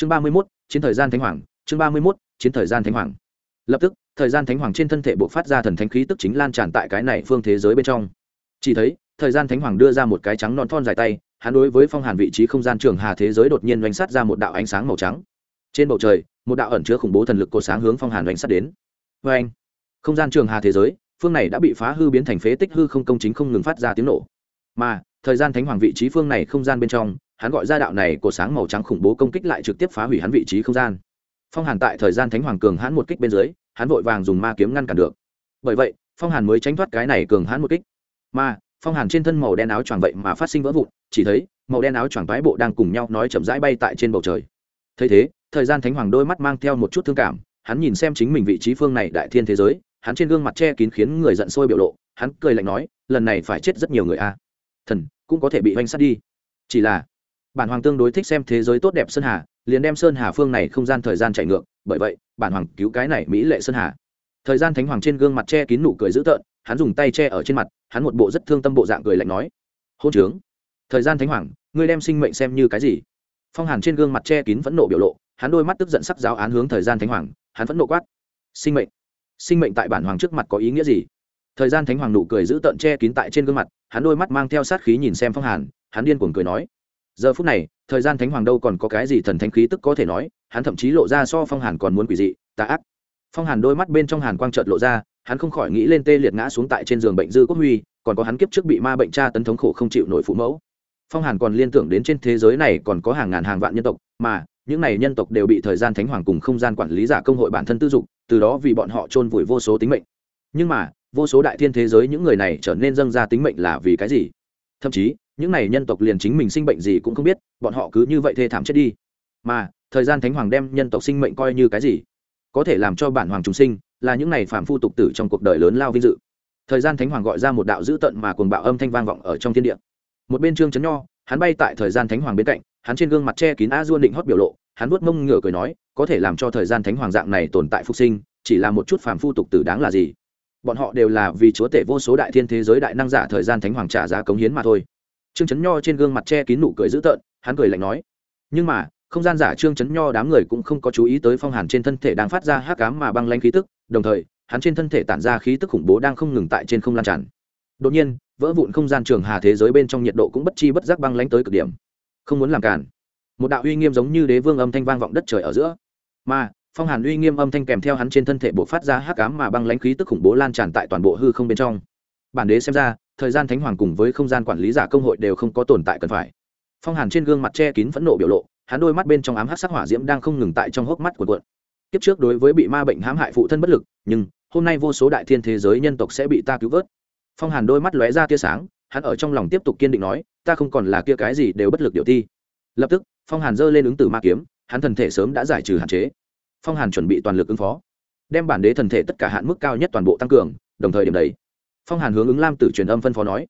chương ba mươi mốt, chiến thời gian thánh hoàng, chương ba mươi mốt, chiến thời gian thánh hoàng. Lập tức, thời gian thánh hoàng trên thân thể buộc phát ra thần thánh khí tức chính lan tràn tại cái này phương thế giới bên trong. Chỉ thấy, thời gian thánh hoàng đưa ra một cái trắng non thon dài tay, hắn đối với phong hàn vị trí không gian trường hà thế giới đột nhiên oanh sát ra một đạo ánh sáng màu trắng. Trên bầu trời, một đạo ẩn chứa khủng bố thần lực cột sáng hướng phong hàn oanh sát đến. Vê anh không gian trường hà thế giới, phương này đã bị phá hư biến thành phế tích hư không công chính không ngừng phát ra tiếng nổ. Mà, thời gian thánh hoàng vị trí phương này không gian bên trong hắn gọi ra đạo này của sáng màu trắng khủng bố công kích lại trực tiếp phá hủy hắn vị trí không gian. Phong hàn tại thời gian thánh hoàng cường hắn một kích bên dưới, hắn vội vàng dùng ma kiếm ngăn cản được. Bởi vậy, phong hàn mới tránh thoát cái này cường hắn một kích. Mà, phong hàn trên thân màu đen áo choàng vậy mà phát sinh vỡ vụn, chỉ thấy, màu đen áo choàng toái bộ đang cùng nhau nói chậm rãi bay tại trên bầu trời. Thấy thế, thời gian thánh hoàng đôi mắt mang theo một chút thương cảm, hắn nhìn xem chính mình vị trí phương này đại thiên thế giới, hắn trên gương mặt che kín khiến người giận sôi biểu lộ, hắn cười lạnh nói, lần này phải chết rất nhiều người a. Thần, cũng có thể bị oanh sát đi. Chỉ là bản hoàng tương đối thích xem thế giới tốt đẹp sơn hà, liền đem sơn hà phương này không gian thời gian chạy ngược, bởi vậy, bản hoàng cứu cái này mỹ lệ sơn hà. Thời gian thánh hoàng trên gương mặt che kín nụ cười dữ tợn, hắn dùng tay che ở trên mặt, hắn một bộ rất thương tâm bộ dạng cười lạnh nói, hôn trướng, thời gian thánh hoàng, ngươi đem sinh mệnh xem như cái gì? Phong hàn trên gương mặt che kín phẫn nộ biểu lộ, hắn đôi mắt tức giận sắc giáo án hướng thời gian thánh hoàng, hắn phẫn nộ quát, sinh mệnh sinh mệnh tại bản hoàng trước mặt có ý nghĩa gì? Thời gian thánh hoàng nụ cười giữ tợn che kín tại trên gương mặt, hắn đôi mắt mang theo sát khí nhìn xem phong hàn, hắn điên cuồng cười nói giờ phút này, thời gian thánh hoàng đâu còn có cái gì thần thánh khí tức có thể nói, hắn thậm chí lộ ra so phong hàn còn muốn quỷ dị, tà ác. Phong hàn đôi mắt bên trong hàn quang trợt lộ ra, hắn không khỏi nghĩ lên tê liệt ngã xuống tại trên giường bệnh dư quốc huy, còn có hắn kiếp trước bị ma bệnh tra tấn thống khổ không chịu nổi phụ mẫu. Phong hàn còn liên tưởng đến trên thế giới này còn có hàng ngàn hàng vạn nhân tộc, mà những này nhân tộc đều bị thời gian thánh hoàng cùng không gian quản lý giả công hội bản thân tư dụng từ đó vì bọn họ chôn vùi vô số tính mệnh. Nhưng mà, vô số đại thiên thế giới những người này trở nên dâng ra tính mệnh là vì cái gì? Thậm chí những này nhân tộc liền chính mình sinh bệnh gì cũng không biết, bọn họ cứ như vậy thê thảm chết đi. Mà, thời gian thánh hoàng đem nhân tộc sinh mệnh coi như cái gì, có thể làm cho bản hoàng chúng sinh, là những này phạm phu tục tử trong cuộc đời lớn lao vinh dự. Thời gian thánh hoàng gọi ra một đạo dữ tận mà cuồng bạo âm thanh vang vọng ở trong thiên địa. Một bên trương trấn nho, hắn bay tại thời gian thánh hoàng bên cạnh, hắn trên gương mặt che kín a duôn định hót biểu lộ, hắn vuốt mông ngửa cười nói, có thể làm cho thời gian thánh hoàng dạng này tồn tại phục sinh, chỉ là một chút phàm phu tục tử đáng là gì? Bọn họ đều là vì chúa tể vô số đại thiên thế giới đại năng giả thời gian thánh hoàng trả giá cống hiến mà thôi trương chấn nho trên gương mặt che kín nụ cười dữ tợn, hắn cười lạnh nói, nhưng mà, không gian giả trương chấn nho đám người cũng không có chú ý tới phong hàn trên thân thể đang phát ra hắc cám mà băng lanh khí tức, đồng thời, hắn trên thân thể tản ra khí tức khủng bố đang không ngừng tại trên không lan tràn. Đột nhiên, vỡ vụn không gian trường hà thế giới bên trong nhiệt độ cũng bất chi bất giác băng lanh tới cực điểm. Không muốn làm cản một đạo uy nghiêm giống như đế vương âm thanh vang vọng đất trời ở giữa. Mà, phong hàn uy nghiêm âm thanh kèm theo hắn trên thân thể buộc phát ra hắc ám mà băng lãnh khí tức khủng bố lan tràn tại toàn bộ hư không bên trong. Bản đế xem ra thời gian thánh hoàng cùng với không gian quản lý giả công hội đều không có tồn tại cần phải. Phong hàn trên gương mặt che kín phẫn nộ biểu lộ, hắn đôi mắt bên trong ám hắc sắc hỏa diễm đang không ngừng tại trong hốc mắt của cuộn. Kiếp trước đối với bị ma bệnh hãm hại phụ thân bất lực, nhưng hôm nay vô số đại thiên thế giới nhân tộc sẽ bị ta cứu vớt. Phong hàn đôi mắt lóe ra tia sáng, hắn ở trong lòng tiếp tục kiên định nói, ta không còn là kia cái gì đều bất lực điều thi. Lập tức, phong hàn giơ lên ứng từ ma kiếm, hắn thần thể sớm đã giải trừ hạn chế. Phong hàn chuẩn bị toàn lực ứng phó, đem bản đế thần thể tất cả hạn mức cao nhất toàn bộ tăng cường, đồng thời điểm đấy phong hàn hướng ứng lam tử truyền âm phân phó nói.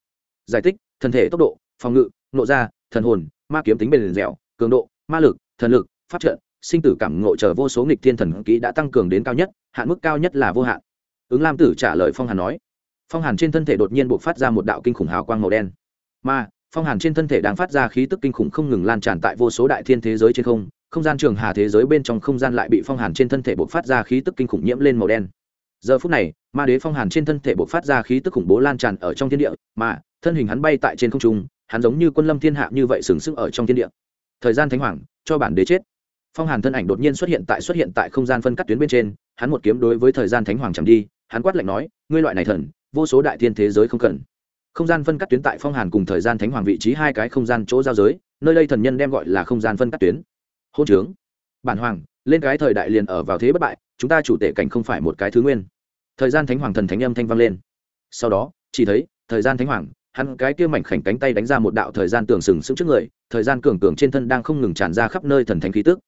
Giải thích, thần thể tốc độ phòng ngự nộ ra thần hồn ma kiếm tính bền dẻo cường độ ma lực thần lực phát trận sinh tử cảm ngộ chờ vô số nghịch thiên thần kỹ đã tăng cường đến cao nhất hạn mức cao nhất là vô hạn. Ứng lam tử trả lời phong hàn nói. Phong hàn trên thân thể đột nhiên buộc phát ra một đạo kinh khủng hào quang màu đen. Mà phong hàn trên thân thể đang phát ra khí tức kinh khủng không ngừng lan tràn tại vô số đại thiên thế giới trên không không gian trường hà thế giới bên trong không gian lại bị phong hàn trên thân thể buộc phát ra khí tức kinh khủng nhiễm lên màu đen giờ phút này, ma đế phong hàn trên thân thể bộc phát ra khí tức khủng bố lan tràn ở trong thiên địa, mà thân hình hắn bay tại trên không trung, hắn giống như quân lâm thiên hạ như vậy sừng sững ở trong thiên địa. Thời gian thánh hoàng, cho bản đế chết. Phong hàn thân ảnh đột nhiên xuất hiện tại xuất hiện tại không gian phân cắt tuyến bên trên, hắn một kiếm đối với thời gian thánh hoàng chẳng đi, hắn quát lạnh nói, ngươi loại này thần, vô số đại thiên thế giới không cần. Không gian phân cắt tuyến tại phong hàn cùng thời gian thánh hoàng vị trí hai cái không gian chỗ giao giới, nơi đây thần nhân đem gọi là không gian phân cắt tuyến. Hôn trướng. Bản hoàng, lên cái thời đại liền ở vào thế bất bại, chúng ta chủ tể cảnh không phải một cái thứ nguyên thời gian thánh hoàng thần thánh âm thanh vang lên sau đó chỉ thấy thời gian thánh hoàng hắn cái kia mảnh khảnh cánh tay đánh ra một đạo thời gian tường sừng sững trước người thời gian cường cường trên thân đang không ngừng tràn ra khắp nơi thần thánh khí tức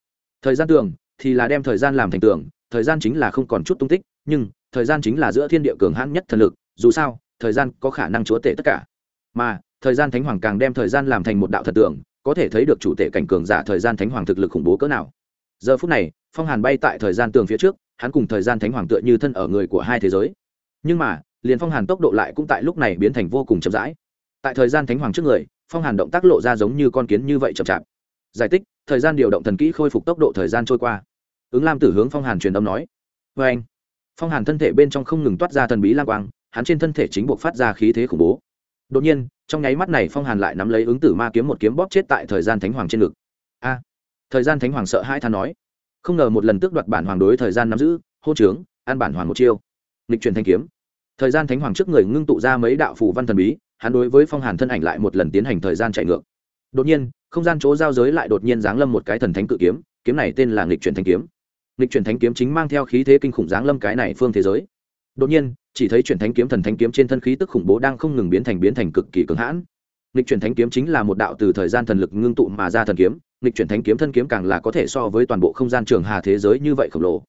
thời gian tường thì là đem thời gian làm thành tường thời gian chính là không còn chút tung tích nhưng thời gian chính là giữa thiên địa cường hãn nhất thần lực dù sao thời gian có khả năng chúa tể tất cả mà thời gian thánh hoàng càng đem thời gian làm thành một đạo thật tường, có thể thấy được chủ tể cảnh cường giả thời gian thánh hoàng thực lực khủng bố cỡ nào giờ phút này phong hàn bay tại thời gian tường phía trước hắn cùng thời gian thánh hoàng tựa như thân ở người của hai thế giới. Nhưng mà, liền phong hàn tốc độ lại cũng tại lúc này biến thành vô cùng chậm rãi. Tại thời gian thánh hoàng trước người, phong hàn động tác lộ ra giống như con kiến như vậy chậm chạp. Giải tích thời gian điều động thần kỹ khôi phục tốc độ thời gian trôi qua. Ứng lam tử hướng phong hàn truyền âm nói. Vê anh, phong hàn thân thể bên trong không ngừng toát ra thần bí lang quang, hắn trên thân thể chính buộc phát ra khí thế khủng bố. Đột nhiên, trong nháy mắt này phong hàn lại nắm lấy ứng tử ma kiếm một kiếm bóp chết tại thời gian thánh hoàng trên ngực. A, thời gian thánh hoàng sợ hai than nói không ngờ một lần tước đoạt bản hoàng đối thời gian nắm giữ hô trướng, an bản hoàng một chiêu. Lịch truyền thanh kiếm. Thời gian thánh hoàng trước người ngưng tụ ra mấy đạo phù văn thần bí, hắn đối với phong hàn thân ảnh lại một lần tiến hành thời gian chạy ngược. Đột nhiên, không gian chỗ giao giới lại đột nhiên giáng lâm một cái thần thánh cự kiếm kiếm này tên là nghịch truyền thanh kiếm. Nghịch truyền thánh kiếm chính mang theo khí thế kinh khủng giáng lâm cái này phương thế giới. Đột nhiên, chỉ thấy truyền thánh kiếm thần thánh kiếm trên thân khí tức khủng bố đang không ngừng biến thành biến thành cực kỳ cứng hãn nghịch chuyển thánh kiếm chính là một đạo từ thời gian thần lực ngưng tụ mà ra thần kiếm, nghịch chuyển thánh kiếm thân kiếm càng là có thể so với toàn bộ không gian trường hà thế giới như vậy khổng lồ.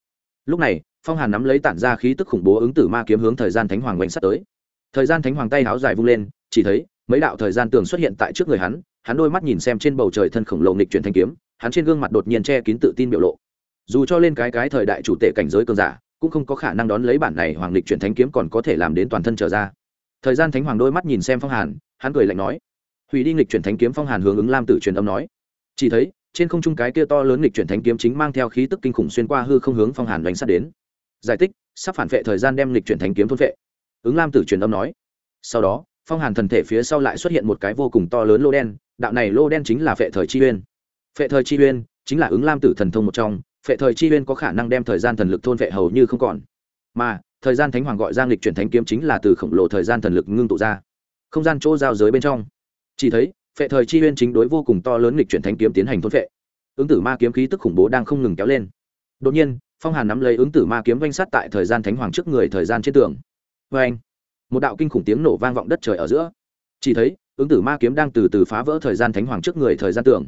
Lúc này, phong hàn nắm lấy tản ra khí tức khủng bố ứng tử ma kiếm hướng thời gian thánh hoàng quanh sắt tới. Thời gian thánh hoàng tay háo dài vung lên, chỉ thấy, mấy đạo thời gian tường xuất hiện tại trước người hắn hắn đôi mắt nhìn xem trên bầu trời thân khổng lồ nghịch chuyển thanh kiếm, hắn trên gương mặt đột nhiên che kín tự tin biểu lộ. Dù cho lên cái cái thời đại chủ tể cảnh giới cường giả, cũng không có khả năng đón lấy bản này hoàng lịch chuyển thánh kiếm còn có thể làm đến toàn thân trở ra. Thời gian thánh hoàng đôi mắt nhìn xem phong hàn, hắn cười lạnh nói hủy đi nghịch chuyển thánh kiếm phong hàn hướng ứng lam tử truyền âm nói. Chỉ thấy, trên không trung cái kia to lớn nghịch chuyển thánh kiếm chính mang theo khí tức kinh khủng xuyên qua hư không hướng phong hàn đánh sát đến. Giải thích, sắp phản vệ thời gian đem nghịch chuyển thánh kiếm thôn vệ. Ứng lam tử truyền âm nói. Sau đó, phong hàn thần thể phía sau lại xuất hiện một cái vô cùng to lớn lô đen, đạo này lô đen chính là phệ thời chi uyên. Phệ thời chi uyên chính là ứng lam tử thần thông một trong phệ thời chi uyên có khả năng đem thời gian thần lực thôn vệ hầu như không còn. Mà, thời gian thánh hoàng gọi giang lịch chuyển thánh kiếm chính là từ khổng lồ thời gian thần lực ngưng tụ ra. Không gian chỗ giao giới bên trong chỉ thấy, phệ thời chi uyên chính đối vô cùng to lớn lịch chuyển thánh kiếm tiến hành thôn phệ. Ứng tử ma kiếm khí tức khủng bố đang không ngừng kéo lên. Đột nhiên, phong hàn nắm lấy ứng tử ma kiếm vanh sát tại thời gian thánh hoàng trước người thời gian trên tường. Vê anh một đạo kinh khủng tiếng nổ vang vọng đất trời ở giữa. Chỉ thấy, ứng tử ma kiếm đang từ từ phá vỡ thời gian thánh hoàng trước người thời gian tường.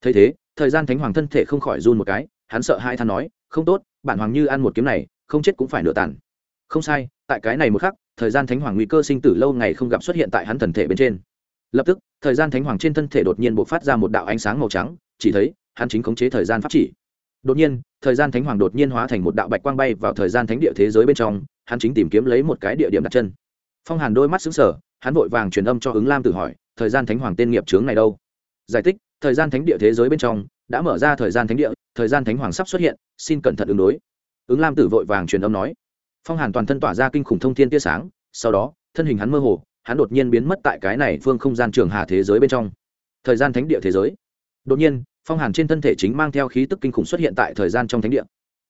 Thấy thế, thời gian thánh hoàng thân thể không khỏi run một cái, hắn sợ hai than nói, không tốt, bản hoàng như ăn một kiếm này, không chết cũng phải nửa tàn. Không sai, tại cái này một khắc, thời gian thánh hoàng nguy cơ sinh tử lâu ngày không gặp xuất hiện tại hắn thần thể bên trên lập tức, thời gian thánh hoàng trên thân thể đột nhiên b ộ c phát ra một đạo ánh sáng màu trắng, chỉ thấy, hắn chính khống chế thời gian pháp chỉ. Đột nhiên, thời gian thánh hoàng đột nhiên hóa thành một đạo bạch quang bay vào thời gian thánh địa thế giới bên trong, hắn chính tìm kiếm lấy một cái địa điểm đặt chân. Phong hàn đôi mắt xứng sở hắn vội vàng truyền âm cho ứng lam tự hỏi, thời gian thánh hoàng tên nghiệp trướng này đâu? Giải thích, thời gian thánh địa thế giới bên trong, đã mở ra thời gian thánh địa, thời gian thánh hoàng sắp xuất hiện, xin cẩn thận ứng đối. Ứng lam tử vội vàng truyền âm nói. Phong hàn toàn thân tỏa ra kinh khủng thông thiên tia sáng, sau đó, thân hình hắn mơ hồ hắn đột nhiên biến mất tại cái này phương không gian trường hà thế giới bên trong. Thời gian thánh địa thế giới. Đột nhiên, phong hàn trên thân thể chính mang theo khí tức kinh khủng xuất hiện tại thời gian trong thánh địa.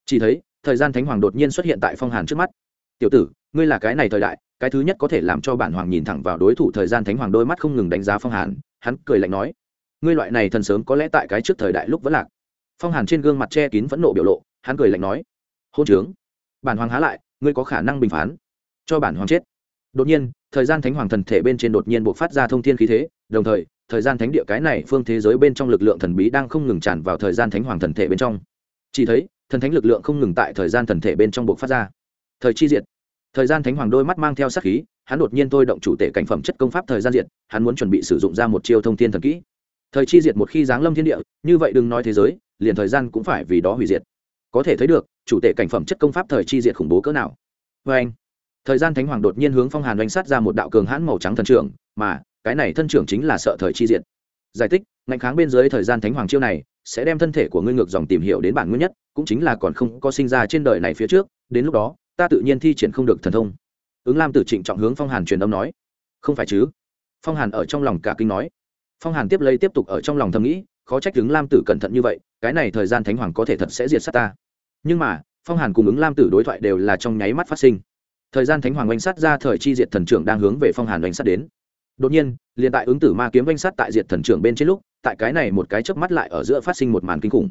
Chỉ thấy, thời gian thánh hoàng đột nhiên xuất hiện tại phong hàn trước mắt. Tiểu tử, ngươi là cái này thời đại, cái thứ nhất có thể làm cho bản hoàng nhìn thẳng vào đối thủ thời gian thánh hoàng đôi mắt không ngừng đánh giá phong hàn. Hắn cười lạnh nói, ngươi loại này thần sớm có lẽ tại cái trước thời đại lúc vẫn lạc. Phong hàn trên gương mặt che kín phẫn nộ biểu lộ, hắn cười lạnh nói, hôn trướng. Bản hoàng há lại, ngươi có khả năng bình phán. Cho bản hoàng chết. Đột nhiên thời gian thánh hoàng thần thể bên trên đột nhiên buộc phát ra thông thiên khí thế, đồng thời thời gian thánh địa cái này phương thế giới bên trong lực lượng thần bí đang không ngừng tràn vào thời gian thánh hoàng thần thể bên trong. Chỉ thấy, thần thánh lực lượng không ngừng tại thời gian thần thể bên trong buộc phát ra. Thời chi diệt. Thời gian thánh hoàng đôi mắt mang theo sát khí, hắn đột nhiên thôi động chủ tể cảnh phẩm chất công pháp thời gian diệt, hắn muốn chuẩn bị sử dụng ra một chiêu thông thiên thần kỹ. Thời chi diệt một khi giáng lâm thiên địa, như vậy đừng nói thế giới, liền thời gian cũng phải vì đó hủy diệt. Có thể thấy được, chủ tể cảnh phẩm chất công pháp thời chi diệt khủng bố cỡ nào. Vê anh thời gian thánh hoàng đột nhiên hướng phong hàn đánh sát ra một đạo cường hãn màu trắng thần trưởng, mà, cái này thân trưởng chính là sợ thời chi diện. giải thích, ngạnh kháng bên dưới thời gian thánh hoàng chiêu này sẽ đem thân thể của ngươi ngược dòng tìm hiểu đến bản nguyên nhất, cũng chính là còn không có sinh ra trên đời này phía trước, đến lúc đó, ta tự nhiên thi triển không được thần thông. Ứng lam tử trịnh trọng hướng phong hàn truyền âm nói. Không phải chứ? Phong hàn ở trong lòng cả kinh nói. Phong hàn tiếp lấy tiếp tục ở trong lòng thầm nghĩ, khó trách ứng lam tử cẩn thận như vậy, cái này thời gian thánh hoàng có thể thật sẽ diệt sát ta. Nhưng mà, phong hàn cùng ứng lam tử đối thoại đều là trong nháy mắt phát sinh thời gian thánh hoàng oanh sát ra thời chi diệt thần trưởng đang hướng về phong hàn oanh sát đến. Đột nhiên, liền tại ứng tử ma kiếm oanh sát tại diệt thần trưởng bên trên lúc, tại cái này một cái chớp mắt lại ở giữa phát sinh một màn kinh khủng.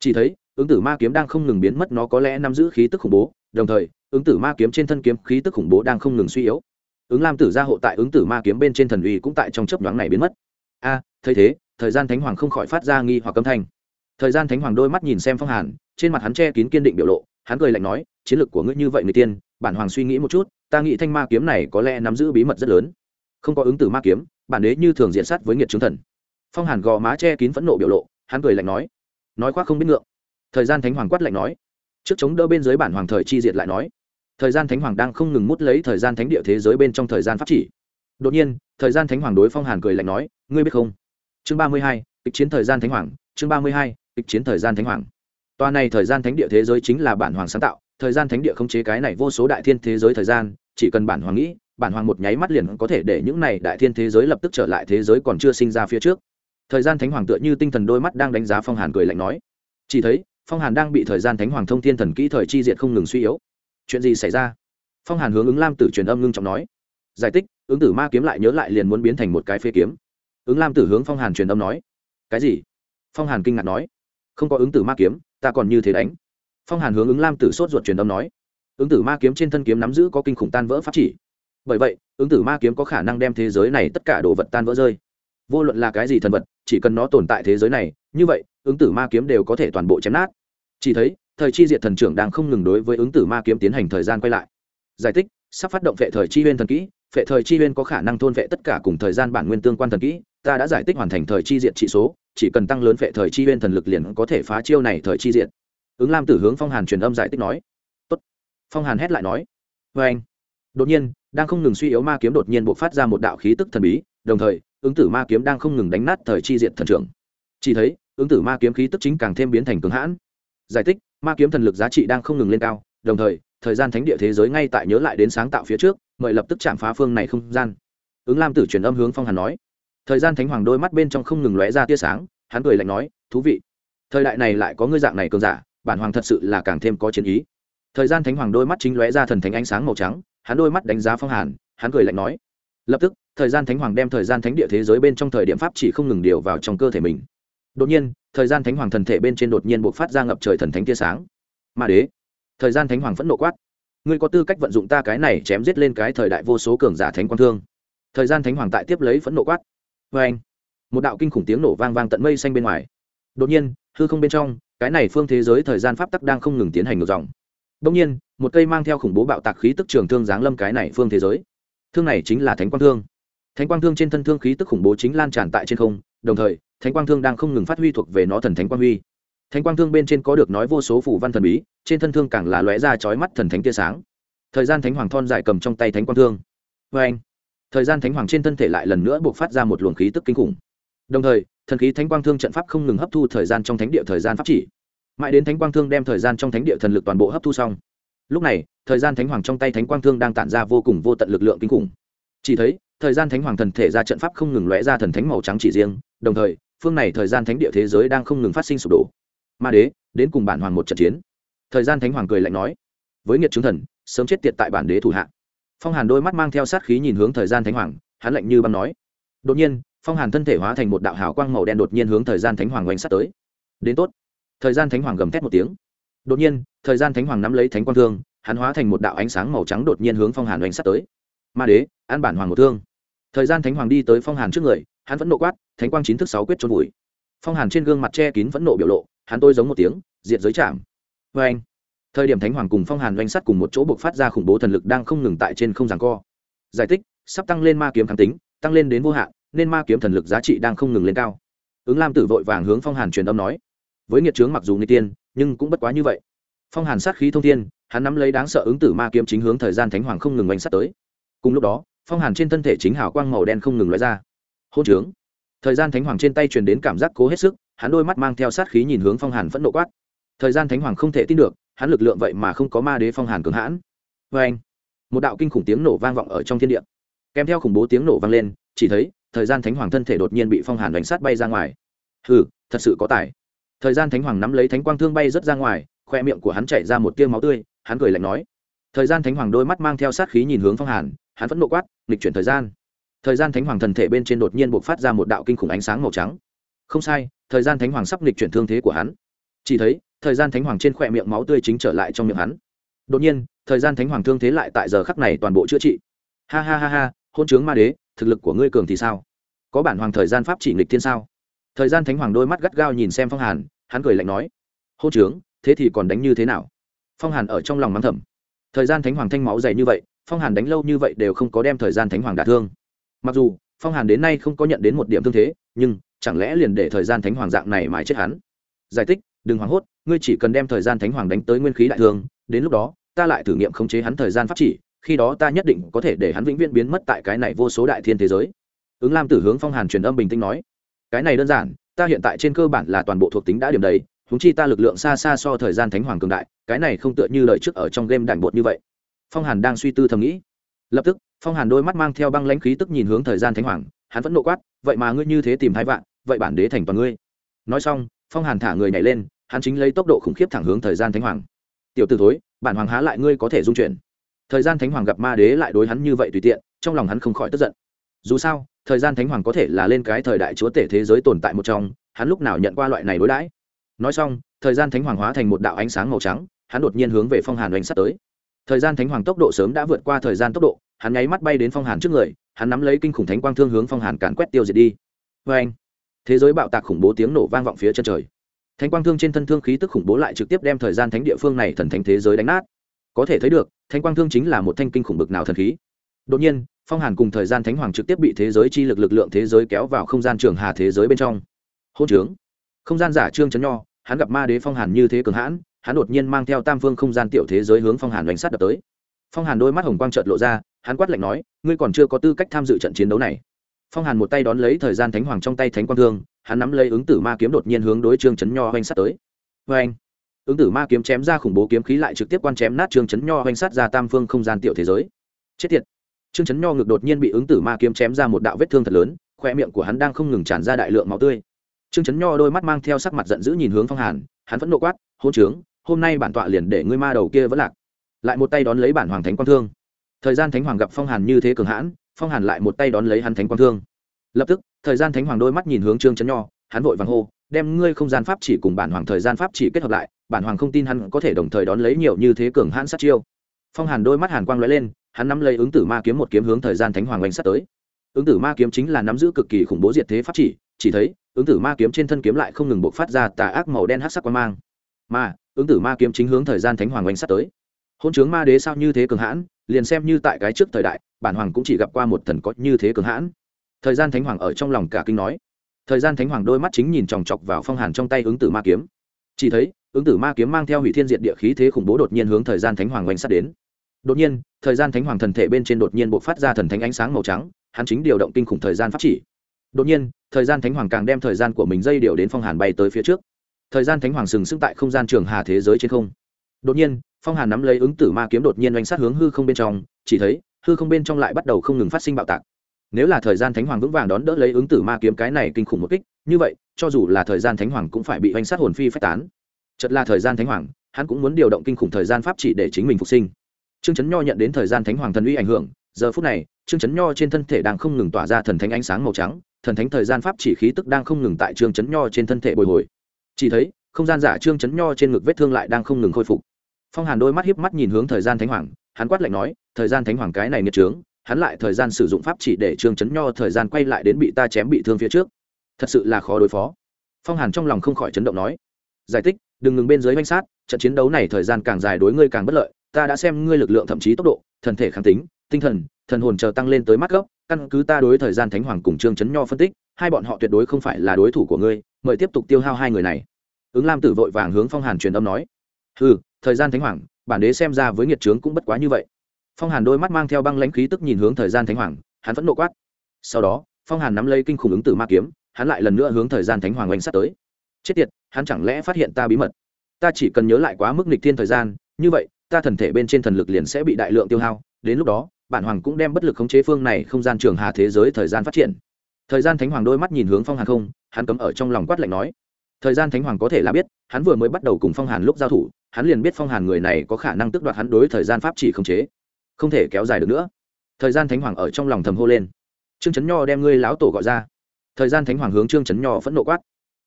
Chỉ thấy, ứng tử ma kiếm đang không ngừng biến mất, nó có lẽ nắm giữ khí tức khủng bố, đồng thời, ứng tử ma kiếm trên thân kiếm khí tức khủng bố đang không ngừng suy yếu. Ứng lam tử gia hộ tại ứng tử ma kiếm bên trên thần uy cũng tại trong chớp nhoáng này biến mất. A, thấy thế, thời gian thánh hoàng không khỏi phát ra nghi hoặc âm thanh. Thời gian thánh hoàng đôi mắt nhìn xem phong hàn, trên mặt hắn che kín kiên định biểu lộ hắn cười lạnh nói, chiến lược của ngươi như vậy người tiên, bản hoàng suy nghĩ một chút, ta nghĩ thanh ma kiếm này có lẽ nắm giữ bí mật rất lớn. Không có ứng tử ma kiếm, bản đế như thường diện sát với nghiệt chứng thần. Phong hàn gò má che kín phẫn nộ biểu lộ, hắn cười lạnh nói nói khoác không biết ngượng. Thời gian thánh hoàng quát lạnh nói, trước chống đỡ bên dưới bản hoàng thời chi diệt lại nói, thời gian thánh hoàng đang không ngừng mút lấy thời gian thánh địa thế giới bên trong thời gian pháp chỉ. Đột nhiên, thời gian thánh hoàng đối phong hàn cười lạnh nói, ngươi biết không? Chương ba mươi hai, kịch chiến thời gian thánh hoàng, chương ba mươi hai, kịch chiến thời gian thánh hoàng toa này thời gian thánh địa thế giới chính là bản hoàng sáng tạo thời gian thánh địa không chế cái này vô số đại thiên thế giới thời gian chỉ cần bản hoàng nghĩ bản hoàng một nháy mắt liền có thể để những này đại thiên thế giới lập tức trở lại thế giới còn chưa sinh ra phía trước. Thời gian thánh hoàng tựa như tinh thần đôi mắt đang đánh giá phong hàn cười lạnh nói. Chỉ thấy phong hàn đang bị thời gian thánh hoàng thông thiên thần kỹ thời chi diệt không ngừng suy yếu. Chuyện gì xảy ra? Phong hàn hướng ứng lam tử truyền âm ngưng trọng nói. Giải thích, ứng tử ma kiếm lại nhớ lại liền muốn biến thành một cái phế kiếm. Ứng lam tử hướng phong hàn truyền âm nói. Cái gì? Phong hàn kinh ngạc nói. Không có ứng tử ma kiếm ta còn như thế đánh. Phong hàn hướng ứng lam tử sốt ruột truyền âm nói. Ứng tử ma kiếm trên thân kiếm nắm giữ có kinh khủng tan vỡ pháp chỉ. Bởi vậy, ứng tử ma kiếm có khả năng đem thế giới này tất cả đồ vật tan vỡ rơi. Vô luận là cái gì thần vật, chỉ cần nó tồn tại thế giới này, như vậy, ứng tử ma kiếm đều có thể toàn bộ chém nát. Chỉ thấy, thời chi diệt thần trưởng đang không ngừng đối với ứng tử ma kiếm tiến hành thời gian quay lại. Giải thích, sắp phát động vệ thời chi huyên thần kỹ Phệ thời chi uyên có khả năng thôn vệ tất cả cùng thời gian bản nguyên tương quan thần kỹ, ta đã giải thích hoàn thành thời chi diện trị số, chỉ cần tăng lớn phệ thời chi uyên thần lực liền có thể phá chiêu này thời chi diện ứng lam tử hướng phong hàn truyền âm giải thích nói. Tốt. phong hàn hét lại nói. Vê anh. Đột nhiên, đang không ngừng suy yếu ma kiếm đột nhiên buộc phát ra một đạo khí tức thần bí, đồng thời, ứng tử ma kiếm đang không ngừng đánh nát thời chi diện thần trưởng. Chỉ thấy, ứng tử ma kiếm khí tức chính càng thêm biến thành cường hãn. Giải thích, ma kiếm thần lực giá trị đang không ngừng lên cao, đồng thời thời gian thánh địa thế giới ngay tại nhớ lại đến sáng tạo phía trước, mời lập tức chạm phá phương này không gian. Ứng lam tử truyền âm hướng phong hàn nói. Thời gian thánh hoàng đôi mắt bên trong không ngừng lóe ra tia sáng, hắn cười lạnh nói, thú vị. Thời đại này lại có ngươi dạng này cường giả, bản hoàng thật sự là càng thêm có chiến ý. Thời gian thánh hoàng đôi mắt chính lóe ra thần thánh ánh sáng màu trắng, hắn đôi mắt đánh giá phong hàn, hắn cười lạnh nói. Lập tức, thời gian thánh hoàng đem thời gian thánh địa thế giới bên trong thời điểm pháp chỉ không ngừng điều vào trong cơ thể mình. Đột nhiên, thời gian thánh hoàng thần thể bên trên đột nhiên buộc phát ra ngập trời thần thánh tia sáng. Ma đế thời gian thánh hoàng phẫn nộ quát. Ngươi có tư cách vận dụng ta cái này chém giết lên cái thời đại vô số cường giả thánh quang thương. Thời gian thánh hoàng tại tiếp lấy phẫn nộ quát. Vê anh, một đạo kinh khủng tiếng nổ vang vang tận mây xanh bên ngoài. Đột nhiên, hư không bên trong, cái này phương thế giới thời gian pháp tắc đang không ngừng tiến hành ngược dòng. Đông nhiên, một cây mang theo khủng bố bạo tạc khí tức trường thương giáng lâm cái này phương thế giới. Thương này chính là thánh quang thương. Thánh quang thương trên thân thương khí tức khủng bố chính lan tràn tại trên không, đồng thời, thánh quang thương đang không ngừng phát huy thuộc về nó thần thánh quang huy thánh quang thương bên trên có được nói vô số phủ văn thần bí, trên thân thương càng là lóe ra chói mắt thần thánh tia sáng. Thời gian thánh hoàng thon dài cầm trong tay thánh quang thương. Vê anh, thời gian thánh hoàng trên thân thể lại lần nữa buộc phát ra một luồng khí tức kinh khủng. Đồng thời, thần khí thánh quang thương trận pháp không ngừng hấp thu thời gian trong thánh địa thời gian pháp chỉ. Mãi đến thánh quang thương đem thời gian trong thánh địa thần lực toàn bộ hấp thu xong. Lúc này, thời gian thánh hoàng trong tay thánh quang thương đang tản ra vô cùng vô tận lực lượng kinh khủng. Chỉ thấy, thời gian thánh hoàng thần thể ra trận pháp không ngừng lóe ra thần thánh màu trắng chỉ riêng. Đồng thời, phương này thời gian thánh địa thế giới đang không ngừng phát sinh sụp đổ ma đế, đến cùng bản hoàng một trận chiến. Thời gian thánh hoàng cười lạnh nói, với nghiệt chứng thần, sớm chết tiệt tại bản đế thủ hạ. Phong hàn đôi mắt mang theo sát khí nhìn hướng thời gian thánh hoàng, hắn lạnh như băng nói, đột nhiên, phong hàn thân thể hóa thành một đạo hào quang màu đen đột nhiên hướng thời gian thánh hoàng oanh sát tới. Đến tốt. Thời gian thánh hoàng gầm thét một tiếng. Đột nhiên, thời gian thánh hoàng nắm lấy thánh quang thương, hắn hóa thành một đạo ánh sáng màu trắng đột nhiên hướng phong hàn oanh sát tới. Ma đế, an bản hoàng một thương. Thời gian thánh hoàng đi tới phong hàn trước người, hắn vẫn nộ quát, thánh quang chín thức sáu quyết trôn vùi. Phong hàn trên gương mặt che kín vẫn nộ biểu lộ hắn tôi giống một tiếng, diệt giới chạm. Vê anh, thời điểm thánh hoàng cùng phong hàn doanh sắt cùng một chỗ buộc phát ra khủng bố thần lực đang không ngừng tại trên không giằng co. Giải thích, sắp tăng lên ma kiếm kháng tính, tăng lên đến vô hạn, nên ma kiếm thần lực giá trị đang không ngừng lên cao. Ứng lam tử vội vàng hướng phong hàn truyền âm nói, với nghiệt trướng mặc dù người tiên, nhưng cũng bất quá như vậy. Phong hàn sát khí thông thiên, hắn nắm lấy đáng sợ ứng tử ma kiếm chính hướng thời gian thánh hoàng không ngừng oanh sắt tới. Cùng lúc đó, phong hàn trên thân thể chính hào quang màu đen không ngừng lóe ra. Hôn trướng. Thời gian thánh hoàng trên tay truyền đến cảm giác cố hết sức hắn đôi mắt mang theo sát khí nhìn hướng phong hàn phẫn nộ quát. Thời gian thánh hoàng không thể tin được, hắn lực lượng vậy mà không có ma đế phong hàn cường hãn. Vê anh, một đạo kinh khủng tiếng nổ vang vọng ở trong thiên địa. Kèm theo khủng bố tiếng nổ vang lên, chỉ thấy, thời gian thánh hoàng thân thể đột nhiên bị phong hàn đánh sát bay ra ngoài. Hừ, thật sự có tài. Thời gian thánh hoàng nắm lấy thánh quang thương bay rớt ra ngoài, khoe miệng của hắn chảy ra một tiêu máu tươi, hắn cười lạnh nói. Thời gian thánh hoàng đôi mắt mang theo sát khí nhìn hướng phong hàn, hắn vẫn nộ quát, nghịch chuyển thời gian. Thời gian thánh hoàng thần thể bên trên đột nhiên buộc phát ra một đạo kinh khủng ánh sáng màu trắng không sai, thời gian thánh hoàng sắp nghịch chuyển thương thế của hắn. Chỉ thấy, thời gian thánh hoàng trên khỏe miệng máu tươi chính trở lại trong miệng hắn. Đột nhiên, thời gian thánh hoàng thương thế lại tại giờ khắc này toàn bộ chữa trị. Ha ha ha ha, hôn chướng ma đế, thực lực của ngươi cường thì sao? Có bản hoàng thời gian pháp chỉ nghịch thiên sao? Thời gian thánh hoàng đôi mắt gắt gao nhìn xem phong hàn, hắn cười lạnh nói, hôn trướng, thế thì còn đánh như thế nào? Phong hàn ở trong lòng mắng thầm. Thời gian thánh hoàng thanh máu dày như vậy, phong hàn đánh lâu như vậy đều không có đem thời gian thánh hoàng đả thương. Mặc dù, phong hàn đến nay không có nhận đến một điểm thương thế, nhưng chẳng lẽ liền để thời gian thánh hoàng dạng này mãi chết hắn? Giải thích, đừng hoảng hốt, ngươi chỉ cần đem thời gian thánh hoàng đánh tới nguyên khí đại thương, đến lúc đó, ta lại thử nghiệm khống chế hắn thời gian pháp chỉ, khi đó ta nhất định có thể để hắn vĩnh viễn biến mất tại cái này vô số đại thiên thế giới. Ứng lam tử hướng phong hàn truyền âm bình tĩnh nói, cái này đơn giản, ta hiện tại trên cơ bản là toàn bộ thuộc tính đã điểm đầy húng chi ta lực lượng xa xa so thời gian thánh hoàng cường đại, cái này không tựa như lời trước ở trong game đảnh bột như vậy. Phong hàn đang suy tư thầm nghĩ. Lập tức, phong hàn đôi mắt mang theo băng lãnh khí tức nhìn hướng thời gian thánh hoàng hắn vẫn nộ quát, vậy mà ngươi như thế tìm hai vạn, vậy bản đế thành toàn ngươi. Nói xong, phong hàn thả người nhảy lên, hắn chính lấy tốc độ khủng khiếp thẳng hướng thời gian thánh hoàng. Tiểu t ử thối, bản hoàng há lại ngươi có thể dung chuyển thời gian thánh hoàng gặp ma đế lại đối hắn như vậy tùy tiện, trong lòng hắn không khỏi tức giận. Dù sao, thời gian thánh hoàng có thể là lên cái thời đại chúa tể thế giới tồn tại một trong, hắn lúc nào nhận qua loại này đối đãi? Nói xong, thời gian thánh hoàng hóa thành một đạo ánh sáng màu trắng, hắn đột nhiên hướng về phong hàn oanh sắt tới. Thời gian thánh hoàng tốc độ sớm đã vượt qua thời gian tốc độ, hắn nháy mắt bay đến phong hàn trước người hắn nắm lấy kinh khủng thánh quang thương hướng phong hàn càn quét tiêu diệt đi. Vê anh, thế giới bạo tạc khủng bố tiếng nổ vang vọng phía chân trời. Thánh quang thương trên thân thương khí tức khủng bố lại trực tiếp đem thời gian thánh địa phương này thần thánh thế giới đánh nát. Có thể thấy được, thánh quang thương chính là một thanh kinh khủng bực nào thần khí. Đột nhiên, phong hàn cùng thời gian thánh hoàng trực tiếp bị thế giới chi lực lực lượng thế giới kéo vào không gian trường hà thế giới bên trong. Hôn trướng. Không gian giả trương chấn nho, hắn gặp ma đế phong hàn như thế cường hãn, hắn đột nhiên mang theo tam phương không gian tiểu thế giới hướng phong hàn đánh sát đập tới phong hàn đôi mắt hồng quang trợt lộ ra hắn quát lạnh nói ngươi còn chưa có tư cách tham dự trận chiến đấu này phong hàn một tay đón lấy thời gian thánh hoàng trong tay thánh quang thương hắn nắm lấy ứng tử ma kiếm đột nhiên hướng đối trương chấn nho oanh sát tới vê anh ứng tử ma kiếm chém ra khủng bố kiếm khí lại trực tiếp quan chém nát trương chấn nho oanh sát ra tam phương không gian tiểu thế giới chết tiệt trương chấn nho ngực đột nhiên bị ứng tử ma kiếm chém ra một đạo vết thương thật lớn khoe miệng của hắn đang không ngừng tràn ra đại lượng máu tươi trương chấn nho đôi mắt mang theo sắc mặt giận dữ nhìn hướng phong hàn hắn vẫn nộ quát hôn trướng hôm nay bản tọa liền để ngươi ma đầu kia vẫn lạc lại một tay đón lấy bản hoàng thánh quang thương. Thời gian thánh hoàng gặp phong hàn như thế cường hãn, phong hàn lại một tay đón lấy hắn thánh quang thương. Lập tức, thời gian thánh hoàng đôi mắt nhìn hướng trương chấn nho, hắn vội vàng hô, đem ngươi không gian pháp chỉ cùng bản hoàng thời gian pháp chỉ kết hợp lại, bản hoàng không tin hắn có thể đồng thời đón lấy nhiều như thế cường hãn sát chiêu. Phong hàn đôi mắt hàn quang lóe lên, hắn nắm lấy ứng tử ma kiếm một kiếm hướng thời gian thánh hoàng oanh sát tới. Ứng tử ma kiếm chính là nắm giữ cực kỳ khủng bố diệt thế pháp chỉ chỉ thấy, ứng tử ma kiếm trên thân kiếm lại không ngừng bộc phát ra tà ác màu đen hắc sắc quang mang. Mà, ứng tử ma kiếm chính hướng thời gian thánh hoàng oanh sát tới hôn chướng ma đế sao như thế cường hãn, liền xem như tại cái trước thời đại, bản hoàng cũng chỉ gặp qua một thần có như thế cường hãn. Thời gian thánh hoàng ở trong lòng cả kinh nói. Thời gian thánh hoàng đôi mắt chính nhìn chòng chọc vào phong hàn trong tay ứng tử ma kiếm. Chỉ thấy, ứng tử ma kiếm mang theo hủy thiên diệt địa khí thế khủng bố đột nhiên hướng thời gian thánh hoàng oanh sát đến. Đột nhiên, thời gian thánh hoàng thần thể bên trên đột nhiên bộc phát ra thần thánh ánh sáng màu trắng, hắn chính điều động kinh khủng thời gian pháp chỉ. Đột nhiên, thời gian thánh hoàng càng đem thời gian của mình dây điều đến phong hàn bay tới phía trước. Thời gian thánh hoàng sừng sững tại không gian trường hà thế giới trên không. Đột nhiên phong hàn nắm lấy ứng tử ma kiếm đột nhiên oanh sát hướng hư không bên trong, chỉ thấy, hư không bên trong lại bắt đầu không ngừng phát sinh bạo tạc. Nếu là thời gian thánh hoàng vững vàng đón đỡ lấy ứng tử ma kiếm cái này kinh khủng một kích, như vậy, cho dù là thời gian thánh hoàng cũng phải bị oanh sát hồn phi phách tán. Chật là thời gian thánh hoàng, hắn cũng muốn điều động kinh khủng thời gian pháp chỉ để chính mình phục sinh. Trương chấn nho nhận đến thời gian thánh hoàng thần uy ảnh hưởng, giờ phút này, trương chấn nho trên thân thể đang không ngừng tỏa ra thần thánh ánh sáng màu trắng, thần thánh thời gian pháp chỉ khí tức đang không ngừng tại trương chấn nho trên thân thể bồi hồi. Chỉ thấy, không gian giả trương chấn nho trên ngực vết thương lại đang không ngừng khôi phục phong hàn đôi mắt hiếp mắt nhìn hướng thời gian thánh hoàng, hắn quát lạnh nói, thời gian thánh hoàng cái này nghiệt trướng, hắn lại thời gian sử dụng pháp chỉ để trương chấn nho thời gian quay lại đến bị ta chém bị thương phía trước. Thật sự là khó đối phó. Phong hàn trong lòng không khỏi chấn động nói, giải thích, đừng ngừng bên dưới danh sát, trận chiến đấu này thời gian càng dài đối ngươi càng bất lợi, ta đã xem ngươi lực lượng thậm chí tốc độ, thần thể kháng tính, tinh thần thần hồn chờ tăng lên tới mắt gốc, căn cứ ta đối thời gian thánh hoàng cùng trương chấn nho phân tích, hai bọn họ tuyệt đối không phải là đối thủ của ngươi, mời tiếp tục tiêu hao hai người này. Ứng lam tử vội vàng hướng phong hàn truyền âm nói ừ thời gian thánh hoàng, bản đế xem ra với nghiệt trướng cũng bất quá như vậy. Phong hàn đôi mắt mang theo băng lãnh khí tức nhìn hướng thời gian thánh hoàng, hắn vẫn nộ quát. Sau đó, phong hàn nắm lấy kinh khủng ứng tử ma kiếm, hắn lại lần nữa hướng thời gian thánh hoàng oanh sát tới. Chết tiệt, hắn chẳng lẽ phát hiện ta bí mật? Ta chỉ cần nhớ lại quá mức nịch thiên thời gian, như vậy, ta thần thể bên trên thần lực liền sẽ bị đại lượng tiêu hao. Đến lúc đó, bản hoàng cũng đem bất lực khống chế phương này không gian trường hà thế giới thời gian phát triển. Thời gian thánh hoàng đôi mắt nhìn hướng phong hàn không, hắn cấm ở trong lòng quát lạnh nói. Thời gian thánh hoàng có thể là biết, hắn vừa mới bắt đầu cùng phong hàn lúc giao thủ hắn liền biết phong hàn người này có khả năng tước đoạt hắn đối thời gian pháp chỉ khống chế, không thể kéo dài được nữa. Thời gian thánh hoàng ở trong lòng thầm hô lên. Trương trấn nho đem ngươi lão tổ gọi ra. Thời gian thánh hoàng hướng trương trấn nho phẫn nộ quát.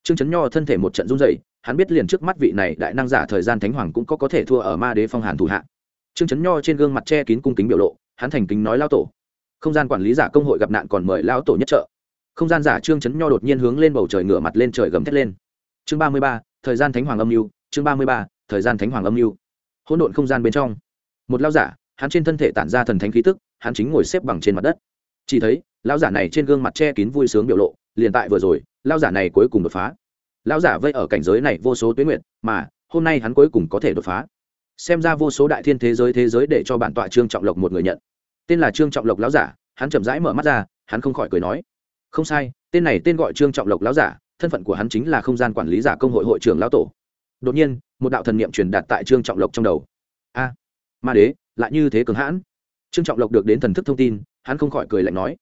Trương trấn nho thân thể một trận run dày hắn biết liền trước mắt vị này đại năng giả thời gian thánh hoàng cũng có có thể thua ở ma đế phong hàn thủ hạ. Trương trấn nho trên gương mặt che kín cung kính biểu lộ, hắn thành kính nói lao tổ. Không gian quản lý giả công hội gặp nạn còn mời lao tổ nhất trợ. Không gian giả trương trấn nho đột nhiên hướng lên bầu trời ngửa mặt lên trời gầm thét lên. Chương ba mươi ba, thời gian thánh hoàng âm mưu, chương ba mươi ba thời gian thánh hoàng âm mưu. Hỗn độn không gian bên trong. Một lao giả, hắn trên thân thể tản ra thần thánh khí tức, hắn chính ngồi xếp bằng trên mặt đất. Chỉ thấy lao giả này trên gương mặt che kín vui sướng biểu lộ, liền tại vừa rồi lao giả này cuối cùng đột phá. Lao giả vây ở cảnh giới này vô số tuyến nguyện mà, hôm nay hắn cuối cùng có thể đột phá. Xem ra vô số đại thiên thế giới thế giới để cho bản tọa trương trọng lộc một người nhận. Tên là trương trọng lộc lão giả, hắn chậm rãi mở mắt ra, hắn không khỏi cười nói. Không sai, tên này tên gọi trương trọng lộc lão giả, thân phận của hắn chính là không gian quản lý giả công hội hội trưởng lão tổ đột nhiên, một đạo thần niệm truyền đạt tại trương trọng lộc trong đầu. A, ma đế, lại như thế cường hãn. Trương trọng lộc được đến thần thức thông tin, hắn không khỏi cười lạnh nói.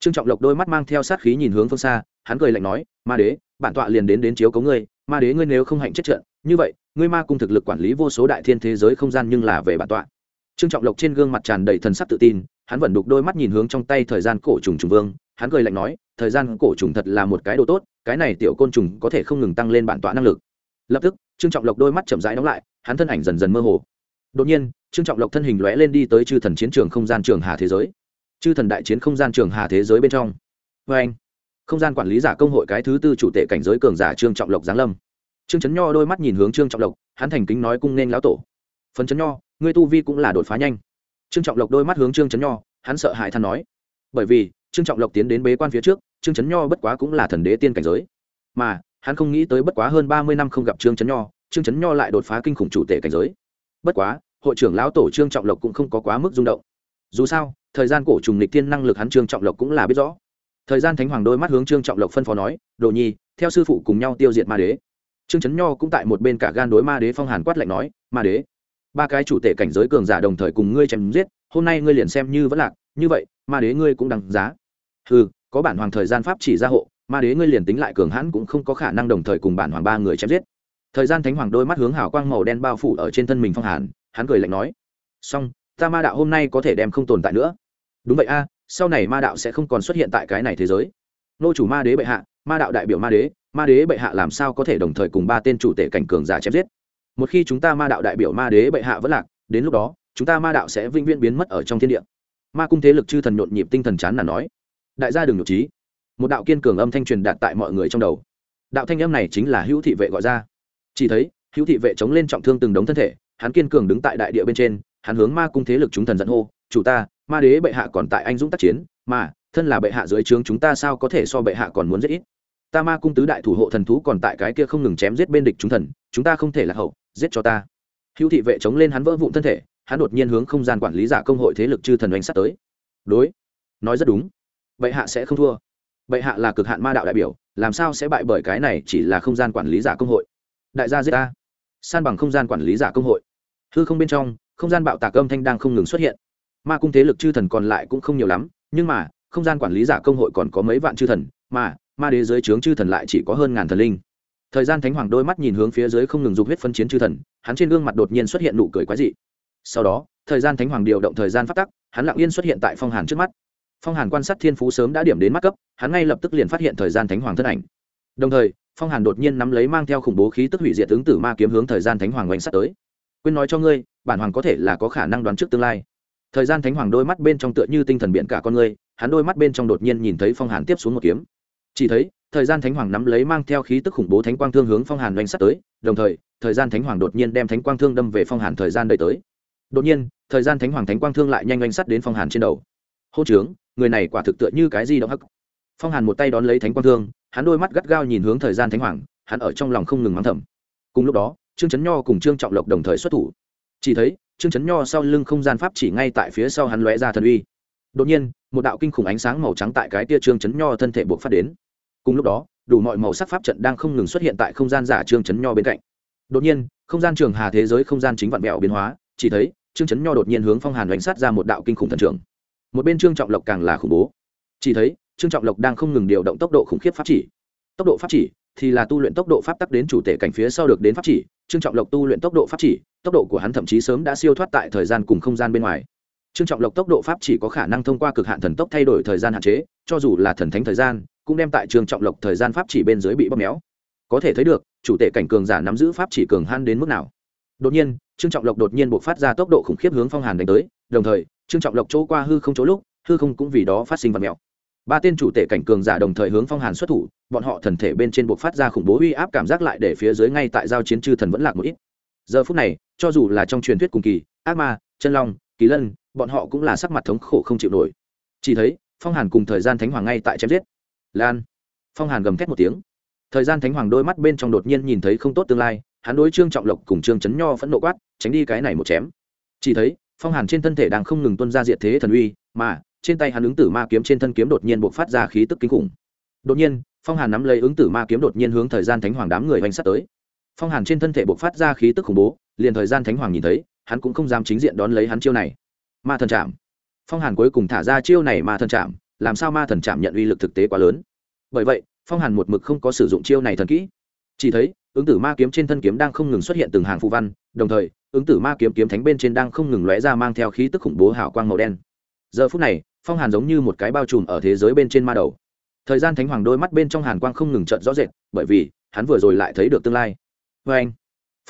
Trương trọng lộc đôi mắt mang theo sát khí nhìn hướng phương xa, hắn cười lạnh nói, ma đế, bản tọa liền đến đến chiếu cấu ngươi, ma đế ngươi nếu không hạnh chết trận, như vậy, ngươi ma cung thực lực quản lý vô số đại thiên thế giới không gian nhưng là về bản tọa. Trương trọng lộc trên gương mặt tràn đầy thần sắc tự tin, hắn vẫn đục đôi mắt nhìn hướng trong tay thời gian cổ trùng trùng vương, hắn cười lạnh nói, thời gian cổ trùng thật là một cái đồ tốt, cái này tiểu côn trùng có thể không ngừng tăng lên bản tọa năng lực. Lập tức trương trọng lộc đôi mắt chậm rãi đóng lại, hắn thân ảnh dần dần mơ hồ. Đột nhiên, trương trọng lộc thân hình lóe lên đi tới chư thần chiến trường không gian trường hà thế giới. Chư thần đại chiến không gian trường hà thế giới bên trong. Vê anh, không gian quản lý giả công hội cái thứ tư chủ tệ cảnh giới cường giả trương trọng lộc giáng lâm. Trương trấn nho đôi mắt nhìn hướng trương trọng lộc, hắn thành kính nói cung nên lão tổ. Phấn trấn nho, ngươi tu vi cũng là đột phá nhanh. Trương trọng lộc đôi mắt hướng trương trấn nho, hắn sợ hãi than nói. Bởi vì, trương trọng lộc tiến đến bế quan phía trước, trương trấn nho bất quá cũng là thần đế tiên cảnh giới. Mà hắn không nghĩ tới bất quá hơn ba mươi năm không gặp trương trấn nho, trương trấn nho lại đột phá kinh khủng chủ tể cảnh giới. Bất quá, hội trưởng lão tổ trương trọng lộc cũng không có quá mức rung động. Dù sao, thời gian cổ trùng lịch tiên năng lực hắn trương trọng lộc cũng là biết rõ. Thời gian thánh hoàng đôi mắt hướng trương trọng lộc phân phó nói, đồ nhi, theo sư phụ cùng nhau tiêu diệt ma đế. Trương trấn nho cũng tại một bên cả gan đối ma đế phong hàn quát lạnh nói, ma đế, ba cái chủ tể cảnh giới cường giả đồng thời cùng ngươi chém giết, hôm nay ngươi liền xem như vẫn lạc, như vậy, ma đế ngươi cũng đằng giá. Ừ có bản hoàng thời gian pháp chỉ ra hộ ma đế ngươi liền tính lại cường hãn cũng không có khả năng đồng thời cùng bản hoàng ba người chém giết. Thời gian thánh hoàng đôi mắt hướng hào quang màu đen bao phủ ở trên thân mình phong hàn, hắn cười lạnh nói, xong, ta ma đạo hôm nay có thể đem không tồn tại nữa. Đúng vậy a, sau này ma đạo sẽ không còn xuất hiện tại cái này thế giới. Nô chủ ma đế bệ hạ, ma đạo đại biểu ma đế ma đế bệ hạ làm sao có thể đồng thời cùng ba tên chủ tể cảnh cường giả chém giết? Một khi chúng ta ma đạo đại biểu ma đế bệ hạ vẫn lạc, đến lúc đó, chúng ta ma đạo sẽ vĩnh viễn biến mất ở trong thiên địa. Ma cung thế lực chư thần nhộn nhịp tinh thần chán là nói. Đại gia đừng nhộn trí một đạo kiên cường âm thanh truyền đạt tại mọi người trong đầu. Đạo thanh âm này chính là hữu thị vệ gọi ra. Chỉ thấy, hữu thị vệ chống lên trọng thương từng đống thân thể, hắn kiên cường đứng tại đại địa bên trên, hắn hướng ma cung thế lực chúng thần dẫn hô, chủ ta, ma đế bệ hạ còn tại anh dũng tác chiến, mà, thân là bệ hạ dưới trướng chúng ta sao có thể so bệ hạ còn muốn rất ít? Ta ma cung tứ đại thủ hộ thần thú còn tại cái kia không ngừng chém giết bên địch chúng thần, chúng ta không thể lạc hậu, giết cho ta. Hữu thị vệ chống lên hắn vỡ vụn thân thể, hắn đột nhiên hướng không gian quản lý giả công hội thế lực chư thần đánh sát tới. Đối, nói rất đúng. Bệ hạ sẽ không thua bệ hạ là cực hạn ma đạo đại biểu, làm sao sẽ bại bởi cái này chỉ là không gian quản lý giả công hội? Đại gia giết ta. San bằng không gian quản lý giả công hội. Hư không bên trong, không gian bạo tạc âm thanh đang không ngừng xuất hiện. Ma cung thế lực chư thần còn lại cũng không nhiều lắm, nhưng mà, không gian quản lý giả công hội còn có mấy vạn chư thần, mà, ma đế dưới trướng chư thần lại chỉ có hơn ngàn thần linh. Thời gian thánh hoàng đôi mắt nhìn hướng phía dưới không ngừng dục huyết phân chiến chư thần, hắn trên gương mặt đột nhiên xuất hiện nụ cười quái dị. Sau đó, thời gian thánh hoàng điều động thời gian phát tắc, hắn lặng yên xuất hiện tại phong hàn trước mắt phong hàn quan sát thiên phú sớm đã điểm đến mắt cấp, hắn ngay lập tức liền phát hiện thời gian thánh hoàng thân ảnh. Đồng thời, phong hàn đột nhiên nắm lấy mang theo khủng bố khí tức hủy diệt ứng tử ma kiếm hướng thời gian thánh hoàng oanh sắt tới. Quên nói cho ngươi, bản hoàng có thể là có khả năng đoán trước tương lai. Thời gian thánh hoàng đôi mắt bên trong tựa như tinh thần biện cả con ngươi hắn đôi mắt bên trong đột nhiên nhìn thấy phong hàn tiếp xuống một kiếm. Chỉ thấy, thời gian thánh hoàng nắm lấy mang theo khí tức khủng bố thánh quang thương hướng phong hàn oanh sắt tới, đồng thời thời gian thánh hoàng đột nhiên đem thánh quang thương đâm về phong hàn thời gian đợi tới. Đột nhiên, thời gian thánh hoàng thánh quang thương lại nhanh oanh sắt đến phong hàn trên đầu. Hô trướng người này quả thực tựa như cái gì động hắc. Phong hàn một tay đón lấy thánh quang thương, hắn đôi mắt gắt gao nhìn hướng thời gian thánh hoàng, hắn ở trong lòng không ngừng mắng thầm. Cùng lúc đó, trương trấn nho cùng trương trọng lộc đồng thời xuất thủ. Chỉ thấy, trương trấn nho sau lưng không gian pháp chỉ ngay tại phía sau hắn lóe ra thần uy. Đột nhiên, một đạo kinh khủng ánh sáng màu trắng tại cái tia trương trấn nho thân thể buộc phát đến. Cùng lúc đó, đủ mọi màu sắc pháp trận đang không ngừng xuất hiện tại không gian giả trương trấn nho bên cạnh. Đột nhiên, không gian trường hà thế giới không gian chính vạn mẹo biến hóa, chỉ thấy, trương trấn nho đột nhiên hướng phong hàn đánh sát ra một đạo kinh khủng thần trưởng một bên trương trọng lộc càng là khủng bố. Chỉ thấy, trương trọng lộc đang không ngừng điều động tốc độ khủng khiếp pháp chỉ. Tốc độ pháp chỉ thì là tu luyện tốc độ pháp tắc đến chủ tể cảnh phía sau được đến pháp chỉ. Trương trọng lộc tu luyện tốc độ pháp chỉ, tốc độ của hắn thậm chí sớm đã siêu thoát tại thời gian cùng không gian bên ngoài. Trương trọng lộc tốc độ pháp chỉ có khả năng thông qua cực hạn thần tốc thay đổi thời gian hạn chế, cho dù là thần thánh thời gian, cũng đem tại trương trọng lộc thời gian pháp chỉ bên dưới bị bóp méo. Có thể thấy được, chủ tể cảnh cường giả nắm giữ pháp chỉ cường han đến mức nào. Đột nhiên, trương trọng lộc đột nhiên buộc phát ra tốc độ khủng khiếp hướng phong hàn đánh tới đồng thời, trương trọng lộc chỗ qua hư không chỗ lúc, hư không cũng vì đó phát sinh vật mèo ba tên chủ tể cảnh cường giả đồng thời hướng phong hàn xuất thủ, bọn họ thần thể bên trên buộc phát ra khủng bố uy áp cảm giác lại để phía dưới ngay tại giao chiến chư thần vẫn lạc một ít. Giờ phút này, cho dù là trong truyền thuyết cùng kỳ, ác ma, chân long, kỳ lân, bọn họ cũng là sắc mặt thống khổ không chịu nổi. Chỉ thấy, phong hàn cùng thời gian thánh hoàng ngay tại chém giết. Lan. Phong hàn gầm thét một tiếng. Thời gian thánh hoàng đôi mắt bên trong đột nhiên nhìn thấy không tốt tương lai, hắn đối trương trọng lộc cùng trương chấn nho phẫn nộ quát, tránh đi cái này một chém. Chỉ thấy phong hàn trên thân thể đang không ngừng tuân ra diệt thế thần uy, mà, trên tay hắn ứng tử ma kiếm trên thân kiếm đột nhiên buộc phát ra khí tức kinh khủng. Đột nhiên, phong hàn nắm lấy ứng tử ma kiếm đột nhiên hướng thời gian thánh hoàng đám người oanh sắt tới. Phong hàn trên thân thể bộc phát ra khí tức khủng bố, liền thời gian thánh hoàng nhìn thấy, hắn cũng không dám chính diện đón lấy hắn chiêu này. Ma thần chạm phong hàn cuối cùng thả ra chiêu này ma thần chạm làm sao ma thần chạm nhận uy lực thực tế quá lớn? Bởi vậy, phong hàn một mực không có sử dụng chiêu này thần kỹ. Chỉ thấy ứng tử ma kiếm trên thân kiếm đang không ngừng xuất hiện từng hàng phù văn, đồng thời, ứng tử ma kiếm kiếm thánh bên trên đang không ngừng lóe ra mang theo khí tức khủng bố hào quang màu đen. Giờ phút này, phong hàn giống như một cái bao trùm ở thế giới bên trên ma đầu. Thời gian thánh hoàng đôi mắt bên trong hàn quang không ngừng trợn rõ rệt, bởi vì, hắn vừa rồi lại thấy được tương lai. Vê anh,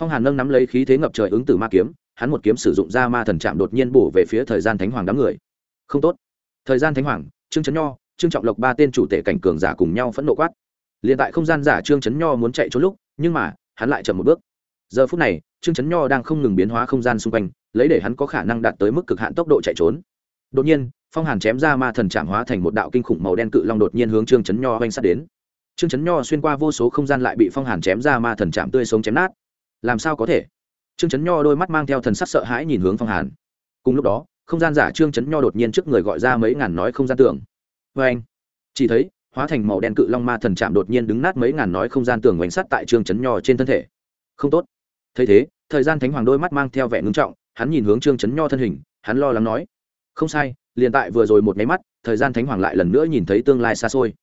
phong hàn nâng nắm lấy khí thế ngập trời ứng tử ma kiếm, hắn một kiếm sử dụng ra ma thần chạm đột nhiên bổ về phía thời gian thánh hoàng đám người. Không tốt. Thời gian thánh hoàng, trương trấn nho, trương trọng lộc ba tên chủ tể cảnh cường giả cùng nhau phẫn nộ quát. Liền tại không gian giả trương trấn nho muốn chạy trốn lúc nhưng mà, hắn lại chậm một bước. Giờ phút này, trương chấn nho đang không ngừng biến hóa không gian xung quanh, lấy để hắn có khả năng đạt tới mức cực hạn tốc độ chạy trốn. Đột nhiên, phong hàn chém ra ma thần chạm hóa thành một đạo kinh khủng màu đen cự long đột nhiên hướng trương chấn nho oanh sát đến. Trương chấn nho xuyên qua vô số không gian lại bị phong hàn chém ra ma thần chạm tươi sống chém nát. Làm sao có thể? Trương chấn nho đôi mắt mang theo thần sắc sợ hãi nhìn hướng phong hàn. Cùng lúc đó, không gian giả trương chấn nho đột nhiên trước người gọi ra mấy ngàn nói không gian tưởng. Vê anh chỉ thấy hóa thành màu đen cự long ma thần chạm đột nhiên đứng nát mấy ngàn nói không gian tường ngoảnh sắt tại trương chấn nho trên thân thể. Không tốt. Thấy thế, thời gian thánh hoàng đôi mắt mang theo vẻ ngưng trọng, hắn nhìn hướng trương chấn nho thân hình, hắn lo lắng nói, không sai, liền tại vừa rồi một máy mắt, thời gian thánh hoàng lại lần nữa nhìn thấy tương lai xa xôi.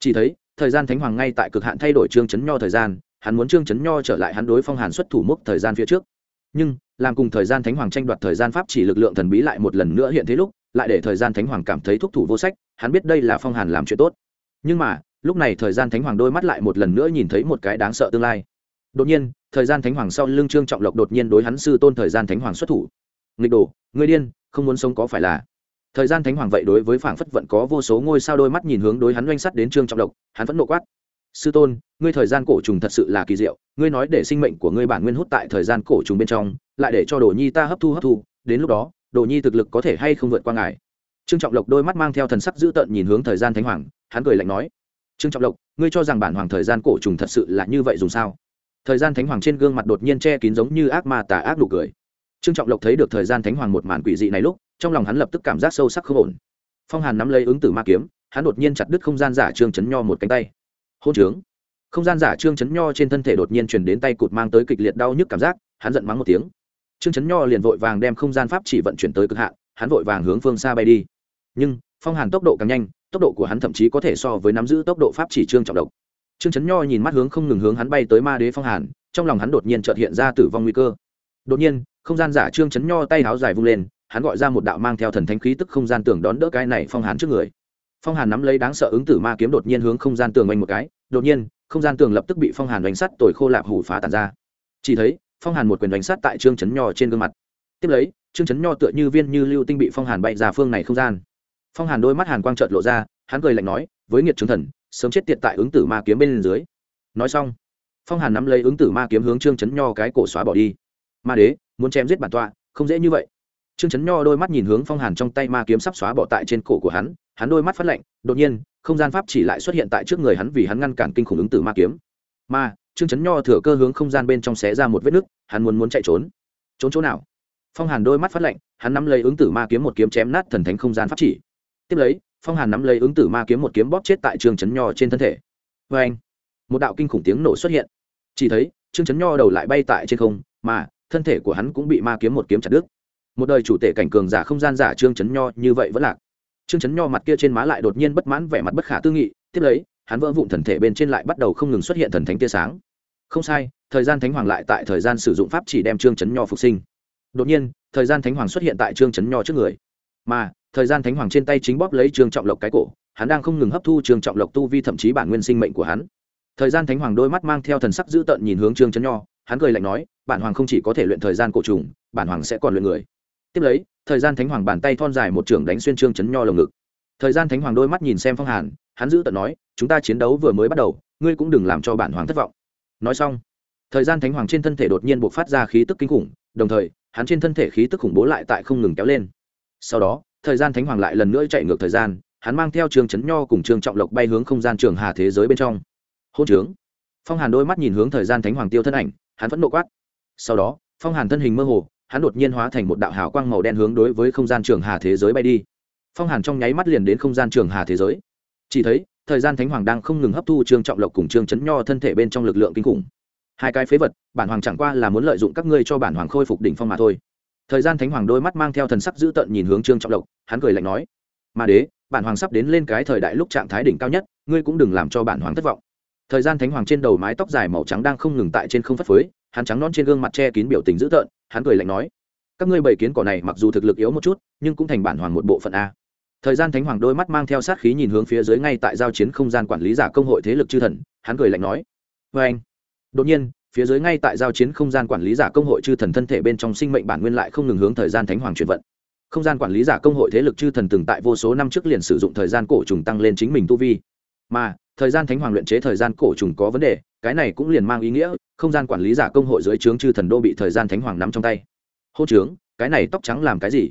Chỉ thấy, thời gian thánh hoàng ngay tại cực hạn thay đổi trương chấn nho thời gian, hắn muốn trương chấn nho trở lại hắn đối phong hàn xuất thủ mốc thời gian phía trước. Nhưng, làm cùng thời gian thánh hoàng tranh đoạt thời gian pháp chỉ lực lượng thần bí lại một lần nữa hiện thế lúc, lại để thời gian thánh hoàng cảm thấy thúc thủ vô sách, hắn biết đây là phong hàn làm chuyện tốt nhưng mà, lúc này thời gian thánh hoàng đôi mắt lại một lần nữa nhìn thấy một cái đáng sợ tương lai. Đột nhiên, thời gian thánh hoàng sau lưng trương trọng lộc đột nhiên đối hắn sư tôn thời gian thánh hoàng xuất thủ. Nghịch đồ người điên, không muốn sống có phải là? Thời gian thánh hoàng vậy đối với phảng phất vận có vô số ngôi sao đôi mắt nhìn hướng đối hắn oanh sắt đến trương trọng lộc, hắn vẫn nộ quát. Sư tôn, ngươi thời gian cổ trùng thật sự là kỳ diệu, ngươi nói để sinh mệnh của ngươi bản nguyên hút tại thời gian cổ trùng bên trong, lại để cho đồ nhi ta hấp thu hấp thu, đến lúc đó, đồ nhi thực lực có thể hay không vượt qua ngài? Trương trọng lộc đôi mắt mang theo thần sắc dữ tợn nhìn hướng thời gian thánh hoàng hắn cười lạnh nói, trương trọng lộc, ngươi cho rằng bản hoàng thời gian cổ trùng thật sự là như vậy dùng sao? Thời gian thánh hoàng trên gương mặt đột nhiên che kín giống như ác ma tà ác nụ cười. Trương trọng lộc thấy được thời gian thánh hoàng một màn quỷ dị này lúc, trong lòng hắn lập tức cảm giác sâu sắc không ổn. Phong hàn nắm lấy ứng tử ma kiếm, hắn đột nhiên chặt đứt không gian giả trương chấn nho một cánh tay. Hôn trướng. Không gian giả trương chấn nho trên thân thể đột nhiên chuyển đến tay cụt mang tới kịch liệt đau nhức cảm giác, hắn giận mắng một tiếng. Trương chấn nho liền vội vàng đem không gian pháp chỉ vận chuyển tới cực hạn, hắn vội vàng hướng phương xa bay đi. Nhưng, phong hàn tốc độ càng nhanh tốc độ của hắn thậm chí có thể so với nắm giữ tốc độ pháp chỉ trương trọng độc. Trương chấn nho nhìn mắt hướng không ngừng hướng hắn bay tới ma đế phong hàn, trong lòng hắn đột nhiên chợt hiện ra tử vong nguy cơ. Đột nhiên, không gian giả trương chấn nho tay háo dài vung lên, hắn gọi ra một đạo mang theo thần thánh khí tức không gian tường đón đỡ cái này phong hàn trước người. Phong hàn nắm lấy đáng sợ ứng tử ma kiếm đột nhiên hướng không gian tường oanh một cái, đột nhiên, không gian tường lập tức bị phong hàn đánh sắt tồi khô lạp hủ phá tàn ra. Chỉ thấy, phong hàn một quyền đánh sắt tại trương chấn nho trên gương mặt. Tiếp lấy, trương chấn nho tựa như viên như lưu tinh bị phong hàn bay ra phương này không gian phong hàn đôi mắt hàn quang trợt lộ ra, hắn cười lạnh nói, với nghiệt trướng thần, sớm chết tiệt tại ứng tử ma kiếm bên dưới. Nói xong, phong hàn nắm lấy ứng tử ma kiếm hướng trương chấn nho cái cổ xóa bỏ đi. Ma đế, muốn chém giết bản tọa, không dễ như vậy. Trương chấn nho đôi mắt nhìn hướng phong hàn trong tay ma kiếm sắp xóa bỏ tại trên cổ của hắn hắn đôi mắt phát lạnh, đột nhiên, không gian pháp chỉ lại xuất hiện tại trước người hắn vì hắn ngăn cản kinh khủng ứng tử ma kiếm. Ma, trương chấn nho thừa cơ hướng không gian bên trong xé ra một vết nứt, hắn muốn muốn chạy trốn. Trốn chỗ nào? Phong hàn đôi mắt phát lạnh, hắn nắm lấy ứng tử ma kiếm một kiếm chém nát thần thánh không gian pháp chỉ tiếp lấy, phong hàn nắm lấy ứng tử ma kiếm một kiếm bóp chết tại trương chấn nho trên thân thể. Vê anh, một đạo kinh khủng tiếng nổ xuất hiện. Chỉ thấy, trương chấn nho đầu lại bay tại trên không, mà thân thể của hắn cũng bị ma kiếm một kiếm chặt đứt. Một đời chủ tể cảnh cường giả không gian giả trương chấn nho như vậy vẫn lạc. Trương chấn nho mặt kia trên má lại đột nhiên bất mãn vẻ mặt bất khả tư nghị, tiếp lấy, hắn vỡ vụn thần thể bên trên lại bắt đầu không ngừng xuất hiện thần thánh tia sáng. Không sai, thời gian thánh hoàng lại tại thời gian sử dụng pháp chỉ đem trương chấn nho phục sinh. Đột nhiên, thời gian thánh hoàng xuất hiện tại trương chấn nho trước người. Mà thời gian thánh hoàng trên tay chính bóp lấy trương trọng lộc cái cổ, hắn đang không ngừng hấp thu trương trọng lộc tu vi thậm chí bản nguyên sinh mệnh của hắn. Thời gian thánh hoàng đôi mắt mang theo thần sắc dữ tợn nhìn hướng trương Trấn nho, hắn cười lạnh nói, bản hoàng không chỉ có thể luyện thời gian cổ trùng, bản hoàng sẽ còn luyện người. Tiếp lấy, thời gian thánh hoàng bàn tay thon dài một trưởng đánh xuyên trương Trấn nho lồng ngực. Thời gian thánh hoàng đôi mắt nhìn xem phong hàn, hắn giữ tận nói, chúng ta chiến đấu vừa mới bắt đầu, ngươi cũng đừng làm cho bản hoàng thất vọng. Nói xong, thời gian thánh hoàng trên thân thể đột nhiên buộc phát ra khí tức kinh khủng, đồng thời, hắn trên thân thể khí tức khủng bố lại tại không ngừng kéo lên. Sau đó thời gian thánh hoàng lại lần nữa chạy ngược thời gian, hắn mang theo trường chấn nho cùng trường trọng lộc bay hướng không gian trường hà thế giới bên trong. Hôn trướng. Phong hàn đôi mắt nhìn hướng thời gian thánh hoàng tiêu thân ảnh, hắn vẫn nộ quát. Sau đó, phong hàn thân hình mơ hồ, hắn đột nhiên hóa thành một đạo hào quang màu đen hướng đối với không gian trường hà thế giới bay đi. Phong hàn trong nháy mắt liền đến không gian trường hà thế giới. Chỉ thấy, thời gian thánh hoàng đang không ngừng hấp thu trương trọng lộc cùng trương chấn nho thân thể bên trong lực lượng kinh khủng. Hai cái phế vật, bản hoàng chẳng qua là muốn lợi dụng các ngươi cho bản hoàng khôi phục đỉnh phong mà thôi thời gian thánh hoàng đôi mắt mang theo thần sắc dữ tợn nhìn hướng trương trọng lộc, hắn cười lạnh nói mà đế, bản hoàng sắp đến lên cái thời đại lúc trạng thái đỉnh cao nhất, ngươi cũng đừng làm cho bản hoàng thất vọng. Thời gian thánh hoàng trên đầu mái tóc dài màu trắng đang không ngừng tại trên không phất phới, hắn trắng non trên gương mặt che kín biểu tình dữ tợn, hắn cười lạnh nói, các ngươi bảy kiến cỏ này mặc dù thực lực yếu một chút, nhưng cũng thành bản hoàng một bộ phận a. Thời gian thánh hoàng đôi mắt mang theo sát khí nhìn hướng phía dưới ngay tại giao chiến không gian quản lý giả công hội thế lực chư thần, hắn cười lạnh nói vê anh đột nhiên phía dưới ngay tại giao chiến không gian quản lý giả công hội chư thần thân thể bên trong sinh mệnh bản nguyên lại không ngừng hướng thời gian thánh hoàng chuyển vận. Không gian quản lý giả công hội thế lực chư thần từng tại vô số năm trước liền sử dụng thời gian cổ trùng tăng lên chính mình tu vi. Mà, thời gian thánh hoàng luyện chế thời gian cổ trùng có vấn đề, cái này cũng liền mang ý nghĩa, không gian quản lý giả công hội dưới trướng chư thần đô bị thời gian thánh hoàng nắm trong tay. Hô trướng, cái này tóc trắng làm cái gì?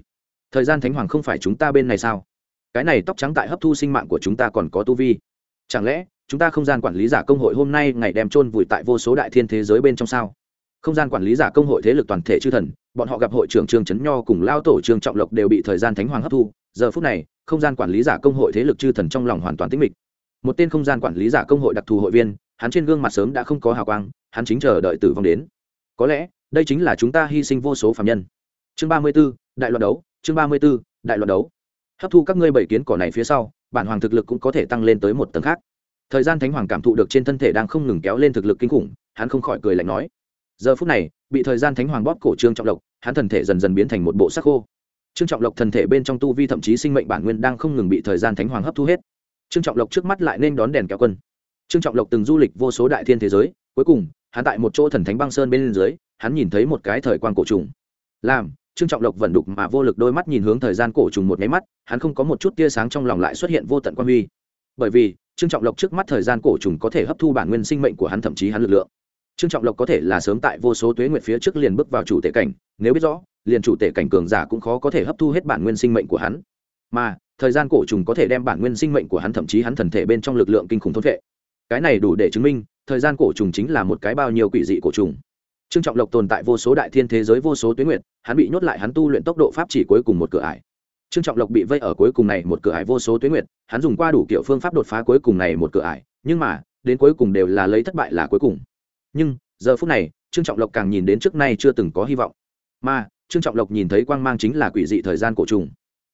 Thời gian thánh hoàng không phải chúng ta bên này sao? Cái này tóc trắng tại hấp thu sinh mạng của chúng ta còn có tu vi. Chẳng lẽ chúng ta không gian quản lý giả công hội hôm nay ngày đem chôn vùi tại vô số đại thiên thế giới bên trong sao? Không gian quản lý giả công hội thế lực toàn thể chư thần, bọn họ gặp hội trưởng trương trấn nho cùng lao tổ trương trọng lộc đều bị thời gian thánh hoàng hấp thu. Giờ phút này, không gian quản lý giả công hội thế lực chư thần trong lòng hoàn toàn tĩnh mịch. Một tên không gian quản lý giả công hội đặc thù hội viên, hắn trên gương mặt sớm đã không có hào quang, hắn chính chờ đợi tử vong đến. Có lẽ, đây chính là chúng ta hy sinh vô số phạm nhân. Chương ba mươi b ố đại loạn đấu, chương ba mươi b ố đại loạn đấu. Hấp thu các ngươi bảy kiến cỏ này phía sau, bản hoàng thực lực cũng có thể tăng lên tới một tầng khác thời gian thánh hoàng cảm thụ được trên thân thể đang không ngừng kéo lên thực lực kinh khủng, hắn không khỏi cười lạnh nói. Giờ phút này, bị thời gian thánh hoàng bóp cổ trương trọng lộc, hắn thần thể dần dần biến thành một bộ sắc khô. Trương trọng lộc thần thể bên trong tu vi thậm chí sinh mệnh bản nguyên đang không ngừng bị thời gian thánh hoàng hấp thu hết. Trương trọng lộc trước mắt lại nên đón đèn kéo quân. Trương trọng lộc từng du lịch vô số đại thiên thế giới, cuối cùng, hắn tại một chỗ thần thánh băng sơn bên dưới, hắn nhìn thấy một cái thời quan cổ trùng. Làm, trương trọng lộc vẩn đục mà vô lực đôi mắt nhìn hướng thời gian cổ trùng một nháy mắt, hắn không có một chút tia sáng trong lòng lại xuất hiện vô tận quan huy. Bởi vì trương trọng lộc trước mắt thời gian cổ trùng có thể hấp thu bản nguyên sinh mệnh của hắn thậm chí hắn lực lượng. Trương trọng lộc có thể là sớm tại vô số tuế nguyệt phía trước liền bước vào chủ tể cảnh, nếu biết rõ, liền chủ tể cảnh cường giả cũng khó có thể hấp thu hết bản nguyên sinh mệnh của hắn. Mà, thời gian cổ trùng có thể đem bản nguyên sinh mệnh của hắn thậm chí hắn thần thể bên trong lực lượng kinh khủng thôn vệ. Cái này đủ để chứng minh, thời gian cổ trùng chính là một cái bao nhiêu quỷ dị cổ trùng. Trương trọng lộc tồn tại vô số đại thiên thế giới, vô số tuyến nguyện hắn bị nhốt lại hắn tu luyện tốc độ pháp chỉ cuối cùng một cửa ải trương trọng lộc bị vây ở cuối cùng này một cửa ải vô số tuyến nguyệt, hắn dùng qua đủ kiểu phương pháp đột phá cuối cùng này một cửa ải nhưng mà đến cuối cùng đều là lấy thất bại là cuối cùng. Nhưng giờ phút này trương trọng lộc càng nhìn đến trước nay chưa từng có hy vọng. Mà trương trọng lộc nhìn thấy quang mang chính là quỷ dị thời gian cổ trùng.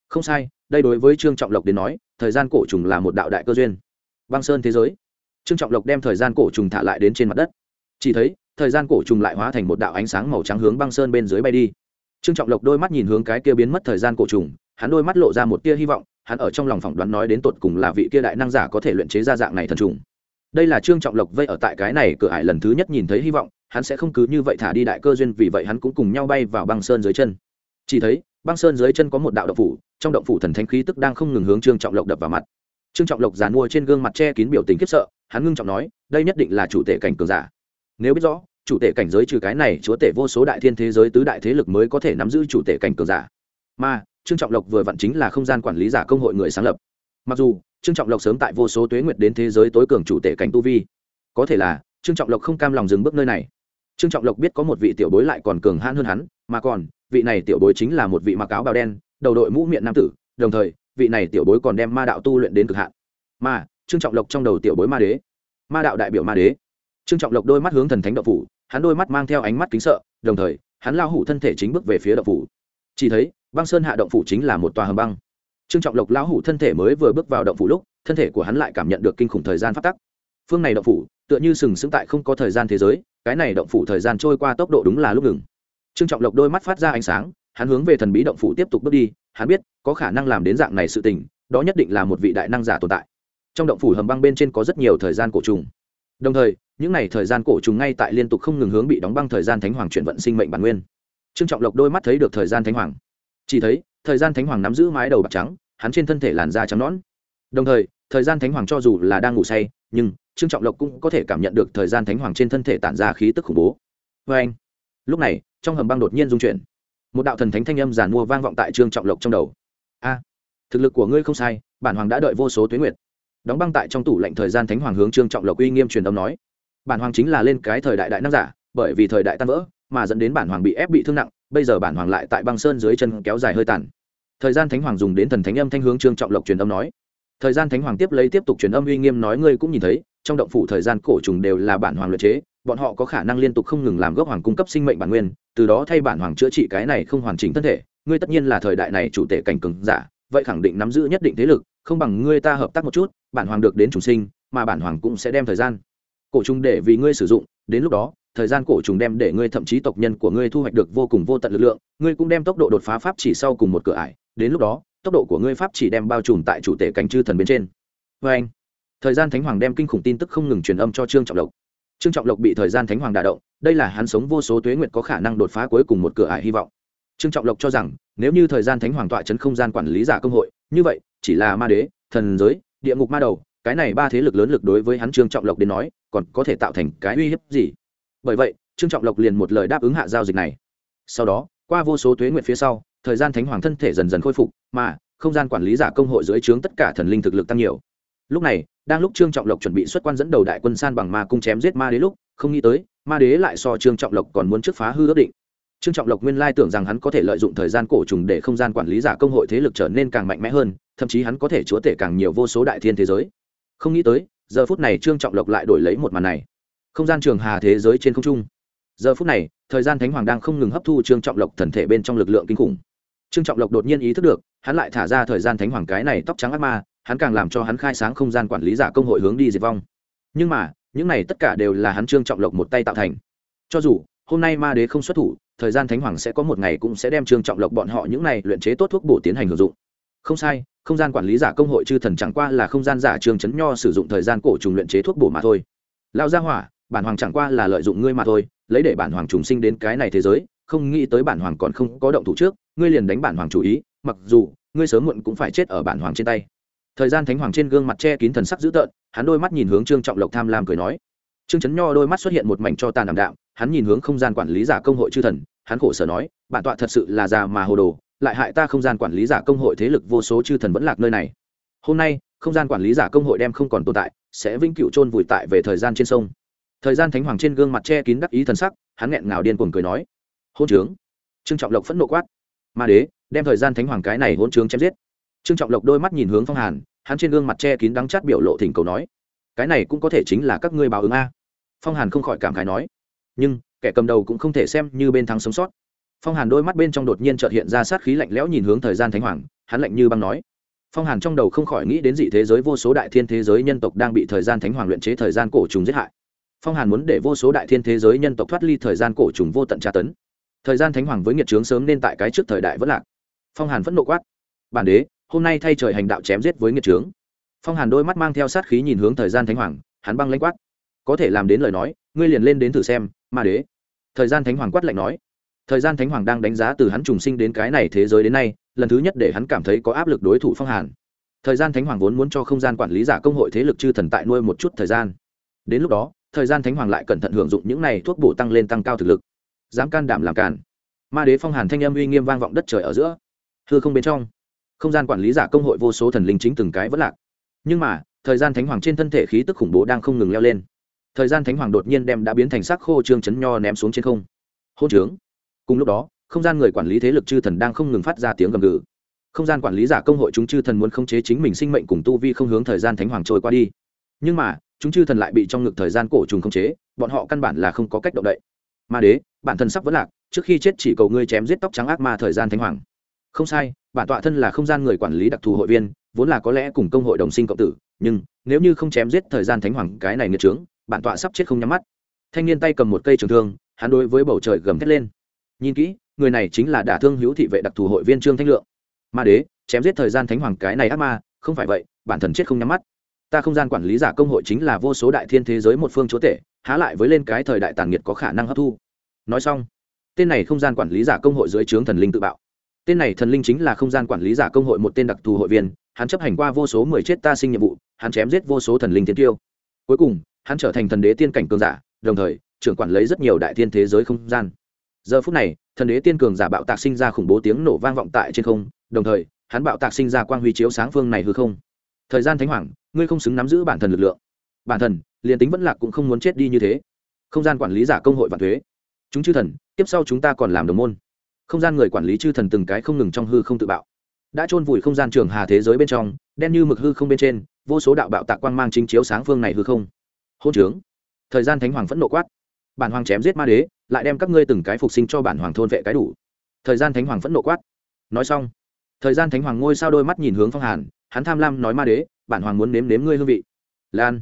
Không sai đây đối với trương trọng lộc đến nói thời gian cổ trùng là một đạo đại cơ duyên. Băng sơn thế giới. Trương trọng lộc đem thời gian cổ trùng thả lại đến trên mặt đất. Chỉ thấy thời gian cổ trùng lại hóa thành một đạo ánh sáng màu trắng hướng băng sơn bên dưới bay đi. Trương trọng lộc đôi mắt nhìn hướng cái kia biến mất thời gian cổ trùng hắn đôi mắt lộ ra một tia hy vọng, hắn ở trong lòng phỏng đoán nói đến tột cùng là vị kia đại năng giả có thể luyện chế ra dạng này thần trùng. Đây là trương trọng lộc vây ở tại cái này cửa ải lần thứ nhất nhìn thấy hy vọng, hắn sẽ không cứ như vậy thả đi đại cơ duyên, vì vậy hắn cũng cùng nhau bay vào băng sơn dưới chân. Chỉ thấy, băng sơn dưới chân có một đạo động phủ, trong động phủ thần thánh khí tức đang không ngừng hướng trương trọng lộc đập vào mặt. Trương trọng lộc giàn mua trên gương mặt che kín biểu tình khiếp sợ, hắn ngưng trọng nói, đây nhất định là chủ tể cảnh cường giả. Nếu biết rõ, chủ tể cảnh giới trừ cái này, chúa tể vô số đại thiên thế giới tứ đại thế lực mới có thể nắm giữ chủ tể cảnh cường giả. Mà trương trọng lộc vừa vặn chính là không gian quản lý giả công hội người sáng lập. Mặc dù, trương trọng lộc sớm tại vô số tuế nguyệt đến thế giới tối cường chủ tể cảnh tu vi. Có thể là, trương trọng lộc không cam lòng dừng bước nơi này. Trương trọng lộc biết có một vị tiểu bối lại còn cường hãn hơn hắn, mà còn, vị này tiểu bối chính là một vị mặc áo bào đen, đầu đội mũ miệng nam tử, đồng thời, vị này tiểu bối còn đem ma đạo tu luyện đến cực hạn. Mà, trương trọng lộc trong đầu tiểu bối ma đế, ma đạo đại biểu ma đế. Trương trọng lộc đôi mắt hướng thần thánh đậu phủ, hắn đôi mắt mang theo ánh mắt kính sợ, đồng thời, hắn lao hủ thân thể chính bước về phía động phủ. Chỉ thấy băng sơn hạ động phủ chính là một tòa hầm băng. Trương trọng lộc lão hủ thân thể mới vừa bước vào động phủ lúc, thân thể của hắn lại cảm nhận được kinh khủng thời gian phát tắc. Phương này động phủ, tựa như sừng sững tại không có thời gian thế giới, cái này động phủ thời gian trôi qua tốc độ đúng là lúc ngừng. Trương trọng lộc đôi mắt phát ra ánh sáng, hắn hướng về thần bí động phủ tiếp tục bước đi, hắn biết, có khả năng làm đến dạng này sự tình, đó nhất định là một vị đại năng giả tồn tại. Trong động phủ hầm băng bên trên có rất nhiều thời gian cổ trùng. Đồng thời, những n à y thời gian cổ trùng ngay tại liên tục không ngừng hướng bị đóng băng thời gian thánh hoàng chuyển vận sinh mệnh bản nguyên. Trương trọng lộc đôi mắt thấy được thời gian thánh hoàng chỉ thấy, thời gian thánh hoàng nắm giữ mái đầu bạc trắng, hắn trên thân thể làn da trắng nõn. Đồng thời thời gian thánh hoàng cho dù là đang ngủ say, nhưng trương trọng lộc cũng có thể cảm nhận được thời gian thánh hoàng trên thân thể tản ra khí tức khủng bố. Vê anh, lúc này, trong hầm băng đột nhiên dung chuyển. Một đạo thần thánh thanh âm giàn mua vang vọng tại trương trọng lộc trong đầu. A, thực lực của ngươi không sai, bản hoàng đã đợi vô số tuyến nguyệt. Đóng băng tại trong tủ lạnh thời gian thánh hoàng hướng trương trọng lộc uy nghiêm truyền âm nói. Bản hoàng chính là lên cái thời đại đại năng giả, bởi vì thời đại tan vỡ, mà dẫn đến bản hoàng bị ép bị thương nặng bây giờ bản hoàng lại tại băng sơn dưới chân kéo dài hơi tàn. Thời gian thánh hoàng dùng đến thần thánh âm thanh hướng trương trọng lộc truyền âm nói. Thời gian thánh hoàng tiếp lấy tiếp tục truyền âm uy nghiêm nói, ngươi cũng nhìn thấy, trong động phủ thời gian cổ trùng đều là bản hoàng luyện chế, bọn họ có khả năng liên tục không ngừng làm gốc hoàng cung cấp sinh mệnh bản nguyên, từ đó thay bản hoàng chữa trị cái này không hoàn chỉnh thân thể. Ngươi tất nhiên là thời đại này chủ tể cảnh cường giả, vậy khẳng định nắm giữ nhất định thế lực, không bằng ngươi ta hợp tác một chút, bản hoàng được đến trùng sinh, mà bản hoàng cũng sẽ đem thời gian cổ trùng để vì ngươi sử dụng, đến lúc đó thời gian cổ trùng đem để ngươi thậm chí tộc nhân của ngươi thu hoạch được vô cùng vô tận lực lượng, ngươi cũng đem tốc độ đột phá pháp chỉ sau cùng một cửa ải, đến lúc đó, tốc độ của ngươi pháp chỉ đem bao trùm tại chủ tể cảnh chư thần bên trên. Vê anh, thời gian thánh hoàng đem kinh khủng tin tức không ngừng truyền âm cho trương trọng lộc. Trương trọng lộc bị thời gian thánh hoàng đả động, đây là hắn sống vô số tuế nguyệt có khả năng đột phá cuối cùng một cửa ải hy vọng. Trương trọng lộc cho rằng, nếu như thời gian thánh hoàng tọa chấn không gian quản lý giả công hội, như vậy, chỉ là ma đế, thần giới, địa ngục ma đầu, cái này ba thế lực lớn lực đối với hắn trương trọng lộc đến nói, còn có thể tạo thành cái uy hiếp gì? Bởi vậy, trương trọng lộc liền một lời đáp ứng hạ giao dịch này. Sau đó, qua vô số tuế nguyện phía sau, thời gian thánh hoàng thân thể dần dần khôi phục, mà không gian quản lý giả công hội dưới trướng tất cả thần linh thực lực tăng nhiều. Lúc này, đang lúc trương trọng lộc chuẩn bị xuất quan dẫn đầu đại quân san bằng ma cung chém giết ma đế lúc, không nghĩ tới, ma đế lại so trương trọng lộc còn muốn trước phá hư ước định. Trương trọng lộc nguyên lai tưởng rằng hắn có thể lợi dụng thời gian cổ trùng để không gian quản lý giả công hội thế lực trở nên càng mạnh mẽ hơn, thậm chí hắn có thể chúa tể càng nhiều vô số đại thiên thế giới. Không nghĩ tới, giờ phút này trương trọng lộc lại đổi lấy một màn này không gian trường hà thế giới trên không trung. Giờ phút này, thời gian thánh hoàng đang không ngừng hấp thu trương trọng lộc thần thể bên trong lực lượng kinh khủng. Trương trọng lộc đột nhiên ý thức được, hắn lại thả ra thời gian thánh hoàng cái này tóc trắng ác ma, hắn càng làm cho hắn khai sáng không gian quản lý giả công hội hướng đi diệt vong. Nhưng mà, những này tất cả đều là hắn trương trọng lộc một tay tạo thành. Cho dù, hôm nay ma đế không xuất thủ, thời gian thánh hoàng sẽ có một ngày cũng sẽ đem trương trọng lộc bọn họ những này luyện chế tốt thuốc bổ tiến hành hưởng dụng. Không sai, không gian quản lý giả công hội chư thần chẳng qua là không gian giả trương chấn nho sử dụng thời gian cổ trùng luyện chế thuốc bổ mà thôi. Lao gia hỏa bản hoàng chẳng qua là lợi dụng ngươi mà thôi, lấy để bản hoàng trùng sinh đến cái này thế giới, không nghĩ tới bản hoàng còn không có động thủ trước, ngươi liền đánh bản hoàng chủ ý, mặc dù, ngươi sớm muộn cũng phải chết ở bản hoàng trên tay. Thời gian thánh hoàng trên gương mặt che kín thần sắc dữ tợn, hắn đôi mắt nhìn hướng trương trọng lộc tham lam cười nói. Trương Trấn nho đôi mắt xuất hiện một mảnh cho tàn đảm đạm, hắn nhìn hướng không gian quản lý giả công hội chư thần, hắn khổ sở nói, bản tọa thật sự là già mà hồ đồ, lại hại ta không gian quản lý giả công hội thế lực vô số chư thần vẫn lạc nơi này. Hôm nay, không gian quản lý giả công hội đem không còn tồn tại, sẽ vĩnh cửu chôn vùi tại về thời gian trên sông thời gian thánh hoàng trên gương mặt che kín đắc ý thần sắc, hắn nghẹn ngào điên cuồng cười nói hôn trướng. Trương trọng lộc phẫn nộ quát, ma đế, đem thời gian thánh hoàng cái này hôn trướng chém giết. Trương trọng lộc đôi mắt nhìn hướng phong hàn, hắn trên gương mặt che kín đắng chát biểu lộ thỉnh cầu nói, cái này cũng có thể chính là các ngươi báo ứng a. Phong hàn không khỏi cảm khái nói, nhưng, kẻ cầm đầu cũng không thể xem như bên thắng sống sót. Phong hàn đôi mắt bên trong đột nhiên trợt hiện ra sát khí lạnh lẽo nhìn hướng thời gian thánh hoàng, hắn lạnh như băng nói, phong hàn trong đầu không khỏi nghĩ đến dị thế giới vô số đại thiên thế giới nhân tộc đang bị thời gian thánh hoàng luyện chế thời gian cổ trùng giết hại phong hàn muốn để vô số đại thiên thế giới nhân tộc thoát ly thời gian cổ trùng vô tận tra tấn. Thời gian thánh hoàng với nghiệt trướng sớm nên tại cái trước thời đại vẫn lạc. Phong hàn vẫn nộ quát. Bản đế, hôm nay thay trời hành đạo chém giết với nghiệt trướng phong hàn đôi mắt mang theo sát khí nhìn hướng thời gian thánh hoàng, hắn băng lãnh quát. Có thể làm đến lời nói, ngươi liền lên đến thử xem, ma đế. Thời gian thánh hoàng quát lạnh nói. Thời gian thánh hoàng đang đánh giá từ hắn trùng sinh đến cái này thế giới đến nay, lần thứ nhất để hắn cảm thấy có áp lực đối thủ phong hàn. Thời gian thánh hoàng vốn muốn cho không gian quản lý giả công hội thế lực chư thần tại nuôi một chút thời gian. Đến lúc đó thời gian thánh hoàng lại cẩn thận hưởng dụng những này thuốc bổ tăng lên tăng cao thực lực. Dám can đảm làm cản ma đế phong hàn thanh âm uy nghiêm vang vọng đất trời ở giữa. Hư không bên trong, không gian quản lý giả công hội vô số thần linh chính từng cái vẫn lạc. Nhưng mà, thời gian thánh hoàng trên thân thể khí tức khủng bố đang không ngừng leo lên. Thời gian thánh hoàng đột nhiên đem đã biến thành sắc khô trương chấn nho ném xuống trên không. Hôn trướng. Cùng lúc đó, không gian người quản lý thế lực chư thần đang không ngừng phát ra tiếng gầm gừ. Không gian quản lý giả công hội chúng chư thần muốn khống chế chính mình sinh mệnh cùng tu vi không hướng thời gian thánh hoàng trôi qua đi. Nhưng mà chúng chư thần lại bị trong ngực thời gian cổ trùng khống chế, bọn họ căn bản là không có cách động đậy. Ma đế, bản thân sắp vẫn lạc, trước khi chết chỉ cầu ngươi chém giết tóc trắng ác ma thời gian thánh hoàng. Không sai, bản tọa thân là không gian người quản lý đặc thù hội viên, vốn là có lẽ cùng công hội đồng sinh cộng tử, nhưng nếu như không chém giết thời gian thánh hoàng cái này nghiệt trướng bản tọa sắp chết không nhắm mắt. Thanh niên tay cầm một cây trường thương, hắn đối với bầu trời gầm thét lên. Nhìn kỹ, người này chính là đả thương hữu thị vệ đặc thù hội viên trương thanh lượng. Ma đế, chém giết thời gian thánh hoàng cái này ác ma, không phải vậy, bản thân chết không nhắm mắt ta không gian quản lý giả công hội chính là vô số đại thiên thế giới một phương chúa tể, há lại với lên cái thời đại tàn nhiệt có khả năng hấp thu. Nói xong, tên này không gian quản lý giả công hội dưới trướng thần linh tự bạo. Tên này thần linh chính là không gian quản lý giả công hội một tên đặc thù hội viên, hắn chấp hành qua vô số mười chết ta sinh nhiệm vụ, hắn chém giết vô số thần linh tiên tiêu. Cuối cùng, hắn trở thành thần đế tiên cảnh cường giả, đồng thời, trưởng quản lấy rất nhiều đại thiên thế giới không gian. Giờ phút này, thần đế tiên cường giả bạo tạc sinh ra khủng bố tiếng nổ vang vọng tại trên không, đồng thời, hắn bạo tạc sinh ra quang huy chiếu sáng phương này hư không. Thời gian thánh hoàng ngươi không xứng nắm giữ bản thần lực lượng. Bản thần, liền tính vẫn lạc cũng không muốn chết đi như thế. Không gian quản lý giả công hội vạn thuế. Chúng chư thần, tiếp sau chúng ta còn làm đồng môn. Không gian người quản lý chư thần từng cái không ngừng trong hư không tự bạo. Đã chôn vùi không gian trường hà thế giới bên trong, đen như mực hư không bên trên, vô số đạo bạo tạc quang mang chính chiếu sáng phương này hư không. Hôn trướng. Thời gian thánh hoàng phẫn nộ quát. Bản hoàng chém giết ma đế, lại đem các ngươi từng cái phục sinh cho bản hoàng thôn vệ cái đủ. Thời gian thánh hoàng phẫn nộ quát. Nói xong, thời gian thánh hoàng ngôi sao đôi mắt nhìn hướng phong hàn, hắn tham lam nói ma đế bản hoàng muốn nếm nếm ngươi hương vị. Lan.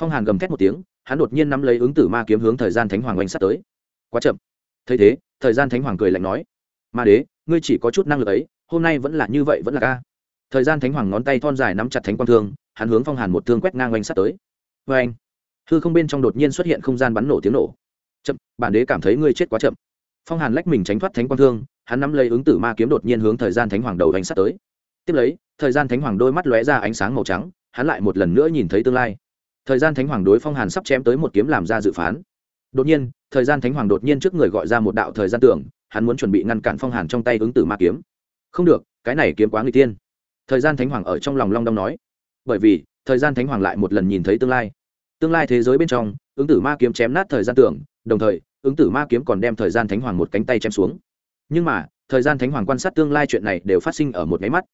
Phong hàn gầm thét một tiếng, hắn đột nhiên nắm lấy ứng tử ma kiếm hướng thời gian thánh hoàng oanh sắt tới. Quá chậm. Thấy thế, thời gian thánh hoàng cười lạnh nói, ma đế, ngươi chỉ có chút năng lực ấy, hôm nay vẫn là như vậy vẫn là ca. Thời gian thánh hoàng ngón tay thon dài nắm chặt thánh quang thương, hắn hướng phong hàn một thương quét ngang oanh sắt tới. Vê anh hư không bên trong đột nhiên xuất hiện không gian bắn nổ tiếng nổ. Chậm, bản đế cảm thấy ngươi chết quá chậm. Phong hàn lách mình tránh thoát thánh quang thương, hắn nắm lấy ứng tử ma kiếm đột nhiên hướng thời gian thánh hoàng đầu đánh sắt tới. Tiếp lấy thời gian thánh hoàng đôi mắt lóe ra ánh sáng màu trắng, hắn lại một lần nữa nhìn thấy tương lai. Thời gian thánh hoàng đối phong hàn sắp chém tới một kiếm làm ra dự phán. Đột nhiên, thời gian thánh hoàng đột nhiên trước người gọi ra một đạo thời gian tưởng, hắn muốn chuẩn bị ngăn cản phong hàn trong tay ứng tử ma kiếm. Không được, cái này kiếm quá người tiên thời gian thánh hoàng ở trong lòng long đong nói. Bởi vì, thời gian thánh hoàng lại một lần nhìn thấy tương lai. Tương lai thế giới bên trong, ứng tử ma kiếm chém nát thời gian tưởng, đồng thời, ứng tử ma kiếm còn đem thời gian thánh hoàng một cánh tay chém xuống. Nhưng mà, thời gian thánh hoàng quan sát tương lai chuyện này đều phát sinh ở một máy mắt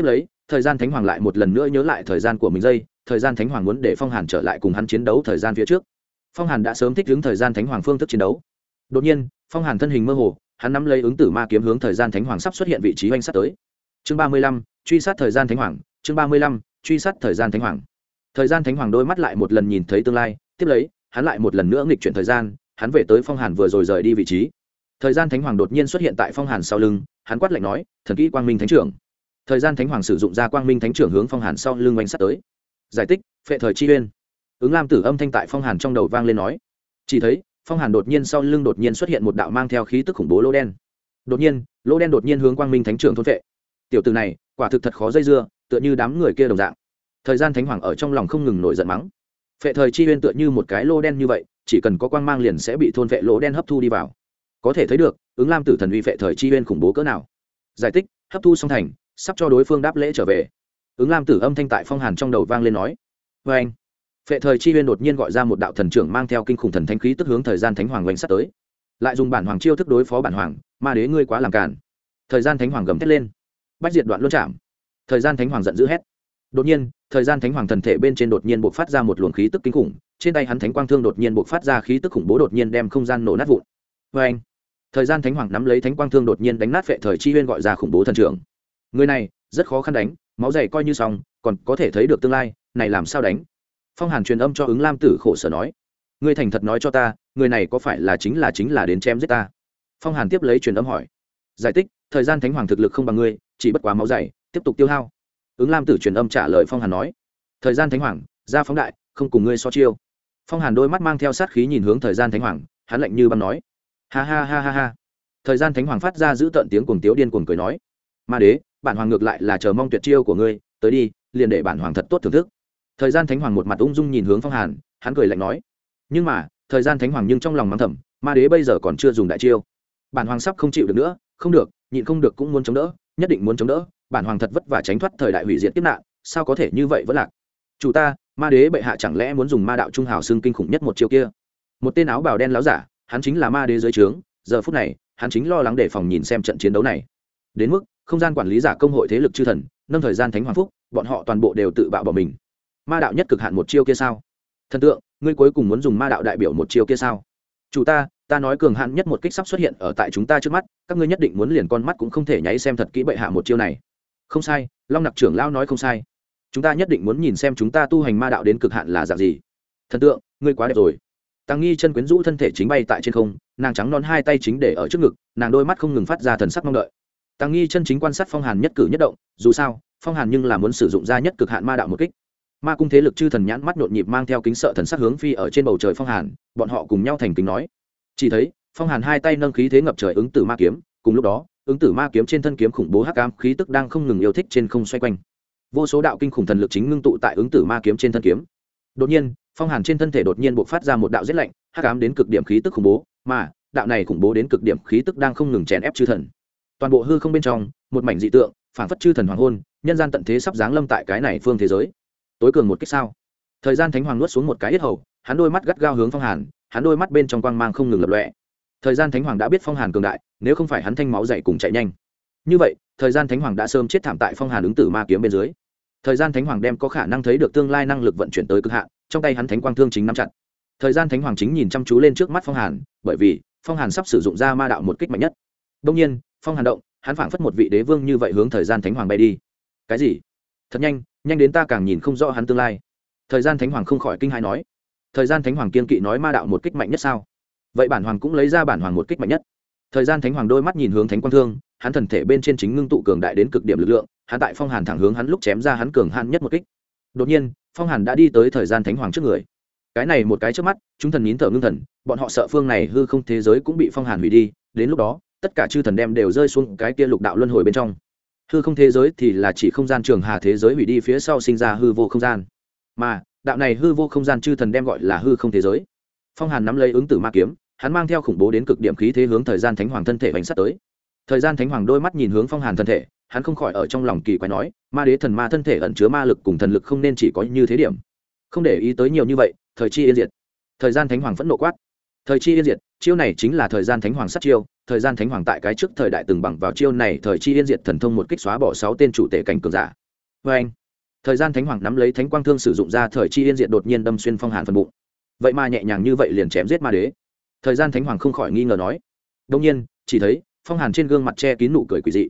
tiếp lấy, thời gian thánh hoàng lại một lần nữa nhớ lại thời gian của mình dây, thời gian thánh hoàng muốn để phong hàn trở lại cùng hắn chiến đấu thời gian phía trước. Phong hàn đã sớm thích ứng thời gian thánh hoàng phương thức chiến đấu. Đột nhiên, phong hàn thân hình mơ hồ, hắn nắm lấy ứng tử ma kiếm hướng thời gian thánh hoàng sắp xuất hiện vị trí oanh sắt tới. Chương ba mươi lăm, truy sát thời gian thánh hoàng, chương ba mươi lăm, truy sát thời gian thánh hoàng. Thời gian thánh hoàng đôi mắt lại một lần nhìn thấy tương lai, tiếp lấy, hắn lại một lần nữa nghịch chuyển thời gian, hắn về tới phong hàn vừa rồi rời đi vị trí. Thời gian thánh hoàng đột nhiên xuất hiện tại phong hàn sau lưng, hắn quát lạnh nói, thần kỹ quang minh thánh trưởng thời gian thánh hoàng sử dụng ra quang minh thánh trưởng hướng phong hàn sau lưng oanh sắt tới. Giải tích phệ thời chi uyên. Ứng lam tử âm thanh tại phong hàn trong đầu vang lên nói. Chỉ thấy, phong hàn đột nhiên sau lưng đột nhiên xuất hiện một đạo mang theo khí tức khủng bố lỗ đen. Đột nhiên, lỗ đen đột nhiên hướng quang minh thánh trưởng thôn vệ. Tiểu từ này, quả thực thật khó dây dưa, tựa như đám người kia đồng dạng. Thời gian thánh hoàng ở trong lòng không ngừng nổi giận mắng. Phệ thời chi uyên tựa như một cái lô đen như vậy, chỉ cần có quang mang liền sẽ bị thôn vệ lỗ đen hấp thu đi vào. Có thể thấy được, ứng lam tử thần uy phệ thời chi uyên khủng bố cỡ nào. Giải tích hấp thu song thành sắp cho đối phương đáp lễ trở về. Ứng lam tử âm thanh tại phong hàn trong đầu vang lên nói vê anh. Phệ thời chi uyên đột nhiên gọi ra một đạo thần trưởng mang theo kinh khủng thần thanh khí tức hướng thời gian thánh hoàng oanh sắt tới. Lại dùng bản hoàng chiêu thức đối phó bản hoàng, ma đế ngươi quá làm cản thời gian thánh hoàng gầm thét lên. Bách diệt đoạn luân chạm thời gian thánh hoàng giận dữ hét. Đột nhiên, thời gian thánh hoàng thần thể bên trên đột nhiên buộc phát ra một luồng khí tức kinh khủng, trên tay hắn thánh quang thương đột nhiên buộc phát ra khí tức khủng bố đột nhiên đem không gian nổ nát vụn. Vê anh, thời gian thánh hoàng nắm lấy thánh quang thương đột nhiên đánh nát phệ thời chi huyên gọi ra khủng bố thần trưởng người này, rất khó khăn đánh, máu dày coi như xong, còn có thể thấy được tương lai, này làm sao đánh? Phong hàn truyền âm cho ứng lam tử khổ sở nói. Ngươi thành thật nói cho ta, người này có phải là chính là chính là đến chém giết ta? Phong hàn tiếp lấy truyền âm hỏi. Giải thích, thời gian thánh hoàng thực lực không bằng ngươi, chỉ bất quá máu dày, tiếp tục tiêu hao. Ứng lam tử truyền âm trả lời phong hàn nói. Thời gian thánh hoàng ra phóng đại, không cùng ngươi so chiêu. Phong hàn đôi mắt mang theo sát khí nhìn hướng thời gian thánh hoàng, hắn lạnh như băng nói. Ha ha ha ha ha. Thời gian thánh hoàng phát ra giữ tận tiếng cuồng tiếu điên cuồng cười nói. Ma đế bản hoàng ngược lại là chờ mong tuyệt chiêu của ngươi, tới đi, liền để bản hoàng thật tốt thưởng thức. Thời gian thánh hoàng một mặt ung dung nhìn hướng phong hàn, hắn cười lạnh nói, nhưng mà, thời gian thánh hoàng nhưng trong lòng mắng thầm, ma đế bây giờ còn chưa dùng đại chiêu. Bản hoàng sắp không chịu được nữa, không được, nhịn không được cũng muốn chống đỡ, nhất định muốn chống đỡ, bản hoàng thật vất vả tránh thoát thời đại hủy diệt kiếp nạn, sao có thể như vậy vẫn lạc? Chủ ta, ma đế bệ hạ chẳng lẽ muốn dùng ma đạo trung hào xương kinh khủng nhất một chiêu kia? Một tên áo bào đen láo giả, hắn chính là ma đế dưới trướng, giờ phút này, hắn chính lo lắng để phòng nhìn xem trận chiến đấu này. Đến mức không gian quản lý giả công hội thế lực chư thần, nâng thời gian thánh hoàng phúc, bọn họ toàn bộ đều tự bạo bỏ mình. Ma đạo nhất cực hạn một chiêu kia sao? Thần tượng, ngươi cuối cùng muốn dùng ma đạo đại biểu một chiêu kia sao? Chủ ta ta nói cường hạn nhất một kích sắp xuất hiện ở tại chúng ta trước mắt, các ngươi nhất định muốn liền con mắt cũng không thể nháy xem thật kỹ bệ hạ một chiêu này. Không sai, long nặc trưởng lao nói không sai. Chúng ta nhất định muốn nhìn xem chúng ta tu hành ma đạo đến cực hạn là dạng gì. Thần tượng, ngươi quá đẹp rồi. Tăng nghi chân quyến rũ thân thể chính bay tại trên không, nàng trắng non hai tay chính để ở trước ngực, nàng đôi mắt không ngừng phát ra thần sắc mong đợi tăng nghi chân chính quan sát phong hàn nhất cử nhất động, dù sao, phong hàn nhưng là muốn sử dụng ra nhất cực hạn ma đạo một kích. Ma cung thế lực chư thần nhãn mắt nhộn nhịp mang theo kính sợ thần sắc hướng phi ở trên bầu trời phong hàn, bọn họ cùng nhau thành kính nói. Chỉ thấy, phong hàn hai tay nâng khí thế ngập trời ứng tử ma kiếm, cùng lúc đó, ứng tử ma kiếm trên thân kiếm khủng bố hắc ám khí tức đang không ngừng yêu thích trên không xoay quanh. Vô số đạo kinh khủng thần lực chính ngưng tụ tại ứng tử ma kiếm trên thân kiếm. Đột nhiên, phong hàn trên thân thể đột nhiên bộc phát ra một đạo rét lạnh, hắc ám đến cực điểm khí tức khủng bố, mà, đạo này khủng bố đến cực điểm khí tức đang không ngừng chèn ép chư thần toàn bộ hư không bên trong, một mảnh dị tượng phản phất chư thần hoàng hôn, nhân gian tận thế sắp giáng lâm tại cái này phương thế giới. Tối cường một cách sao? Thời gian thánh hoàng nuốt xuống một cái yết hầu, hắn đôi mắt gắt gao hướng phong hàn, hắn đôi mắt bên trong quang mang không ngừng lập lọe thời gian thánh hoàng đã biết phong hàn cường đại, nếu không phải hắn thanh máu dậy cùng chạy nhanh. Như vậy, thời gian thánh hoàng đã sớm chết thảm tại phong hàn ứng tử ma kiếm bên dưới. Thời gian thánh hoàng đem có khả năng thấy được tương lai năng lực vận chuyển tới cực hạn, trong tay hắn thánh quang thương chính nắm chặt. Thời gian thánh hoàng chính nhìn chăm chú lên trước mắt phong hàn, bởi vì phong hàn sắp sử dụng ra ma đạo một kích mạnh nhất. Đông nhiên phong hàn động, hắn phảng phất một vị đế vương như vậy hướng thời gian thánh hoàng bay đi. Cái gì? Thật nhanh nhanh đến ta càng nhìn không rõ hắn tương lai. Thời gian thánh hoàng không khỏi kinh hãi nói. Thời gian thánh hoàng kiên kỵ nói ma đạo một kích mạnh nhất sao? Vậy bản hoàng cũng lấy ra bản hoàng một kích mạnh nhất. Thời gian thánh hoàng đôi mắt nhìn hướng thánh quang thương, hắn thần thể bên trên chính ngưng tụ cường đại đến cực điểm lực lượng, hắn tại phong hàn thẳng hướng hắn lúc chém ra hắn cường hạn nhất một kích. Đột nhiên, phong hàn đã đi tới thời gian thánh hoàng trước người. Cái này một cái trước mắt, chúng thần nín thở ngưng thần, bọn họ sợ phương này hư không thế giới cũng bị phong hàn hủy đi, đến lúc đó tất cả chư thần đem đều rơi xuống cái kia lục đạo luân hồi bên trong. Hư không thế giới thì là chỉ không gian trường hà thế giới hủy đi phía sau sinh ra hư vô không gian. Mà, đạo này hư vô không gian chư thần đem gọi là hư không thế giới. Phong hàn nắm lấy ứng tử ma kiếm, hắn mang theo khủng bố đến cực điểm khí thế hướng thời gian thánh hoàng thân thể bánh sắt tới. Thời gian thánh hoàng đôi mắt nhìn hướng phong hàn thân thể, hắn không khỏi ở trong lòng kỳ quái nói, ma đế thần ma thân thể ẩn chứa ma lực cùng thần lực không nên chỉ có như thế điểm. Không để ý tới nhiều như vậy, thời chi yên diệt. Thời gian thánh hoàng phẫn nộ quát. Thời chi yên diệt, chiêu này chính là thời gian thánh hoàng sát chiêu thời gian thánh hoàng tại cái trước thời đại từng bằng vào chiêu này, thời chi yên diệt thần thông một kích xóa bỏ sáu tên chủ tể cảnh cường giả. Vê anh, thời gian thánh hoàng nắm lấy thánh quang thương sử dụng ra, thời chi yên diệt đột nhiên đâm xuyên phong hàn phần bụng. Vậy mà nhẹ nhàng như vậy liền chém giết ma đế. Thời gian thánh hoàng không khỏi nghi ngờ nói đông nhiên, chỉ thấy phong hàn trên gương mặt che kín nụ cười quỷ dị.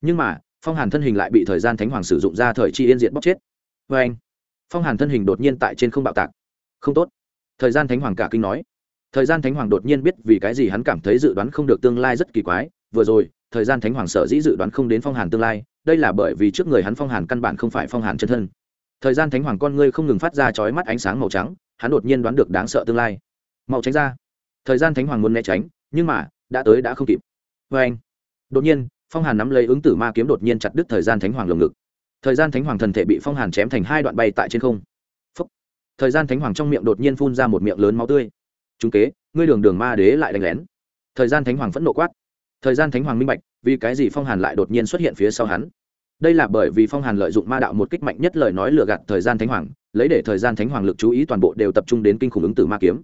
Nhưng mà, phong hàn thân hình lại bị thời gian thánh hoàng sử dụng ra, thời chi yên diệt bóc chết. Vê anh, phong hàn thân hình đột nhiên tại trên không bạo tạc. Không tốt. Thời gian thánh hoàng cả kinh nói thời gian thánh hoàng đột nhiên biết vì cái gì hắn cảm thấy dự đoán không được tương lai rất kỳ quái. Vừa rồi, thời gian thánh hoàng sợ dĩ dự đoán không đến phong hàn tương lai, đây là bởi vì trước người hắn phong hàn căn bản không phải phong hàn chân thân. Thời gian thánh hoàng con ngươi không ngừng phát ra chói mắt ánh sáng màu trắng, hắn đột nhiên đoán được đáng sợ tương lai. Màu tránh ra. Thời gian thánh hoàng muốn né tránh, nhưng mà, đã tới đã không kịp. Vê anh, đột nhiên, phong hàn nắm lấy ứng tử ma kiếm đột nhiên chặt đứt thời gian thánh hoàng lồng ngực. Thời gian thánh hoàng thần thể bị phong hàn chém thành hai đoạn bay tại trên không. Phúc. thời gian thánh hoàng trong miệng đột nhiên phun ra một miệng lớn máu tươi chúng kế, ngươi đường đường ma đế lại đánh lén. Thời gian thánh hoàng phẫn nộ quát. Thời gian thánh hoàng minh bạch, vì cái gì phong hàn lại đột nhiên xuất hiện phía sau hắn? Đây là bởi vì phong hàn lợi dụng ma đạo một kích mạnh nhất lời nói lừa gạt thời gian thánh hoàng, lấy để thời gian thánh hoàng lực chú ý toàn bộ đều tập trung đến kinh khủng ứng tử ma kiếm.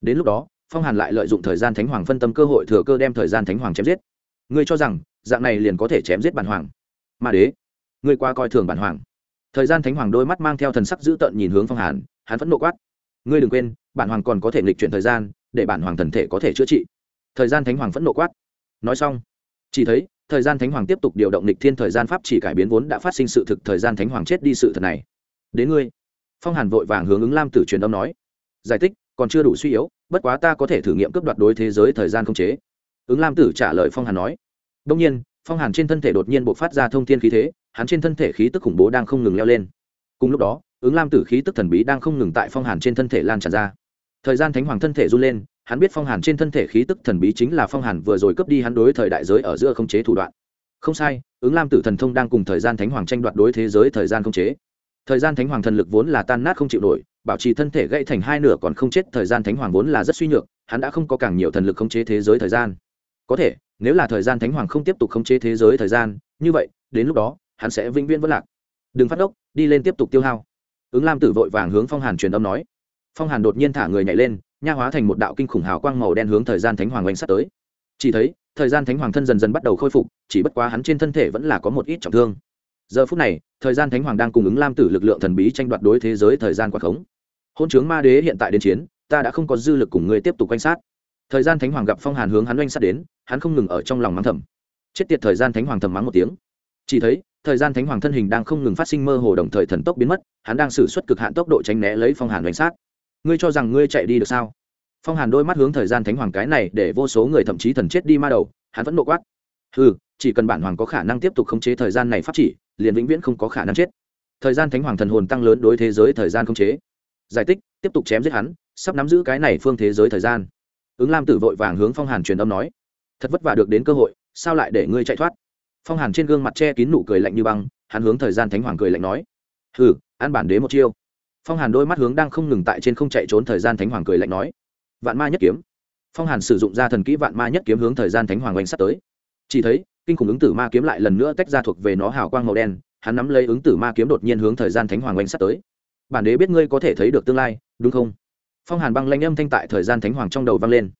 Đến lúc đó, phong hàn lại lợi dụng thời gian thánh hoàng phân tâm cơ hội thừa cơ đem thời gian thánh hoàng chém giết. Ngươi cho rằng, dạng này liền có thể chém giết bản hoàng? Ma đế, ngươi qua coi thường bản hoàng. Thời gian thánh hoàng đôi mắt mang theo thần sắc dữ tợn nhìn hướng phong hàn, hắn vẫn nộ quát. Ngươi đừng quên bản hoàng còn có thể nghịch chuyển thời gian, để bản hoàng thần thể có thể chữa trị. Thời gian thánh hoàng vẫn nộ quát. Nói xong, chỉ thấy, thời gian thánh hoàng tiếp tục điều động lịch thiên thời gian pháp chỉ cải biến vốn đã phát sinh sự thực thời gian thánh hoàng chết đi sự thật này. Đến ngươi. Phong hàn vội vàng hướng ứng lam tử truyền âm nói. Giải thích, còn chưa đủ suy yếu, bất quá ta có thể thử nghiệm cướp đoạt đối thế giới thời gian không chế. Ứng lam tử trả lời phong hàn nói. Đông nhiên, phong hàn trên thân thể đột nhiên b ộ c phát ra thông thiên khí thế, hắn trên thân thể khí tức khủng bố đang không ngừng leo lên. Cùng lúc đó ứng lam tử khí tức thần bí đang không ngừng tại phong hàn trên thân thể lan tràn ra. Thời gian thánh hoàng thân thể run lên, hắn biết phong hàn trên thân thể khí tức thần bí chính là phong hàn vừa rồi cướp đi hắn đối thời đại giới ở giữa không chế thủ đoạn. Không sai, ứng lam tử thần thông đang cùng thời gian thánh hoàng tranh đoạt đối thế giới thời gian không chế. Thời gian thánh hoàng thần lực vốn là tan nát không chịu nổi, bảo trì thân thể gãy thành hai nửa còn không chết, thời gian thánh hoàng vốn là rất suy nhược, hắn đã không có càng nhiều thần lực khống chế thế giới thời gian. Có thể, nếu là thời gian thánh hoàng không tiếp tục khống chế thế giới thời gian, như vậy, đến lúc đó, hắn sẽ vĩnh viễn vất lạc. Đừng phát ốc, đi lên tiếp tục tiêu hao ứng lam tử vội vàng hướng phong hàn truyền âm nói. Phong hàn đột nhiên thả người nhảy lên, nha hóa thành một đạo kinh khủng hào quang màu đen hướng thời gian thánh hoàng oanh sắt tới. Chỉ thấy, thời gian thánh hoàng thân dần dần bắt đầu khôi phục, chỉ bất quá hắn trên thân thể vẫn là có một ít trọng thương. Giờ phút này, thời gian thánh hoàng đang cùng ứng lam tử lực lượng thần bí tranh đoạt đối thế giới thời gian quả khống. Hôn chướng ma đế hiện tại đến chiến, ta đã không có dư lực cùng ngươi tiếp tục quanh sát. Thời gian thánh hoàng gặp phong hàn hướng hắn oanh sát đến, hắn không ngừng ở trong lòng mắng thầm. Chết tiệt, thời gian thánh hoàng thầm mắng một tiếng. Chỉ thấy thời gian thánh hoàng thân hình đang không ngừng phát sinh mơ hồ đồng thời thần tốc biến mất, hắn đang xử suất cực hạn tốc độ tránh né lấy phong hàn oanh sát. Ngươi cho rằng ngươi chạy đi được sao? Phong hàn đôi mắt hướng thời gian thánh hoàng cái này để vô số người thậm chí thần chết đi ma đầu, hắn vẫn nộ quát. Ừ chỉ cần bản hoàng có khả năng tiếp tục khống chế thời gian này phát chỉ, liền vĩnh viễn không có khả năng chết. Thời gian thánh hoàng thần hồn tăng lớn đối thế giới thời gian khống chế. Giải tích tiếp tục chém giết hắn, sắp nắm giữ cái này phương thế giới thời gian. Ứng lam tử vội vàng hướng phong hàn truyền âm nói. Thật vất vả được đến cơ hội, sao lại để ngươi chạy thoát? Phong hàn trên gương mặt che kín nụ cười lạnh như băng, hắn hướng thời gian thánh hoàng cười lạnh nói, hừ an bản đế một chiêu. Phong hàn đôi mắt hướng đang không ngừng tại trên không chạy trốn thời gian thánh hoàng cười lạnh nói, vạn ma nhất kiếm. Phong hàn sử dụng ra thần kỹ vạn ma nhất kiếm hướng thời gian thánh hoàng oanh sắt tới. Chỉ thấy, kinh khủng ứng tử ma kiếm lại lần nữa tách ra thuộc về nó hào quang màu đen, hắn nắm lấy ứng tử ma kiếm đột nhiên hướng thời gian thánh hoàng oanh sắt tới. Bản đế biết ngươi có thể thấy được tương lai, đúng không? Phong hàn băng lanh âm thanh tại thời gian thánh hoàng trong đầu vang lên.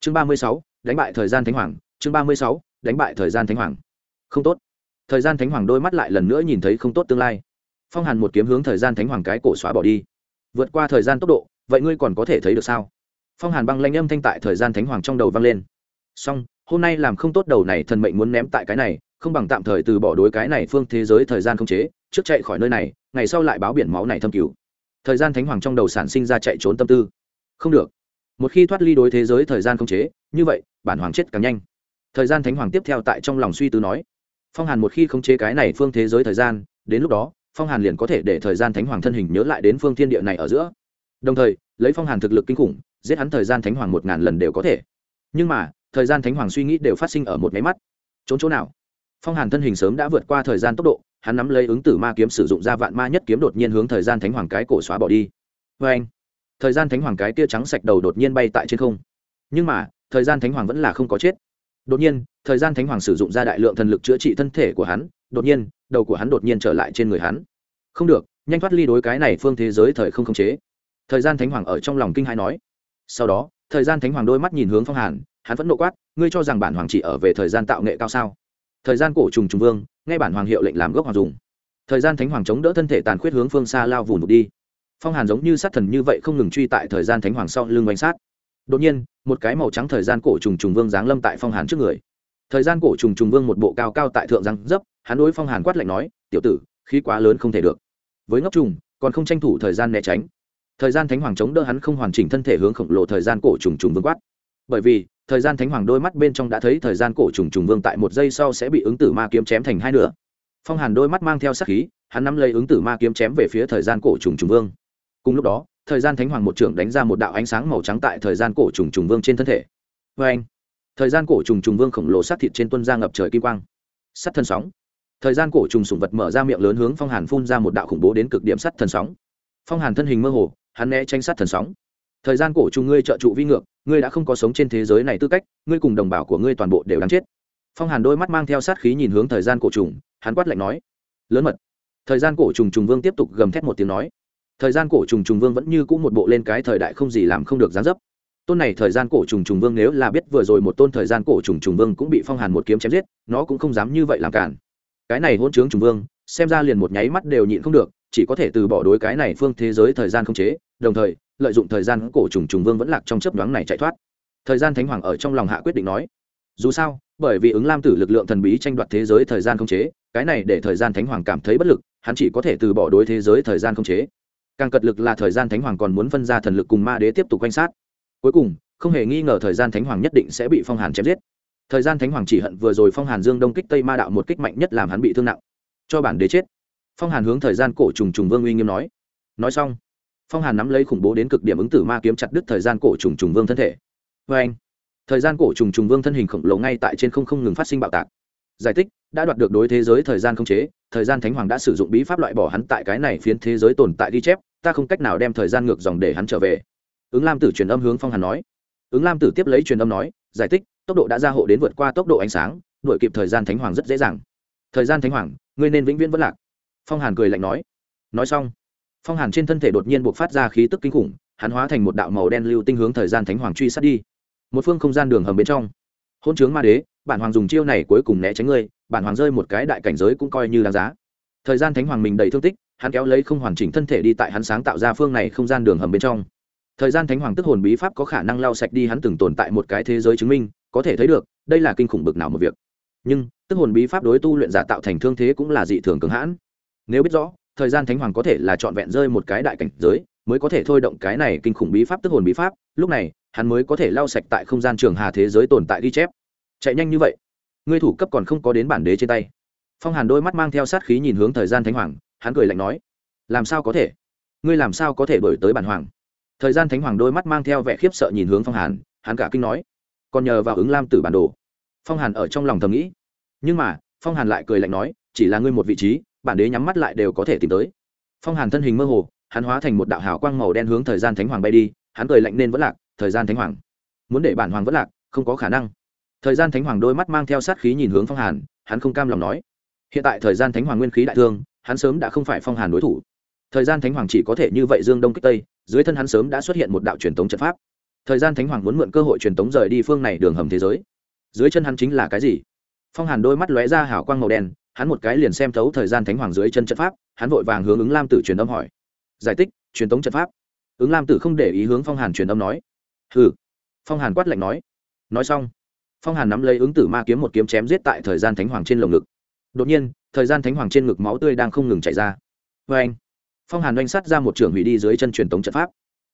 Chương ba mươi sáu, đánh bại thời gian thánh hoàng, chương ba mươi sáu, đánh bại thời gian thánh hoàng không tốt. Thời gian thánh hoàng đôi mắt lại lần nữa nhìn thấy không tốt tương lai. Phong hàn một kiếm hướng thời gian thánh hoàng cái cổ xóa bỏ đi. Vượt qua thời gian tốc độ, vậy ngươi còn có thể thấy được sao? Phong hàn băng lanh âm thanh tại thời gian thánh hoàng trong đầu vang lên. Song hôm nay làm không tốt đầu này thần mệnh muốn ném tại cái này, không bằng tạm thời từ bỏ đối cái này phương thế giới thời gian không chế, trước chạy khỏi nơi này, ngày sau lại báo biển máu này thâm cứu. Thời gian thánh hoàng trong đầu sản sinh ra chạy trốn tâm tư. Không được. Một khi thoát ly đối thế giới thời gian không chế, như vậy, bản hoàng chết càng nhanh. Thời gian thánh hoàng tiếp theo tại trong lòng suy tư nói phong hàn một khi không chế cái này phương thế giới thời gian, đến lúc đó, phong hàn liền có thể để thời gian thánh hoàng thân hình nhớ lại đến phương thiên địa này ở giữa. Đồng thời, lấy phong hàn thực lực kinh khủng, giết hắn thời gian thánh hoàng một ngàn lần đều có thể. Nhưng mà, thời gian thánh hoàng suy nghĩ đều phát sinh ở một máy mắt. Trốn chỗ nào? Phong hàn thân hình sớm đã vượt qua thời gian tốc độ, hắn nắm lấy ứng tử ma kiếm sử dụng ra vạn ma nhất kiếm đột nhiên hướng thời gian thánh hoàng cái cổ xóa bỏ đi. Vê anh thời gian thánh hoàng cái tia trắng sạch đầu đột nhiên bay tại trên không. Nhưng mà, thời gian thánh hoàng vẫn là không có chết đột nhiên, thời gian thánh hoàng sử dụng ra đại lượng thần lực chữa trị thân thể của hắn, đột nhiên, đầu của hắn đột nhiên trở lại trên người hắn. Không được, nhanh thoát ly đối cái này phương thế giới thời không khống chế. Thời gian thánh hoàng ở trong lòng kinh hai nói. Sau đó, thời gian thánh hoàng đôi mắt nhìn hướng phong hàn, hắn vẫn nộ quát, ngươi cho rằng bản hoàng chỉ ở về thời gian tạo nghệ cao sao? Thời gian cổ trùng trùng vương, nghe bản hoàng hiệu lệnh làm gốc hoàng dùng. Thời gian thánh hoàng chống đỡ thân thể tàn khuyết hướng phương xa lao vùn đục đi. Phong hàn giống như sát thần như vậy không ngừng truy tại thời gian thánh hoàng sau lưng bánh sát đột nhiên, một cái màu trắng thời gian cổ trùng trùng vương giáng lâm tại phong hàn trước người. Thời gian cổ trùng trùng vương một bộ cao cao tại thượng răng dấp, hắn đối phong hàn quát lạnh nói, tiểu tử, khí quá lớn không thể được. Với ngốc trùng, còn không tranh thủ thời gian né tránh. Thời gian thánh hoàng chống đỡ hắn không hoàn chỉnh thân thể hướng khổng lồ thời gian cổ trùng trùng vương quát. Bởi vì, thời gian thánh hoàng đôi mắt bên trong đã thấy thời gian cổ trùng trùng vương tại một giây sau sẽ bị ứng tử ma kiếm chém thành hai nửa. Phong hàn đôi mắt mang theo sắc khí, hắn nắm lấy ứng tử ma kiếm chém về phía thời gian cổ trùng trùng vương. Cùng lúc đó thời gian thánh hoàng một trưởng đánh ra một đạo ánh sáng màu trắng tại thời gian cổ trùng trùng vương trên thân thể. Vê anh, thời gian cổ trùng trùng vương khổng lồ sát thịt trên tuân ra ngập trời kim quang. Sắt thân sóng. Thời gian cổ trùng sủng vật mở ra miệng lớn hướng phong hàn phun ra một đạo khủng bố đến cực điểm sắt thần sóng. Phong hàn thân hình mơ hồ, hắn né tranh sát thần sóng. Thời gian cổ trùng ngươi trợ trụ vi ngược, ngươi đã không có sống trên thế giới này tư cách, ngươi cùng đồng bào của ngươi toàn bộ đều đáng chết. Phong hàn đôi mắt mang theo sát khí nhìn hướng thời gian cổ trùng, hắn quát lạnh nói, lớn mật. Thời gian cổ trùng trùng vương tiếp tục gầm thét một tiếng nói thời gian cổ trùng trùng vương vẫn như cũ một bộ lên cái thời đại không gì làm không được gián dấp. Tôn này thời gian cổ trùng trùng vương nếu là biết vừa rồi một tôn thời gian cổ trùng trùng vương cũng bị phong hàn một kiếm chém giết, nó cũng không dám như vậy làm cản. Cái này hôn chướng trùng vương, xem ra liền một nháy mắt đều nhịn không được, chỉ có thể từ bỏ đối cái này phương thế giới thời gian không chế, đồng thời, lợi dụng thời gian cổ trùng trùng vương vẫn lạc trong chấp đoán này chạy thoát. Thời gian thánh hoàng ở trong lòng hạ quyết định nói, dù sao, bởi vì ứng lam tử lực lượng thần bí tranh đoạt thế giới thời gian không chế, cái này để thời gian thánh hoàng cảm thấy bất lực, hắn chỉ có thể từ bỏ đối thế giới thời gian không chế càng cật lực là thời gian thánh hoàng còn muốn phân ra thần lực cùng ma đế tiếp tục quan sát. Cuối cùng, không hề nghi ngờ thời gian thánh hoàng nhất định sẽ bị phong hàn chém giết. Thời gian thánh hoàng chỉ hận vừa rồi phong hàn dương đông kích tây ma đạo một kích mạnh nhất làm hắn bị thương nặng. Cho bản đế chết. Phong hàn hướng thời gian cổ trùng trùng vương uy nghiêm nói. Nói xong, phong hàn nắm lấy khủng bố đến cực điểm ứng tử ma kiếm chặt đứt thời gian cổ trùng trùng vương thân thể. Vê anh, thời gian cổ trùng trùng vương thân hình khổng lồ ngay tại trên không không ngừng phát sinh bạo tạc. Giải thích, đã đoạt được đối thế giới thời gian không chế, thời gian thánh hoàng đã sử dụng bí pháp loại bỏ hắn tại cái này phiến thế giới tồn tại ghi chép ta không cách nào đem thời gian ngược dòng để hắn trở về. Ứng lam tử truyền âm hướng phong hàn nói. Ứng lam tử tiếp lấy truyền âm nói, giải thích, tốc độ đã ra hộ đến vượt qua tốc độ ánh sáng, đuổi kịp thời gian thánh hoàng rất dễ dàng. Thời gian thánh hoàng, ngươi nên vĩnh viễn vẫn lạc. Phong hàn cười lạnh nói. Nói xong, phong hàn trên thân thể đột nhiên buộc phát ra khí tức kinh khủng, hắn hóa thành một đạo màu đen lưu tinh hướng thời gian thánh hoàng truy sát đi. Một phương không gian đường hầm bên trong. Hôn chướng ma đế, bản hoàng dùng chiêu này cuối cùng né tránh ngươi, bản hoàng rơi một cái đại cảnh giới cũng coi như đáng giá. Thời gian thánh hoàng mình đầy thương tích hắn kéo lấy không hoàn chỉnh thân thể đi tại hắn sáng tạo ra phương này không gian đường hầm bên trong. Thời gian thánh hoàng tức hồn bí pháp có khả năng lau sạch đi hắn từng tồn tại một cái thế giới chứng minh, có thể thấy được, đây là kinh khủng bực nào một việc. Nhưng, tức hồn bí pháp đối tu luyện giả tạo thành thương thế cũng là dị thường cường hãn. Nếu biết rõ, thời gian thánh hoàng có thể là trọn vẹn rơi một cái đại cảnh giới, mới có thể thôi động cái này kinh khủng bí pháp tức hồn bí pháp, lúc này, hắn mới có thể lau sạch tại không gian trường hà thế giới tồn tại ghi chép. Chạy nhanh như vậy, ngươi thủ cấp còn không có đến bản đế trên tay. Phong hàn đôi mắt mang theo sát khí nhìn hướng thời gian thánh hoàng hắn cười lạnh nói, làm sao có thể? Ngươi làm sao có thể đổi tới bản hoàng? Thời gian thánh hoàng đôi mắt mang theo vẻ khiếp sợ nhìn hướng phong hàn, hắn cả kinh nói, còn nhờ vào ứng lam tử bản đồ. Phong hàn ở trong lòng thầm nghĩ. Nhưng mà, phong hàn lại cười lạnh nói, chỉ là ngươi một vị trí, bản đế nhắm mắt lại đều có thể tìm tới. Phong hàn thân hình mơ hồ, hắn hóa thành một đạo hào quang màu đen hướng thời gian thánh hoàng bay đi, hắn cười lạnh nên vẫn lạc, thời gian thánh hoàng. Muốn để bản hoàng vẫn lạc, không có khả năng. Thời gian thánh hoàng đôi mắt mang theo sát khí nhìn hướng phong hàn, hắn không cam lòng nói, hiện tại thời gian thánh hoàng nguyên khí đại thương hắn sớm đã không phải phong hàn đối thủ. Thời gian thánh hoàng chỉ có thể như vậy dương đông kích tây, dưới thân hắn sớm đã xuất hiện một đạo truyền thống trận pháp. Thời gian thánh hoàng muốn mượn cơ hội truyền thống rời đi phương này đường hầm thế giới. Dưới chân hắn chính là cái gì? Phong hàn đôi mắt lóe ra hào quang màu đen, hắn một cái liền xem thấu thời gian thánh hoàng dưới chân trận pháp, hắn vội vàng hướng ứng lam tử truyền âm hỏi. Giải tích truyền tống trận pháp. Ứng lam tử không để ý hướng phong hàn truyền âm nói. Hừ. Phong hàn quát lạnh nói. Nói xong, phong hàn nắm lấy ứng tử ma kiếm một kiếm chém giết tại thời gian thánh hoàng trên lồng ngực. Đột nhiên thời gian thánh hoàng trên ngực máu tươi đang không ngừng chảy ra. Vê anh, phong hàn oanh sắt ra một trường hủy đi dưới chân truyền tống trận pháp.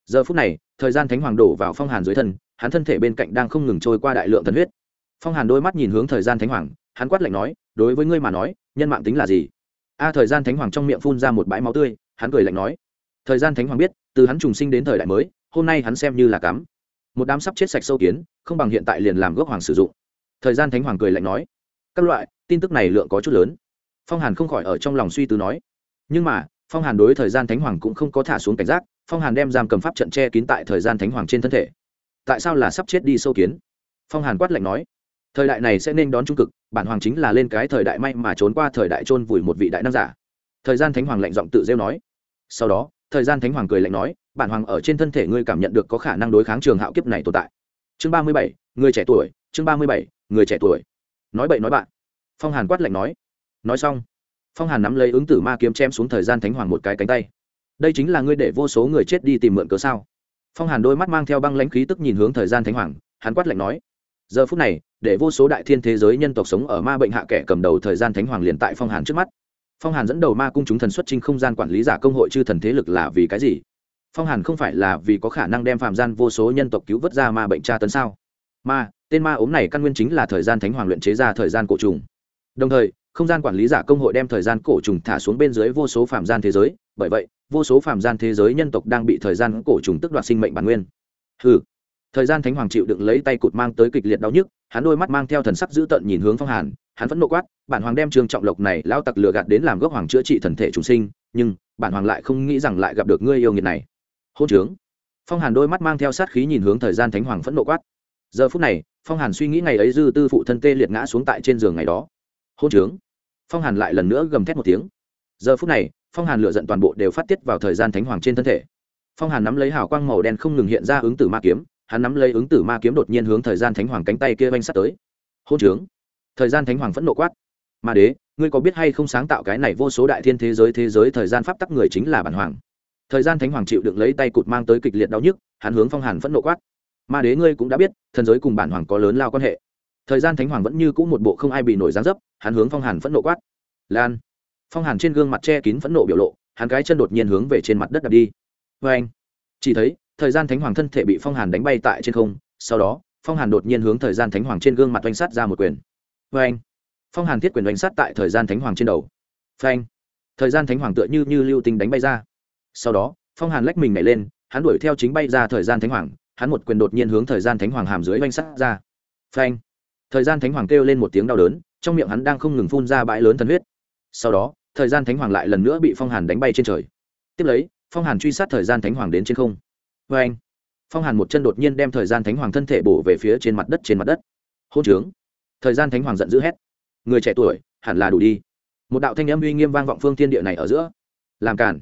Giờ phút này, thời gian thánh hoàng đổ vào phong hàn dưới thân, hắn thân thể bên cạnh đang không ngừng trôi qua đại lượng thần huyết. Phong hàn đôi mắt nhìn hướng thời gian thánh hoàng, hắn quát lạnh nói, đối với ngươi mà nói, nhân mạng tính là gì? A, thời gian thánh hoàng trong miệng phun ra một bãi máu tươi, hắn cười lạnh nói, thời gian thánh hoàng biết, từ hắn trùng sinh đến thời đại mới, hôm nay hắn xem như là cắm. Một đám sắp chết sạch sâu kiến, không bằng hiện tại liền làm gốc hoàng sử dụng. Thời gian thánh hoàng cười lạnh nói, các loại, tin tức này lượng có chút lớn phong hàn không khỏi ở trong lòng suy tư nói. Nhưng mà, phong hàn đối thời gian thánh hoàng cũng không có thả xuống cảnh giác, phong hàn đem giam cầm pháp trận che kín tại thời gian thánh hoàng trên thân thể. Tại sao là sắp chết đi sâu kiến? Phong hàn quát lạnh nói. Thời đại này sẽ nên đón trung cực, bản hoàng chính là lên cái thời đại may mà trốn qua thời đại trôn vùi một vị đại nam giả. Thời gian thánh hoàng lạnh giọng tự rêu nói. Sau đó, thời gian thánh hoàng cười lạnh nói, bản hoàng ở trên thân thể ngươi cảm nhận được có khả năng đối kháng trường hạo kiếp này tồn tại. Chương ba mươi bảy, người trẻ tuổi, chương ba mươi bảy, người trẻ tuổi. Nói bậy nói bạn. Phong hàn quát lạnh nói nói xong, phong hàn nắm lấy ứng tử ma kiếm chém xuống thời gian thánh hoàng một cái cánh tay. Đây chính là ngươi để vô số người chết đi tìm mượn cớ sao? Phong hàn đôi mắt mang theo băng lãnh khí tức nhìn hướng thời gian thánh hoàng, hắn quát lạnh nói, giờ phút này, để vô số đại thiên thế giới nhân tộc sống ở ma bệnh hạ kẻ cầm đầu thời gian thánh hoàng liền tại phong hàn trước mắt. Phong hàn dẫn đầu ma cung chúng thần xuất trình không gian quản lý giả công hội chư thần thế lực là vì cái gì? Phong hàn không phải là vì có khả năng đem phạm gian vô số nhân tộc cứu vớt ra ma bệnh tra tấn sao? Ma, tên ma ốm này căn nguyên chính là thời gian thánh hoàng luyện chế ra thời gian cổ trùng. Đồng thời không gian quản lý giả công hội đem thời gian cổ trùng thả xuống bên dưới vô số phạm gian thế giới. Bởi vậy, vô số phạm gian thế giới nhân tộc đang bị thời gian cổ trùng tức đoạt sinh mệnh bản nguyên. Ừ thời gian thánh hoàng chịu đựng lấy tay cụt mang tới kịch liệt đau nhức, hắn đôi mắt mang theo thần sắc dữ tợn nhìn hướng phong hàn, hắn vẫn nộ quát, bản hoàng đem trường trọng lộc này lao tặc lừa gạt đến làm gốc hoàng chữa trị thần thể chúng sinh, nhưng bản hoàng lại không nghĩ rằng lại gặp được ngươi yêu nghiệt này. Hôn trướng. Phong hàn đôi mắt mang theo sát khí nhìn hướng thời gian thánh hoàng phẫn nộ quát. Giờ phút này, phong hàn suy nghĩ ngày ấy dư tư phụ thân tê liệt ngã xuống tại trên giường ngày đó. Hôn trướng phong hàn lại lần nữa gầm thét một tiếng. Giờ phút này, phong hàn lựa giận toàn bộ đều phát tiết vào thời gian thánh hoàng trên thân thể. Phong hàn nắm lấy hào quang màu đen không ngừng hiện ra ứng tử ma kiếm, hắn nắm lấy ứng tử ma kiếm đột nhiên hướng thời gian thánh hoàng cánh tay kia oanh sắt tới. Hôn trướng. Thời gian thánh hoàng phẫn nộ quát. Ma đế, ngươi có biết hay không sáng tạo cái này vô số đại thiên thế giới thế giới thời gian pháp tắc người chính là bản hoàng. Thời gian thánh hoàng chịu đựng lấy tay cụt mang tới kịch liệt đau nhức, hắn hướng phong hàn phẫn nộ quát. Ma đế ngươi cũng đã biết, thần giới cùng bản hoàng có lớn lao quan hệ thời gian thánh hoàng vẫn như c ũ một bộ không ai bị nổi dáng dấp, hắn hướng phong hàn phẫn nộ quát. Lan. Phong hàn trên gương mặt che kín phẫn nộ biểu lộ, hắn cái chân đột nhiên hướng về trên mặt đất đập đi. Vê anh. Chỉ thấy, thời gian thánh hoàng thân thể bị phong hàn đánh bay tại trên không, sau đó, phong hàn đột nhiên hướng thời gian thánh hoàng trên gương mặt oanh sắt ra một quyền. Vê anh. Phong hàn thiết quyền oanh sắt tại thời gian thánh hoàng trên đầu. Phanh thời gian thánh hoàng tựa như như lưu tinh đánh bay ra. Sau đó, phong hàn lách mình nhảy lên, hắn đuổi theo chính bay ra thời gian thánh hoàng, hắn một quyền đột nhiên hướng thời gian thánh hoàng hàm dưới oanh sắt ra. Phanh thời gian thánh hoàng kêu lên một tiếng đau đớn, trong miệng hắn đang không ngừng phun ra bãi lớn thần huyết. Sau đó, thời gian thánh hoàng lại lần nữa bị phong hàn đánh bay trên trời. Tiếp lấy, phong hàn truy sát thời gian thánh hoàng đến trên không. Vê anh, phong hàn một chân đột nhiên đem thời gian thánh hoàng thân thể bổ về phía trên mặt đất trên mặt đất. Hôn trướng. Thời gian thánh hoàng giận dữ hét. Người trẻ tuổi, hẳn là đủ đi. Một đạo thanh âm uy nghiêm vang vọng phương thiên địa này ở giữa. Làm cản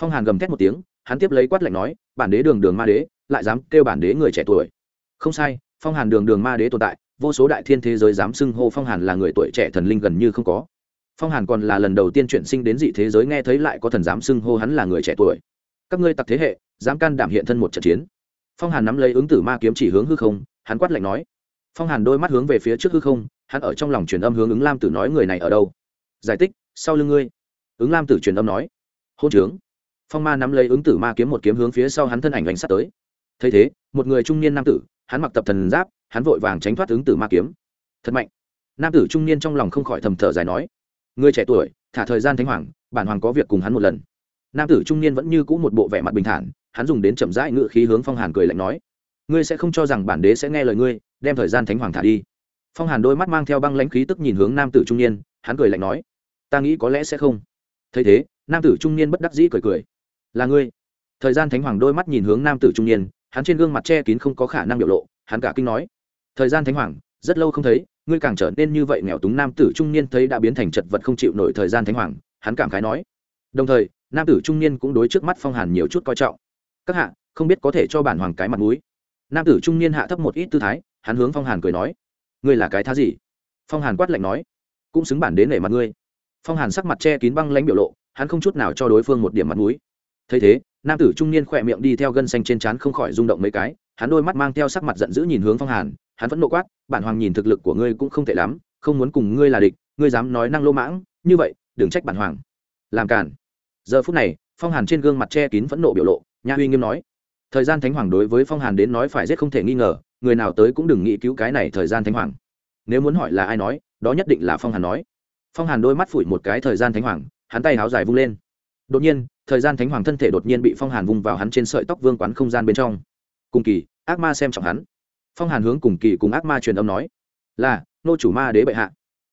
phong hàn gầm thét một tiếng, hắn tiếp lấy quát lạnh nói, bản đế đường đường ma đế, lại dám kêu bản đế người trẻ tuổi. Không sai, phong hàn đường đường ma đế tồn tại vô số đại thiên thế giới dám xưng hô phong hàn là người tuổi trẻ thần linh gần như không có. Phong hàn còn là lần đầu tiên chuyển sinh đến dị thế giới nghe thấy lại có thần dám xưng hô hắn là người trẻ tuổi. Các ngươi tặc thế hệ, dám can đảm hiện thân một trận chiến. Phong hàn nắm lấy ứng tử ma kiếm chỉ hướng hư không, hắn quát lạnh nói. Phong hàn đôi mắt hướng về phía trước hư không, hắn ở trong lòng truyền âm hướng ứng lam tử nói người này ở đâu? Giải thích, sau lưng ngươi. Ứng lam tử truyền âm nói. Hôn trướng. Phong ma nắm lấy ứng tử ma kiếm một kiếm hướng phía sau hắn thân ảnh đánh sát tới. Thấy thế, một người trung niên nam tử, hắn mặc tập thần giáp hắn vội vàng tránh thoát ứng tử ma kiếm. Thật mạnh. Nam tử trung niên trong lòng không khỏi thầm thở dài nói, người trẻ tuổi, thả thời gian thánh hoàng, bản hoàng có việc cùng hắn một lần. Nam tử trung niên vẫn như cũ một bộ vẻ mặt bình thản, hắn dùng đến chậm rãi ngự khí hướng phong hàn cười lạnh nói, ngươi sẽ không cho rằng bản đế sẽ nghe lời ngươi, đem thời gian thánh hoàng thả đi. Phong hàn đôi mắt mang theo băng lãnh khí tức nhìn hướng nam tử trung niên, hắn cười lạnh nói, ta nghĩ có lẽ sẽ không. Thấy thế, nam tử trung niên bất đắc dĩ cười cười, là ngươi. Thời gian thánh hoàng đôi mắt nhìn hướng nam tử trung niên, hắn trên gương mặt che kín không có khả năng biểu lộ, hắn cả kinh nói thời gian thánh hoàng, rất lâu không thấy, ngươi càng trở nên như vậy nghèo túng nam tử trung niên thấy đã biến thành chật vật không chịu nổi thời gian thánh hoàng, hắn cảm khái nói. Đồng thời, nam tử trung niên cũng đối trước mắt phong hàn nhiều chút coi trọng. Các hạ, không biết có thể cho bản hoàng cái mặt mũi. Nam tử trung niên hạ thấp một ít tư thái, hắn hướng phong hàn cười nói. Ngươi là cái thá gì? Phong hàn quát lạnh nói. Cũng xứng bản đến nể mặt ngươi. Phong hàn sắc mặt che kín băng lãnh biểu lộ, hắn không chút nào cho đối phương một điểm mặt mũi. Thấy thế, nam tử trung niên khỏe miệng đi theo gân xanh trên trán không khỏi rung động mấy cái, hắn đôi mắt mang theo sắc mặt giận dữ nhìn hướng phong hàn hắn vẫn nộ quát, bản hoàng nhìn thực lực của ngươi cũng không tệ lắm, không muốn cùng ngươi là địch, ngươi dám nói năng lô mãng, như vậy, đừng trách bản hoàng. Làm cản giờ phút này, phong hàn trên gương mặt che kín phẫn nộ biểu lộ, nha uy nghiêm nói, thời gian thánh hoàng đối với phong hàn đến nói phải giết không thể nghi ngờ, người nào tới cũng đừng nghĩ cứu cái này thời gian thánh hoàng. Nếu muốn hỏi là ai nói, đó nhất định là phong hàn nói. Phong hàn đôi mắt phủi một cái thời gian thánh hoàng, hắn tay háo dài vung lên. Đột nhiên, thời gian thánh hoàng thân thể đột nhiên bị phong hàn vung vào hắn trên sợi tóc vương quán không gian bên trong. Cùng kỳ, ác ma xem trọng hắn phong hàn hướng cùng kỳ cùng ác ma truyền âm nói, là, nô chủ ma đế bệ hạ.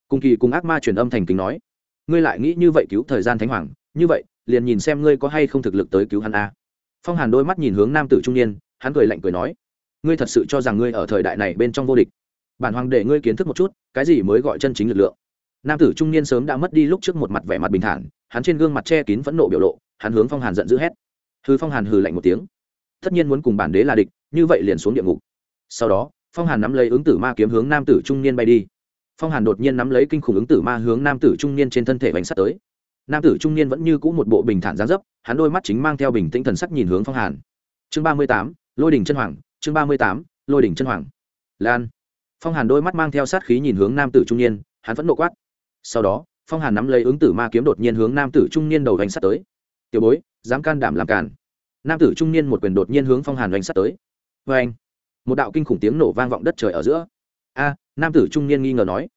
Cùng kỳ cùng ác ma truyền âm thành kính nói, ngươi lại nghĩ như vậy cứu thời gian thánh hoàng, như vậy, liền nhìn xem ngươi có hay không thực lực tới cứu hắn a. Phong hàn đôi mắt nhìn hướng nam tử trung niên, hắn cười lạnh cười nói, ngươi thật sự cho rằng ngươi ở thời đại này bên trong vô địch? Bản hoàng để ngươi kiến thức một chút, cái gì mới gọi chân chính lực lượng? Nam tử trung niên sớm đã mất đi lúc trước một mặt vẻ mặt bình thản, hắn trên gương mặt che kín phẫn nộ biểu lộ, hắn hướng phong hàn giận dữ hét. Hư phong hàn hừ lạnh một tiếng, tất nhiên muốn cùng bản đế là địch, như vậy liền xuống địa ngục sau đó, phong hàn nắm lấy ứng tử ma kiếm hướng nam tử trung niên bay đi. Phong hàn đột nhiên nắm lấy kinh khủng ứng tử ma hướng nam tử trung niên trên thân thể bánh sắt tới. Nam tử trung niên vẫn như cũ một bộ bình thản gián dấp, hắn đôi mắt chính mang theo bình tĩnh thần sắc nhìn hướng phong hàn. Chương ba mươi tám, lôi đỉnh chân hoàng, chương ba mươi tám, lôi đỉnh chân hoàng. Lan. Phong hàn đôi mắt mang theo sát khí nhìn hướng nam tử trung niên, hắn vẫn nộ quát. Sau đó, phong hàn nắm lấy ứng tử ma kiếm đột nhiên hướng nam tử trung niên đầu đánh sắt tới. Tiểu bối, dám can đảm làm càn. Nam tử trung niên một quyền đột nhiên hướng phong hàn đánh sắt tới. Vê anh một đạo kinh khủng tiếng nổ vang vọng đất trời ở giữa. A, nam tử trung niên nghi ngờ nói,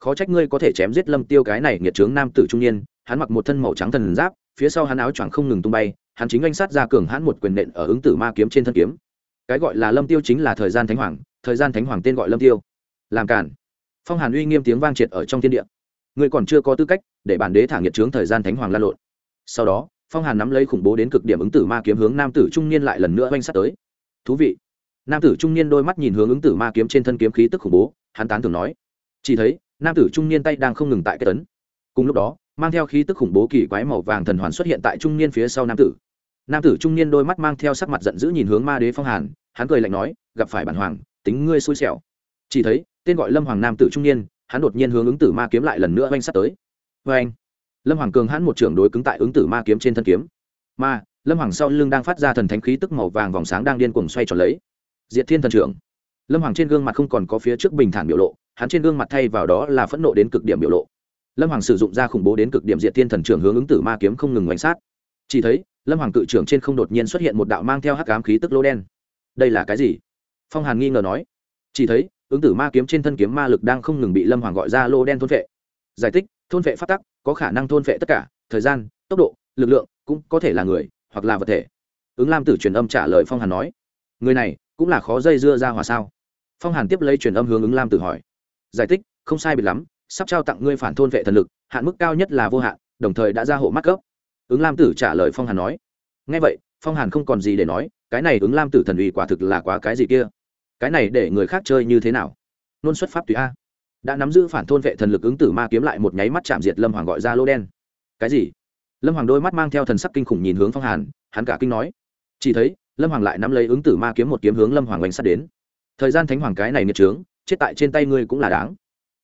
khó trách ngươi có thể chém giết lâm tiêu cái này nghiệt trướng nam tử trung niên, hắn mặc một thân màu trắng thần giáp, phía sau hắn áo choàng không ngừng tung bay, hắn chính anh sát ra cường hắn một quyền nện ở ứng tử ma kiếm trên thân kiếm. Cái gọi là lâm tiêu chính là thời gian thánh hoàng, thời gian thánh hoàng tên gọi lâm tiêu. Làm cản phong hàn uy nghiêm tiếng vang triệt ở trong thiên địa. Ngươi còn chưa có tư cách để bản đế thả nghiệt trướng thời gian thánh hoàng lan lộn. Sau đó, phong hàn nắm lấy khủng bố đến cực điểm ứng tử ma kiếm hướng nam tử trung niên lại lần nữa oanh sát tới. Thú vị nam tử trung niên đôi mắt nhìn hướng ứng tử ma kiếm trên thân kiếm khí tức khủng bố hắn tán thường nói chỉ thấy nam tử trung niên tay đang không ngừng tại cái tấn cùng lúc đó mang theo khí tức khủng bố kỳ quái màu vàng thần hoàn xuất hiện tại trung niên phía sau nam tử. Nam tử trung niên đôi mắt mang theo sắc mặt giận dữ nhìn hướng ma đế phong hàn hắn cười lạnh nói gặp phải bản hoàng tính ngươi xui xẻo. Chỉ thấy tên gọi lâm hoàng nam tử trung niên hắn đột nhiên hướng ứng tử ma kiếm lại lần nữa oanh sắt tới. Vê anh lâm hoàng cường hắn một trưởng đối cứng tại ứng tử ma kiếm trên thân kiếm. Ma, lâm hoàng sau lưng đang phát ra thần thánh khí tức màu vàng vòng sáng đang điên cuồng xoay tròn lấy diệt thiên thần trưởng. Lâm hoàng trên gương mặt không còn có phía trước bình thản biểu lộ, hắn trên gương mặt thay vào đó là phẫn nộ đến cực điểm biểu lộ. Lâm hoàng sử dụng ra khủng bố đến cực điểm diệt thiên thần trưởng hướng ứng tử ma kiếm không ngừng oanh sát. Chỉ thấy, lâm hoàng cự trưởng trên không đột nhiên xuất hiện một đạo mang theo hắc ám khí tức lô đen. Đây là cái gì? Phong hàn nghi ngờ nói. Chỉ thấy, ứng tử ma kiếm trên thân kiếm ma lực đang không ngừng bị lâm hoàng gọi ra lô đen thôn vệ. Giải thích, thôn vệ phát tắc, có khả năng thôn vệ tất cả, thời gian, tốc độ, lực lượng, cũng có thể là người, hoặc là vật thể. Ứng lam tử truyền âm trả lời phong hàn nói. Người này cũng là khó dây dưa ra hòa sao? Phong hàn tiếp lấy truyền âm hướng ứng lam tử hỏi. Giải thích, không sai biệt lắm, sắp trao tặng ngươi phản thôn vệ thần lực, hạn mức cao nhất là vô hạn, đồng thời đã ra hộ mắt cấp. Ứng lam tử trả lời phong hàn nói. Ngay vậy, phong hàn không còn gì để nói, cái này ứng lam tử thần uy quả thực là quá cái gì kia? Cái này để người khác chơi như thế nào? Nôn xuất pháp tùy a. Đã nắm giữ phản thôn vệ thần lực ứng tử ma kiếm lại một nháy mắt chạm diệt lâm hoàng gọi ra lô đen. Cái gì? Lâm hoàng đôi mắt mang theo thần sắc kinh khủng nhìn hướng phong hàn, hắn cả kinh nói. Chỉ thấy lâm hoàng lại nắm lấy ứng tử ma kiếm một kiếm hướng lâm hoàng oanh sát đến. Thời gian thánh hoàng cái này nghiệt trướng, chết tại trên tay ngươi cũng là đáng.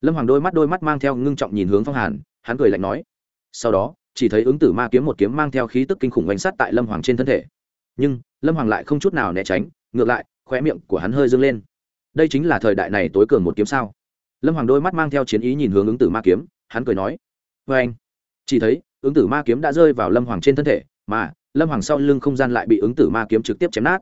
Lâm hoàng đôi mắt đôi mắt mang theo ngưng trọng nhìn hướng phong hàn, hắn cười lạnh nói. Sau đó, chỉ thấy ứng tử ma kiếm một kiếm mang theo khí tức kinh khủng oanh sát tại lâm hoàng trên thân thể. Nhưng, lâm hoàng lại không chút nào né tránh, ngược lại, khóe miệng của hắn hơi dâng lên. Đây chính là thời đại này tối cường một kiếm sao? Lâm hoàng đôi mắt mang theo chiến ý nhìn hướng ứng tử ma kiếm, hắn cười nói. Vê anh chỉ thấy, ứng tử ma kiếm đã rơi vào lâm hoàng trên thân thể, mà lâm hoàng sau lưng không gian lại bị ứng tử ma kiếm trực tiếp chém nát.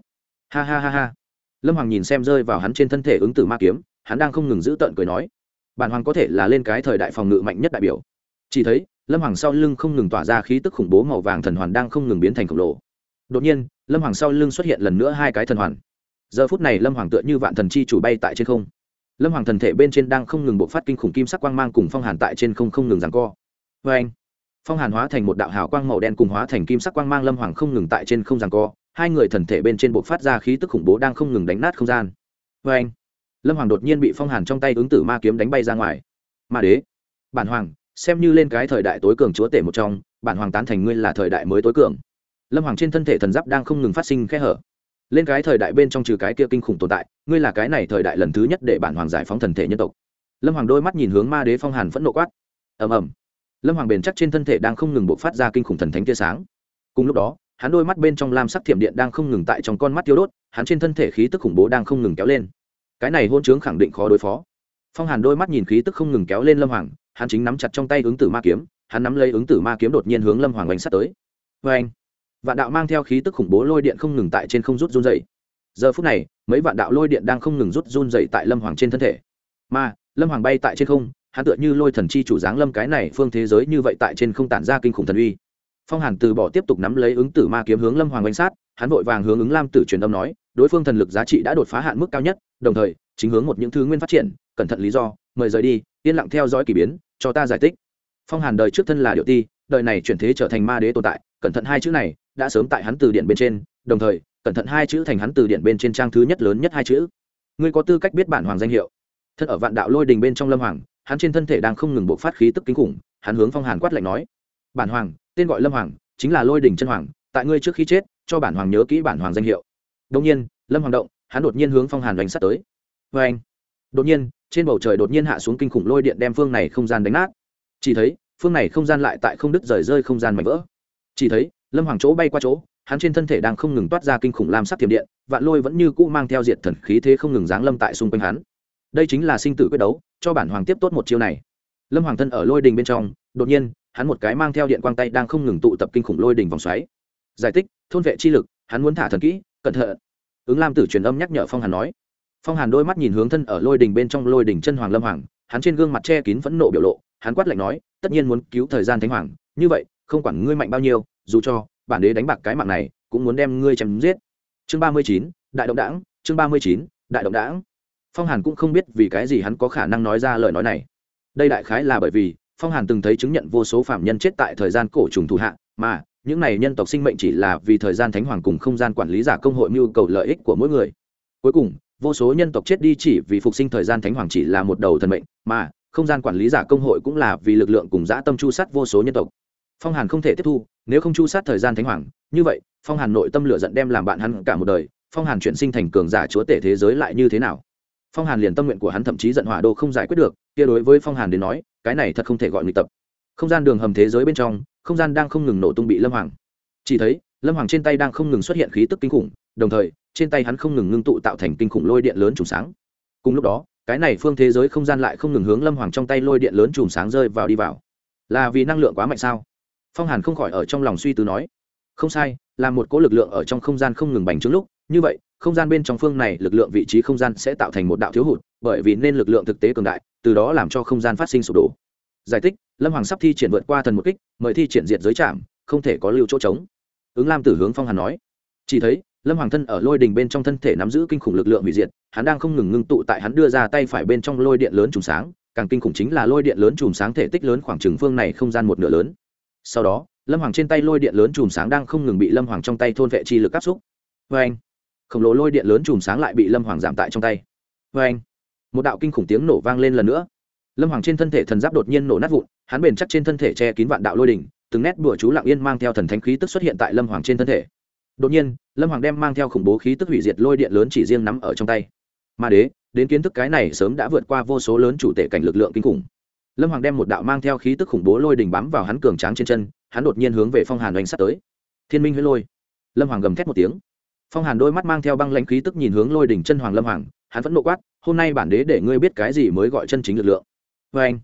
Ha ha ha ha. Lâm hoàng nhìn xem rơi vào hắn trên thân thể ứng tử ma kiếm, hắn đang không ngừng giữ tợn cười nói, bản hoàng có thể là lên cái thời đại phòng ngự mạnh nhất đại biểu. Chỉ thấy, lâm hoàng sau lưng không ngừng tỏa ra khí tức khủng bố màu vàng thần hoàn đang không ngừng biến thành khổng lồ. Đột nhiên, lâm hoàng sau lưng xuất hiện lần nữa hai cái thần hoàn. Giờ phút này lâm hoàng tựa như vạn thần chi chủ bay tại trên không. Lâm hoàng thần thể bên trên đang không ngừng bộ phát kinh khủng kim sắc quang mang cùng phong hàn tại trên không không ngừng rằng co. Vê anh phong hàn hóa thành một đạo hào quang màu đen cùng hóa thành kim sắc quang mang lâm hoàng không ngừng tại trên không gian co, hai người thần thể bên trên bộ phát ra khí tức khủng bố đang không ngừng đánh nát không gian. Vê anh, lâm hoàng đột nhiên bị phong hàn trong tay ứng tử ma kiếm đánh bay ra ngoài. Ma đế, bản hoàng, xem như lên cái thời đại tối cường chúa tể một trong, bản hoàng tán thành ngươi là thời đại mới tối cường. Lâm hoàng trên thân thể thần giáp đang không ngừng phát sinh khe hở. Lên cái thời đại bên trong trừ cái kia kinh khủng tồn tại, ngươi là cái này thời đại lần thứ nhất để bản hoàng giải phóng thần thể nhân tộc. Lâm hoàng đôi mắt nhìn hướng ma đế phong hàn phẫn nộ quát. Ầm ầm lâm hoàng bền chắc trên thân thể đang không ngừng bộc phát ra kinh khủng thần thánh tia sáng. Cùng lúc đó, hắn đôi mắt bên trong lam sắc thiểm điện đang không ngừng tại trong con mắt tiêu đốt, hắn trên thân thể khí tức khủng bố đang không ngừng kéo lên. Cái này hôn chướng khẳng định khó đối phó. Phong hàn đôi mắt nhìn khí tức không ngừng kéo lên lâm hoàng, hắn chính nắm chặt trong tay ứng tử ma kiếm, hắn nắm lấy ứng tử ma kiếm đột nhiên hướng lâm hoàng oanh sắt tới. Vê anh vạn đạo mang theo khí tức khủng bố lôi điện không ngừng tại trên không rút run dày giờ phút này, mấy vạn đạo lôi điện đang không ngừng rút run dày tại lâm hoàng trên thân thể. Mà lâm hoàng bay tại trên không hắn tựa như lôi thần chi chủ giáng lâm cái này phương thế giới như vậy tại trên không tản ra kinh khủng thần uy. Phong hàn từ bỏ tiếp tục nắm lấy ứng tử ma kiếm hướng lâm hoàng oanh sát, hắn vội vàng hướng ứng lam tử truyền âm nói, đối phương thần lực giá trị đã đột phá hạn mức cao nhất, đồng thời, chính hướng một những thứ nguyên phát triển, cẩn thận lý do, mời rời đi, yên lặng theo dõi k ỳ biến, cho ta giải tích phong hàn đời trước thân là điệu ti, đời này chuyển thế trở thành ma đế tồn tại, cẩn thận hai chữ này, đã sớm tại hắn từ điện bên trên, đồng thời, cẩn thận hai chữ thành hắn từ điện bên trên trang thứ nhất lớn nhất hai chữ. Ngươi có tư cách biết bản hoàng danh hiệu. Thân ở vạn đạo lôi đình bên trong lâm hoàng hắn trên thân thể đang không ngừng bộc phát khí tức kinh khủng, hắn hướng phong hàn quát lạnh nói, bản hoàng, tên gọi lâm hoàng, chính là lôi đình chân hoàng, tại ngươi trước khi chết, cho bản hoàng nhớ kỹ bản hoàng danh hiệu. Đông nhiên, lâm hoàng động, hắn đột nhiên hướng phong hàn đánh sát tới. Vê anh, đột nhiên, trên bầu trời đột nhiên hạ xuống kinh khủng lôi điện đem phương này không gian đánh nát. Chỉ thấy, phương này không gian lại tại không đứt rời rơi không gian mảnh vỡ. Chỉ thấy, lâm hoàng chỗ bay qua chỗ, hắn trên thân thể đang không ngừng toát ra kinh khủng lam sắc thiểm điện, vạn lôi vẫn như cũ mang theo diện thần khí thế không ngừng giáng lâm tại xung quanh hắn đây chính là sinh tử quyết đấu, cho bản hoàng tiếp tốt một chiêu này. Lâm hoàng thân ở lôi đình bên trong, đột nhiên, hắn một cái mang theo điện quang tay đang không ngừng tụ tập kinh khủng lôi đình vòng xoáy. Giải thích, thôn vệ chi lực, hắn muốn thả thần kỹ, cẩn thận. Ứng lam tử truyền âm nhắc nhở phong hàn nói. Phong hàn đôi mắt nhìn hướng thân ở lôi đình bên trong lôi đình chân hoàng lâm hoàng, hắn trên gương mặt che kín phẫn nộ biểu lộ, hắn quát lạnh nói, tất nhiên muốn cứu thời gian thánh hoàng, như vậy, không quản ngươi mạnh bao nhiêu, dù cho bản đế đánh bạc cái mạng này, cũng muốn đem ngươi chém giết. Chương ba mươi chín, đại động đảng, chương ba mươi chín, đại động đảng phong hàn cũng không biết vì cái gì hắn có khả năng nói ra lời nói này. Đây đại khái là bởi vì, phong hàn từng thấy chứng nhận vô số phạm nhân chết tại thời gian cổ trùng thủ hạ, mà, những này nhân tộc sinh mệnh chỉ là vì thời gian thánh hoàng cùng không gian quản lý giả công hội mưu cầu lợi ích của mỗi người. Cuối cùng, vô số nhân tộc chết đi chỉ vì phục sinh thời gian thánh hoàng chỉ là một đầu thần mệnh, mà, không gian quản lý giả công hội cũng là vì lực lượng cùng dã tâm chu sát vô số nhân tộc. Phong hàn không thể tiếp thu, nếu không chu sát thời gian thánh hoàng, như vậy, phong hàn nội tâm lửa giận đem làm bạn hắn cả một đời. Phong hàn chuyển sinh thành cường giả chúa tể thế giới lại như thế nào? Phong hàn liền tâm nguyện của hắn thậm chí giận hỏa đô không giải quyết được kia đối với phong hàn đến nói cái này thật không thể gọi nghịch tập không gian đường hầm thế giới bên trong không gian đang không ngừng nổ tung bị lâm hoàng chỉ thấy lâm hoàng trên tay đang không ngừng xuất hiện khí tức kinh khủng đồng thời trên tay hắn không ngừng ngưng tụ tạo thành kinh khủng lôi điện lớn trùng sáng cùng lúc đó cái này phương thế giới không gian lại không ngừng hướng lâm hoàng trong tay lôi điện lớn chùm sáng rơi vào đi vào là vì năng lượng quá mạnh sao phong hàn không khỏi ở trong lòng suy tư nói không sai là một cỗ lực lượng ở trong không gian không ngừng bành trướng lúc như vậy, không gian bên trong phương này lực lượng vị trí không gian sẽ tạo thành một đạo thiếu hụt, bởi vì nên lực lượng thực tế cường đại, từ đó làm cho không gian phát sinh sụp đổ. Giải thích, lâm hoàng sắp thi triển vượt qua thần một kích, mời thi triển diệt giới trạm không thể có lưu chỗ trống. Ứng lam tử hướng phong hàn nói. Chỉ thấy, lâm hoàng thân ở lôi đình bên trong thân thể nắm giữ kinh khủng lực lượng hủy diệt, hắn đang không ngừng ngưng tụ tại hắn đưa ra tay phải bên trong lôi điện lớn chùm sáng, càng kinh khủng chính là lôi điện lớn chùm sáng thể tích lớn khoảng trừng phương này không gian một nửa lớn. Sau đó, lâm hoàng trên tay lôi điện lớn chùm sáng đang không ngừng bị lâm hoàng trong tay thôn vệ chi lực áp xúc. Vê anh khổng lồ lôi điện lớn chùm sáng lại bị lâm hoàng giảm tại trong tay. Vê anh, một đạo kinh khủng tiếng nổ vang lên lần nữa. Lâm hoàng trên thân thể thần giáp đột nhiên nổ nát vụn, hắn bền chắc trên thân thể che kín vạn đạo lôi đỉnh, từng nét bùa chú lặng yên mang theo thần thánh khí tức xuất hiện tại lâm hoàng trên thân thể. Đột nhiên, lâm hoàng đem mang theo khủng bố khí tức hủy diệt lôi điện lớn chỉ riêng nắm ở trong tay. Ma đế, đến kiến thức cái này sớm đã vượt qua vô số lớn chủ tể cảnh lực lượng kinh khủng. Lâm hoàng đem một đạo mang theo khí tức khủng bố lôi đình bám vào hắn cường tráng trên chân, hắn đột nhiên hướng về phong hàn đánh sắt tới. Thiên minh huyết lôi. Lâm hoàng gầm thét một tiếng phong hàn đôi mắt mang theo băng lãnh khí tức nhìn hướng lôi đỉnh chân hoàng lâm hoàng, hắn vẫn nộ quát, hôm nay bản đế để ngươi biết cái gì mới gọi chân chính lực lượng. Vê anh,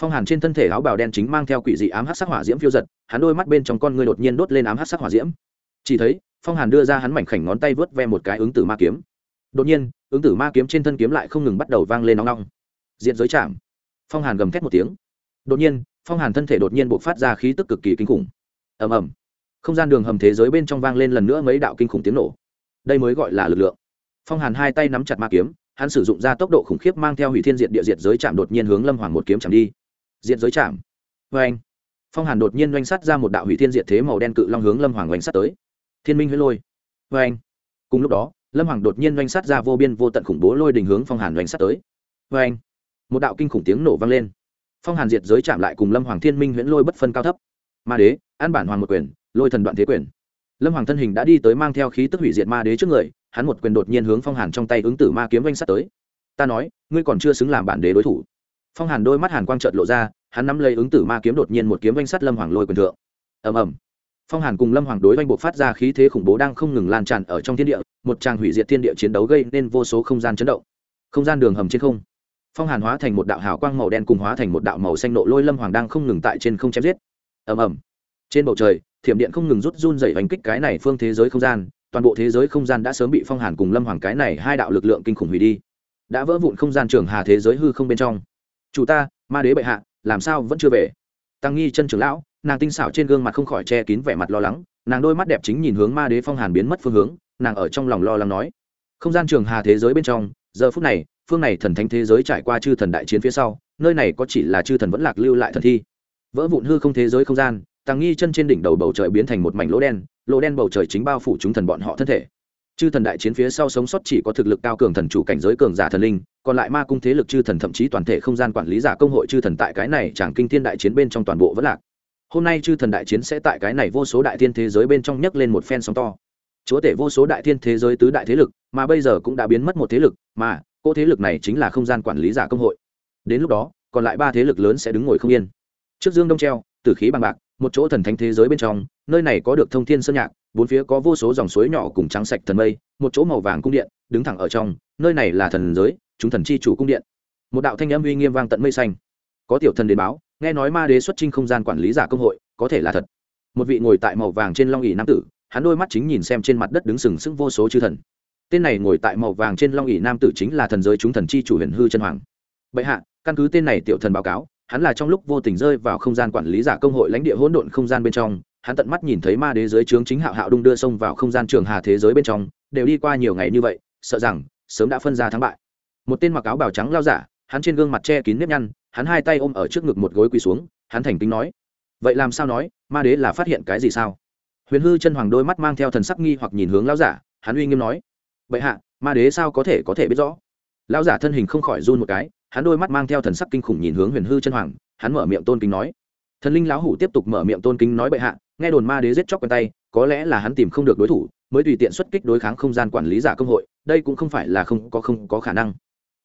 phong hàn trên thân thể áo bào đen chính mang theo quỷ dị ám hát sắc hỏa diễm phiêu giật, hắn đôi mắt bên trong con ngươi đột nhiên đốt lên ám hát sắc hỏa diễm. Chỉ thấy, phong hàn đưa ra hắn mảnh khảnh ngón tay vớt ve một cái ứng tử ma kiếm. Đột nhiên, ứng tử ma kiếm trên thân kiếm lại không ngừng bắt đầu vang lên nóng nóng diện giới chạm phong hàn gầm thét một tiếng. Đột nhiên, phong hàn thân thể đột nhiên b ộ c phát ra khí tức cực kỳ kinh khủng. Ầm ầm. Không gian đường hầm thế giới bên trong vang lên lần nữa mấy đạo kinh khủng tiếng nổ đây mới gọi là lực lượng. Phong hàn hai tay nắm chặt ma kiếm, hắn sử dụng ra tốc độ khủng khiếp mang theo hủy thiên diện địa diệt giới chạm đột nhiên hướng lâm hoàng một kiếm chạm đi. Diệt giới chạm. Vê anh, phong hàn đột nhiên oanh sắt ra một đạo hủy thiên diệt thế màu đen cự long hướng lâm hoàng oanh sắt tới. Thiên minh huyết lôi. Vê anh, cùng lúc đó, lâm hoàng đột nhiên oanh sắt ra vô biên vô tận khủng bố lôi đình hướng phong hàn oanh sắt tới. Vê anh, một đạo kinh khủng tiếng nổ vang lên. Phong hàn diệt giới chạm lại cùng lâm hoàng thiên minh huyễn lôi bất phân cao thấp. Ma đế, an bản hoàng một quyền, lôi thần đoạn thế quyền lâm hoàng thân hình đã đi tới mang theo khí tức hủy diệt ma đế trước người, hắn một quyền đột nhiên hướng phong hàn trong tay ứng tử ma kiếm oanh sắt tới. Ta nói, ngươi còn chưa xứng làm bản đế đối thủ. Phong hàn đôi mắt hàn quang trợt lộ ra, hắn nắm lấy ứng tử ma kiếm đột nhiên một kiếm oanh sắt lâm hoàng lôi quyền thượng. Ầm ầm. Phong hàn cùng lâm hoàng đối oanh buộc phát ra khí thế khủng bố đang không ngừng lan tràn ở trong thiên địa, một tràng hủy diệt thiên địa chiến đấu gây nên vô số không gian chấn động. Không gian đường hầm trên không. Phong hàn hóa thành một đạo hào quang màu đen cùng hóa thành một đạo màu xanh nộ lôi lâm hoàng đang không ngừng tại trên không chém giết. Ầm ầm. Trên bầu trời thiểm điện không ngừng rút run dày hành kích cái này phương thế giới không gian, toàn bộ thế giới không gian đã sớm bị phong hàn cùng lâm hoàng cái này hai đạo lực lượng kinh khủng hủy đi. Đã vỡ vụn không gian trường hà thế giới hư không bên trong. Chủ ta, ma đế bệ hạ, làm sao vẫn chưa về? Tăng nghi chân trưởng lão, nàng tinh xảo trên gương mặt không khỏi che kín vẻ mặt lo lắng, nàng đôi mắt đẹp chính nhìn hướng ma đế phong hàn biến mất phương hướng, nàng ở trong lòng lo lắng nói, không gian trường hà thế giới bên trong, giờ phút này, phương này thần thánh thế giới trải qua chư thần đại chiến phía sau, nơi này có chỉ là chư thần vẫn lạc lưu lại thần thi. Vỡ vụn hư không thế giới không gian tàng nghi chân trên đỉnh đầu bầu trời biến thành một mảnh lỗ đen lỗ đen bầu trời chính bao phủ chúng thần bọn họ thân thể. Chư thần đại chiến phía sau sống sót chỉ có thực lực cao cường thần chủ cảnh giới cường giả thần linh, còn lại ma cung thế lực chư thần thậm chí toàn thể không gian quản lý giả công hội chư thần tại cái này chẳng kinh thiên đại chiến bên trong toàn bộ vẫn lạc. Hôm nay chư thần đại chiến sẽ tại cái này vô số đại thiên thế giới bên trong nhấc lên một phen sóng to. Chúa tể vô số đại thiên thế giới tứ đại thế lực, mà bây giờ cũng đã biến mất một thế lực, mà cô thế lực này chính là không gian quản lý giả công hội. Đến lúc đó, còn lại ba thế lực lớn sẽ đứng ngồi không yên. Trước dương đông treo, tử khí bằng bạc một chỗ thần thánh thế giới bên trong, nơi này có được thông thiên sơn nhạc, bốn phía có vô số dòng suối nhỏ cùng trắng sạch thần mây, một chỗ màu vàng cung điện, đứng thẳng ở trong, nơi này là thần giới, chúng thần chi chủ cung điện. Một đạo thanh âm uy nghiêm vang tận mây xanh. Có tiểu thần đến báo, nghe nói ma đế xuất trinh không gian quản lý giả công hội, có thể là thật. Một vị ngồi tại màu vàng trên long ỉ nam tử, hắn đôi mắt chính nhìn xem trên mặt đất đứng sừng sững vô số chư thần. Tên này ngồi tại màu vàng trên long ỉ nam tử chính là thần giới chúng thần chi chủ huyền hư chân hoàng. Bệ hạ, căn cứ tên này tiểu thần báo cáo hắn là trong lúc vô tình rơi vào không gian quản lý giả công hội lãnh địa hỗn độn không gian bên trong, hắn tận mắt nhìn thấy ma đế giới trướng chính hạo hạo đung đưa sông vào không gian trường hà thế giới bên trong, đều đi qua nhiều ngày như vậy, sợ rằng sớm đã phân ra thắng bại. Một tên mặc áo bào trắng lao giả, hắn trên gương mặt che kín nếp nhăn, hắn hai tay ôm ở trước ngực một gối quỳ xuống, hắn thành kính nói, vậy làm sao nói, ma đế là phát hiện cái gì sao? Huyền hư chân hoàng đôi mắt mang theo thần sắc nghi hoặc nhìn hướng lao giả, hắn uy nghiêm nói vậy hạ, ma đế sao có thể có thể biết rõ? Lao giả thân hình không khỏi run một cái hắn đôi mắt mang theo thần sắc kinh khủng nhìn hướng huyền hư chân hoàng, hắn mở miệng tôn kính nói. Thần linh lão hủ tiếp tục mở miệng tôn kính nói bệ hạ, nghe đồn ma đế giết chóc quen tay, có lẽ là hắn tìm không được đối thủ, mới tùy tiện xuất kích đối kháng không gian quản lý giả công hội, đây cũng không phải là không có không có khả năng.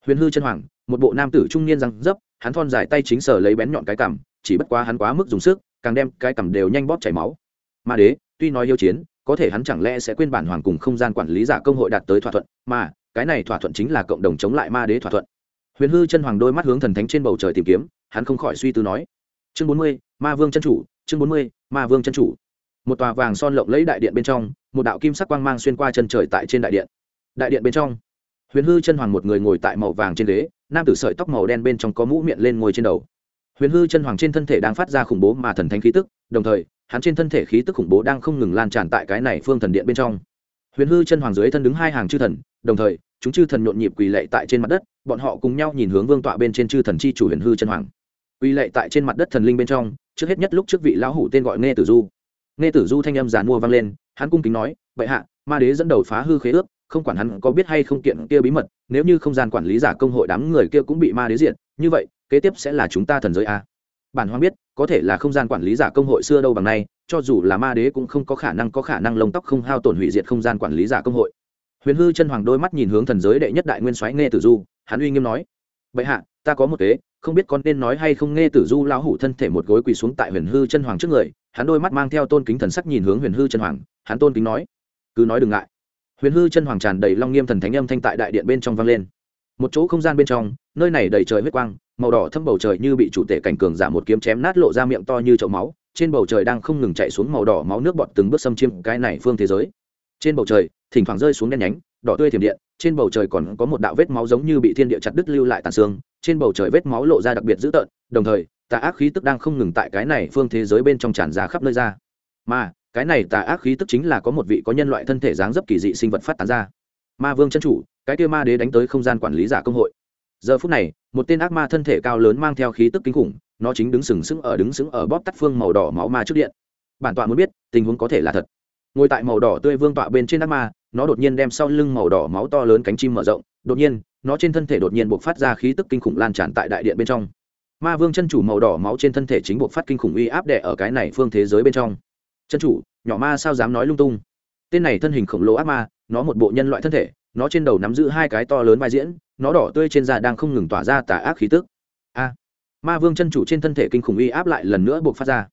Huyền hư chân hoàng, một bộ nam tử trung niên răng dấp, hắn thon dài tay chính sở lấy bén nhọn cái cằm, chỉ bất quá hắn quá mức dùng sức, càng đem cái cằm đều nhanh bóp chảy máu. Ma đế, tuy nói yêu chiến, có thể hắn chẳng lẽ sẽ quên bản hoàng cùng không gian quản lý giả công hội đạt tới thỏa thuận, mà cái này thỏa thuận chính là cộng đồng chống lại ma đế thỏa thuận huyền hư chân hoàng đôi mắt hướng thần thánh trên bầu trời tìm kiếm, hắn không khỏi suy tư nói. Chương bốn mươi, ma vương chân chủ, chương bốn mươi, ma vương chân chủ. Một tòa vàng son lộng lẫy đại điện bên trong, một đạo kim sắc quang mang xuyên qua chân trời tại trên đại điện. Đại điện bên trong, huyền hư chân hoàng một người ngồi tại màu vàng trên ghế, nam tử sợi tóc màu đen bên trong có mũ miệng lên ngồi trên đầu. Huyền hư chân hoàng trên thân thể đang phát ra khủng bố mà thần thánh khí tức, đồng thời, hắn trên thân thể khí tức khủng bố đang không ngừng lan tràn tại cái này phương thần điện bên trong. Huyền hư chân hoàng dưới thân đứng hai hàng chư thần, đồng thời, chúng chư thần nhộn nhịp quỳ lệ tại trên mặt đất bọn họ cùng nhau nhìn hướng vương tọa bên trên chư thần chi chủ huyền hư chân hoàng. Uy lệ tại trên mặt đất thần linh bên trong, trước hết nhất lúc trước vị lão hủ tên gọi nghe tử du. Nghe tử du thanh âm giàn mua vang lên, hắn cung kính nói vậy hạ, ma đế dẫn đầu phá hư khế ước, không quản hắn có biết hay không kiện kia bí mật, nếu như không gian quản lý giả công hội đám người kia cũng bị ma đế diện như vậy, kế tiếp sẽ là chúng ta thần giới a. Bản hoang biết, có thể là không gian quản lý giả công hội xưa đâu bằng nay, cho dù là ma đế cũng không có khả năng có khả năng lông tóc không hao tổn hủy diệt không gian quản lý giả công hội. Huyền hư chân hoàng đôi mắt nhìn hướng thần giới đệ nhất đại nguyên soái nghe tử du hắn uy nghiêm nói, bệ hạ, ta có một kế, không biết con nên nói hay không. Nghe tử du lão hủ thân thể một gối quỳ xuống tại huyền hư chân hoàng trước người, hắn đôi mắt mang theo tôn kính thần sắc nhìn hướng huyền hư chân hoàng, hắn tôn kính nói, cứ nói đừng ngại. Huyền hư chân hoàng tràn đầy long nghiêm thần thánh âm thanh tại đại điện bên trong vang lên. Một chỗ không gian bên trong, nơi này đầy trời huyết quang, màu đỏ thâm bầu trời như bị chủ tể cảnh cường giả một kiếm chém nát lộ ra miệng to như chậu máu, trên bầu trời đang không ngừng chạy xuống màu đỏ máu nước bọt từng bước xâm chiêm cái này phương thế giới. Trên bầu trời, thỉnh thoảng rơi xuống đen nhánh đỏ tươi thiểm điện, trên bầu trời còn có một đạo vết máu giống như bị thiên địa chặt đứt lưu lại tàn xương, trên bầu trời vết máu lộ ra đặc biệt dữ tợn, đồng thời, tà ác khí tức đang không ngừng tại cái này phương thế giới bên trong tràn ra khắp nơi ra. Mà, cái này tà ác khí tức chính là có một vị có nhân loại thân thể dáng dấp kỳ dị sinh vật phát tán ra. Ma vương chân chủ, cái kia ma đế đánh tới không gian quản lý giả công hội. Giờ phút này, một tên ác ma thân thể cao lớn mang theo khí tức kinh khủng, nó chính đứng sừng sững ở đứng sững ở bóp tắt phương màu đỏ máu ma trước điện. Bản tọa muốn biết, tình huống có thể là thật. Ngồi tại màu đỏ tươi vương tọa bên trên ác ma nó đột nhiên đem sau lưng màu đỏ máu to lớn cánh chim mở rộng, đột nhiên, nó trên thân thể đột nhiên buộc phát ra khí tức kinh khủng lan tràn tại đại điện bên trong. Ma vương chân chủ màu đỏ máu trên thân thể chính buộc phát kinh khủng uy áp đẻ ở cái này phương thế giới bên trong. Chân chủ, nhỏ ma sao dám nói lung tung? Tên này thân hình khổng lồ ác ma, nó một bộ nhân loại thân thể, nó trên đầu nắm giữ hai cái to lớn vai diễn, nó đỏ tươi trên da đang không ngừng tỏa ra tà ác khí tức. A! Ma vương chân chủ trên thân thể kinh khủng uy áp lại lần nữa buộc phát ra.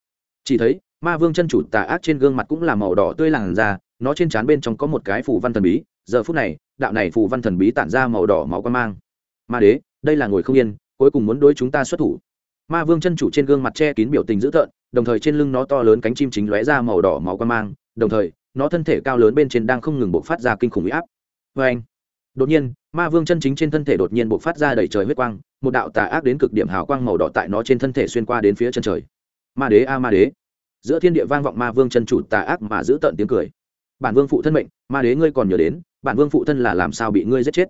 Chỉ thấy, ma vương chân chủ tà ác trên gương mặt cũng là màu đỏ tươi làn ra nó trên trán bên trong có một cái phù văn thần bí, giờ phút này, đạo này phù văn thần bí tản ra màu đỏ máu quan mang. Ma đế, đây là ngồi không yên, cuối cùng muốn đối chúng ta xuất thủ. Ma vương chân chủ trên gương mặt che kín biểu tình dữ tợn, đồng thời trên lưng nó to lớn cánh chim chính lóe ra màu đỏ máu quan mang, đồng thời, nó thân thể cao lớn bên trên đang không ngừng bộc phát ra kinh khủng huy áp. Vê anh đột nhiên, ma vương chân chính trên thân thể đột nhiên bộc phát ra đầy trời huyết quang, một đạo tà ác đến cực điểm hào quang màu đỏ tại nó trên thân thể xuyên qua đến phía chân trời. Ma đế, a ma đế. Giữa thiên địa vang vọng ma vương chân chủ tà ác mà giữ tợn tiếng cười bản vương phụ thân mệnh, ma đế ngươi còn nhớ đến, bản vương phụ thân là làm sao bị ngươi giết chết?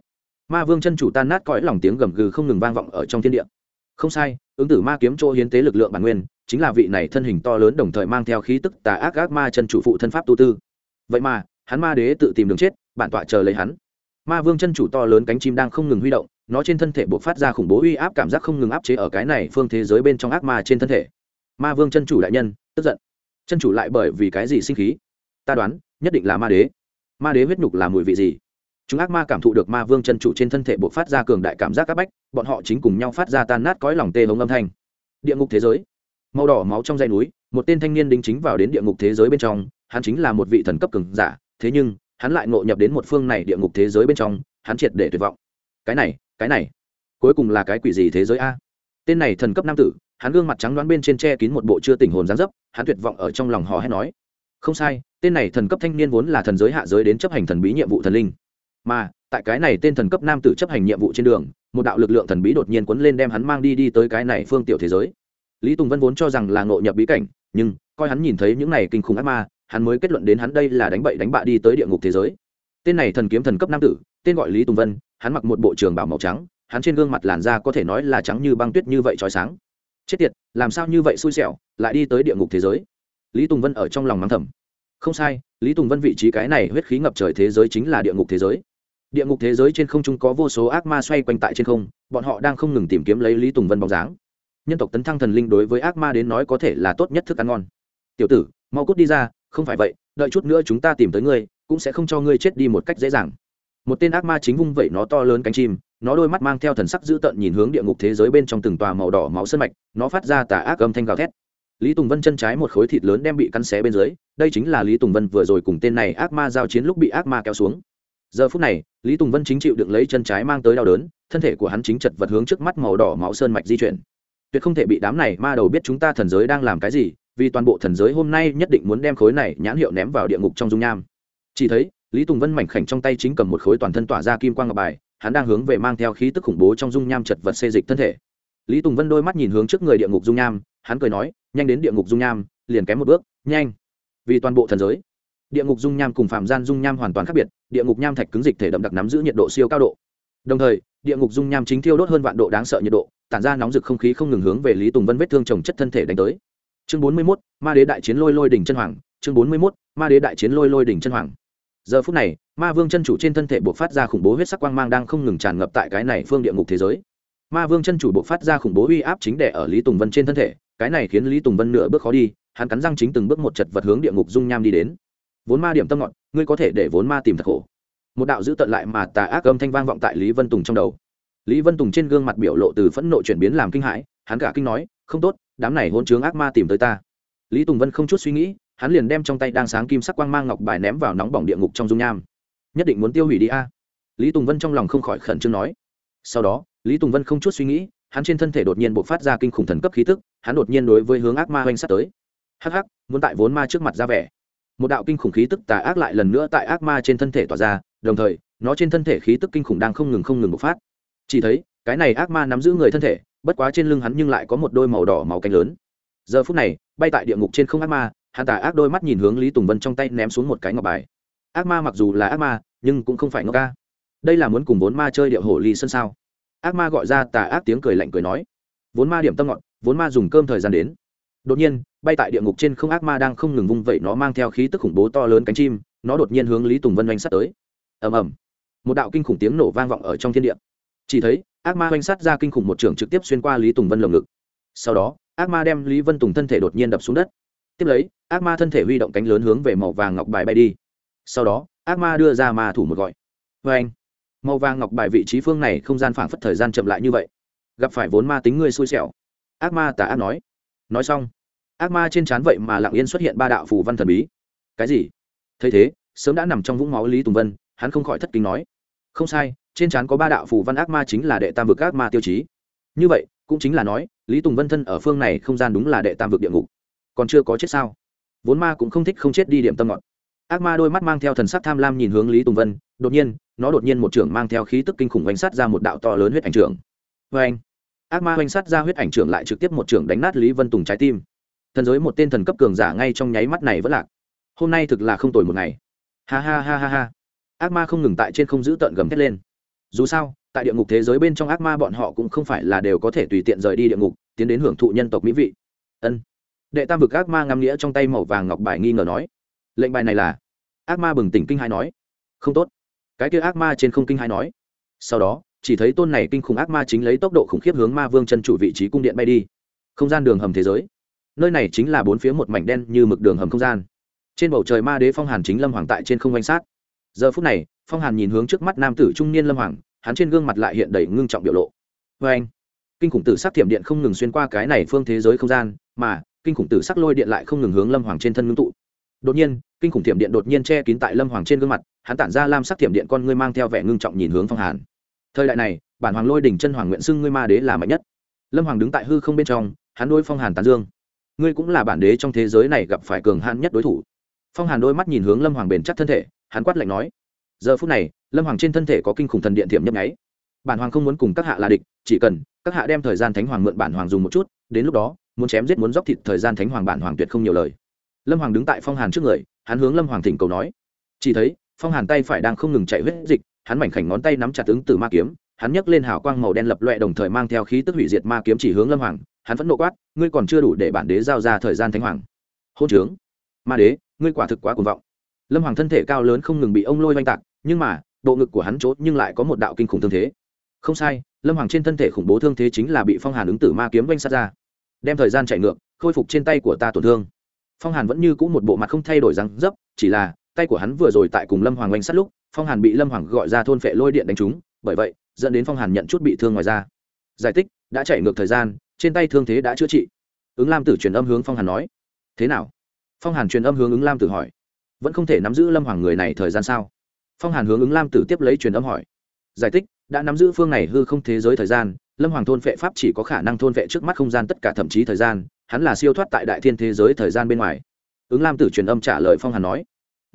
Ma vương chân chủ tan nát cõi lòng tiếng gầm gừ không ngừng vang vọng ở trong thiên địa. Không sai, ứng tử ma kiếm chỗ hiến tế lực lượng bản nguyên, chính là vị này thân hình to lớn đồng thời mang theo khí tức tà ác ác ma chân chủ phụ thân pháp tu tư. Vậy mà, hắn ma đế tự tìm đường chết, bản tọa chờ lấy hắn. Ma vương chân chủ to lớn cánh chim đang không ngừng huy động, nó trên thân thể buộc phát ra khủng bố uy áp cảm giác không ngừng áp chế ở cái này phương thế giới bên trong ác ma trên thân thể. Ma vương chân chủ đại nhân, tức giận. Chân chủ lại bởi vì cái gì sinh khí? Ta đoán nhất định là ma đế. Ma đế huyết nhục là mùi vị gì? Chúng ác ma cảm thụ được ma vương chân chủ trên thân thể buộc phát ra cường đại cảm giác áp bách, bọn họ chính cùng nhau phát ra tan nát cõi lòng tê hống âm thanh. Địa ngục thế giới. Màu đỏ máu trong dây núi, một tên thanh niên đính chính vào đến địa ngục thế giới bên trong, hắn chính là một vị thần cấp cường giả, thế nhưng, hắn lại ngộ nhập đến một phương này địa ngục thế giới bên trong, hắn triệt để tuyệt vọng. Cái này cái này, cuối cùng là cái quỷ gì thế giới a? Tên này thần cấp nam tử, hắn gương mặt trắng đoán bên trên che kín một bộ chưa tình hồn gián dấp, hắn tuyệt vọng ở trong lòng hò hét nói không sai, tên này thần cấp thanh niên vốn là thần giới hạ giới đến chấp hành thần bí nhiệm vụ thần linh. Mà, tại cái này tên thần cấp nam tử chấp hành nhiệm vụ trên đường, một đạo lực lượng thần bí đột nhiên quấn lên đem hắn mang đi đi tới cái này phương tiểu thế giới. Lý tùng vân vốn cho rằng là ngộ nhập bí cảnh, nhưng, coi hắn nhìn thấy những này kinh khủng ác ma, hắn mới kết luận đến hắn đây là đánh bậy đánh bạ đi tới địa ngục thế giới. Tên này thần kiếm thần cấp nam tử, tên gọi lý tùng vân, hắn mặc một bộ trường bảo màu trắng, hắn trên gương mặt làn da có thể nói là trắng như băng tuyết như vậy trói sáng. Chết tiệt, làm sao như vậy xui xẻo, lại đi tới địa ngục thế giới? Lý tùng vân ở trong lòng mắng thầm. Không sai, lý tùng vân vị trí cái này huyết khí ngập trời thế giới chính là địa ngục thế giới. Địa ngục thế giới trên không trung có vô số ác ma xoay quanh tại trên không, bọn họ đang không ngừng tìm kiếm lấy lý tùng vân bóng dáng. Nhân tộc tấn thăng thần linh đối với ác ma đến nói có thể là tốt nhất thức ăn ngon. Tiểu tử, mau cút đi ra, không phải vậy, đợi chút nữa chúng ta tìm tới ngươi, cũng sẽ không cho ngươi chết đi một cách dễ dàng. Một tên ác ma chính vung vẩy nó to lớn cánh chim, nó đôi mắt mang theo thần sắc dữ tợn nhìn hướng địa ngục thế giới bên trong từng tòa màu đỏ máu sân mạch, nó phát ra tà ác âm thanh gào thét lý tùng vân chân trái một khối thịt lớn đem bị cắn xé bên dưới, đây chính là lý tùng vân vừa rồi cùng tên này ác ma giao chiến lúc bị ác ma kéo xuống. Giờ phút này, lý tùng vân chính chịu đựng lấy chân trái mang tới đau đớn, thân thể của hắn chính chật vật hướng trước mắt màu đỏ máu sơn mạch di chuyển. Tuyệt không thể bị đám này ma đầu biết chúng ta thần giới đang làm cái gì, vì toàn bộ thần giới hôm nay nhất định muốn đem khối này nhãn hiệu ném vào địa ngục trong dung nham. Chỉ thấy, lý tùng vân mảnh khảnh trong tay chính cầm một khối toàn thân tỏa ra kim quang ngọc bài, hắn đang hướng về mang theo khí tức khủng bố trong dung nham chật vật xê dịch thân thể. Lý tùng vân đôi mắt nhìn hướng trước người địa ngục dung nham hắn cười nói, nhanh đến địa ngục dung nham, liền kém một bước, nhanh. Vì toàn bộ thần giới, địa ngục dung nham cùng phạm gian dung nham hoàn toàn khác biệt, địa ngục nham thạch cứng dịch thể đậm đặc nắm giữ nhiệt độ siêu cao độ. Đồng thời, địa ngục dung nham chính thiêu đốt hơn vạn độ đáng sợ nhiệt độ, tản ra nóng rực không khí không ngừng hướng về lý tùng vân vết thương trồng chất thân thể đánh tới. Chương bốn mươi mốt, ma đế đại chiến lôi lôi đỉnh chân hoàng, chương bốn mươi mốt, ma đế đại chiến lôi lôi đỉnh chân hoàng. Giờ phút này, ma vương chân chủ trên thân thể buộc phát ra khủng bố huyết sắc quang mang đang không ngừng tràn ngập tại cái này phương địa ngục thế giới. Ma vương chân chủ buộc phát ra khủng bố uy áp chính đẻ ở lý tùng vân trên thân thể cái này khiến lý tùng vân nửa bước khó đi, hắn cắn răng chính từng bước một chật vật hướng địa ngục dung nham đi đến. Vốn ma điểm tâm ngọn ngươi có thể để vốn ma tìm thật khổ. Một đạo giữ tận lại mà tà ác âm thanh vang vọng tại lý vân tùng trong đầu. Lý vân tùng trên gương mặt biểu lộ từ phẫn nộ chuyển biến làm kinh hãi, hắn cả kinh nói, không tốt, đám này hôn chướng ác ma tìm tới ta. Lý tùng vân không chút suy nghĩ, hắn liền đem trong tay đang sáng kim sắc quang mang ngọc bài ném vào nóng bỏng địa ngục trong dung nham. Nhất định muốn tiêu hủy đi a. Lý tùng vân trong lòng không khỏi khẩn trương nói. Sau đó, lý tùng vân không chút suy nghĩ hắn trên thân thể đột nhiên bộc phát ra kinh khủng thần cấp khí tức, hắn đột nhiên đối với hướng ác ma hoành sát tới. Hắc hắc, muốn tại vốn ma trước mặt ra vẻ. Một đạo kinh khủng khí tức tà ác lại lần nữa tại ác ma trên thân thể tỏa ra, đồng thời, nó trên thân thể khí tức kinh khủng đang không ngừng không ngừng bộc phát. Chỉ thấy, cái này ác ma nắm giữ người thân thể, bất quá trên lưng hắn nhưng lại có một đôi màu đỏ màu cánh lớn. Giờ phút này, bay tại địa ngục trên không ác ma, hắn tà ác đôi mắt nhìn hướng lý tùng vân trong tay ném xuống một cái ngọc bài. Ác ma mặc dù là ác ma, nhưng cũng không phải ngốc ca. Đây là muốn cùng vốn ma chơi điệu hổ ly sân sao? Ác ma gọi ra tà ác tiếng cười lạnh cười nói. Vốn ma điểm tâm ngọn vốn ma dùng cơm thời gian đến. Đột nhiên, bay tại địa ngục trên không ác ma đang không ngừng vung vẩy nó mang theo khí tức khủng bố to lớn cánh chim, nó đột nhiên hướng lý tùng vân oanh sắt tới. Ầm ầm. Một đạo kinh khủng tiếng nổ vang vọng ở trong thiên địa. Chỉ thấy, ác ma oanh sắt ra kinh khủng một trường trực tiếp xuyên qua lý tùng vân lồng ngực. Sau đó, ác ma đem lý vân tùng thân thể đột nhiên đập xuống đất. Tiếp lấy, ác ma thân thể huy động cánh lớn hướng về màu vàng ngọc bài bay đi. Sau đó, ác ma đưa ra ma thủ một gọi. Vê anh màu vàng ngọc bài vị trí phương này không gian phảng phất thời gian chậm lại như vậy. Gặp phải vốn ma tính ngươi xui xẻo. Ác ma tà ác nói. Nói xong, ác ma trên trán vậy mà lặng yên xuất hiện ba đạo phù văn thần bí. Cái gì? Thấy thế, sớm đã nằm trong vũng máu lý tùng vân, hắn không khỏi thất kính nói. Không sai, trên trán có ba đạo phù văn ác ma chính là đệ tam vực ác ma tiêu chí. Như vậy, cũng chính là nói, lý tùng vân thân ở phương này không gian đúng là đệ tam vực địa ngục. Còn chưa có chết sao? Vốn ma cũng không thích không chết đi điểm tâm ngọt. Ác ma đôi mắt mang theo thần sắc tham lam nhìn hướng lý tùng vân đột nhiên, nó đột nhiên một trưởng mang theo khí tức kinh khủng oanh sát ra một đạo to lớn huyết ảnh trưởng. Vê anh, ác ma oanh sát ra huyết ảnh trưởng lại trực tiếp một trưởng đánh nát lý vân tùng trái tim. Thần giới một tên thần cấp cường giả ngay trong nháy mắt này vẫn lạc. Hôm nay thực là không tồi một ngày. Ha ha ha ha ha. Ác ma không ngừng tại trên không giữ tợn gầm thét lên. Dù sao, tại địa ngục thế giới bên trong ác ma bọn họ cũng không phải là đều có thể tùy tiện rời đi địa ngục, tiến đến hưởng thụ nhân tộc mỹ vị. Ân. Đệ tam vực ác ma ngắm nghĩa trong tay màu vàng ngọc bài nghi ngờ nói. Lệnh bài này là? Ác ma bừng tỉnh kinh hai nói. Không tốt cái kia ác ma trên không kinh hai nói. Sau đó, chỉ thấy tôn này kinh khủng ác ma chính lấy tốc độ khủng khiếp hướng ma vương chân chủ vị trí cung điện bay đi. Không gian đường hầm thế giới. Nơi này chính là bốn phía một mảnh đen như mực đường hầm không gian. Trên bầu trời ma đế phong hàn chính lâm hoàng tại trên không danh sát. Giờ phút này, phong hàn nhìn hướng trước mắt nam tử trung niên lâm hoàng, hắn trên gương mặt lại hiện đầy ngưng trọng biểu lộ. Vê anh, kinh khủng tử sắc thiểm điện không ngừng xuyên qua cái này phương thế giới không gian, mà, kinh khủng tử sắc lôi điện lại không ngừng hướng lâm hoàng trên thân ngưng tụ. Đột nhiên kinh khủng thiểm điện đột nhiên che kín tại lâm hoàng trên gương mặt, hắn tản ra lam sắc thiểm điện con ngươi mang theo vẻ ngưng trọng nhìn hướng phong hàn. Thời đại này, bản hoàng lôi đỉnh chân hoàng nguyện xưng ngươi ma đế là mạnh nhất. Lâm hoàng đứng tại hư không bên trong, hắn đôi phong hàn tán dương. Ngươi cũng là bản đế trong thế giới này gặp phải cường hãn nhất đối thủ. Phong hàn đôi mắt nhìn hướng lâm hoàng bền chắc thân thể, hắn quát lạnh nói. Giờ phút này, lâm hoàng trên thân thể có kinh khủng thần điện thiểm nhấp nháy. Bản hoàng không muốn cùng các hạ là địch, chỉ cần các hạ đem thời gian thánh hoàng mượn bản hoàng dùng một chút, đến lúc đó, muốn chém giết muốn dóc thịt thời gian thánh hoàng bản hoàng tuyệt không nhiều lời. Lâm hoàng đứng tại phong hàn trước người hắn hướng lâm hoàng thỉnh cầu nói. Chỉ thấy, phong hàn tay phải đang không ngừng chạy huyết dịch, hắn mảnh khảnh ngón tay nắm chặt ứng từ ma kiếm, hắn nhấc lên hào quang màu đen lập loẹ đồng thời mang theo khí tức hủy diệt ma kiếm chỉ hướng lâm hoàng, hắn vẫn nộ quát, ngươi còn chưa đủ để bản đế giao ra thời gian thánh hoàng. Hôn trướng. Ma đế, ngươi quả thực quá cuồng vọng. Lâm hoàng thân thể cao lớn không ngừng bị ông lôi oanh tạc, nhưng mà, bộ ngực của hắn chốt nhưng lại có một đạo kinh khủng thương thế. Không sai, lâm hoàng trên thân thể khủng bố thương thế chính là bị phong hàn ứng tử ma kiếm oanh sát ra. Đem thời gian chạy ngược, khôi phục trên tay của ta tổn thương phong hàn vẫn như c ũ một bộ mặt không thay đổi răng dấp, chỉ là, tay của hắn vừa rồi tại cùng lâm hoàng oanh sát lúc, phong hàn bị lâm hoàng gọi ra thôn phệ lôi điện đánh trúng, bởi vậy, dẫn đến phong hàn nhận chút bị thương ngoài ra giải tích đã chạy ngược thời gian, trên tay thương thế đã chữa trị. Ứng lam tử truyền âm hướng phong hàn nói. Thế nào? Phong hàn truyền âm hướng ứng lam tử hỏi. Vẫn không thể nắm giữ lâm hoàng người này thời gian sao? Phong hàn hướng ứng lam tử tiếp lấy truyền âm hỏi. Giải thích, đã nắm giữ phương này hư không thế giới thời gian lâm hoàng thôn vệ pháp chỉ có khả năng thôn vệ trước mắt không gian tất cả thậm chí thời gian, hắn là siêu thoát tại đại thiên thế giới thời gian bên ngoài. Ứng lam tử truyền âm trả lời phong hàn nói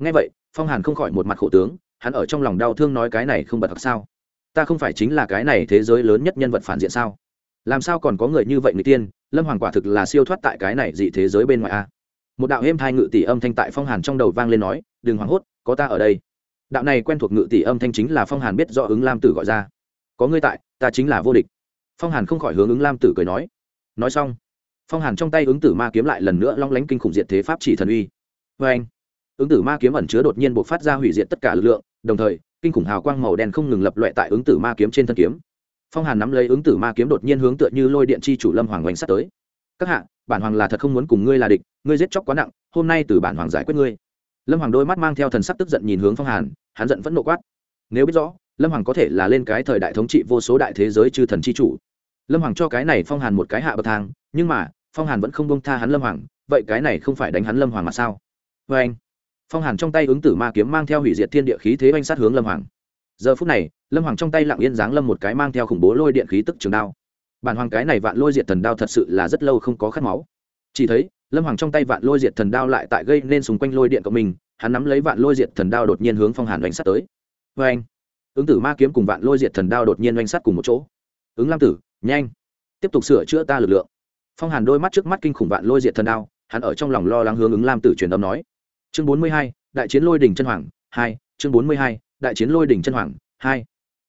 ngay vậy, phong hàn không khỏi một mặt khổ tướng, hắn ở trong lòng đau thương nói cái này không bật thật sao? Ta không phải chính là cái này thế giới lớn nhất nhân vật phản diện sao? Làm sao còn có người như vậy người tiên? Lâm hoàng quả thực là siêu thoát tại cái này dị thế giới bên ngoài a. Một đạo êm thai ngự tỷ âm thanh tại phong hàn trong đầu vang lên nói, đừng hoảng hốt, có ta ở đây. Đạo này quen thuộc ngự tỷ âm thanh chính là phong hàn biết do ứng lam tử gọi ra. Có ngươi tại, ta chính là vô địch phong hàn không khỏi hướng ứng lam tử cười nói. Nói xong, phong hàn trong tay ứng tử ma kiếm lại lần nữa long lánh kinh khủng diệt thế pháp chỉ thần uy. Vê anh, ứng tử ma kiếm ẩn chứa đột nhiên buộc phát ra hủy diệt tất cả lực lượng, đồng thời, kinh khủng hào quang màu đen không ngừng lập loại tại ứng tử ma kiếm trên thân kiếm. Phong hàn nắm lấy ứng tử ma kiếm đột nhiên hướng tựa như lôi điện chi chủ lâm hoàng oanh sắt tới. Các hạ, bản hoàng là thật không muốn cùng ngươi là địch, ngươi giết chóc quá nặng, hôm nay từ bản hoàng giải quyết ngươi. Lâm hoàng đôi mắt mang theo thần sắc tức giận nhìn hướng phong hàn, hắn giận vẫn nộ quát. Nếu biết rõ, lâm hoàng có thể là lên cái thời đại thống trị vô số đại thế giới chư thần chi chủ lâm hoàng cho cái này phong hàn một cái hạ bậc thang, nhưng mà, phong hàn vẫn không bông tha hắn lâm hoàng, vậy cái này không phải đánh hắn lâm hoàng mà sao? Vê anh, phong hàn trong tay ứng tử ma kiếm mang theo hủy diệt thiên địa khí thế oanh sát hướng lâm hoàng. Giờ phút này, lâm hoàng trong tay lặng yên giáng lâm một cái mang theo khủng bố lôi điện khí tức trường đao. Bản hoàng cái này vạn lôi diệt thần đao thật sự là rất lâu không có khát máu. Chỉ thấy, lâm hoàng trong tay vạn lôi diệt thần đao lại tại gây nên xung quanh lôi điện của mình, hắn nắm lấy vạn lôi diệt thần đao đột nhiên hướng phong hàn oanh sát tới. Vê anh, ứng tử ma kiếm cùng vạn lôi diệt thần đao đột nhiên oanh sát cùng một chỗ. Ứng lam tử nhanh tiếp tục sửa chữa ta lực lượng phong hàn đôi mắt trước mắt kinh khủng vạn lôi diệt thần đao hắn ở trong lòng lo lắng hướng ứng lam tử truyền âm nói chương bốn mươi hai đại chiến lôi đỉnh chân hoàng hai chương bốn mươi hai đại chiến lôi đỉnh chân hoàng hai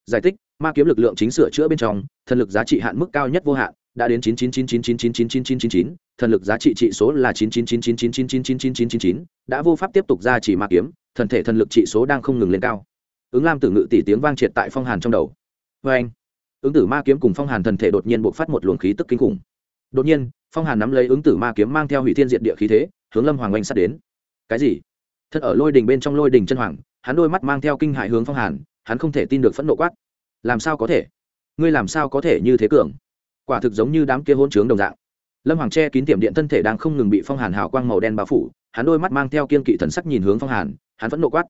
giải thích ma kiếm lực lượng chính sửa chữa bên trong thần lực giá trị hạn mức cao nhất vô hạn đã đến chín chín chín chín chín chín chín chín chín chín chín thần lực giá trị trị số là chín chín chín chín chín chín chín chín chín chín chín chín đã vô pháp tiếp tục ra chỉ ma kiếm thần thể thần lực trị số đang không ngừng lên cao ứng lam tử ngự tỷ tiếng vang triệt tại phong hàn trong đầu vê anh ứng tử ma kiếm cùng phong hàn thần thể đột nhiên bộc phát một luồng khí tức kinh khủng. Đột nhiên, phong hàn nắm lấy ứng tử ma kiếm mang theo hủy thiên diện địa khí thế, hướng lâm hoàng oanh sắt đến. Cái gì? Thật ở lôi đình bên trong lôi đình chân hoàng, hắn đôi mắt mang theo kinh hại hướng phong hàn, hắn không thể tin được phẫn nộ quát. Làm sao có thể? Ngươi làm sao có thể như thế cường? Quả thực giống như đám kia hôn trướng đồng dạng. Lâm hoàng che kín tiệm điện thân thể đang không ngừng bị phong hàn hào quang màu đen bao phủ, hắn đôi mắt mang theo kiên kỵ thần sắc nhìn hướng phong hàn, hắn vẫn nộ quát.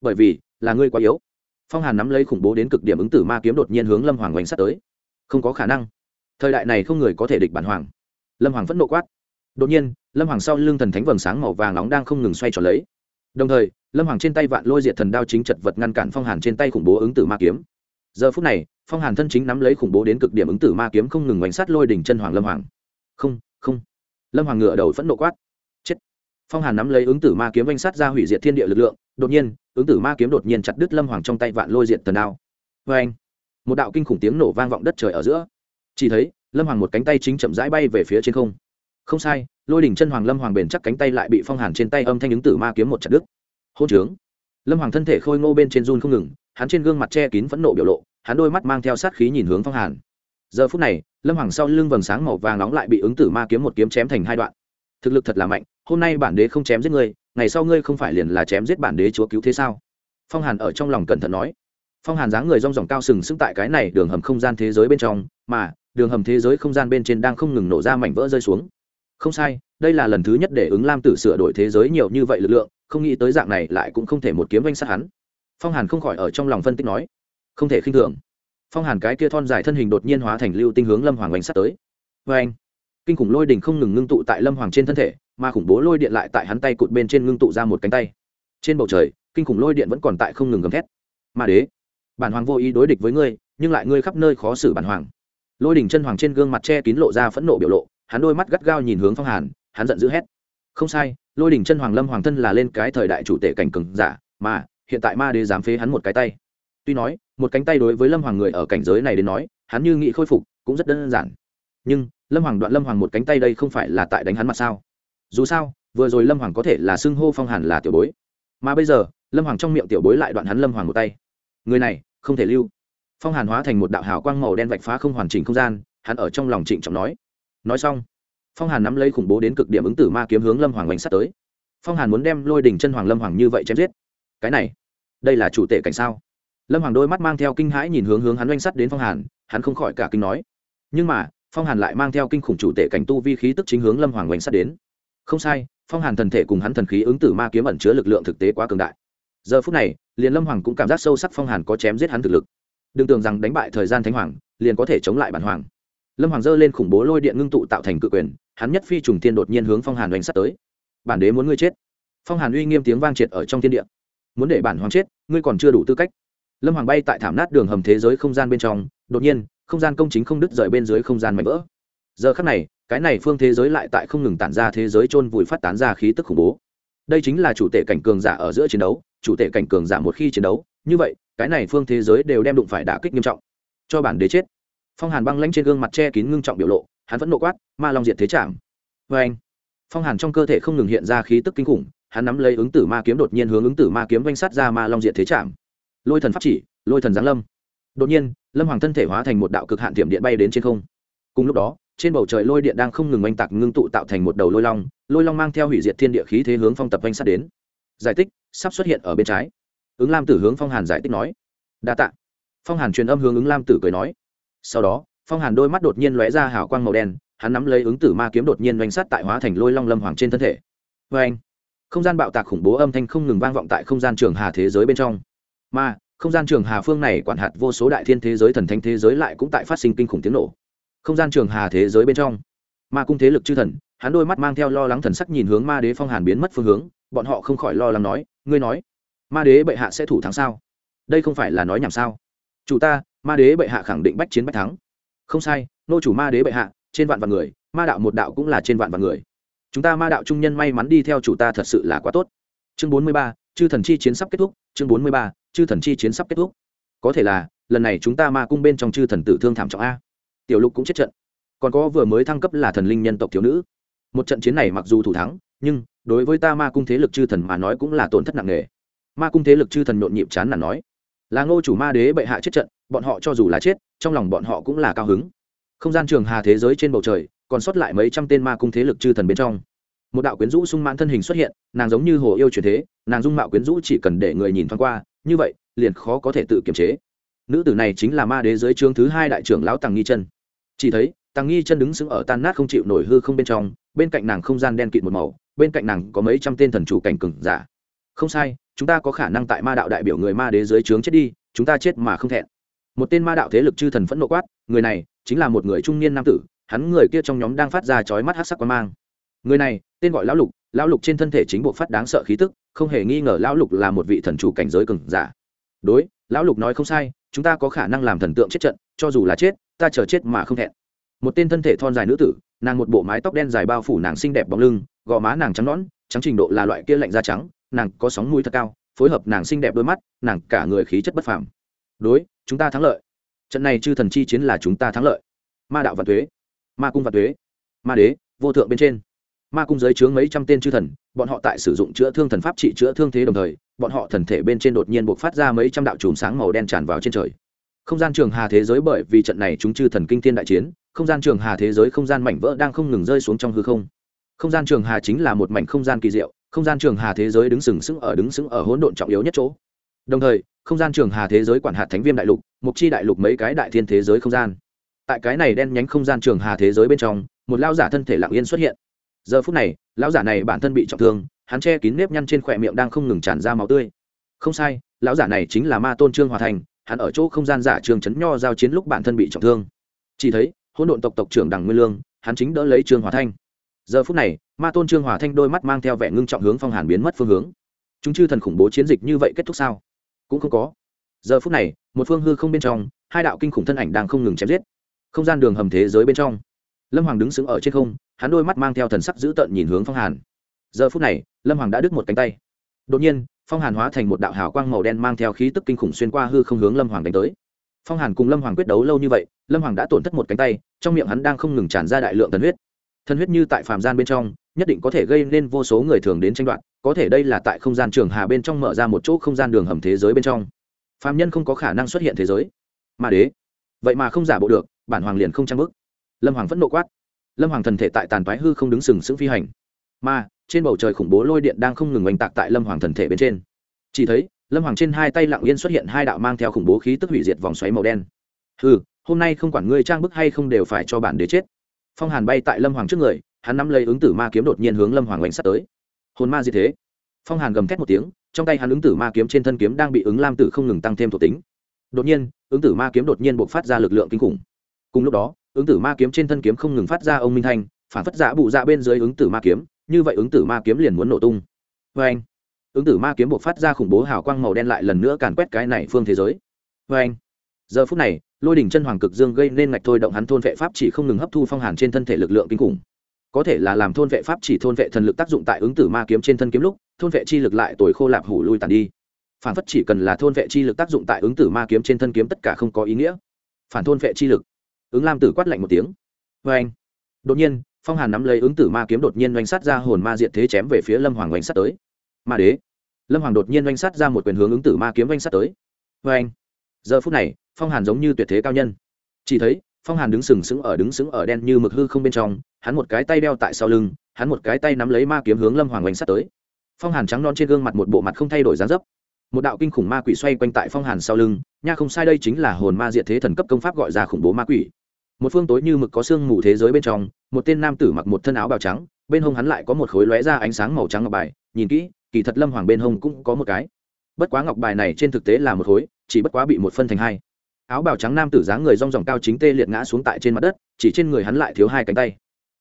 Bởi vì, là ngươi quá yếu phong hàn nắm lấy khủng bố đến cực điểm ứng tử ma kiếm đột nhiên hướng lâm hoàng oanh sắt tới không có khả năng thời đại này không người có thể địch bản hoàng lâm hoàng vẫn nộ quát đột nhiên lâm hoàng sau lưng thần thánh vầng sáng màu vàng nóng đang không ngừng xoay tròn lấy đồng thời lâm hoàng trên tay vạn lôi diệt thần đao chính chật vật ngăn cản phong hàn trên tay khủng bố ứng tử ma kiếm giờ phút này phong hàn thân chính nắm lấy khủng bố đến cực điểm ứng tử ma kiếm không ngừng bánh sát lôi đỉnh chân hoàng lâm hoàng không không lâm hoàng ngựa đầu phẫn nộ quát chết phong hàn nắm lấy ứng tử ma kiếm bánh sát ra hủy diệt thiên địa lực lượng đột nhiên ứng tử ma kiếm đột nhiên chặt đứt lâm hoàng trong tay vạn lôi diệt thần đao. Vê anh, một đạo kinh khủng tiếng nổ vang vọng đất trời ở giữa. Chỉ thấy, lâm hoàng một cánh tay chính chậm rãi bay về phía trên không. Không sai, lôi đỉnh chân hoàng lâm hoàng bền chắc cánh tay lại bị phong hàn trên tay âm thanh ứng tử ma kiếm một chặt đứt. Hôn trướng. Lâm hoàng thân thể khôi ngô bên trên run không ngừng, hắn trên gương mặt che kín phẫn nộ biểu lộ, hắn đôi mắt mang theo sát khí nhìn hướng phong hàn. Giờ phút này, lâm hoàng sau lưng vầng sáng màu vàng nóng lại bị ứng tử ma kiếm một kiếm chém thành hai đoạn. Thực lực thật là mạnh, hôm nay bản đế không chém giết người ngày sau ngươi không phải liền là chém giết bản đế chúa cứu thế sao? Phong hàn ở trong lòng cẩn thận nói. Phong hàn dáng người rong ròng cao sừng sững tại cái này đường hầm không gian thế giới bên trong, mà đường hầm thế giới không gian bên trên đang không ngừng nổ ra mảnh vỡ rơi xuống. Không sai, đây là lần thứ nhất để ứng lam tử sửa đổi thế giới nhiều như vậy lực lượng, không nghĩ tới dạng này lại cũng không thể một kiếm danh sát hắn. Phong hàn không khỏi ở trong lòng phân tích nói. Không thể khinh thường. Phong hàn cái kia thon dài thân hình đột nhiên hóa thành lưu tinh hướng lâm hoàng oanh sát tới. Vê anh kinh khủng lôi đình không ngừng ngưng tụ tại lâm hoàng trên thân thể mà khủng bố lôi điện lại tại hắn tay cụt bên trên ngưng tụ ra một cánh tay. Trên bầu trời, kinh khủng lôi điện vẫn còn tại không ngừng gầm thét. Mà đế, bản hoàng vô ý đối địch với ngươi, nhưng lại ngươi khắp nơi khó xử bản hoàng. Lôi đỉnh chân hoàng trên gương mặt che kín lộ ra phẫn nộ biểu lộ, hắn đôi mắt gắt gao nhìn hướng phong hàn, hắn giận dữ hét. Không sai, lôi đỉnh chân hoàng lâm hoàng thân là lên cái thời đại chủ tể cảnh cường giả, mà hiện tại ma đế dám phế hắn một cái tay. Tuy nói, một cánh tay đối với lâm hoàng người ở cảnh giới này đến nói, hắn như nghị khôi phục cũng rất đơn giản. Nhưng, lâm hoàng đoạn lâm hoàng một cánh tay đây không phải là tại đánh hắn mặt sao? Dù sao, vừa rồi lâm hoàng có thể là xưng hô phong hàn là tiểu bối. Mà bây giờ, lâm hoàng trong miệng tiểu bối lại đoạn hắn lâm hoàng một tay. Người này, không thể lưu. Phong hàn hóa thành một đạo hào quang màu đen vạch phá không hoàn chỉnh không gian, hắn ở trong lòng trịnh trọng nói. Nói xong, phong hàn nắm lấy khủng bố đến cực điểm ứng tử ma kiếm hướng lâm hoàng oanh sắt tới. Phong hàn muốn đem lôi đình chân hoàng lâm hoàng như vậy chém giết. Cái này, đây là chủ tệ cảnh sao? Lâm hoàng đôi mắt mang theo kinh hãi nhìn hướng hướng hắn oanh sắt đến phong hàn, hắn không khỏi cả kinh nói. Nhưng mà, phong hàn lại mang theo kinh khủng chủ tệ cảnh tu vi khí tức chính hướng lâm hoàng oanh sắt đến không sai, phong hàn thần thể cùng hắn thần khí ứng tử ma kiếm ẩn chứa lực lượng thực tế quá cường đại. Giờ phút này, liền lâm hoàng cũng cảm giác sâu sắc phong hàn có chém giết hắn thực lực. Đừng tưởng rằng đánh bại thời gian thánh hoàng, liền có thể chống lại bản hoàng. Lâm hoàng dơ lên khủng bố lôi điện ngưng tụ tạo thành cự quyền, hắn nhất phi trùng tiên đột nhiên hướng phong hàn đánh sắt tới. Bản đế muốn ngươi chết. Phong hàn uy nghiêm tiếng vang triệt ở trong thiên địa. Muốn để bản hoàng chết, ngươi còn chưa đủ tư cách. Lâm hoàng bay tại thảm nát đường hầm thế giới không gian bên trong, đột nhiên, không gian công chính không đứt rời bên dưới không gian mạnh vỡ. Giờ khắc này cái này phương thế giới lại tại không ngừng tản ra thế giới chôn vùi phát tán ra khí tức khủng bố. Đây chính là chủ tể cảnh cường giả ở giữa chiến đấu, chủ tể cảnh cường giả một khi chiến đấu, như vậy, cái này phương thế giới đều đem đụng phải đả kích nghiêm trọng. Cho bản đế chết. Phong hàn băng lãnh trên gương mặt che kín ngưng trọng biểu lộ, hắn vẫn nộ quát, ma long diệt thế chạm vê anh phong hàn trong cơ thể không ngừng hiện ra khí tức kinh khủng, hắn nắm lấy ứng tử ma kiếm đột nhiên hướng ứng tử ma kiếm vanh sát ra ma long diệt thế chạm lôi thần pháp chỉ, lôi thần giáng lâm. Đột nhiên, lâm hoàng thân thể hóa thành một đạo cực hạn tiệm điện bay đến trên không. Cùng lúc đó trên bầu trời lôi điện đang không ngừng oanh tạc ngưng tụ tạo thành một đầu lôi long lôi long mang theo hủy diệt thiên địa khí thế hướng phong tập oanh sát đến. Giải tích sắp xuất hiện ở bên trái. Ứng lam tử hướng phong hàn giải tích nói. Đa t ạ phong hàn truyền âm hướng ứng lam tử cười nói. Sau đó, phong hàn đôi mắt đột nhiên lóe ra hào quang màu đen, hắn nắm lấy ứng tử ma kiếm đột nhiên oanh sát tại hóa thành lôi long lâm hoàng trên thân thể. Vê anh không gian bạo tạc khủng bố âm thanh không ngừng vang vọng tại không gian trường hà thế giới bên trong. Mà, không gian trường hà phương này quản hạt vô số đại thiên thế giới thần thanh thế giới lại cũng tại phát sinh kinh khủng tiếng nổ không gian trường hà thế giới bên trong. Ma cung thế lực chư thần, hắn đôi mắt mang theo lo lắng thần sắc nhìn hướng ma đế phong hàn biến mất phương hướng, bọn họ không khỏi lo lắng nói, ngươi nói, ma đế bệ hạ sẽ thủ thắng sao? Đây không phải là nói nhảm sao? Chủ ta, ma đế bệ hạ khẳng định bách chiến bách thắng. Không sai, nô chủ ma đế bệ hạ, trên vạn vạn người, ma đạo một đạo cũng là trên vạn vạn người. Chúng ta ma đạo trung nhân may mắn đi theo chủ ta thật sự là quá tốt. Chương bốn mươi ba, chư thần chi chiến sắp kết thúc, chương bốn mươi ba, chư thần chi chiến sắp kết thúc. Có thể là, lần này chúng ta ma cung bên trong chư thần tử thương thảm trọng a tiểu lục cũng chết trận. Còn có vừa mới thăng cấp là thần linh nhân tộc thiếu nữ. Một trận chiến này mặc dù thủ thắng, nhưng đối với ta ma cung thế lực chư thần mà nói cũng là tổn thất nặng nề. Ma cung thế lực chư thần nhộn nhịp chán là nói, là ngô chủ ma đế bệ hạ chết trận, bọn họ cho dù là chết, trong lòng bọn họ cũng là cao hứng. Không gian trường hà thế giới trên bầu trời, còn sót lại mấy trăm tên ma cung thế lực chư thần bên trong. Một đạo quyến rũ sung mãn thân hình xuất hiện, nàng giống như hồ yêu truyền thế, nàng dung mạo quyến rũ chỉ cần để người nhìn thoáng qua, như vậy, liền khó có thể tự kiềm chế. Nữ tử này chính là ma đế giới chương thứ hai đại trưởng lão tàng nghi chân chỉ thấy, tàng nghi chân đứng sững ở tan nát không chịu nổi hư không bên trong, bên cạnh nàng không gian đen kịt một màu, bên cạnh nàng có mấy trăm tên thần chủ cảnh cừng giả. Không sai, chúng ta có khả năng tại ma đạo đại biểu người ma đế dưới trướng chết đi, chúng ta chết mà không thẹn. Một tên ma đạo thế lực chư thần phẫn nộ quát, người này chính là một người trung niên nam tử, hắn người kia trong nhóm đang phát ra chói mắt hát sắc quan mang. Người này, tên gọi lão lục lão lục trên thân thể chính bộ phát đáng sợ khí tức, không hề nghi ngờ lão lục là một vị thần chủ cảnh giới cừng giả. Đối, lão lục nói không sai, chúng ta có khả năng làm thần tượng chết trận, cho dù là chết ta chờ chết mà không thẹn. Một tên thân thể thon dài nữ tử, nàng một bộ mái tóc đen dài bao phủ nàng xinh đẹp bóng lưng, gò má nàng trắng nõn, trắng trình độ là loại kia lạnh da trắng, nàng có sóng mũi thật cao, phối hợp nàng xinh đẹp đôi mắt, nàng cả người khí chất bất phàm. Đối, chúng ta thắng lợi. Trận này chư thần chi chiến là chúng ta thắng lợi. Ma đạo và thuế ma cung và thuế ma đế, vô thượng bên trên. Ma cung giới chướng mấy trăm tên chư thần, bọn họ tại sử dụng chữa thương thần pháp trị chữa thương thế đồng thời, bọn họ thần thể bên trên đột nhiên buộc phát ra mấy trăm đạo chùm sáng màu đen tràn vào trên trời không gian trường hà thế giới bởi vì trận này chúng chư thần kinh thiên đại chiến, không gian trường hà thế giới không gian mảnh vỡ đang không ngừng rơi xuống trong hư không. Không gian trường hà chính là một mảnh không gian kỳ diệu, không gian trường hà thế giới đứng sừng sững ở đứng sững ở hỗn độn trọng yếu nhất chỗ. Đồng thời, không gian trường hà thế giới quản hạt thánh viêm đại lục, mục chi đại lục mấy cái đại thiên thế giới không gian. Tại cái này đen nhánh không gian trường hà thế giới bên trong, một lao giả thân thể lặng yên xuất hiện. Giờ phút này, lão giả này bản thân bị trọng thương, hắn che kín nếp nhăn trên khỏe miệng đang không ngừng tràn ra máu tươi. Không sai, lão giả này chính là ma tôn trương hòa thành hắn ở chỗ không gian giả trường chấn nho giao chiến lúc bản thân bị trọng thương. Chỉ thấy, hỗn độn tộc tộc trưởng đằng nguyên lương, hắn chính đỡ lấy trương hòa thanh. Giờ phút này, ma tôn trương hòa thanh đôi mắt mang theo vẻ ngưng trọng hướng phong hàn biến mất phương hướng. Chúng chư thần khủng bố chiến dịch như vậy kết thúc sao? Cũng không có. Giờ phút này, một phương hư không bên trong, hai đạo kinh khủng thân ảnh đang không ngừng chém giết. Không gian đường hầm thế giới bên trong. Lâm hoàng đứng sững ở trên không, hắn đôi mắt mang theo thần sắc dữ tợn nhìn hướng phong hàn. Giờ phút này, lâm hoàng đã đứt một cánh tay. Đột nhiên phong hàn hóa thành một đạo hào quang màu đen mang theo khí tức kinh khủng xuyên qua hư không hướng lâm hoàng đánh tới phong hàn cùng lâm hoàng quyết đấu lâu như vậy lâm hoàng đã tổn thất một cánh tay trong miệng hắn đang không ngừng tràn ra đại lượng thần huyết thần huyết như tại phàm gian bên trong nhất định có thể gây nên vô số người thường đến tranh đoạt có thể đây là tại không gian trường hà bên trong mở ra một chỗ không gian đường hầm thế giới bên trong phàm nhân không có khả năng xuất hiện thế giới mà đế vậy mà không giả bộ được bản hoàng liền không trang bức lâm hoàng phẫn nộ quát lâm hoàng thần thể tại tàn toái hư không đứng sừng sững phi hành mà trên bầu trời khủng bố lôi điện đang không ngừng oanh tạc tại lâm hoàng thần thể bên trên. Chỉ thấy, lâm hoàng trên hai tay lặng yên xuất hiện hai đạo mang theo khủng bố khí tức hủy diệt vòng xoáy màu đen. Ừ hôm nay không quản ngươi trang bức hay không đều phải cho bản đế chết. Phong hàn bay tại lâm hoàng trước người, hắn nắm lấy ứng tử ma kiếm đột nhiên hướng lâm hoàng oanh sắt tới. Hồn ma gì thế? Phong hàn gầm thét một tiếng, trong tay hắn ứng tử ma kiếm trên thân kiếm đang bị ứng lam tử không ngừng tăng thêm thuộc tính. Đột nhiên, ứng tử ma kiếm đột nhiên buộc phát ra lực lượng kinh khủng. Cùng lúc đó, ứng tử ma kiếm trên thân kiếm không ngừng phát ra ông minh thanh, phản phất dạ giả bụ dạ bên dưới ứng tử ma kiếm như vậy ứng tử ma kiếm liền muốn nổ tung. Vê anh, ứng tử ma kiếm buộc phát ra khủng bố hào quang màu đen lại lần nữa càn quét cái này phương thế giới. Vê anh, giờ phút này, lôi đỉnh chân hoàng cực dương gây nên ngạch thôi động hắn thôn vệ pháp chỉ không ngừng hấp thu phong hàn trên thân thể lực lượng kinh khủng. Có thể là làm thôn vệ pháp chỉ thôn vệ thần lực tác dụng tại ứng tử ma kiếm trên thân kiếm lúc, thôn vệ chi lực lại tồi khô lạp hủ lui tàn đi. Phản phất chỉ cần là thôn vệ chi lực tác dụng tại ứng tử ma kiếm trên thân kiếm tất cả không có ý nghĩa. Phản thôn vệ chi lực. Ứng lam tử quát lạnh một tiếng. Vê anh, đột nhiên phong hàn nắm lấy ứng tử ma kiếm đột nhiên oanh sát ra hồn ma diện thế chém về phía lâm hoàng oanh sát tới ma đế lâm hoàng đột nhiên oanh sát ra một quyền hướng ứng tử ma kiếm oanh sát tới vê anh giờ phút này phong hàn giống như tuyệt thế cao nhân chỉ thấy phong hàn đứng sừng sững ở đứng sững ở đen như mực hư không bên trong hắn một cái tay đeo tại sau lưng hắn một cái tay nắm lấy ma kiếm hướng lâm hoàng oanh sát tới phong hàn trắng non trên gương mặt một bộ mặt không thay đổi dáng dấp một đạo kinh khủng ma quỷ xoay quanh tại phong hàn sau lưng nha không sai đây chính là hồn ma diệt thế thần cấp công pháp gọi ra khủng bố ma quỷ một phương tối như mực có sương mù thế giới bên trong, một tên nam tử mặc một thân áo bào trắng, bên hông hắn lại có một khối lóe ra ánh sáng màu trắng ngọc bài, nhìn kỹ, kỳ thật lâm hoàng bên hông cũng có một cái. Bất quá ngọc bài này trên thực tế là một khối, chỉ bất quá bị một phân thành hai. Áo bào trắng nam tử dáng người rong ròng cao chính tê liệt ngã xuống tại trên mặt đất, chỉ trên người hắn lại thiếu hai cánh tay.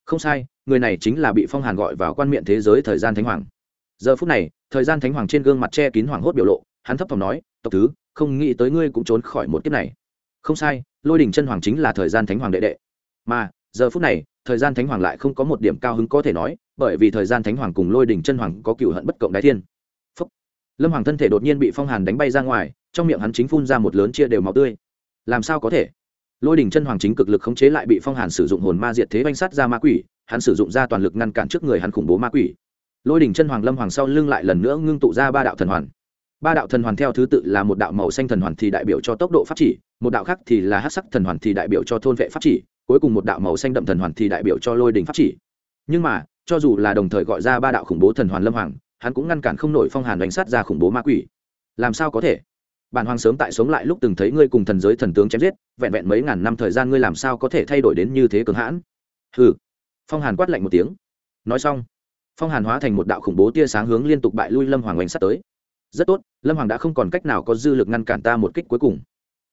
Không sai, người này chính là bị phong hàn gọi vào quan miệng thế giới thời gian thánh hoàng. Giờ phút này, thời gian thánh hoàng trên gương mặt che kín hoàng hốt biểu lộ, hắn thấp thỏm nói, tộc thứ, không nghĩ tới ngươi cũng trốn khỏi một kiếp này. Không sai lôi đình chân hoàng chính là thời gian thánh hoàng đệ đệ. Mà, giờ phút này, thời gian thánh hoàng lại không có một điểm cao hứng có thể nói, bởi vì thời gian thánh hoàng cùng lôi đình chân hoàng có cựu hận bất cộng đái thiên. Phúc. lâm hoàng thân thể đột nhiên bị phong hàn đánh bay ra ngoài, trong miệng hắn chính phun ra một lớn chia đều máu tươi. Làm sao có thể? Lôi đình chân hoàng chính cực lực khống chế lại bị phong hàn sử dụng hồn ma diệt thế banh sát ra ma quỷ, hắn sử dụng ra toàn lực ngăn cản trước người hắn khủng bố ma quỷ. Lôi đình chân hoàng lâm hoàng sau lưng lại lần nữa ngưng tụ ra ba đạo thần hoàn ba đạo thần hoàn theo thứ tự là một đạo màu xanh thần hoàn thì đại biểu cho tốc độ pháp chỉ, một đạo khác thì là hát sắc thần hoàn thì đại biểu cho thôn vệ pháp chỉ, cuối cùng một đạo màu xanh đậm thần hoàn thì đại biểu cho lôi đình pháp chỉ. Nhưng mà, cho dù là đồng thời gọi ra ba đạo khủng bố thần hoàn lâm hoàng, hắn cũng ngăn cản không nổi phong hàn đánh sát ra khủng bố ma quỷ. Làm sao có thể? Bản hoàng sớm tại sống lại lúc từng thấy ngươi cùng thần giới thần tướng chém giết, vẹn vẹn mấy ngàn năm thời gian ngươi làm sao có thể thay đổi đến như thế cường hãn? Hừ. Phong hàn quát lạnh một tiếng. Nói xong, phong hàn hóa thành một đạo khủng bố tia sáng hướng liên tục bại lui lâm hoàng oanh sắt tới rất tốt, lâm hoàng đã không còn cách nào có dư lực ngăn cản ta một kích cuối cùng.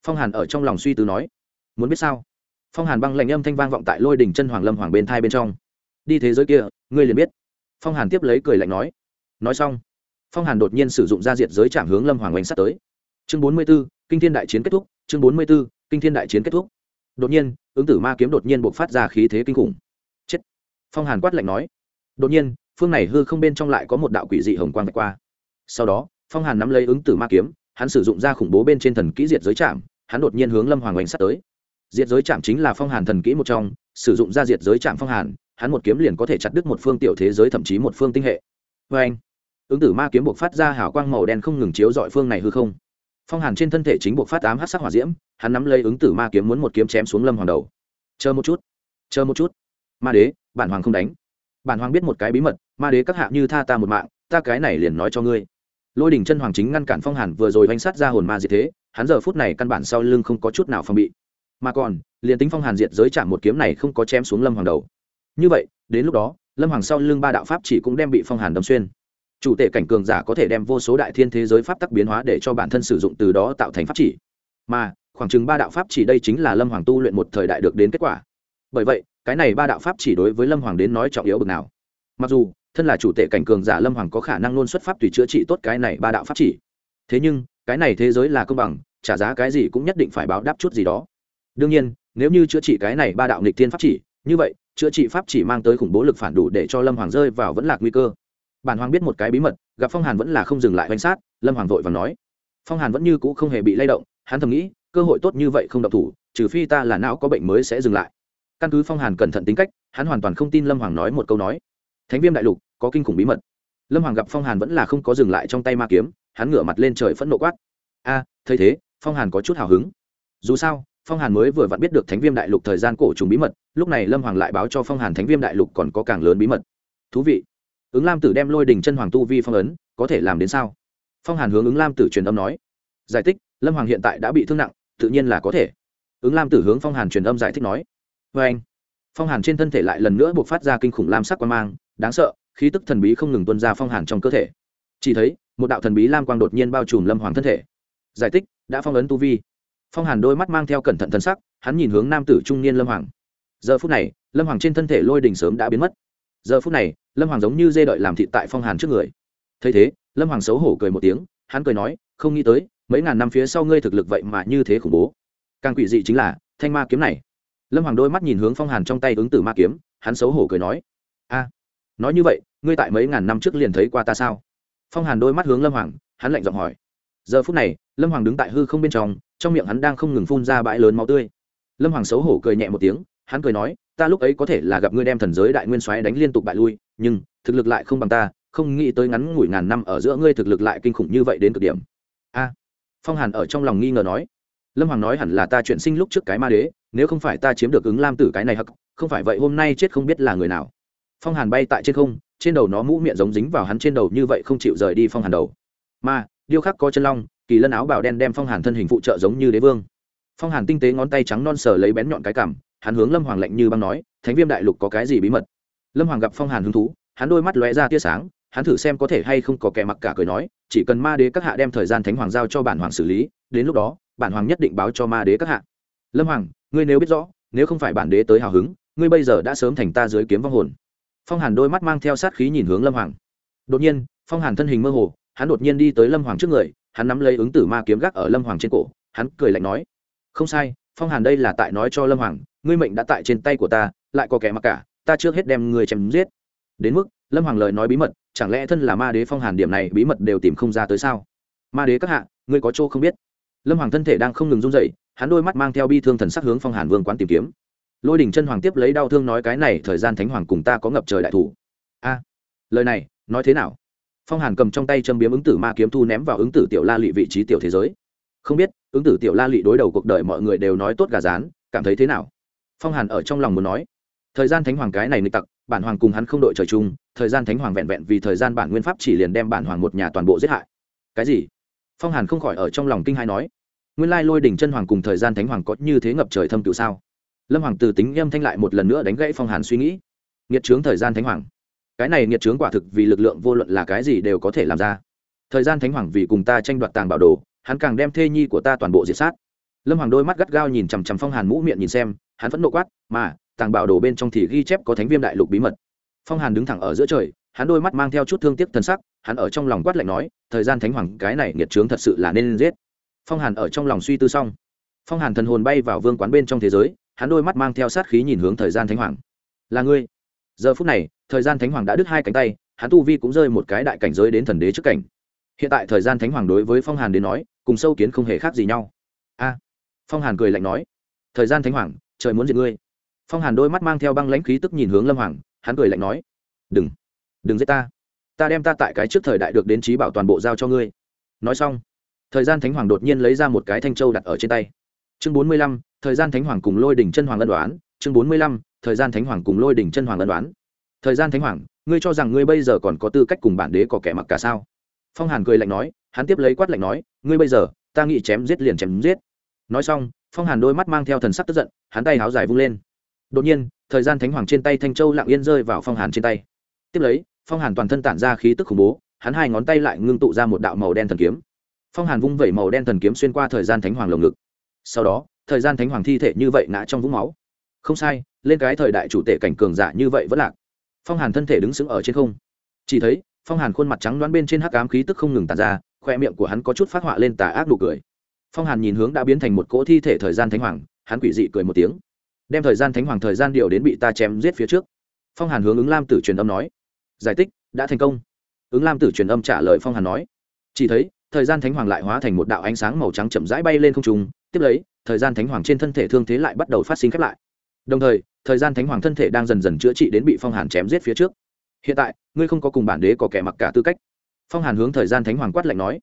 Phong hàn ở trong lòng suy tư nói, muốn biết sao? Phong hàn băng lạnh âm thanh vang vọng tại lôi đỉnh chân hoàng lâm hoàng bên thai bên trong. Đi thế giới kia, ngươi liền biết. Phong hàn tiếp lấy cười lạnh nói. Nói xong, phong hàn đột nhiên sử dụng gia diệt giới chạm hướng lâm hoàng oanh sắt tới. Chương bốn mươi b ố kinh thiên đại chiến kết thúc, chương bốn mươi b ố kinh thiên đại chiến kết thúc. Đột nhiên, ứng tử ma kiếm đột nhiên buộc phát ra khí thế kinh khủng. Chết. Phong hàn quát lạnh nói. Đột nhiên, phương này hư không bên trong lại có một đạo quỷ dị hồng quang vạch qua. Sau đó phong hàn nắm lấy ứng tử ma kiếm, hắn sử dụng ra khủng bố bên trên thần kỹ diệt giới chạm hắn đột nhiên hướng lâm hoàng oanh sắt tới. Diệt giới chạm chính là phong hàn thần kỹ một trong, sử dụng ra diệt giới chạm phong hàn, hắn một kiếm liền có thể chặt đứt một phương tiểu thế giới thậm chí một phương tinh hệ. Vê anh ứng tử ma kiếm buộc phát ra hào quang màu đen không ngừng chiếu dọi phương này hư không. Phong hàn trên thân thể chính buộc phát tám hát sắc hỏa diễm, hắn nắm lấy ứng tử ma kiếm muốn một kiếm chém xuống lâm hoàng đầu. Chờ một chút! Chờ một chút! Ma đế, bản hoàng không đánh. Bản hoàng biết một cái bí mật, ma đế các hạ như tha ta một mạng, ta cái này liền nói cho ngươi lôi đình chân hoàng chính ngăn cản phong hàn vừa rồi oanh sát ra hồn ma diệt thế, hắn giờ phút này căn bản sau lưng không có chút nào phòng bị. Mà còn, liền tính phong hàn diệt giới chạm một kiếm này không có chém xuống lâm hoàng đầu. Như vậy, đến lúc đó, lâm hoàng sau lưng ba đạo pháp chỉ cũng đem bị phong hàn đâm xuyên. Chủ tể cảnh cường giả có thể đem vô số đại thiên thế giới pháp tắc biến hóa để cho bản thân sử dụng từ đó tạo thành pháp chỉ. Mà, khoảng chừng ba đạo pháp chỉ đây chính là lâm hoàng tu luyện một thời đại được đến kết quả. Bởi vậy, cái này ba đạo pháp chỉ đối với lâm hoàng đến nói trọng yếu bực nào. Mặc dù thân là chủ tể cảnh cường giả lâm hoàng có khả năng luôn xuất pháp tùy chữa trị tốt cái này ba đạo pháp chỉ. Thế nhưng, cái này thế giới là công bằng, trả giá cái gì cũng nhất định phải báo đáp chút gì đó. Đương nhiên, nếu như chữa trị cái này ba đạo nghịch thiên pháp chỉ, như vậy, chữa trị pháp chỉ mang tới khủng bố lực phản đủ để cho lâm hoàng rơi vào vẫn là nguy cơ. Bản hoàng biết một cái bí mật, gặp phong hàn vẫn là không dừng lại quan sát, lâm hoàng vội và nói. Phong hàn vẫn như cũ không hề bị lay động, hắn thầm nghĩ, cơ hội tốt như vậy không độc thủ, trừ phi ta là não có bệnh mới sẽ dừng lại. Căn cứ phong hàn cẩn thận tính cách, hắn hoàn toàn không tin lâm hoàng nói một câu nói. Thánh viêm đại lục có kinh khủng bí mật. Lâm hoàng gặp phong hàn vẫn là không có dừng lại trong tay ma kiếm, hắn ngửa mặt lên trời phẫn nộ quát. A, thấy thế, phong hàn có chút hào hứng. Dù sao, phong hàn mới vừa vặn biết được thánh viêm đại lục thời gian cổ trùng bí mật, lúc này lâm hoàng lại báo cho phong hàn thánh viêm đại lục còn có càng lớn bí mật. Thú vị. Ứng lam tử đem lôi đình chân hoàng tu vi phong ấn, có thể làm đến sao? Phong hàn hướng ứng lam tử truyền âm nói. Giải thích, lâm hoàng hiện tại đã bị thương nặng, tự nhiên là có thể. Ứng lam tử hướng phong hàn truyền âm giải thích nói. Vê anh phong hàn trên thân thể lại lần nữa buộc phát ra kinh khủng lam sắc quan mang, đáng sợ khí tức thần bí không ngừng tuân ra phong hàn trong cơ thể. Chỉ thấy, một đạo thần bí lam quang đột nhiên bao trùm lâm hoàng thân thể. Giải thích, đã phong ấn tu vi. Phong hàn đôi mắt mang theo cẩn thận thân sắc, hắn nhìn hướng nam tử trung niên lâm hoàng. Giờ phút này, lâm hoàng trên thân thể lôi đình sớm đã biến mất. Giờ phút này, lâm hoàng giống như dê đợi làm thị tại phong hàn trước người. Thấy thế, lâm hoàng xấu hổ cười một tiếng, hắn cười nói, không nghĩ tới, mấy ngàn năm phía sau ngươi thực lực vậy mà như thế khủng bố. Càng quỷ dị chính là, thanh ma kiếm này. Lâm hoàng đôi mắt nhìn hướng phong hàn trong tay ứng tử ma kiếm, hắn xấu hổ cười nói nói như vậy, ngươi tại mấy ngàn năm trước liền thấy qua ta sao? Phong hàn đôi mắt hướng lâm hoàng, hắn lạnh giọng hỏi. Giờ phút này, lâm hoàng đứng tại hư không bên trong trong miệng hắn đang không ngừng phun ra bãi lớn máu tươi. Lâm hoàng xấu hổ cười nhẹ một tiếng, hắn cười nói, ta lúc ấy có thể là gặp ngươi đem thần giới đại nguyên soái đánh liên tục bại lui, nhưng thực lực lại không bằng ta, không nghĩ tới ngắn ngủi ngàn năm ở giữa ngươi thực lực lại kinh khủng như vậy đến cực điểm. A. Phong hàn ở trong lòng nghi ngờ nói, lâm hoàng nói hẳn là ta chuyển sinh lúc trước cái ma đế, nếu không phải ta chiếm được ứng lam tử cái này hắc, không phải vậy hôm nay chết không biết là người nào phong hàn bay tại trên không, trên đầu nó mũ miệng giống dính vào hắn trên đầu như vậy không chịu rời đi phong hàn đầu. Mà điêu khắc có chân long, kỳ lân áo bào đen đem phong hàn thân hình phụ trợ giống như đế vương. Phong hàn tinh tế ngón tay trắng non sờ lấy bén nhọn cái cảm, hắn hướng lâm hoàng lạnh như băng nói, thánh viêm đại lục có cái gì bí mật? Lâm hoàng gặp phong hàn hứng thú, hắn đôi mắt lóe ra tia sáng, hắn thử xem có thể hay không có kẻ mặc cả cười nói, chỉ cần ma đế các hạ đem thời gian thánh hoàng giao cho bản hoàng xử lý, đến lúc đó, bản hoàng nhất định báo cho ma đế các hạ. Lâm hoàng, ngươi nếu biết rõ, nếu không phải bản đế tới hào hứng, ngươi bây giờ đã sớm thành ta dưới kiếm vong hồn phong hàn đôi mắt mang theo sát khí nhìn hướng lâm hoàng. Đột nhiên, phong hàn thân hình mơ hồ, hắn đột nhiên đi tới lâm hoàng trước người, hắn nắm lấy ứng tử ma kiếm gác ở lâm hoàng trên cổ, hắn cười lạnh nói, không sai, phong hàn đây là tại nói cho lâm hoàng, ngươi mệnh đã tại trên tay của ta, lại có kẻ mặc cả, ta trước hết đem người chém giết. Đến mức, lâm hoàng lời nói bí mật, chẳng lẽ thân là ma đế phong hàn điểm này bí mật đều tìm không ra tới sao? Ma đế các hạ, ngươi có chỗ không biết. Lâm hoàng thân thể đang không ngừng run dậy hắn đôi mắt mang theo bi thương thần sắc hướng phong hàn vương quán tìm kiếm lôi đình chân hoàng tiếp lấy đau thương nói cái này, thời gian thánh hoàng cùng ta có ngập trời đại thủ. A, lời này, nói thế nào? Phong hàn cầm trong tay châm biếm ứng tử ma kiếm thu ném vào ứng tử tiểu la lị vị trí tiểu thế giới. Không biết, ứng tử tiểu la lị đối đầu cuộc đời mọi người đều nói tốt gà rán, cảm thấy thế nào? Phong hàn ở trong lòng muốn nói, thời gian thánh hoàng cái này nghịch tặc, bản hoàng cùng hắn không đội trời chung, thời gian thánh hoàng vẹn vẹn vì thời gian bản nguyên pháp chỉ liền đem bản hoàng một nhà toàn bộ giết hại. Cái gì? Phong hàn không khỏi ở trong lòng kinh hai nói, nguyên lai lôi đỉnh chân hoàng cùng thời gian thánh hoàng có như thế ngập trời thâm cựu sao? Lâm hoàng từ tính âm thanh lại một lần nữa đánh gãy phong hàn suy nghĩ. Nghiệt trướng thời gian thánh hoàng. Cái này nghiệt trướng quả thực vì lực lượng vô luận là cái gì đều có thể làm ra. Thời gian thánh hoàng vì cùng ta tranh đoạt tàng bảo đồ, hắn càng đem thê nhi của ta toàn bộ diệt sát. Lâm hoàng đôi mắt gắt gao nhìn chằm chằm phong hàn mũ miệng nhìn xem, hắn vẫn nộ quát, mà, tàng bảo đồ bên trong thì ghi chép có thánh viêm đại lục bí mật. Phong hàn đứng thẳng ở giữa trời, hắn đôi mắt mang theo chút thương tiếc thân sắc, hắn ở trong lòng quát lạnh nói, thời gian thánh hoàng, cái này nghiệt trướng thật sự là nên giết. Phong hàn ở trong lòng suy tư xong. Phong hàn thần hồn bay vào vương quán bên trong thế giới hắn đôi mắt mang theo sát khí nhìn hướng thời gian thánh hoàng. Là ngươi. Giờ phút này, thời gian thánh hoàng đã đứt hai cánh tay, hắn tu vi cũng rơi một cái đại cảnh giới đến thần đế trước cảnh. Hiện tại thời gian thánh hoàng đối với phong hàn đến nói, cùng sâu kiến không hề khác gì nhau. A. Phong hàn cười lạnh nói, thời gian thánh hoàng, trời muốn diệt ngươi. Phong hàn đôi mắt mang theo băng lãnh khí tức nhìn hướng lâm hoàng, hắn cười lạnh nói, đừng đừng giết ta. Ta đem ta tại cái trước thời đại được đến trí bảo toàn bộ giao cho ngươi. Nói xong, thời gian thánh hoàng đột nhiên lấy ra một cái thanh châu đặt ở trên tay. Chương bốn mươi lăm thời gian thánh hoàng cùng lôi đỉnh chân hoàng ân đoán, chương bốn mươi lăm, thời gian thánh hoàng cùng lôi đỉnh chân hoàng ân đoán. Thời gian thánh hoàng, ngươi cho rằng ngươi bây giờ còn có tư cách cùng bản đế có kẻ mặc cả sao? Phong hàn cười lạnh nói, hắn tiếp lấy quát lạnh nói, ngươi bây giờ, ta nghĩ chém giết liền chém giết. Nói xong, phong hàn đôi mắt mang theo thần sắc tức giận, hắn tay háo dài vung lên. Đột nhiên, thời gian thánh hoàng trên tay thanh châu lặng yên rơi vào phong hàn trên tay. Tiếp lấy, phong hàn toàn thân tản ra khí tức khủng bố, hắn hai ngón tay lại ngưng tụ ra một đạo màu đen thần kiếm. Phong hàn vung vẩy màu đen thần kiếm xuyên qua thời gian thánh hoàng lồng ngực. Sau đó thời gian thánh hoàng thi thể như vậy ngã trong vũng máu. Không sai, lên cái thời đại chủ tể cảnh cường giả như vậy vẫn lạc. Phong hàn thân thể đứng sững ở trên không. Chỉ thấy, phong hàn khuôn mặt trắng đoán bên trên hắc ám khí tức không ngừng tàn ra, khoe miệng của hắn có chút phát họa lên tà ác nụ cười. Phong hàn nhìn hướng đã biến thành một cỗ thi thể thời gian thánh hoàng, hắn quỷ dị cười một tiếng. Đem thời gian thánh hoàng thời gian điều đến bị ta chém giết phía trước. Phong hàn hướng ứng lam tử truyền âm nói. Giải tích đã thành công. Ứng lam tử truyền âm trả lời phong hàn nói. Chỉ thấy, thời gian thánh hoàng lại hóa thành một đạo ánh sáng màu trắng chậm rãi bay lên không trung tiếp lấy, thời gian thánh hoàng trên thân thể thương thế lại bắt đầu phát sinh khép lại. Đồng thời thời gian thánh hoàng thân thể đang dần dần chữa trị đến bị phong hàn chém giết phía trước. Hiện tại, ngươi không có cùng bản đế có kẻ mặc cả tư cách. Phong hàn hướng thời gian thánh hoàng quát lạnh nói.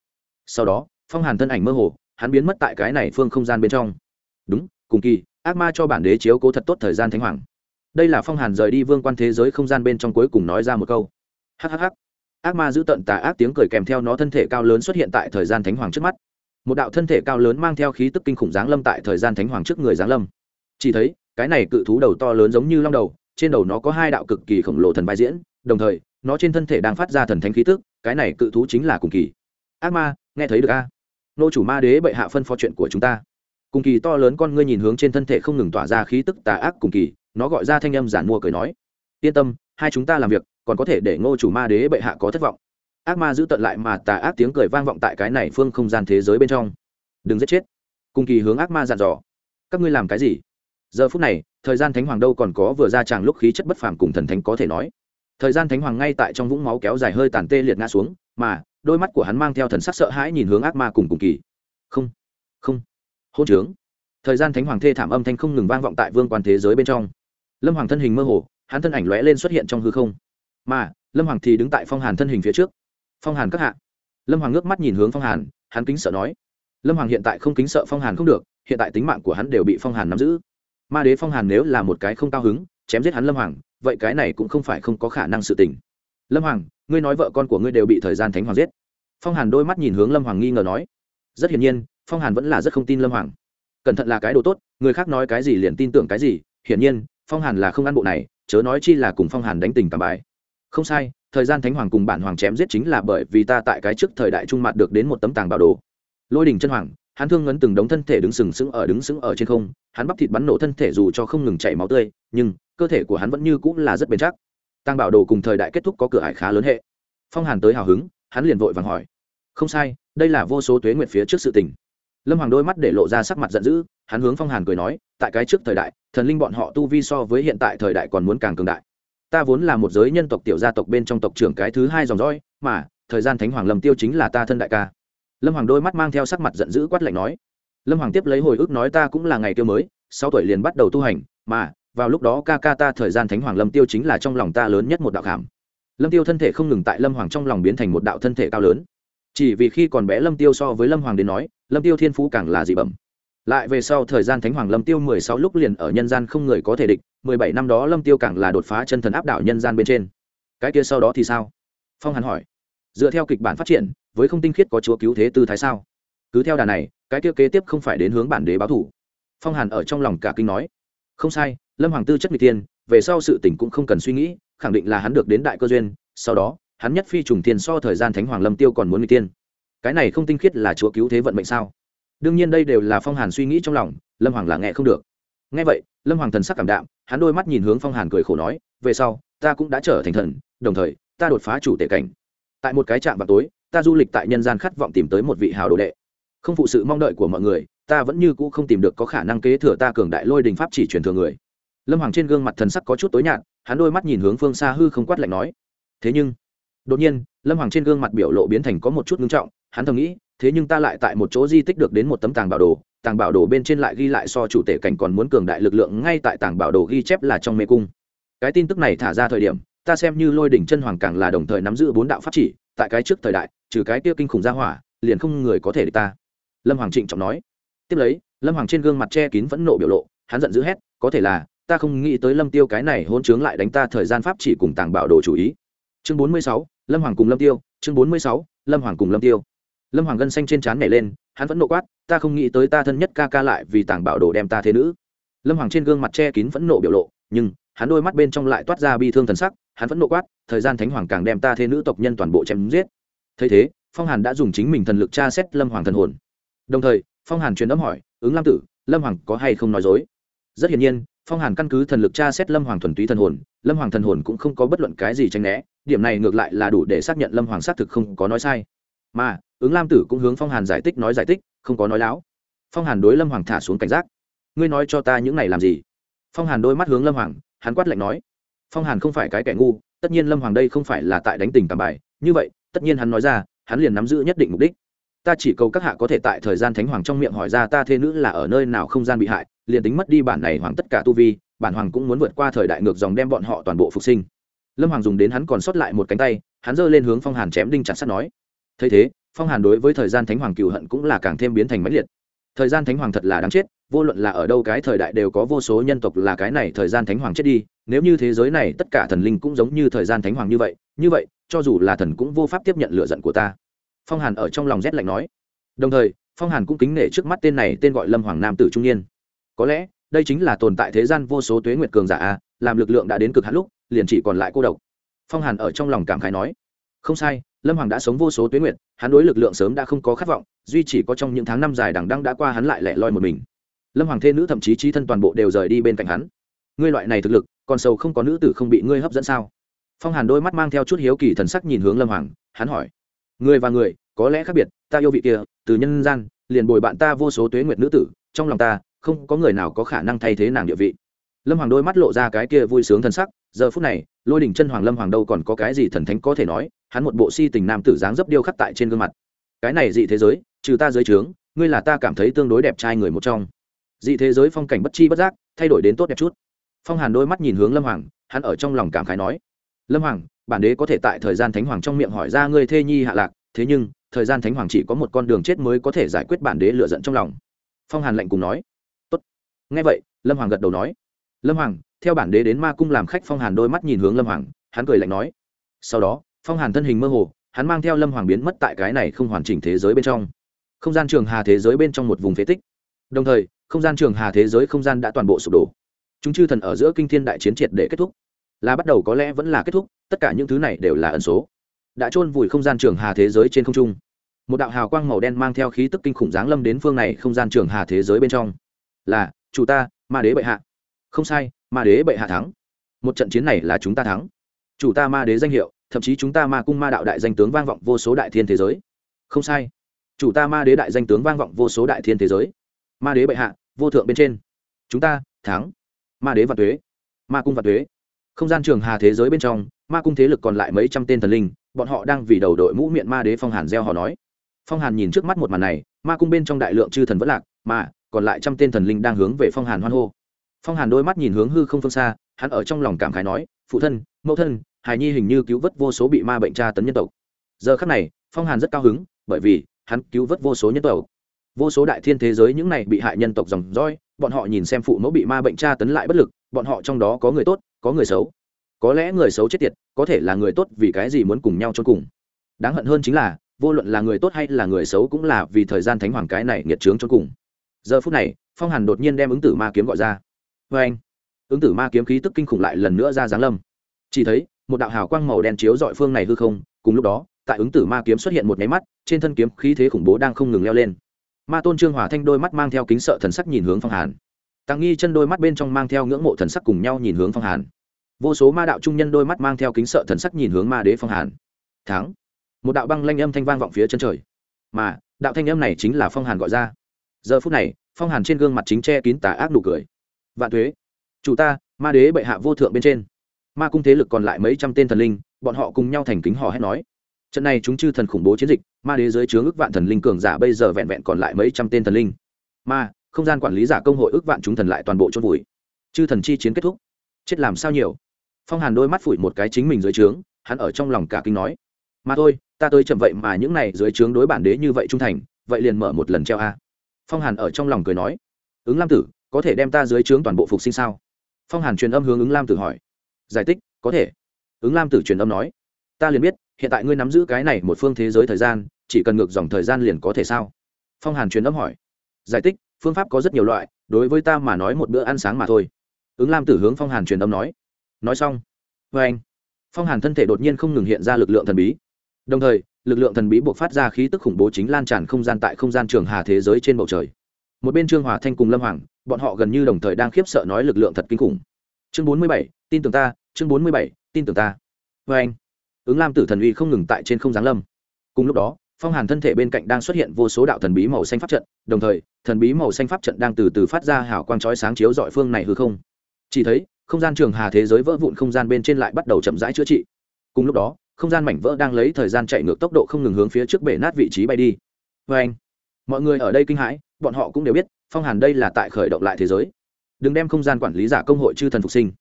Sau đó, phong hàn thân ảnh mơ hồ, hắn biến mất tại cái này phương không gian bên trong. Đúng, cùng kỳ, ác ma cho bản đế chiếu cố thật tốt thời gian thánh hoàng. Đây là phong hàn rời đi vương quan thế giới không gian bên trong cuối cùng nói ra một câu. Hhh ác ma giữ tận tà ác tiếng cười kèm theo nó thân thể cao lớn xuất hiện tại thời gian thánh hoàng trước mắt một đạo thân thể cao lớn mang theo khí tức kinh khủng giáng lâm tại thời gian thánh hoàng trước người giáng lâm. Chỉ thấy, cái này cự thú đầu to lớn giống như long đầu, trên đầu nó có hai đạo cực kỳ khổng lồ thần vai diễn, đồng thời, nó trên thân thể đang phát ra thần thánh khí tức, cái này cự thú chính là cùng kỳ. Ác ma, nghe thấy được a? Nô chủ ma đế bệ hạ phân phó chuyện của chúng ta. Cùng kỳ to lớn con ngươi nhìn hướng trên thân thể không ngừng tỏa ra khí tức tà ác cùng kỳ, nó gọi ra thanh âm giản mua cười nói. Yên tâm, hai chúng ta làm việc, còn có thể để ngô chủ ma đế bệ hạ có thất vọng ác ma giữ tận lại mà tà ác tiếng cười vang vọng tại cái này phương không gian thế giới bên trong. Đừng giết chết. Cùng kỳ hướng ác ma dặn dò. Các ngươi làm cái gì? Giờ phút này, thời gian thánh hoàng đâu còn có vừa ra tràng lúc khí chất bất phàm cùng thần thánh có thể nói. Thời gian thánh hoàng ngay tại trong vũng máu kéo dài hơi tàn tê liệt ngã xuống, mà đôi mắt của hắn mang theo thần sắc sợ hãi nhìn hướng ác ma cùng cùng kỳ. Không không. Hôn trướng. Thời gian thánh hoàng thê thảm âm thanh không ngừng vang vọng tại vương quan thế giới bên trong. Lâm hoàng thân hình mơ hồ, hắn thân ảnh lóe lên xuất hiện trong hư không. Mà, lâm hoàng thì đứng tại phong hàn thân hình phía trước phong hàn các hạ. Lâm hoàng ngước mắt nhìn hướng phong hàn, hắn kính sợ nói. Lâm hoàng hiện tại không kính sợ phong hàn không được, hiện tại tính mạng của hắn đều bị phong hàn nắm giữ. Ma đế phong hàn nếu là một cái không cao hứng, chém giết hắn lâm hoàng, vậy cái này cũng không phải không có khả năng sự tình. Lâm hoàng, ngươi nói vợ con của ngươi đều bị thời gian thánh hoàng giết. Phong hàn đôi mắt nhìn hướng lâm hoàng nghi ngờ nói. Rất hiển nhiên, phong hàn vẫn là rất không tin lâm hoàng. Cẩn thận là cái đồ tốt, người khác nói cái gì liền tin tưởng cái gì. Hiển nhiên, phong hàn là không ăn bộ này, chớ nói chi là cùng phong hàn đánh tình cảm bài. Không sai thời gian thánh hoàng cùng bản hoàng chém giết chính là bởi vì ta tại cái trước thời đại trung mặt được đến một tấm tàng bảo đồ. Lôi đình chân hoàng, hắn thương ngấn từng đống thân thể đứng sừng sững ở đứng sững ở trên không, hắn bắp thịt bắn nổ thân thể dù cho không ngừng chảy máu tươi, nhưng cơ thể của hắn vẫn như cũng là rất bền chắc. Tăng bảo đồ cùng thời đại kết thúc có cửa ải khá lớn hệ. Phong hàn tới hào hứng, hắn liền vội vàng hỏi, không sai, đây là vô số tuế nguyện phía trước sự tình. Lâm hoàng đôi mắt để lộ ra sắc mặt giận dữ, hắn hướng phong hàn cười nói, tại cái trước thời đại, thần linh bọn họ tu vi so với hiện tại thời đại còn muốn càng cường đại ta vốn là một giới nhân tộc tiểu gia tộc bên trong tộc trưởng cái thứ hai dòng dõi, mà thời gian thánh hoàng lâm tiêu chính là ta thân đại ca. Lâm hoàng đôi mắt mang theo sắc mặt giận dữ quát lạnh nói. Lâm hoàng tiếp lấy hồi ức nói ta cũng là ngày tiêu mới, sáu tuổi liền bắt đầu tu hành, mà vào lúc đó ca ca ta thời gian thánh hoàng lâm tiêu chính là trong lòng ta lớn nhất một đạo cảm. lâm tiêu thân thể không ngừng tại lâm hoàng trong lòng biến thành một đạo thân thể cao lớn. Chỉ vì khi còn bé lâm tiêu so với lâm hoàng đến nói, lâm tiêu thiên phú càng là dị bẩm lại về sau thời gian thánh hoàng lâm tiêu mười sáu lúc liền ở nhân gian không người có thể địch, mười bảy năm đó lâm tiêu càng là đột phá chân thần áp đảo nhân gian bên trên. Cái kia sau đó thì sao? Phong hàn hỏi. Dựa theo kịch bản phát triển, với không tinh khiết có chúa cứu thế tư thái sao? Cứ theo đà này, cái kia kế tiếp không phải đến hướng bản đế báo thủ. Phong hàn ở trong lòng cả kinh nói. Không sai, lâm hoàng tư chất n g tiên về sau sự tỉnh cũng không cần suy nghĩ, khẳng định là hắn được đến đại cơ duyên, sau đó, hắn nhất phi trùng tiền so thời gian thánh hoàng lâm tiêu còn muốn n g tiên cái này không tinh khiết là chúa cứu thế vận mệnh sao? Đương nhiên đây đều là phong hàn suy nghĩ trong lòng, lâm hoàng là nghe không được. Nghe vậy, lâm hoàng thần sắc cảm đạm, hắn đôi mắt nhìn hướng phong hàn cười khổ nói, về sau, ta cũng đã trở thành thần, đồng thời, ta đột phá chủ tể cảnh. Tại một cái trạm vào tối, ta du lịch tại nhân gian khát vọng tìm tới một vị hào đồ đệ. Không phụ sự mong đợi của mọi người, ta vẫn như cũ không tìm được có khả năng kế thừa ta cường đại lôi đình pháp chỉ truyền thừa người. Lâm hoàng trên gương mặt thần sắc có chút tối nhạt, hắn đôi mắt nhìn hướng phương xa hư không quát lạnh nói, thế nhưng, đột nhiên, lâm hoàng trên gương mặt biểu lộ biến thành có một chút ngưng trọng, hắn thầm nghĩ thế nhưng ta lại tại một chỗ di tích được đến một tấm tàng bảo đồ, tàng bảo đồ bên trên lại ghi lại so chủ tể cảnh còn muốn cường đại lực lượng ngay tại tàng bảo đồ ghi chép là trong mê cung. Cái tin tức này thả ra thời điểm, ta xem như lôi đỉnh chân hoàng càng là đồng thời nắm giữ bốn đạo pháp chỉ, tại cái trước thời đại, trừ cái kia kinh khủng gia hỏa, liền không người có thể địch ta. Lâm hoàng trịnh trọng nói. Tiếp lấy, lâm hoàng trên gương mặt che kín phẫn nộ biểu lộ, hắn giận dữ hét, có thể là, ta không nghĩ tới lâm tiêu cái này hôn chướng lại đánh ta thời gian pháp chỉ cùng tàng bảo đồ chủ ý. Chương bốn mươi sáu, lâm hoàng cùng lâm tiêu, chương bốn mươi sáu, lâm hoàng cùng lâm tiêu lâm hoàng gân xanh trên trán nhảy lên, hắn vẫn nộ quát, ta không nghĩ tới ta thân nhất ca ca lại vì tảng bảo đồ đem ta thế nữ. Lâm hoàng trên gương mặt che kín phẫn nộ biểu lộ, nhưng hắn đôi mắt bên trong lại toát ra bi thương thần sắc, hắn vẫn nộ quát, thời gian thánh hoàng càng đem ta thế nữ tộc nhân toàn bộ chém giết. Thấy thế, phong hàn đã dùng chính mình thần lực tra xét lâm hoàng thần hồn. Đồng thời, phong hàn truyền âm hỏi, ứng lam tử, lâm hoàng có hay không nói dối? Rất hiển nhiên, phong hàn căn cứ thần lực tra xét lâm hoàng thuần túy thần hồn, lâm hoàng thần hồn cũng không có bất luận cái gì tranh né, điểm này ngược lại là đủ để xác nhận lâm hoàng xác thực không có nói sai. Mà ứng lam tử cũng hướng phong hàn giải thích nói giải thích, không có nói láo. Phong hàn đối lâm hoàng thả xuống cảnh giác. Ngươi nói cho ta những này làm gì? Phong hàn đôi mắt hướng lâm hoàng, hắn quát lạnh nói. Phong hàn không phải cái kẻ ngu, tất nhiên lâm hoàng đây không phải là tại đánh tình cảm bài. Như vậy, tất nhiên hắn nói ra, hắn liền nắm giữ nhất định mục đích. Ta chỉ cầu các hạ có thể tại thời gian thánh hoàng trong miệng hỏi ra ta thê nữ là ở nơi nào không gian bị hại, liền tính mất đi bản này hoàng tất cả tu vi, bản hoàng cũng muốn vượt qua thời đại ngược dòng đem bọn họ toàn bộ phục sinh. Lâm hoàng dùng đến hắn còn sót lại một cánh tay, hắn giơ lên hướng phong hàn chém đinh chặt sắt nói. Thấy thế phong hàn đối với thời gian thánh hoàng cựu hận cũng là càng thêm biến thành mãnh liệt. Thời gian thánh hoàng thật là đáng chết, vô luận là ở đâu cái thời đại đều có vô số nhân tộc là cái này thời gian thánh hoàng chết đi, nếu như thế giới này tất cả thần linh cũng giống như thời gian thánh hoàng như vậy như vậy, cho dù là thần cũng vô pháp tiếp nhận lựa giận của ta. Phong hàn ở trong lòng rét lạnh nói. Đồng thời, phong hàn cũng kính nể trước mắt tên này tên gọi lâm hoàng nam tử trung niên. Có lẽ, đây chính là tồn tại thế gian vô số tuế nguyệt cường giả a, làm lực lượng đã đến cực hạn lúc, liền chỉ còn lại cô độc. Phong hàn ở trong lòng cảm khái nói. Không sai lâm hoàng đã sống vô số tuyến nguyệt, hắn đối lực lượng sớm đã không có khát vọng, duy chỉ có trong những tháng năm dài đằng đăng đã qua hắn lại lẻ loi một mình. Lâm hoàng thê nữ thậm chí trí thân toàn bộ đều rời đi bên cạnh hắn. Ngươi loại này thực lực, còn sâu không có nữ tử không bị ngươi hấp dẫn sao? Phong hàn đôi mắt mang theo chút hiếu kỳ thần sắc nhìn hướng lâm hoàng, hắn hỏi. Người và người có lẽ khác biệt, ta yêu vị kia, từ nhân gian, liền bồi bạn ta vô số tuế nguyệt nữ tử, trong lòng ta, không có người nào có khả năng thay thế nàng địa vị. Lâm hoàng đôi mắt lộ ra cái kia vui sướng thân sắc, giờ phút này, lôi đỉnh chân hoàng lâm hoàng đâu còn có cái gì thần thánh có thể nói hắn một bộ si tình nam tử dáng dấp điêu khắc tại trên gương mặt. Cái này dị thế giới, trừ ta giới trướng, ngươi là ta cảm thấy tương đối đẹp trai người một trong. Dị thế giới phong cảnh bất chi bất giác, thay đổi đến tốt đẹp chút. Phong hàn đôi mắt nhìn hướng lâm hoàng, hắn ở trong lòng cảm khái nói, lâm hoàng, bản đế có thể tại thời gian thánh hoàng trong miệng hỏi ra ngươi thê nhi hạ lạc, thế nhưng, thời gian thánh hoàng chỉ có một con đường chết mới có thể giải quyết bản đế lựa giận trong lòng. Phong hàn lạnh cùng nói, tốt. Nghe vậy, lâm hoàng gật đầu nói, lâm hoàng, theo bản đế đến ma cung làm khách, phong hàn đôi mắt nhìn hướng lâm hoàng, hắn cười lạnh nói, sau đó phong hàn thân hình mơ hồ, hắn mang theo lâm hoàng biến mất tại cái này không hoàn chỉnh thế giới bên trong. Không gian trường hà thế giới bên trong một vùng phế tích. Đồng thời, không gian trường hà thế giới không gian đã toàn bộ sụp đổ. Chúng chư thần ở giữa kinh thiên đại chiến triệt để kết thúc. Là bắt đầu có lẽ vẫn là kết thúc, tất cả những thứ này đều là ẩn số. Đã chôn vùi không gian trường hà thế giới trên không trung. Một đạo hào quang màu đen mang theo khí tức kinh khủng giáng lâm đến phương này không gian trường hà thế giới bên trong. Là, chủ ta, ma đế bệ hạ. Không sai, ma đế bệ hạ thắng. Một trận chiến này là chúng ta thắng. Chủ ta ma đế danh hiệu thậm chí chúng ta ma cung ma đạo đại danh tướng vang vọng vô số đại thiên thế giới. Không sai. Chủ ta ma đế đại danh tướng vang vọng vô số đại thiên thế giới. Ma đế bệ hạ, vô thượng bên trên. Chúng ta, thắng. Ma đế và thuế ma cung và thuế không gian trường hà thế giới bên trong, ma cung thế lực còn lại mấy trăm tên thần linh, bọn họ đang vì đầu đội mũ miệng ma đế phong hàn gieo họ nói. Phong hàn nhìn trước mắt một màn này, ma cung bên trong đại lượng chư thần vẫn lạc, mà còn lại trăm tên thần linh đang hướng về phong hàn hoan hô. Phong hàn đôi mắt nhìn hướng hư không phương xa, hắn ở trong lòng cảm khái nói, phụ thân, mẫu thân hài nhi hình như cứu vớt vô số bị ma bệnh tra tấn nhân tộc. Giờ khắc này, phong hàn rất cao hứng, bởi vì, hắn cứu vớt vô số nhân tộc. Vô số đại thiên thế giới những này bị hại nhân tộc dòng roi bọn họ nhìn xem phụ mẫu bị ma bệnh tra tấn lại bất lực, bọn họ trong đó có người tốt, có người xấu. Có lẽ người xấu chết tiệt, có thể là người tốt vì cái gì muốn cùng nhau cho cùng. Đáng hận hơn chính là, vô luận là người tốt hay là người xấu cũng là vì thời gian thánh hoàng cái này nghiệt trướng cho cùng. Giờ phút này, phong hàn đột nhiên đem ứng tử ma kiếm gọi ra. Vê anh. Ứng tử ma kiếm khí tức kinh khủng lại lần nữa ra giáng lâm. Chỉ thấy một đạo hào quang màu đen chiếu dọi phương này hư không, cùng lúc đó, tại ứng tử ma kiếm xuất hiện một nháy mắt, trên thân kiếm khí thế khủng bố đang không ngừng leo lên. Ma tôn trương hòa thanh đôi mắt mang theo kính sợ thần sắc nhìn hướng phong hàn. Tăng nghi chân đôi mắt bên trong mang theo ngưỡng mộ thần sắc cùng nhau nhìn hướng phong hàn. Vô số ma đạo trung nhân đôi mắt mang theo kính sợ thần sắc nhìn hướng ma đế phong hàn. Thắng. Một đạo băng lanh âm thanh vang vọng phía chân trời. Mà, đạo thanh âm này chính là phong hàn gọi ra. Giờ phút này, phong hàn trên gương mặt chính che kín tà ác nụ cười. Vạn thuế chủ ta, ma đế bệ hạ vô thượng bên trên ma cung thế lực còn lại mấy trăm tên thần linh, bọn họ cùng nhau thành kính hò hét nói. Trận này chúng chư thần khủng bố chiến dịch, ma đế giới chướng ước vạn thần linh cường giả bây giờ vẹn vẹn còn lại mấy trăm tên thần linh. Ma, không gian quản lý giả công hội ước vạn chúng thần lại toàn bộ chôn vùi. Chư thần chi chiến kết thúc. Chết làm sao nhiều? Phong hàn đôi mắt phủi một cái chính mình dưới trướng hắn ở trong lòng cả kinh nói. Mà thôi, ta tới chậm vậy mà những này dưới trướng đối bản đế như vậy trung thành, vậy liền mở một lần treo a. Phong hàn ở trong lòng cười nói. Ứng lam tử, có thể đem ta dưới trướng toàn bộ phục sinh sao? Phong hàn truyền âm hướng ứng lam tử hỏi giải thích, có thể. Ứng lam tử truyền âm nói, ta liền biết, hiện tại ngươi nắm giữ cái này một phương thế giới thời gian, chỉ cần ngược dòng thời gian liền có thể sao? Phong hàn truyền âm hỏi, giải thích, phương pháp có rất nhiều loại, đối với ta mà nói một bữa ăn sáng mà thôi. Ứng lam tử hướng phong hàn truyền âm nói nói xong. Vê anh, phong hàn thân thể đột nhiên không ngừng hiện ra lực lượng thần bí. Đồng thời, lực lượng thần bí buộc phát ra khí tức khủng bố chính lan tràn không gian tại không gian trường hà thế giới trên bầu trời. Một bên trương hòa thanh cùng lâm hoàng, bọn họ gần như đồng thời đang khiếp sợ nói lực lượng thật kinh khủng. Chương bốn mươi bảy, tin tưởng ta chương bốn mươi bảy, tin tưởng ta. Vê anh. Ứng lam tử thần uy không ngừng tại trên không giáng lâm. Cùng lúc đó, phong hàn thân thể bên cạnh đang xuất hiện vô số đạo thần bí màu xanh pháp trận, đồng thời, thần bí màu xanh pháp trận đang từ từ phát ra hào quang chói sáng chiếu dọi phương này hư không. Chỉ thấy, không gian trường hà thế giới vỡ vụn không gian bên trên lại bắt đầu chậm rãi chữa trị. Cùng lúc đó, không gian mảnh vỡ đang lấy thời gian chạy ngược tốc độ không ngừng hướng phía trước bể nát vị trí bay đi. Vê anh. Mọi người ở đây kinh hãi, bọn họ cũng đều biết, phong hàn đây là tại khởi động lại thế giới. Đừng đem không gian quản lý giả công hội chư thần phục sinh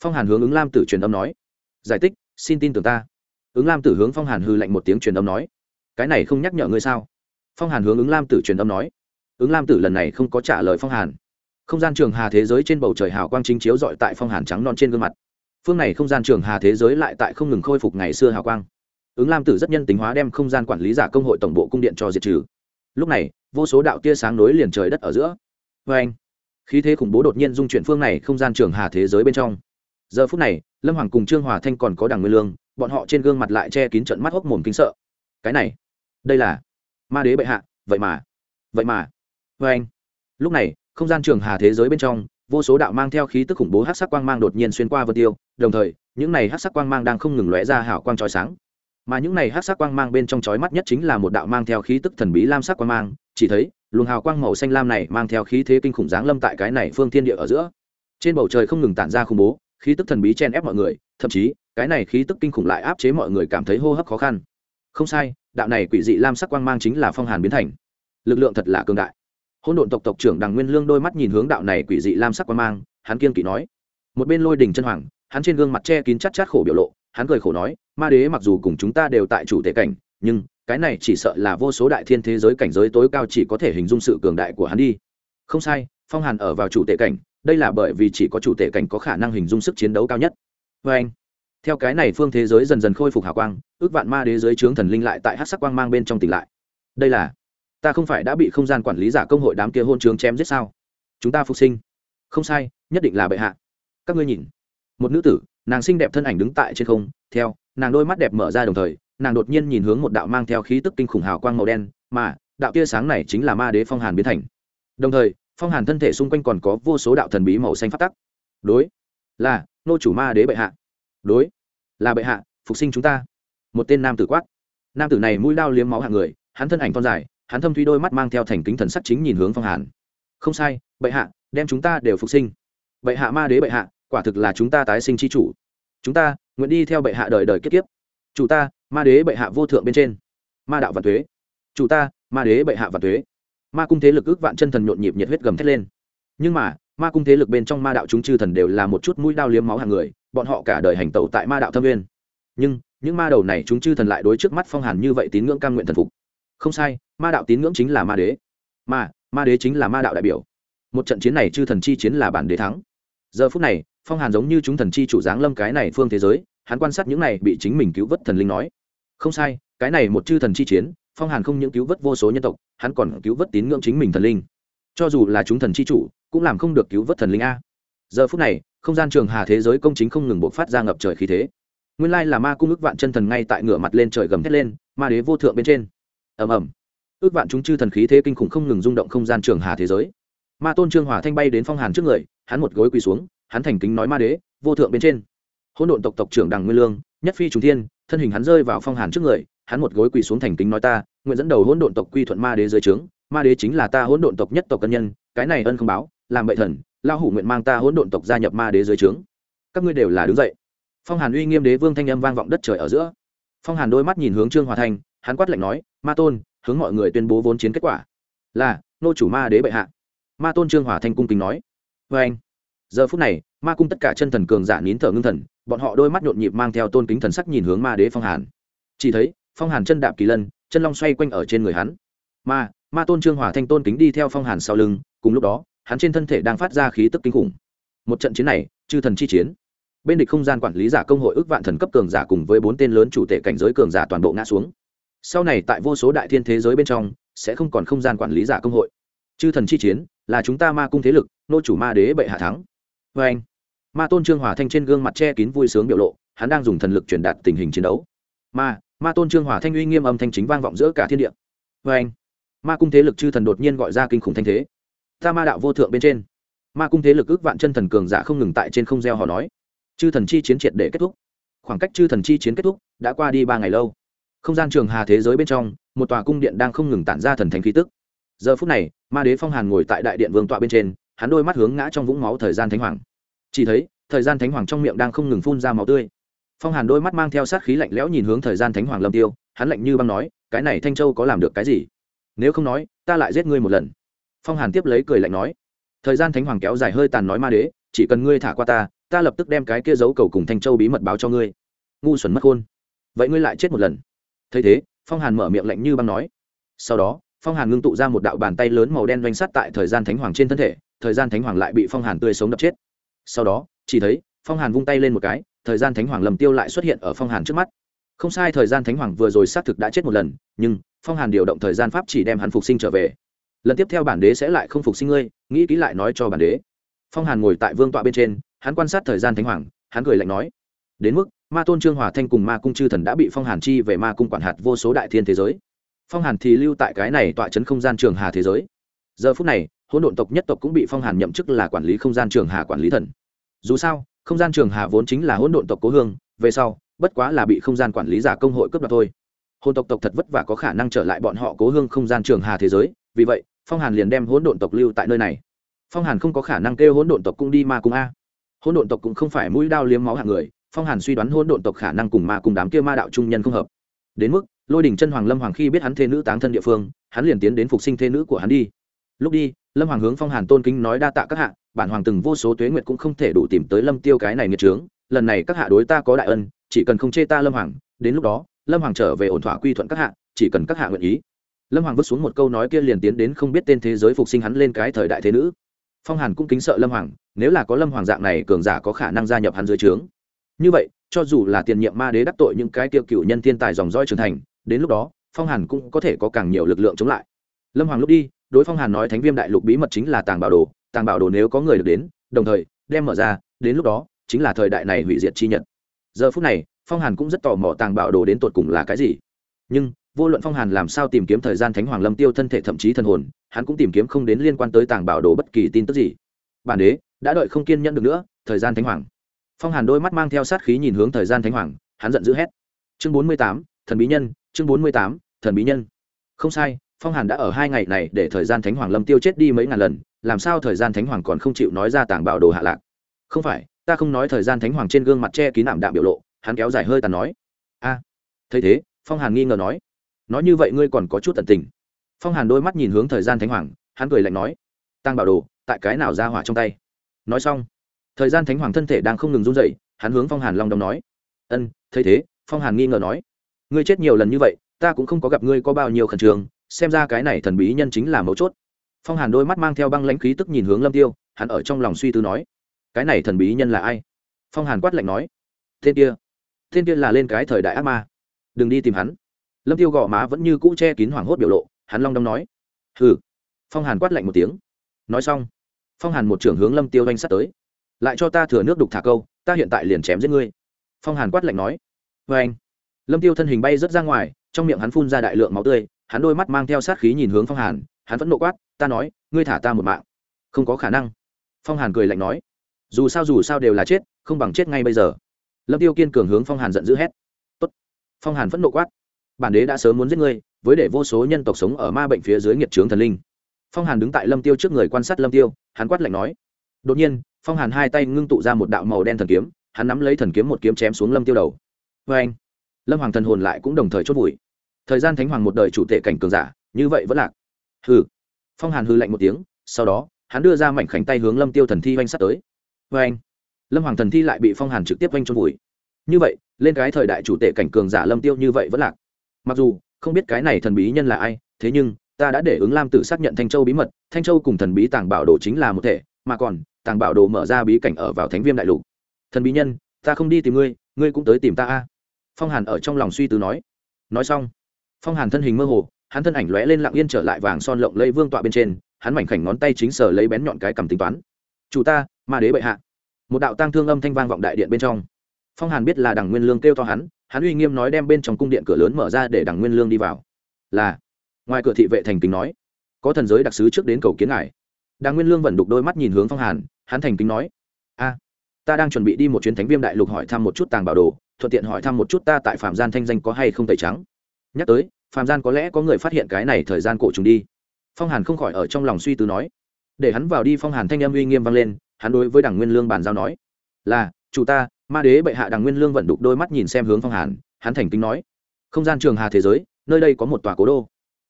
phong hàn hướng ứng lam tử truyền âm nói. Giải thích, xin tin tưởng ta. Ứng lam tử hướng phong hàn hư lạnh một tiếng truyền âm nói. Cái này không nhắc nhở ngươi sao? Phong hàn hướng ứng lam tử truyền âm nói. Ứng lam tử lần này không có trả lời phong hàn. Không gian trường hà thế giới trên bầu trời hào quang chính chiếu dọi tại phong hàn trắng non trên gương mặt. Phương này không gian trường hà thế giới lại tại không ngừng khôi phục ngày xưa hào quang. Ứng lam tử rất nhân tính hóa đem không gian quản lý giả công hội tổng bộ cung điện cho diệt trừ. Lúc này, vô số đạo tia sáng nối liền trời đất ở giữa. Vê anh khí thế khủng bố đột nhiên dung chuyển phương này không gian trường hà thế giới bên trong giờ phút này, lâm hoàng cùng trương hòa thanh còn có đằng nguyên lương, bọn họ trên gương mặt lại che kín trận mắt hốc mồm kính sợ. Cái này, đây là ma đế bệ hạ, vậy mà vậy mà. Vê anh, lúc này, không gian trường hà thế giới bên trong, vô số đạo mang theo khí tức khủng bố hát sắc quang mang đột nhiên xuyên qua vân tiêu, đồng thời, những này hát sắc quang mang đang không ngừng lóe ra hảo quang trói sáng. Mà những này hát sắc quang mang bên trong chói mắt nhất chính là một đạo mang theo khí tức thần bí lam sắc quang mang, chỉ thấy, luồng hào quang màu xanh lam này mang theo khí thế kinh khủng giáng lâm tại cái này phương thiên địa ở giữa. Trên bầu trời không ngừng tản ra khủng bố khí tức thần bí chen ép mọi người, thậm chí, cái này khí tức kinh khủng lại áp chế mọi người cảm thấy hô hấp khó khăn. Không sai, đạo này quỷ dị lam sắc quang mang chính là phong hàn biến thành. Lực lượng thật là cường đại. Hôn độn tộc tộc trưởng đằng nguyên lương đôi mắt nhìn hướng đạo này quỷ dị lam sắc quang mang, hắn kiên kỵ nói. Một bên lôi đình chân hoàng, hắn trên gương mặt che kín chắc chát khổ biểu lộ, hắn cười khổ nói, ma đế mặc dù cùng chúng ta đều tại chủ tể cảnh, nhưng cái này chỉ sợ là vô số đại thiên thế giới cảnh giới tối cao chỉ có thể hình dung sự cường đại của hắn đi. Không sai, phong hàn ở vào chủ tể cảnh đây là bởi vì chỉ có chủ tể cảnh có khả năng hình dung sức chiến đấu cao nhất. Vê anh, theo cái này phương thế giới dần dần khôi phục hào quang, ước vạn ma đế giới trướng thần linh lại tại hát sắc quang mang bên trong tỉnh lại. Đây là, ta không phải đã bị không gian quản lý giả công hội đám kia hôn trướng chém giết sao? Chúng ta phục sinh. Không sai, nhất định là bệ hạ. Các ngươi nhìn. Một nữ tử, nàng xinh đẹp thân ảnh đứng tại trên không, theo, nàng đôi mắt đẹp mở ra đồng thời, nàng đột nhiên nhìn hướng một đạo mang theo khí tức kinh khủng hào quang màu đen, mà, đạo tia sáng này chính là ma đế phong hàn biến thành. Đồng thời phong hàn thân thể xung quanh còn có vô số đạo thần bí màu xanh phát tắc. Đối, là, nô chủ ma đế bệ hạ. Đối, là bệ hạ, phục sinh chúng ta. Một tên nam tử quát. Nam tử này mũi lao liếm máu hạng người, hắn thân ảnh thon dài, hắn thâm thuy đôi mắt mang theo thành kính thần sắc chính nhìn hướng phong hàn. Không sai, bệ hạ, đem chúng ta đều phục sinh. Bệ hạ ma đế bệ hạ, quả thực là chúng ta tái sinh chi chủ. Chúng ta, nguyện đi theo bệ hạ đời đời kiếp kiếp. Chủ ta, ma đế bệ hạ vô thượng bên trên. Ma đạo và thuế. Chủ ta, ma đế bệ hạ và thuế ma cung thế lực ước vạn chân thần nhộn nhịp nhiệt huyết gầm thét lên. Nhưng mà, ma cung thế lực bên trong ma đạo chúng chư thần đều là một chút mũi đao liếm máu hàng người, bọn họ cả đời hành tẩu tại ma đạo thâm nguyên. nhưng, những ma đầu này chúng chư thần lại đối trước mắt phong hàn như vậy tín ngưỡng cam nguyện thần phục. Không sai, ma đạo tín ngưỡng chính là ma đế. Ma ma đế chính là ma đạo đại biểu. Một trận chiến này chư thần chi chiến là bản đế thắng. Giờ phút này, phong hàn giống như chúng thần chi chủ giáng lâm cái này phương thế giới, hắn quan sát những này bị chính mình cứu vớt thần linh nói. Không sai, cái này một chư thần chi chiến, phong hàn không những cứu vớt vô số nhân tộc hắn còn cứu vớt tín ngưỡng chính mình thần linh. Cho dù là chúng thần chi chủ, cũng làm không được cứu vớt thần linh a. Giờ phút này, không gian trường hà thế giới công chính không ngừng buộc phát ra ngập trời khí thế. Nguyên lai là ma cung ước vạn chân thần ngay tại ngửa mặt lên trời gầm thét lên, ma đế vô thượng bên trên. Ầm ầm. Ước vạn chúng chư thần khí thế kinh khủng không ngừng rung động không gian trường hà thế giới. Ma tôn trương hòa thanh bay đến phong hàn trước người, hắn một gối quỳ xuống, hắn thành kính nói ma đế, vô thượng bên trên. Hỗn độn tộc tộc trưởng đằng nguyên lương, nhất phi trùng thiên, thân hình hắn rơi vào phong hàn trước người, hắn một gối quỳ xuống thành kính nói ta nguyện dẫn đầu hỗn độn tộc quy thuận ma đế dưới trướng, ma đế chính là ta hỗn độn tộc nhất tộc cân nhân, cái này ân không báo, làm bệ thần lao hủ nguyện mang ta hỗn độn tộc gia nhập ma đế dưới trướng. Các ngươi đều là đứng dậy. Phong hàn uy nghiêm đế vương thanh âm vang vọng đất trời ở giữa. Phong hàn đôi mắt nhìn hướng trương hòa thanh hắn quát lạnh nói, ma tôn, hướng mọi người tuyên bố vốn chiến kết quả. Là, nô chủ ma đế bệ hạ. Ma tôn trương hòa thanh cung kính nói. Vê anh. Giờ phút này, ma cung tất cả chân thần cường giả nín thở ngưng thần, bọn họ đôi mắt nhộn nhịp mang theo tôn kính thần sắc nhìn hướng ma đế phong hàn. Chỉ thấy, phong hàn chân đạp kỳ lân chân long xoay quanh ở trên người hắn. Ma ma tôn trương hòa thanh tôn kính đi theo phong hàn sau lưng, cùng lúc đó, hắn trên thân thể đang phát ra khí tức kinh khủng. Một trận chiến này, chư thần chi chiến. Bên địch không gian quản lý giả công hội ước vạn thần cấp cường giả cùng với bốn tên lớn chủ tể cảnh giới cường giả toàn bộ ngã xuống. Sau này tại vô số đại thiên thế giới bên trong, sẽ không còn không gian quản lý giả công hội. Chư thần chi chiến, là chúng ta ma cung thế lực, nô chủ ma đế bệ hạ thắng. Vê anh. Ma tôn trương hòa thanh trên gương mặt che kín vui sướng biểu lộ, hắn đang dùng thần lực truyền đạt tình hình chiến đấu. Ma ma tôn trương hòa thanh uy nghiêm âm thanh chính vang vọng giữa cả thiên địa. Vê anh, ma cung thế lực chư thần đột nhiên gọi ra kinh khủng thanh thế. Ta ma đạo vô thượng bên trên. Ma cung thế lực ước vạn chân thần cường giả không ngừng tại trên không gieo họ nói. Chư thần chi chiến triệt để kết thúc. Khoảng cách chư thần chi chiến kết thúc đã qua đi ba ngày lâu. Không gian trường hà thế giới bên trong, một tòa cung điện đang không ngừng tản ra thần thánh khí tức. Giờ phút này, ma đế phong hàn ngồi tại đại điện vương tọa bên trên, hắn đôi mắt hướng ngã trong vũng máu thời gian thánh hoàng. Chỉ thấy, thời gian thánh hoàng trong miệng đang không ngừng phun ra máu tươi phong hàn đôi mắt mang theo sát khí lạnh lẽo nhìn hướng thời gian thánh hoàng lâm tiêu, hắn lạnh như băng nói, cái này thanh châu có làm được cái gì? Nếu không nói, ta lại giết ngươi một lần. Phong hàn tiếp lấy cười lạnh nói, thời gian thánh hoàng kéo dài hơi tàn nói ma đế, chỉ cần ngươi thả qua ta ta lập tức đem cái kia giấu cầu cùng thanh châu bí mật báo cho ngươi. Ngu xuẩn mất khôn vậy ngươi lại chết một lần. Thấy thế, phong hàn mở miệng lạnh như băng nói. Sau đó, phong hàn ngưng tụ ra một đạo bàn tay lớn màu đen doanh sắt tại thời gian thánh hoàng trên thân thể, thời gian thánh hoàng lại bị phong hàn tươi sống đập chết. Sau đó, chỉ thấy, phong hàn vung tay lên một cái thời gian thánh hoàng lầm tiêu lại xuất hiện ở phong hàn trước mắt. Không sai, thời gian thánh hoàng vừa rồi xác thực đã chết một lần, nhưng phong hàn điều động thời gian pháp chỉ đem hắn phục sinh trở về. Lần tiếp theo bản đế sẽ lại không phục sinh ngươi, nghĩ kỹ lại nói cho bản đế. Phong hàn ngồi tại vương tọa bên trên, hắn quan sát thời gian thánh hoàng, hắn cười lạnh nói, đến mức, ma tôn trương hòa thanh cùng ma cung chư thần đã bị phong hàn chi về ma cung quản hạt vô số đại thiên thế giới. Phong hàn thì lưu tại cái này tọa chấn không gian trường hà thế giới. Giờ phút này, hỗn độn tộc nhất tộc cũng bị phong hàn nhậm chức là quản lý không gian trường hà quản lý thần. Dù sao không gian trường hà vốn chính là hỗn độn tộc cố hương, về sau, bất quá là bị không gian quản lý giả công hội cướp đoạt thôi. Hôn tộc tộc thật vất vả có khả năng trở lại bọn họ cố hương không gian trường hà thế giới, vì vậy, phong hàn liền đem hỗn độn tộc lưu tại nơi này. Phong hàn không có khả năng kêu hỗn độn tộc cung đi ma cung a. Hỗn độn tộc cũng không phải mũi đao liếm máu hạng người, phong hàn suy đoán hỗn độn tộc khả năng cùng ma cùng đám kia ma đạo trung nhân không hợp. Đến mức, lôi đình chân hoàng lâm hoàng khi biết hắn thê nữ táng thân địa phương, hắn liền tiến đến phục sinh thê nữ của hắn đi. Lúc đi, lâm hoàng hướng phong hàn tôn kính nói đa tạ các hạ bản hoàng từng vô số tuế nguyệt cũng không thể đủ tìm tới lâm tiêu cái này nghiệt trướng, lần này các hạ đối ta có đại ân, chỉ cần không chê ta lâm hoàng, đến lúc đó, lâm hoàng trở về ổn thỏa quy thuận các hạ, chỉ cần các hạ nguyện ý. Lâm hoàng vứt xuống một câu nói kia liền tiến đến không biết tên thế giới phục sinh hắn lên cái thời đại thế nữ. Phong hàn cũng kính sợ lâm hoàng, nếu là có lâm hoàng dạng này cường giả có khả năng gia nhập hắn dưới trướng. Như vậy, cho dù là tiền nhiệm ma đế đắc tội những cái tiêu cựu nhân thiên tài dòng roi trưởng thành, đến lúc đó, phong hàn cũng có thể có càng nhiều lực lượng chống lại. Lâm hoàng lúc đi, đối phong hàn nói thánh viêm đại lục bí mật chính là tàng bảo đồ tàng bảo đồ nếu có người được đến, đồng thời, đem mở ra, đến lúc đó, chính là thời đại này hủy diệt chi nhật. Giờ phút này, phong hàn cũng rất tò mò tàng bảo đồ đến tột cùng là cái gì. Nhưng, vô luận phong hàn làm sao tìm kiếm thời gian thánh hoàng lâm tiêu thân thể thậm chí thân hồn, hắn cũng tìm kiếm không đến liên quan tới tàng bảo đồ bất kỳ tin tức gì. Bản đế, đã đợi không kiên nhẫn được nữa, thời gian thánh hoàng. Phong hàn đôi mắt mang theo sát khí nhìn hướng thời gian thánh hoàng, hắn giận dữ hét. Chương bốn mươi tám, thần bí nhân, chương bốn mươi tám, thần bí nhân. Không sai, phong hàn đã ở hai ngày này để thời gian thánh hoàng lâm tiêu chết đi mấy ngàn lần làm sao thời gian thánh hoàng còn không chịu nói ra tàng bảo đồ hạ lạc? Không phải, ta không nói thời gian thánh hoàng trên gương mặt che kín ảm đạm biểu lộ, hắn kéo dài hơi tàn nói. A, thấy thế, phong hàn nghi ngờ nói. Nói như vậy ngươi còn có chút tận tình. Phong hàn đôi mắt nhìn hướng thời gian thánh hoàng, hắn cười lạnh nói. Tăng bảo đồ, tại cái nào ra hỏa trong tay? Nói xong, thời gian thánh hoàng thân thể đang không ngừng run dậy hắn hướng phong hàn long đong nói. Ân, thấy thế, phong hàn nghi ngờ nói. Ngươi chết nhiều lần như vậy, ta cũng không có gặp ngươi có bao nhiêu khẩn trương, xem ra cái này thần bí nhân chính là mấu chốt phong hàn đôi mắt mang theo băng lãnh khí tức nhìn hướng lâm tiêu, hắn ở trong lòng suy tư nói, cái này thần bí nhân là ai? Phong hàn quát lạnh nói, tên kia tên kia là lên cái thời đại ác ma. Đừng đi tìm hắn. Lâm tiêu gò má vẫn như cũ che kín hoảng hốt biểu lộ, hắn long đong nói, hừ. Phong hàn quát lạnh một tiếng. Nói xong, phong hàn một trưởng hướng lâm tiêu doanh sát tới, lại cho ta thừa nước đục thả câu, ta hiện tại liền chém giết ngươi. Phong hàn quát lạnh nói vê anh lâm tiêu thân hình bay rớt ra ngoài, trong miệng hắn phun ra đại lượng máu tươi, hắn đôi mắt mang theo sát khí nhìn hướng phong hàn hắn vẫn nộ quát, ta nói, ngươi thả ta một mạng. Không có khả năng. Phong hàn cười lạnh nói. Dù sao dù sao đều là chết, không bằng chết ngay bây giờ. Lâm tiêu kiên cường hướng phong hàn giận dữ hét. Tốt. phong hàn vẫn nộ quát. Bản đế đã sớm muốn giết ngươi, với để vô số nhân tộc sống ở ma bệnh phía dưới nghiệt trướng thần linh. Phong hàn đứng tại lâm tiêu trước người quan sát lâm tiêu, hắn quát lạnh nói. Đột nhiên, phong hàn hai tay ngưng tụ ra một đạo màu đen thần kiếm, hắn nắm lấy thần kiếm một kiếm chém xuống lâm tiêu đầu. Vê anh, lâm hoàng thần hồn lại cũng đồng thời chốt vùi. Thời gian thánh hoàng một đời chủ tệ cảnh cường giả, như vậy vẫn lạc hừ. Phong hàn hư lạnh một tiếng, sau đó, hắn đưa ra mảnh khảnh tay hướng lâm tiêu thần thi oanh sắt tới. Vê anh lâm hoàng thần thi lại bị phong hàn trực tiếp oanh chôn vùi. Như vậy, lên cái thời đại chủ tệ cảnh cường giả lâm tiêu như vậy vẫn lạc. Mặc dù, không biết cái này thần bí nhân là ai, thế nhưng, ta đã để ứng lam tử xác nhận thanh châu bí mật, thanh châu cùng thần bí tàng bảo đồ chính là một thể, mà còn, tàng bảo đồ mở ra bí cảnh ở vào thánh viêm đại lục. Thần bí nhân, ta không đi tìm ngươi ngươi cũng tới tìm ta a. Phong hàn ở trong lòng suy tư nói. Nói xong, phong hàn thân hình mơ hồ hắn thân ảnh lóe lên lặng yên trở lại vàng son lộng lây vương tọa bên trên, hắn mảnh khảnh ngón tay chính sở lấy bén nhọn cái cầm tính toán. Chủ ta, ma đế bệ hạ. Một đạo tang thương âm thanh vang vọng đại điện bên trong. Phong hàn biết là đằng nguyên lương kêu to hắn hắn uy nghiêm nói đem bên trong cung điện cửa lớn mở ra để đằng nguyên lương đi vào. Là. Ngoài cửa thị vệ thành kính nói, có thần giới đặc sứ trước đến cầu kiến ngài. Đằng nguyên lương vẫn đục đôi mắt nhìn hướng phong hàn, hắn thành kính nói, a, ta đang chuẩn bị đi một chuyến thánh viêm đại lục hỏi thăm một chút tàng bảo đồ, thuận tiện hỏi thăm một chút ta tại phạm gian thanh danh có hay không tẩy trắng. Nhắc tới Phàm gian có lẽ có người phát hiện cái này thời gian cổ trùng đi. Phong hàn không khỏi ở trong lòng suy tư nói. Để hắn vào đi, phong hàn thanh âm uy nghiêm vang lên, hắn đối với đảng nguyên lương bàn giao nói. Là, chủ ta, ma đế bệ hạ đảng nguyên lương vận đục đôi mắt nhìn xem hướng phong hàn, hắn thành kính nói. Không gian trường hà thế giới, nơi đây có một tòa cố đô.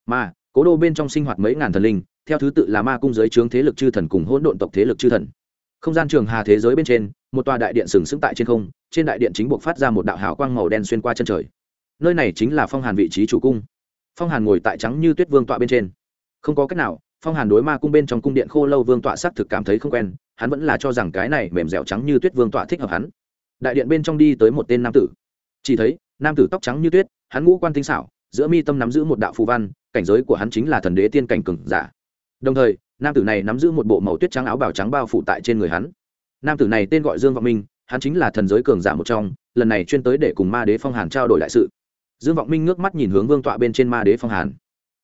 Mà, cố đô bên trong sinh hoạt mấy ngàn thần linh, theo thứ tự là ma cung giới trướng thế lực chư thần cùng hỗn độn tộc thế lực chư thần. Không gian trường hà thế giới bên trên, một tòa đại điện sừng sững tại trên không, trên đại điện chính buộc phát ra một đạo hào quang màu đen xuyên qua chân trời nơi này chính là phong hàn vị trí chủ cung. Phong hàn ngồi tại trắng như tuyết vương tọa bên trên. Không có cách nào, phong hàn đối ma cung bên trong cung điện khô lâu vương tọa s ắ c thực cảm thấy không quen, hắn vẫn là cho rằng cái này mềm dẻo trắng như tuyết vương tọa thích hợp hắn. Đại điện bên trong đi tới một tên nam tử. Chỉ thấy, nam tử tóc trắng như tuyết, hắn ngũ quan tinh xảo, giữa mi tâm nắm giữ một đạo phù văn, cảnh giới của hắn chính là thần đế tiên cảnh cừng giả. Đồng thời, nam tử này nắm giữ một bộ màu tuyết trắng áo bào trắng bao phủ tại trên người hắn. Nam tử này tên gọi dương vọng minh, hắn chính là thần giới cường giả một trong, lần này chuyên tới để cùng ma đế phong hàn trao đổi đại sự dương vọng minh ngước mắt nhìn hướng vương tọa bên trên ma đế phong hàn.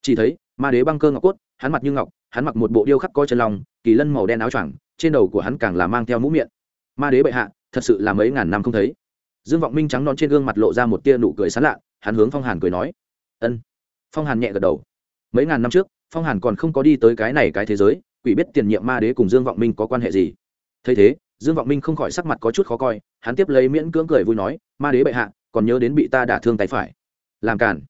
Chỉ thấy, ma đế băng cơ ngọc cốt, hắn mặt như ngọc, hắn mặc một bộ điêu khắc coi chân lòng kỳ lân màu đen áo choàng, trên đầu của hắn càng là mang theo mũ miệng. Ma đế bệ hạ, thật sự là mấy ngàn năm không thấy. Dương vọng minh trắng non trên gương mặt lộ ra một tia nụ cười sán lạ, hắn hướng phong hàn cười nói, ân. Phong hàn nhẹ gật đầu. Mấy ngàn năm trước, phong hàn còn không có đi tới cái này cái thế giới, quỷ biết tiền nhiệm ma đế cùng dương vọng minh có quan hệ gì. Thấy thế, dương vọng minh không khỏi sắc mặt có chút khó coi, hắn tiếp lấy miễn cưỡng cười vui nói, ma đế bệ hạ, còn nhớ đến bị ta đả thương tay phải làm cản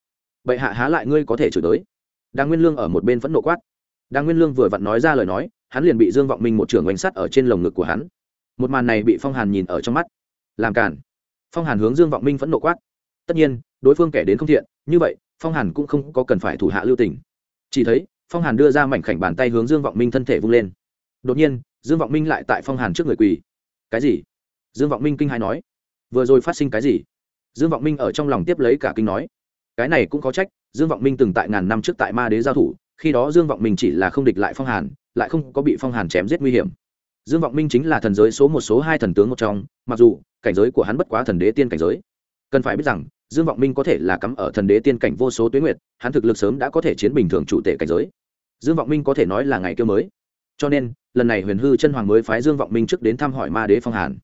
bệ hạ há lại ngươi có thể chửi tới? Đàng nguyên lương ở một bên phẫn nộ quát. Đàng nguyên lương vừa vặn nói ra lời nói, hắn liền bị dương vọng minh một trưởng oanh sắt ở trên lồng ngực của hắn. Một màn này bị phong hàn nhìn ở trong mắt. Làm cản phong hàn hướng dương vọng minh phẫn nộ quát. Tất nhiên, đối phương kẻ đến không thiện, như vậy, phong hàn cũng không có cần phải thủ hạ lưu tình. Chỉ thấy, phong hàn đưa ra mảnh khảnh bàn tay hướng dương vọng minh thân thể vung lên. Đột nhiên, dương vọng minh lại tại phong hàn trước người quỳ. Cái gì? Dương vọng minh kinh hai nói. Vừa rồi phát sinh cái gì? Dương vọng minh ở trong lòng tiếp lấy cả kinh nói cái này cũng có trách, dương vọng minh từng tại ngàn năm trước tại ma đế giao thủ, khi đó dương vọng minh chỉ là không địch lại phong hàn, lại không có bị phong hàn chém giết nguy hiểm. Dương vọng minh chính là thần giới số một, số hai thần tướng một trong, mặc dù, cảnh giới của hắn bất quá thần đế tiên cảnh giới. Cần phải biết rằng, dương vọng minh có thể là cắm ở thần đế tiên cảnh vô số tuyến nguyệt, hắn thực lực sớm đã có thể chiến bình thường chủ tệ cảnh giới. Dương vọng minh có thể nói là ngày kêu mới. Cho nên, lần này huyền hư chân hoàng mới phái dương vọng minh trước đến thăm hỏi ma đế phong hàn.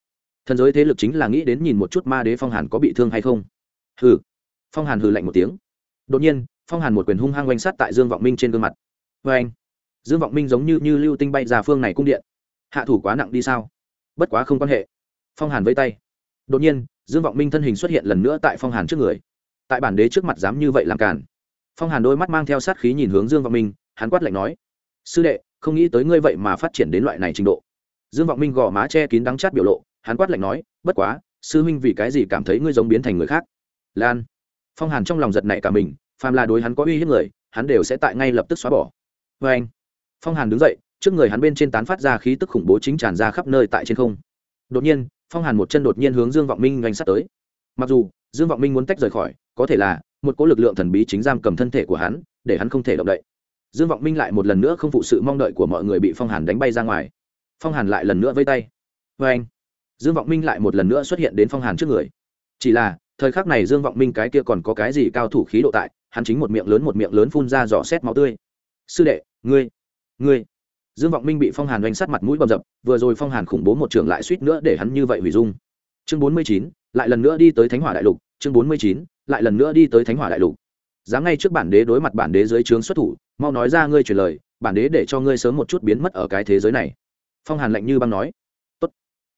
Thần giới thế lực chính là nghĩ đến nhìn một chút ma đế phong hàn có bị thương hay không. Hừ phong hàn hừ lạnh một tiếng. Đột nhiên phong hàn một quyền hung hăng oanh sát tại dương vọng minh trên gương mặt. Vê anh dương vọng minh giống như, như lưu tinh bay ra phương này cung điện. Hạ thủ quá nặng đi sao? Bất quá không quan hệ. Phong hàn vây tay. Đột nhiên dương vọng minh thân hình xuất hiện lần nữa tại phong hàn trước người. Tại bản đế trước mặt dám như vậy làm cản phong hàn đôi mắt mang theo sát khí nhìn hướng dương vọng minh hắn quát lạnh nói sư đệ không nghĩ tới ngươi vậy mà phát triển đến loại này trình độ. Dương vọng minh gò má che kín đắng chát biểu lộ hắn quát lạnh nói bất quá sư huynh vì cái gì cảm thấy ngươi giống biến thành người khác? Lan phong hàn trong lòng giật nảy cả mình phàm là đối hắn có uy hiếp người hắn đều sẽ tại ngay lập tức xóa bỏ vê anh phong hàn đứng dậy trước người hắn bên trên tán phát ra khí tức khủng bố chính tràn ra khắp nơi tại trên không đột nhiên phong hàn một chân đột nhiên hướng dương vọng minh doanh sát tới mặc dù dương vọng minh muốn tách rời khỏi có thể là một cỗ lực lượng thần bí chính giam cầm thân thể của hắn để hắn không thể động đậy dương vọng minh lại một lần nữa không phụ sự mong đợi của mọi người bị phong hàn đánh bay ra ngoài phong hàn lại lần nữa vây tay vê anh dương vọng minh lại một lần nữa xuất hiện đến phong hàn trước người chỉ là thời khắc này dương vọng minh cái kia còn có cái gì cao thủ khí độ tại, hắn chính một miệng lớn một miệng lớn phun ra dò xét máu tươi. Sư đệ, ngươi ngươi. Dương vọng minh bị phong hàn đánh sát mặt mũi bầm dập, vừa rồi phong hàn khủng bố một trường lại suýt nữa để hắn như vậy hủy dung. Chương bốn mươi chín, lại lần nữa đi tới thánh hỏa đại lục, chương bốn mươi chín, lại lần nữa đi tới thánh hỏa đại lục. Dám ngay trước bản đế đối mặt bản đế dưới trướng xuất thủ, mau nói ra ngươi truyền lời, bản đế để cho ngươi sớm một chút biến mất ở cái thế giới này. Phong hàn lạnh như băng nói. Tốt,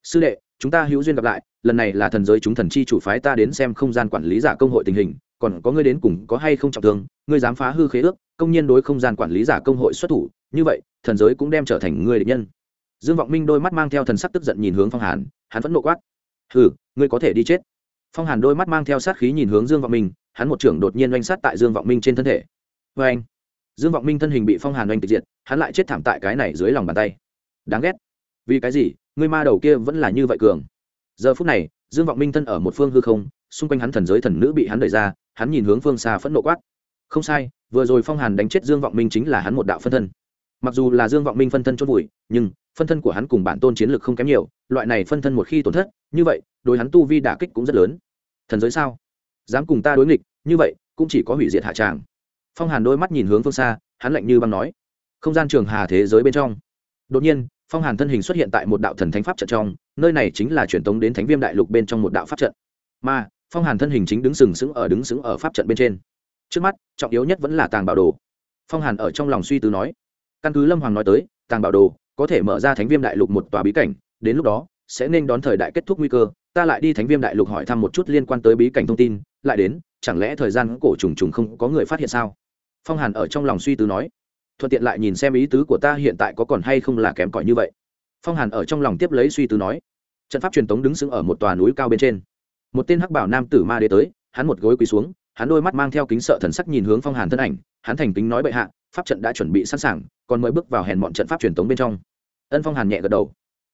sư đệ, chúng ta hữu duyên gặp lại lần này là thần giới chúng thần chi chủ phái ta đến xem không gian quản lý giả công hội tình hình, còn có ngươi đến cùng có hay không trọng thương, ngươi dám phá hư khế ước, công nhiên đối không gian quản lý giả công hội xuất thủ, như vậy, thần giới cũng đem trở thành người địch nhân. Dương vọng minh đôi mắt mang theo thần sắc tức giận nhìn hướng phong hàn, hắn vẫn nộ quát. Hừ, ngươi có thể đi chết. Phong hàn đôi mắt mang theo sát khí nhìn hướng dương vọng minh, hắn một trưởng đột nhiên oanh sát tại dương vọng minh trên thân thể. Vê anh dương vọng minh thân hình bị phong hàn oanh tịch diệt, hắn lại chết thảm tại cái này dưới lòng bàn tay. Đáng ghét. Vì cái gì, ngươi ma đầu kia vẫn là như vậy cường? Giờ phút này, dương vọng minh thân ở một phương hư không, xung quanh hắn thần giới thần nữ bị hắn đẩy ra, hắn nhìn hướng phương xa phẫn nộ quát. Không sai, vừa rồi phong hàn đánh chết dương vọng minh chính là hắn một đạo phân thân. Mặc dù là dương vọng minh phân thân chốt vùi, nhưng phân thân của hắn cùng bản tôn chiến lược không kém nhiều, loại này phân thân một khi tổn thất, như vậy, đối hắn tu vi đả kích cũng rất lớn. Thần giới sao? Dám cùng ta đối nghịch, như vậy, cũng chỉ có hủy diệt hạ tràng. Phong hàn đôi mắt nhìn hướng phương xa, hắn lạnh như băng nói. Không gian trường hà thế giới bên trong. Đột nhiên phong hàn thân hình xuất hiện tại một đạo thần thánh pháp trận trong, nơi này chính là truyền tống đến thánh viêm đại lục bên trong một đạo pháp trận. Mà, phong hàn thân hình chính đứng sừng sững ở, đứng sững ở pháp trận bên trên. Trước mắt, trọng yếu nhất vẫn là tàng bảo đồ. Phong hàn ở trong lòng suy tư nói. Căn cứ lâm hoàng nói tới, tàng bảo đồ có thể mở ra thánh viêm đại lục một tòa bí cảnh, đến lúc đó, sẽ nên đón thời đại kết thúc nguy cơ. Ta lại đi thánh viêm đại lục hỏi thăm một chút liên quan tới bí cảnh thông tin, lại đến, chẳng lẽ thời gian cổ trùng trùng không có người phát hiện sao? Phong hàn ở trong lòng suy tư nói thuận tiện lại nhìn xem ý tứ của ta hiện tại có còn hay không là kém cỏi như vậy. Phong hàn ở trong lòng tiếp lấy suy tư nói. Trận pháp truyền tống đứng sững ở một tòa núi cao bên trên. Một tên hắc bảo nam tử ma đế tới, hắn một gối quỳ xuống, hắn đôi mắt mang theo kính sợ thần sắc nhìn hướng phong hàn thân ảnh, hắn thành kính nói bệ hạ, pháp trận đã chuẩn bị sẵn sàng, còn mới bước vào hèn bọn trận pháp truyền tống bên trong. Ân phong hàn nhẹ gật đầu.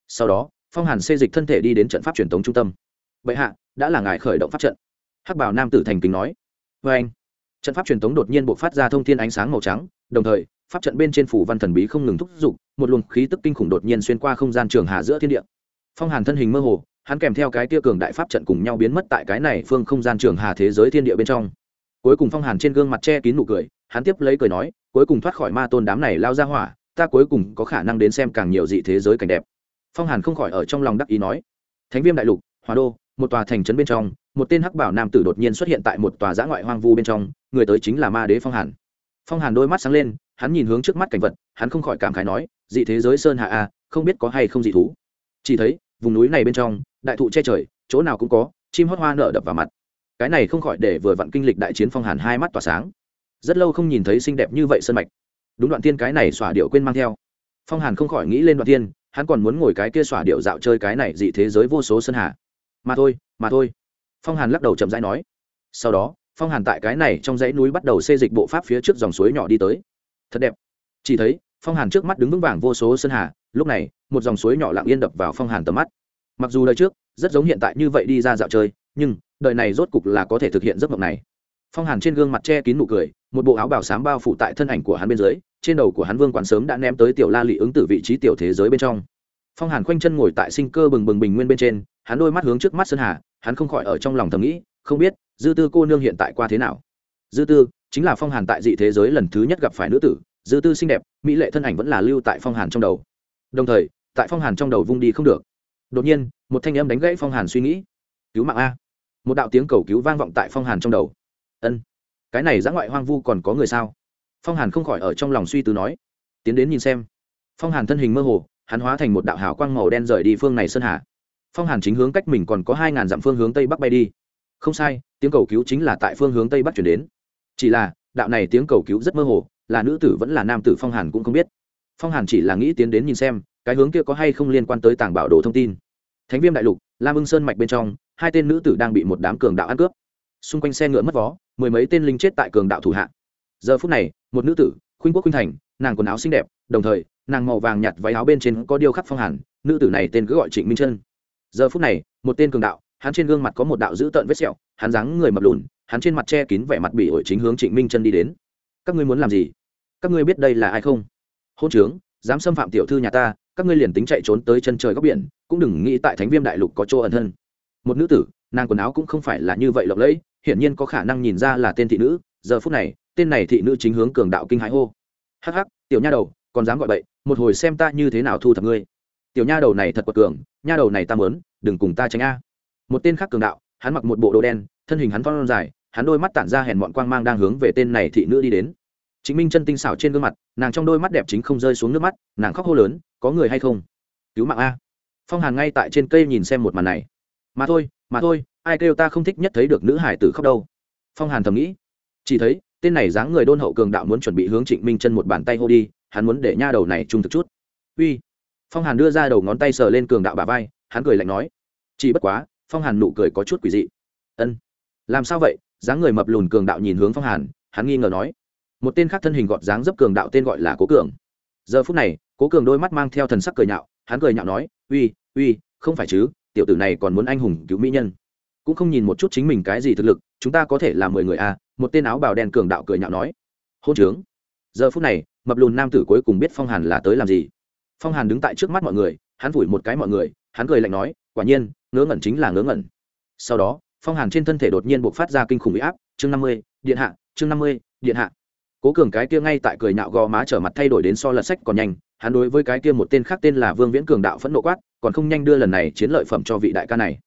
Sau đó, phong hàn xê dịch thân thể đi đến trận pháp truyền tống trung tâm. Bệ hạ, đã là ngài khởi động pháp trận. Hắc bảo nam tử thành kính nói. Vê anh trận pháp truyền tống đột nhiên buộc phát ra thông thiên ánh sáng màu trắng, đồng thời pháp trận bên trên phủ văn thần bí không ngừng thúc giục, một luồng khí tức kinh khủng đột nhiên xuyên qua không gian trường hà giữa thiên địa. Phong hàn thân hình mơ hồ, hắn kèm theo cái tia cường đại pháp trận cùng nhau biến mất tại cái này phương không gian trường hà thế giới thiên địa bên trong. Cuối cùng phong hàn trên gương mặt che kín nụ cười, hắn tiếp lấy cười nói, cuối cùng thoát khỏi ma tôn đám này lao ra hỏa, ta cuối cùng có khả năng đến xem càng nhiều dị thế giới cảnh đẹp. Phong hàn không khỏi ở trong lòng đắc ý nói, thánh viêm đại lục, hòa đô, một tòa thành trấn bên trong, một tên hắc bảo nam tử đột nhiên xuất hiện tại một tòa giã ngoại hoang vu bên trong, người tới chính là ma đế phong hàn. Phong hàn đôi mắt sáng lên hắn nhìn hướng trước mắt cảnh vật, hắn không khỏi cảm khái nói, dị thế giới sơn hạ a, không biết có hay không dị thú. Chỉ thấy, vùng núi này bên trong, đại thụ che trời, chỗ nào cũng có, chim hót hoa nở đập vào mặt. Cái này không khỏi để vừa vặn kinh lịch đại chiến phong hàn hai mắt tỏa sáng. Rất lâu không nhìn thấy xinh đẹp như vậy sơn mạch. Đúng đoạn tiên cái này xỏa điệu quên mang theo. Phong hàn không khỏi nghĩ lên đoạn tiên, hắn còn muốn ngồi cái kia xỏa điệu dạo chơi cái này dị thế giới vô số sơn hà. Mà thôi mà thôi. Phong hàn lắc đầu chậm rãi nói. Sau đó, phong hàn tại cái này trong dãy núi bắt đầu xê dịch bộ pháp phía trước dòng suối nhỏ đi tới thật đẹp. Chỉ thấy, phong hàn trước mắt đứng vững vàng vô số sơn hà, lúc này, một dòng suối nhỏ lặng yên đập vào phong hàn tầm mắt. Mặc dù đời trước, rất giống hiện tại như vậy đi ra dạo chơi, nhưng, đời này rốt cục là có thể thực hiện giấc mộng này. Phong hàn trên gương mặt che kín nụ cười, một bộ áo bảo s á m bao phủ tại thân ảnh của hắn bên dưới, trên đầu của hắn vương quán sớm đã ném tới tiểu la lị ứng từ vị trí tiểu thế giới bên trong. Phong hàn khoanh chân ngồi tại sinh cơ bừng bừng bình nguyên bên trên, hắn đôi mắt hướng trước mắt sơn hà, hắn không khỏi ở trong lòng thầm nghĩ, không biết, dư tư cô nương hiện tại qua thế nào? Dư tư chính là phong hàn tại dị thế giới lần thứ nhất gặp phải nữ tử, dư tư xinh đẹp, mỹ lệ thân ảnh vẫn là lưu tại phong hàn trong đầu. Đồng thời, tại phong hàn trong đầu vung đi không được. Đột nhiên, một thanh âm đánh gãy phong hàn suy nghĩ. Cứu mạng a. Một đạo tiếng cầu cứu vang vọng tại phong hàn trong đầu. Ân, cái này giã ngoại hoang vu còn có người sao? Phong hàn không khỏi ở trong lòng suy tư nói. Tiến đến nhìn xem. Phong hàn thân hình mơ hồ, hắn hóa thành một đạo hào quang màu đen rời đi phương này sơn hà. Phong hàn chính hướng cách mình còn có hai ngàn dặm phương hướng tây bắc bay đi. Không sai, tiếng cầu cứu chính là tại phương hướng tây bắc chuyển đến chỉ là, đạo này tiếng cầu cứu rất mơ hồ, là nữ tử vẫn là nam tử phong hàn cũng không biết. Phong hàn chỉ là nghĩ tiến đến nhìn xem, cái hướng kia có hay không liên quan tới tàng bảo đồ thông tin. Thánh viêm đại lục, lam ưng sơn mạch bên trong, hai tên nữ tử đang bị một đám cường đạo ăn cướp. Xung quanh xe ngựa mất vó, mười mấy tên linh chết tại cường đạo thủ hạ. Giờ phút này, một nữ tử, khuynh quốc khuynh thành, nàng quần áo xinh đẹp, đồng thời, nàng màu vàng nhạt váy áo bên trên có điêu khắc phong hàn, nữ tử này tên cứ gọi trịnh minh chân giờ phút này, một tên cường đạo, hắn trên gương mặt có một đạo dữ tợn vết sẹo, hắn dáng người mập lùn hắn trên mặt che kín vẻ mặt bị ổi chính hướng trịnh minh chân đi đến. Các ngươi muốn làm gì? Các ngươi biết đây là ai không? Hôn trướng, dám xâm phạm tiểu thư nhà ta, các ngươi liền tính chạy trốn tới chân trời góc biển, cũng đừng nghĩ tại thánh viêm đại lục có chỗ ẩn thân. Một nữ tử, nàng quần áo cũng không phải là như vậy lộng lẫy, hiển nhiên có khả năng nhìn ra là tên thị nữ. Giờ phút này, tên này thị nữ chính hướng cường đạo kinh hãi hô. Hắc hắc, tiểu nha đầu, còn dám gọi bậy, một hồi xem ta như thế nào thu thập ngươi. Tiểu nha đầu này thật quật cường, nha đầu này ta mớn đừng cùng ta tránh a. Một tên khác cường đạo, hắn mặc một bộ đồ đen thân hình hắn thon dài, hắn đôi mắt tản ra hèn mọn quang mang đang hướng về tên này thị nữ đi đến. Chính minh chân tinh xảo trên gương mặt, nàng trong đôi mắt đẹp chính không rơi xuống nước mắt, nàng khóc hô lớn, có người hay không? Cứu mạng a. Phong hàn ngay tại trên cây nhìn xem một màn này. Mà thôi mà thôi, ai kêu ta không thích nhất thấy được nữ hải tử khóc đâu. Phong hàn thầm nghĩ. Chỉ thấy, tên này dáng người đôn hậu cường đạo muốn chuẩn bị hướng trịnh minh chân một bàn tay hô đi, hắn muốn để nha đầu này trung thực chút. Uy. Phong hàn đưa ra đầu ngón tay sờ lên cường đạo bà vai, hắn cười lạnh nói. Chỉ bất quá, phong hàn nụ cười có chút quỷ dị. Ân làm sao vậy? Dáng người mập lùn cường đạo nhìn hướng phong hàn, hắn nghi ngờ nói. Một tên khác thân hình gọt dáng dấp cường đạo tên gọi là cố cường. Giờ phút này, cố cường đôi mắt mang theo thần sắc cười nhạo, hắn cười nhạo nói, uy uy, không phải chứ, tiểu tử này còn muốn anh hùng cứu mỹ nhân. Cũng không nhìn một chút chính mình cái gì thực lực, chúng ta có thể là mười người à? Một tên áo bào đen cường đạo cười nhạo nói. Hôn trướng. Giờ phút này, mập lùn nam tử cuối cùng biết phong hàn là tới làm gì. Phong hàn đứng tại trước mắt mọi người, hắn vùi một cái mọi người, hắn cười lạnh nói, quả nhiên, ngớ ngẩn chính là ngớ ngẩn. Sau đó phong hàn trên thân thể đột nhiên buộc phát ra kinh khủng bị áp, chương năm mươi, điện hạ, chương năm mươi, điện hạ. Cố cường cái kia ngay tại cười nhạo gò má trở mặt thay đổi đến so lật sách còn nhanh, hắn đối với cái kia một tên khác tên là vương viễn cường đạo phẫn nộ quát, còn không nhanh đưa lần này chiến lợi phẩm cho vị đại ca này.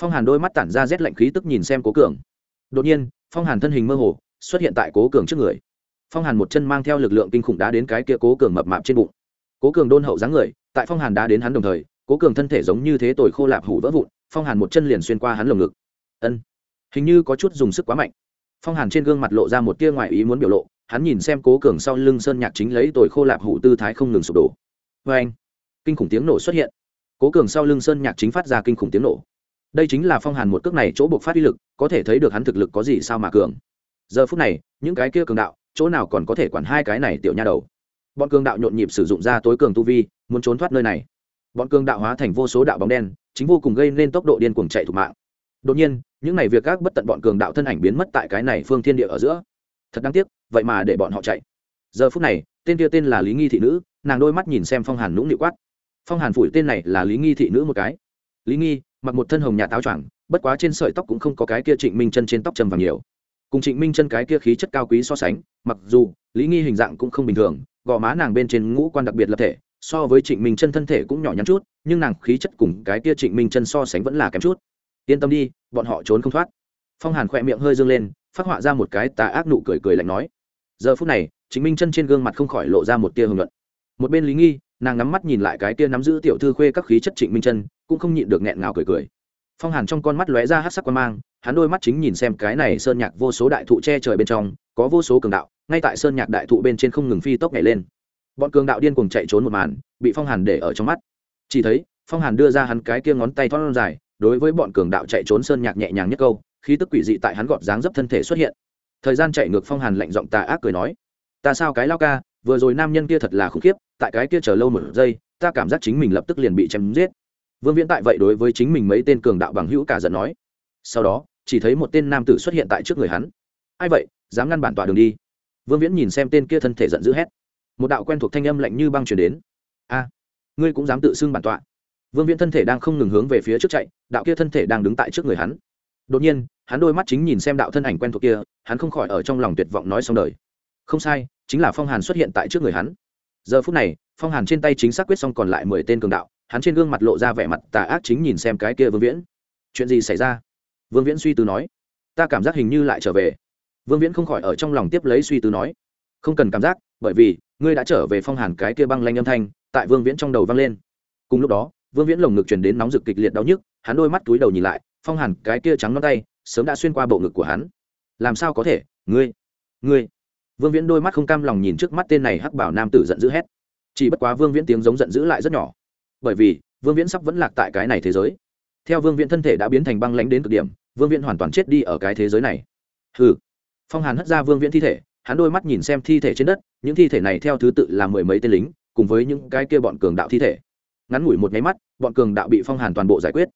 Phong hàn đôi mắt tản ra rét lạnh khí tức nhìn xem cố cường. Đột nhiên, phong hàn thân hình mơ hồ, xuất hiện tại cố cường trước người. Phong hàn một chân mang theo lực lượng kinh khủng đá đến cái kia cố cường mập mạp trên bụng. Cố cường đôn hậu dáng người, tại phong hàn đá đến hắn đồng thời, cố cường thân thể giống như thế tồi khô lạp hủ vỡ vụn, phong hàn một chân liền xuyên qua hắn lồng ngực ân. Hình như có chút dùng sức quá mạnh. Phong hàn trên gương mặt lộ ra một tia ngoài ý muốn biểu lộ, hắn nhìn xem cố cường sau lưng sơn nhạc chính lấy tồi khô lạp hủ tư thái không ngừng sụp đổ. Vê anh, kinh khủng tiếng nổ xuất hiện. Cố cường sau lưng sơn nhạc chính phát ra kinh khủng tiếng nổ. Đây chính là phong hàn một cước này chỗ buộc phát uy lực, có thể thấy được hắn thực lực có gì sao mà cường. Giờ phút này, những cái kia cường đạo, chỗ nào còn có thể quản hai cái này tiểu nha đầu? Bọn cường đạo nhộn nhịp sử dụng ra tối cường tu vi, muốn trốn thoát nơi này. Bọn cường đạo hóa thành vô số đạo bóng đen, chính vô cùng gây nên tốc độ điên cuồng chạy thục mạng đột nhiên, những này việc các bất tận bọn cường đạo thân ảnh biến mất tại cái này phương thiên địa ở giữa. Thật đáng tiếc, vậy mà để bọn họ chạy. Giờ phút này, tên kia tên là lý nghi thị nữ, nàng đôi mắt nhìn xem phong hàn nũng nịu quát. Phong hàn phủi tên này là lý nghi thị nữ một cái. Lý nghi, mặc một thân hồng nhà táo choàng, bất quá trên sợi tóc cũng không có cái kia trịnh minh chân trên tóc trầm vàng nhiều. Cùng trịnh minh chân cái kia khí chất cao quý so sánh, mặc dù lý nghi hình dạng cũng không bình thường, gò má nàng bên trên ngũ quan đặc biệt lập thể, so với trịnh minh chân thân thể cũng nhỏ nhắn chút, nhưng nàng khí chất cùng cái kia trịnh minh chân so sánh vẫn là kém chút yên tâm đi, bọn họ trốn không thoát. Phong hàn khỏe miệng hơi dâng lên, phát họa ra một cái tà ác nụ cười cười lạnh nói. Giờ phút này chính minh chân trên gương mặt không khỏi lộ ra một tia hưởng luận. Một bên lý nghi, nàng ngắm mắt nhìn lại cái tia nắm giữ tiểu thư khuê các khí chất trịnh minh chân, cũng không nhịn được nghẹn ngào cười cười. Phong hàn trong con mắt lóe ra hát sắc quan mang, hắn đôi mắt chính nhìn xem cái này sơn nhạc vô số đại thụ che trời bên trong, có vô số cường đạo, ngay tại sơn nhạc đại thụ bên trên không ngừng phi tốc nhảy lên. Bọn cường đạo điên cùng chạy trốn một màn, bị phong hàn để ở trong mắt. Chỉ thấy, phong hàn đưa ra hắn cái kia ngón tay thon dài đối với bọn cường đạo chạy trốn sơn nhạc nhẹ nhàng nhất câu, khí tức quỷ dị tại hắn gọt dáng dấp thân thể xuất hiện. Thời gian chạy ngược phong hàn lạnh giọng tà ác cười nói, ta sao cái lao ca, vừa rồi nam nhân kia thật là khủng khiếp, tại cái kia chờ lâu một giây, ta cảm giác chính mình lập tức liền bị chém giết. Vương viễn tại vậy đối với chính mình mấy tên cường đạo bằng hữu cả giận nói, sau đó, chỉ thấy một tên nam tử xuất hiện tại trước người hắn. Ai vậy? Dám ngăn bản tỏa đường đi. Vương viễn nhìn xem tên kia thân thể giận dữ hét. Một đạo quen thuộc thanh âm lạnh như băng chuyển đến. A, ngươi cũng dám tự xưng bản tọa. Vương viễn thân thể đang không ngừng hướng về phía trước chạy đạo kia thân thể đang đứng tại trước người hắn. Đột nhiên, hắn đôi mắt chính nhìn xem đạo thân ảnh quen thuộc kia, hắn không khỏi ở trong lòng tuyệt vọng nói xong đời. Không sai, chính là phong hàn xuất hiện tại trước người hắn. Giờ phút này, phong hàn trên tay chính xác quyết xong còn lại mười tên cường đạo, hắn trên gương mặt lộ ra vẻ mặt tà ác chính nhìn xem cái kia vương viễn. Chuyện gì xảy ra? Vương viễn suy tư nói. Ta cảm giác hình như lại trở về. Vương viễn không khỏi ở trong lòng tiếp lấy suy tư nói. Không cần cảm giác, bởi vì, ngươi đã trở về phong hàn cái kia băng lanh âm thanh, tại vương viễn trong đầu vang lên. Cùng lúc đó, vương viễn lồng ngực chuyển đến nóng rực kịch liệt đau nhức hắn đôi mắt túi đầu nhìn lại, phong hàn cái kia trắng non tay, sớm đã xuyên qua bộ ngực của hắn. Làm sao có thể? Ngươi ngươi. Vương viễn đôi mắt không cam lòng nhìn trước mắt tên này hắc bảo nam tử giận dữ hét. Chỉ bất quá vương viễn tiếng giống giận dữ lại rất nhỏ. Bởi vì, vương viễn sắp vẫn lạc tại cái này thế giới. Theo vương viễn thân thể đã biến thành băng lãnh đến cực điểm, vương viễn hoàn toàn chết đi ở cái thế giới này. Hừ. Phong hàn hất ra vương viễn thi thể, hắn đôi mắt nhìn xem thi thể trên đất, những thi thể này theo thứ tự là mười mấy tên lính, cùng với những cái kia bọn cường đạo thi thể. Ngắn ngủi một nháy mắt, bọn cường đạo bị phong hàn toàn bộ giải quyết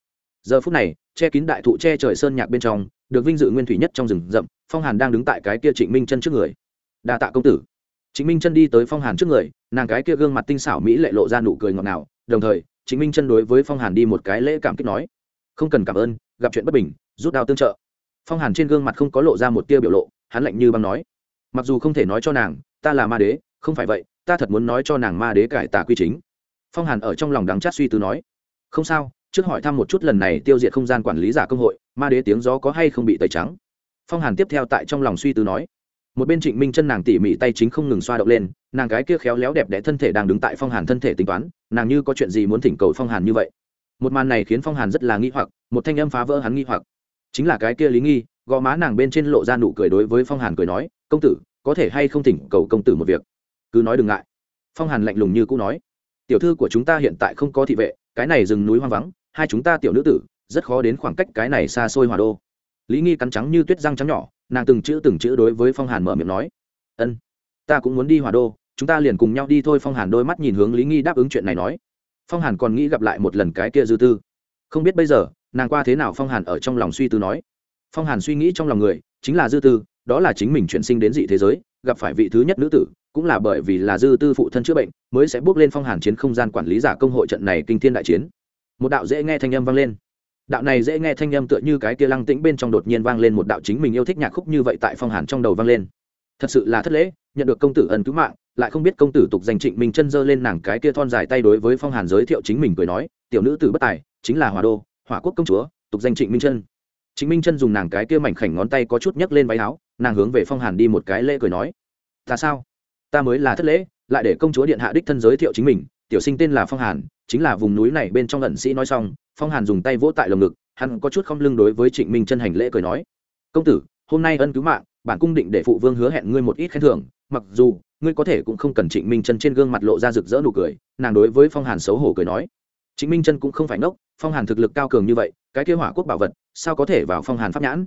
giờ phút này, che kín đại thụ che trời sơn nhạc bên trong, được vinh dự nguyên thủy nhất trong rừng rậm, phong hàn đang đứng tại cái kia trịnh minh chân trước người. Đa tạ công tử. Trịnh minh chân đi tới phong hàn trước người, nàng cái kia gương mặt tinh xảo mỹ lệ lộ ra nụ cười ngọt ngào, đồng thời, trịnh minh chân đối với phong hàn đi một cái lễ cảm kích nói, không cần cảm ơn, gặp chuyện bất bình, rút đao tương trợ. Phong hàn trên gương mặt không có lộ ra một tia biểu lộ, hắn lạnh như băng nói, mặc dù không thể nói cho nàng, ta là ma đế, không phải vậy, ta thật muốn nói cho nàng ma đế cải tà quy chính. Phong hàn ở trong lòng đắng chát suy tư nói, không sao trước hỏi thăm một chút lần này tiêu diệt không gian quản lý giả công hội, ma đế tiếng gió có hay không bị tẩy trắng? Phong hàn tiếp theo tại trong lòng suy tư nói. Một bên trịnh minh chân nàng tỉ mỉ tay chính không ngừng xoa động lên, nàng gái kia khéo léo đẹp đẽ thân thể đang đứng tại phong hàn thân thể tính toán, nàng như có chuyện gì muốn thỉnh cầu phong hàn như vậy? Một màn này khiến phong hàn rất là nghi hoặc, một thanh âm phá vỡ hắn nghi hoặc. Chính là cái kia lý nghi, gò má nàng bên trên lộ ra nụ cười đối với phong hàn cười nói, công tử, có thể hay không thỉnh cầu công tử một việc? Cứ nói đừng ngại. Phong hàn lạnh lùng như cũ nói, tiểu thư của chúng ta hiện tại không có thị vệ, cái này rừng núi hoang vắng hai chúng ta tiểu nữ tử, rất khó đến khoảng cách cái này xa xôi hòa đô. Lý nghi cắn trắng như tuyết răng trắng nhỏ, nàng từng chữ từng chữ đối với phong hàn mở miệng nói. Ân, ta cũng muốn đi hòa đô, chúng ta liền cùng nhau đi thôi. Phong hàn đôi mắt nhìn hướng lý nghi đáp ứng chuyện này nói. Phong hàn còn nghĩ gặp lại một lần cái kia dư tư. Không biết bây giờ, nàng qua thế nào phong hàn ở trong lòng suy tư nói. Phong hàn suy nghĩ trong lòng người, chính là dư tư, đó là chính mình chuyển sinh đến dị thế giới, gặp phải vị thứ nhất nữ tử, cũng là bởi vì là dư tư phụ thân chữa bệnh, mới sẽ bước lên phong hàn chiến không gian quản lý giả công hội trận này kinh thiên đại chiến một đạo dễ nghe thanh âm vang lên. Đạo này dễ nghe thanh âm tựa như cái kia lăng tĩnh bên trong đột nhiên vang lên một đạo chính mình yêu thích nhạc khúc như vậy tại phong hàn trong đầu vang lên. Thật sự là thất lễ, nhận được công tử ân cứu mạng, lại không biết công tử tục danh trịnh mình chân dơ lên nàng cái kia thon dài tay đối với phong hàn giới thiệu chính mình cười nói, tiểu nữ tử bất tài, chính là hòa đô, hỏa quốc công chúa, tục danh trịnh minh chân trịnh minh chân dùng nàng cái kia mảnh khảnh ngón tay có chút nhấc lên váy áo, nàng hướng về phong hàn đi một cái lễ cười nói, ta sao? Ta mới là thất lễ, lại để công chúa điện hạ đích thân giới thiệu chính mình tiểu sinh tên là phong hàn, chính là vùng núi này bên trong ẩn sĩ nói xong, phong hàn dùng tay vỗ tại lồng ngực, hắn có chút không lưng đối với trịnh minh chân hành lễ cười nói, công tử, hôm nay ân cứu mạng, bản cung định để phụ vương hứa hẹn ngươi một ít khen thưởng, mặc dù, ngươi có thể cũng không cần trịnh minh chân trên gương mặt lộ ra rực rỡ nụ cười. Nàng đối với phong hàn xấu hổ cười nói, trịnh minh chân cũng không phải ngốc, phong hàn thực lực cao cường như vậy, cái kế hỏa quốc bảo vật, sao có thể vào phong hàn pháp nhãn?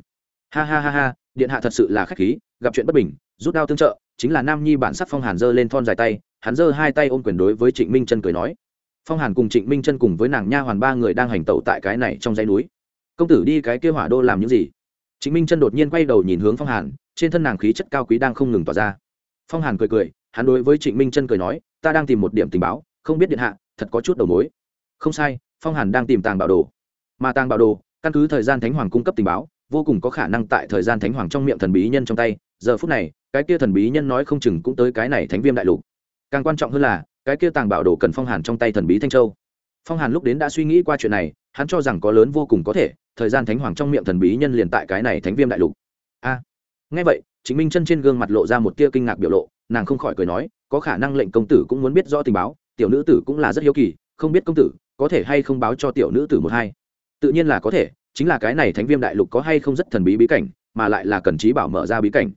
Ha ha ha ha, điện hạ thật sự là khách khí, gặp chuyện bất bình, rút đao tương trợ, chính là nam nhi bản sắc phong hàn giơ lên thon dài tay hắn giơ hai tay ôm quyền đối với trịnh minh chân cười nói, phong hàn cùng trịnh minh chân cùng với nàng nha hoàn ba người đang hành tẩu tại cái này trong dãy núi. Công tử đi cái kia hỏa đô làm những gì? Trịnh minh chân đột nhiên quay đầu nhìn hướng phong hàn, trên thân nàng khí chất cao quý đang không ngừng tỏa ra. Phong hàn cười cười, hắn đối với trịnh minh chân cười nói, ta đang tìm một điểm tình báo, không biết điện hạ, thật có chút đầu mối. Không sai, phong hàn đang tìm tàng bảo đồ. Mà tàng bảo đồ, căn cứ thời gian thánh hoàng cung cấp tình báo, vô cùng có khả năng tại thời gian thánh hoàng trong miệng thần bí nhân trong tay. Giờ phút này, cái kia thần bí nhân nói không chừng cũng tới cái này thánh viêm đại lục càng quan trọng hơn là cái kia tàng bảo đồ cần phong hàn trong tay thần bí thanh châu. Phong hàn lúc đến đã suy nghĩ qua chuyện này hắn cho rằng có lớn vô cùng có thể thời gian thánh hoàng trong miệng thần bí nhân liền tại cái này thánh viêm đại lục. A. À, ngay vậy chính minh chân trên gương mặt lộ ra một tia kinh ngạc biểu lộ nàng không khỏi cười nói có khả năng lệnh công tử cũng muốn biết rõ tình báo tiểu nữ tử cũng là rất hiếu kỳ không biết công tử có thể hay không báo cho tiểu nữ tử một hai. Tự nhiên là có thể chính là cái này thánh viêm đại lục có hay không rất thần bí bí cảnh mà lại là cần trí bảo mở ra bí cảnh.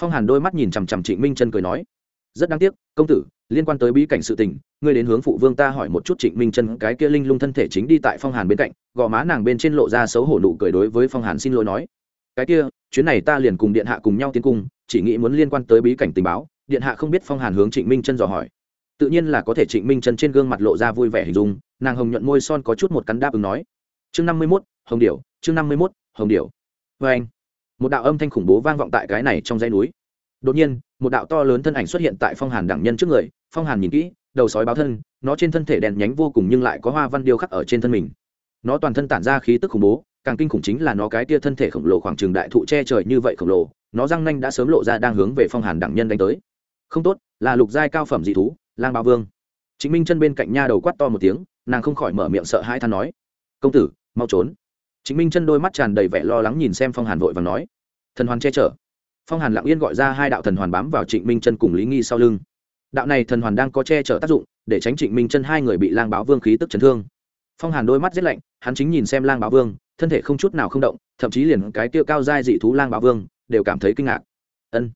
Phong hàn đôi mắt nhìn chằm chằm trịnh minh chân cười nói rất đáng tiếc, công tử, liên quan tới bí cảnh sự tình, ngươi đến hướng phụ vương ta hỏi một chút trịnh minh chân, cái kia linh lung thân thể chính đi tại phong hàn bên cạnh, gò má nàng bên trên lộ ra xấu hổ nụ cười đối với phong hàn xin lỗi nói. Cái kia, chuyến này ta liền cùng điện hạ cùng nhau tiến cung, chỉ nghĩ muốn liên quan tới bí cảnh tình báo, điện hạ không biết phong hàn hướng trịnh minh chân dò hỏi. Tự nhiên là có thể trịnh minh chân trên gương mặt lộ ra vui vẻ hình dung, nàng hồng nhuận môi son có chút một cắn đáp ứng nói. Chương năm mươi mốt, hồng điệu chương năm mươi mốt, hồng điệu vê vâng. anh một đạo âm thanh khủng bố vang vọng tại cái này trong dãy núi đột nhiên, một đạo to lớn thân ảnh xuất hiện tại phong hàn đẳng nhân trước người, phong hàn nhìn kỹ, đầu sói báo thân, nó trên thân thể đèn nhánh vô cùng nhưng lại có hoa văn điêu khắc ở trên thân mình. Nó toàn thân tản ra khí tức khủng bố, càng kinh khủng chính là nó cái tia thân thể khổng lồ khoảng trường đại thụ che trời như vậy khổng lồ, nó răng nanh đã sớm lộ ra đang hướng về phong hàn đẳng nhân đánh tới. Không tốt, là lục giai cao phẩm dị thú, lang bao vương. Chính minh chân bên cạnh nha đầu quát to một tiếng, nàng không khỏi mở miệng sợ hai than nói, công tử, mau trốn. Chính minh chân đôi mắt tràn đầy vẻ lo lắng nhìn xem phong hàn vội và nói, thần hoàn che chở phong hàn lặng yên gọi ra hai đạo thần hoàn bám vào trịnh minh chân cùng lý nghi sau lưng. Đạo này thần hoàn đang có che chở tác dụng, để tránh trịnh minh chân hai người bị lang báo vương khí tức chấn thương. Phong hàn đôi mắt rét lạnh, hắn chính nhìn xem lang báo vương, thân thể không chút nào không động, thậm chí liền cái tiêu cao giai dị thú lang báo vương đều cảm thấy kinh ngạc. Ân,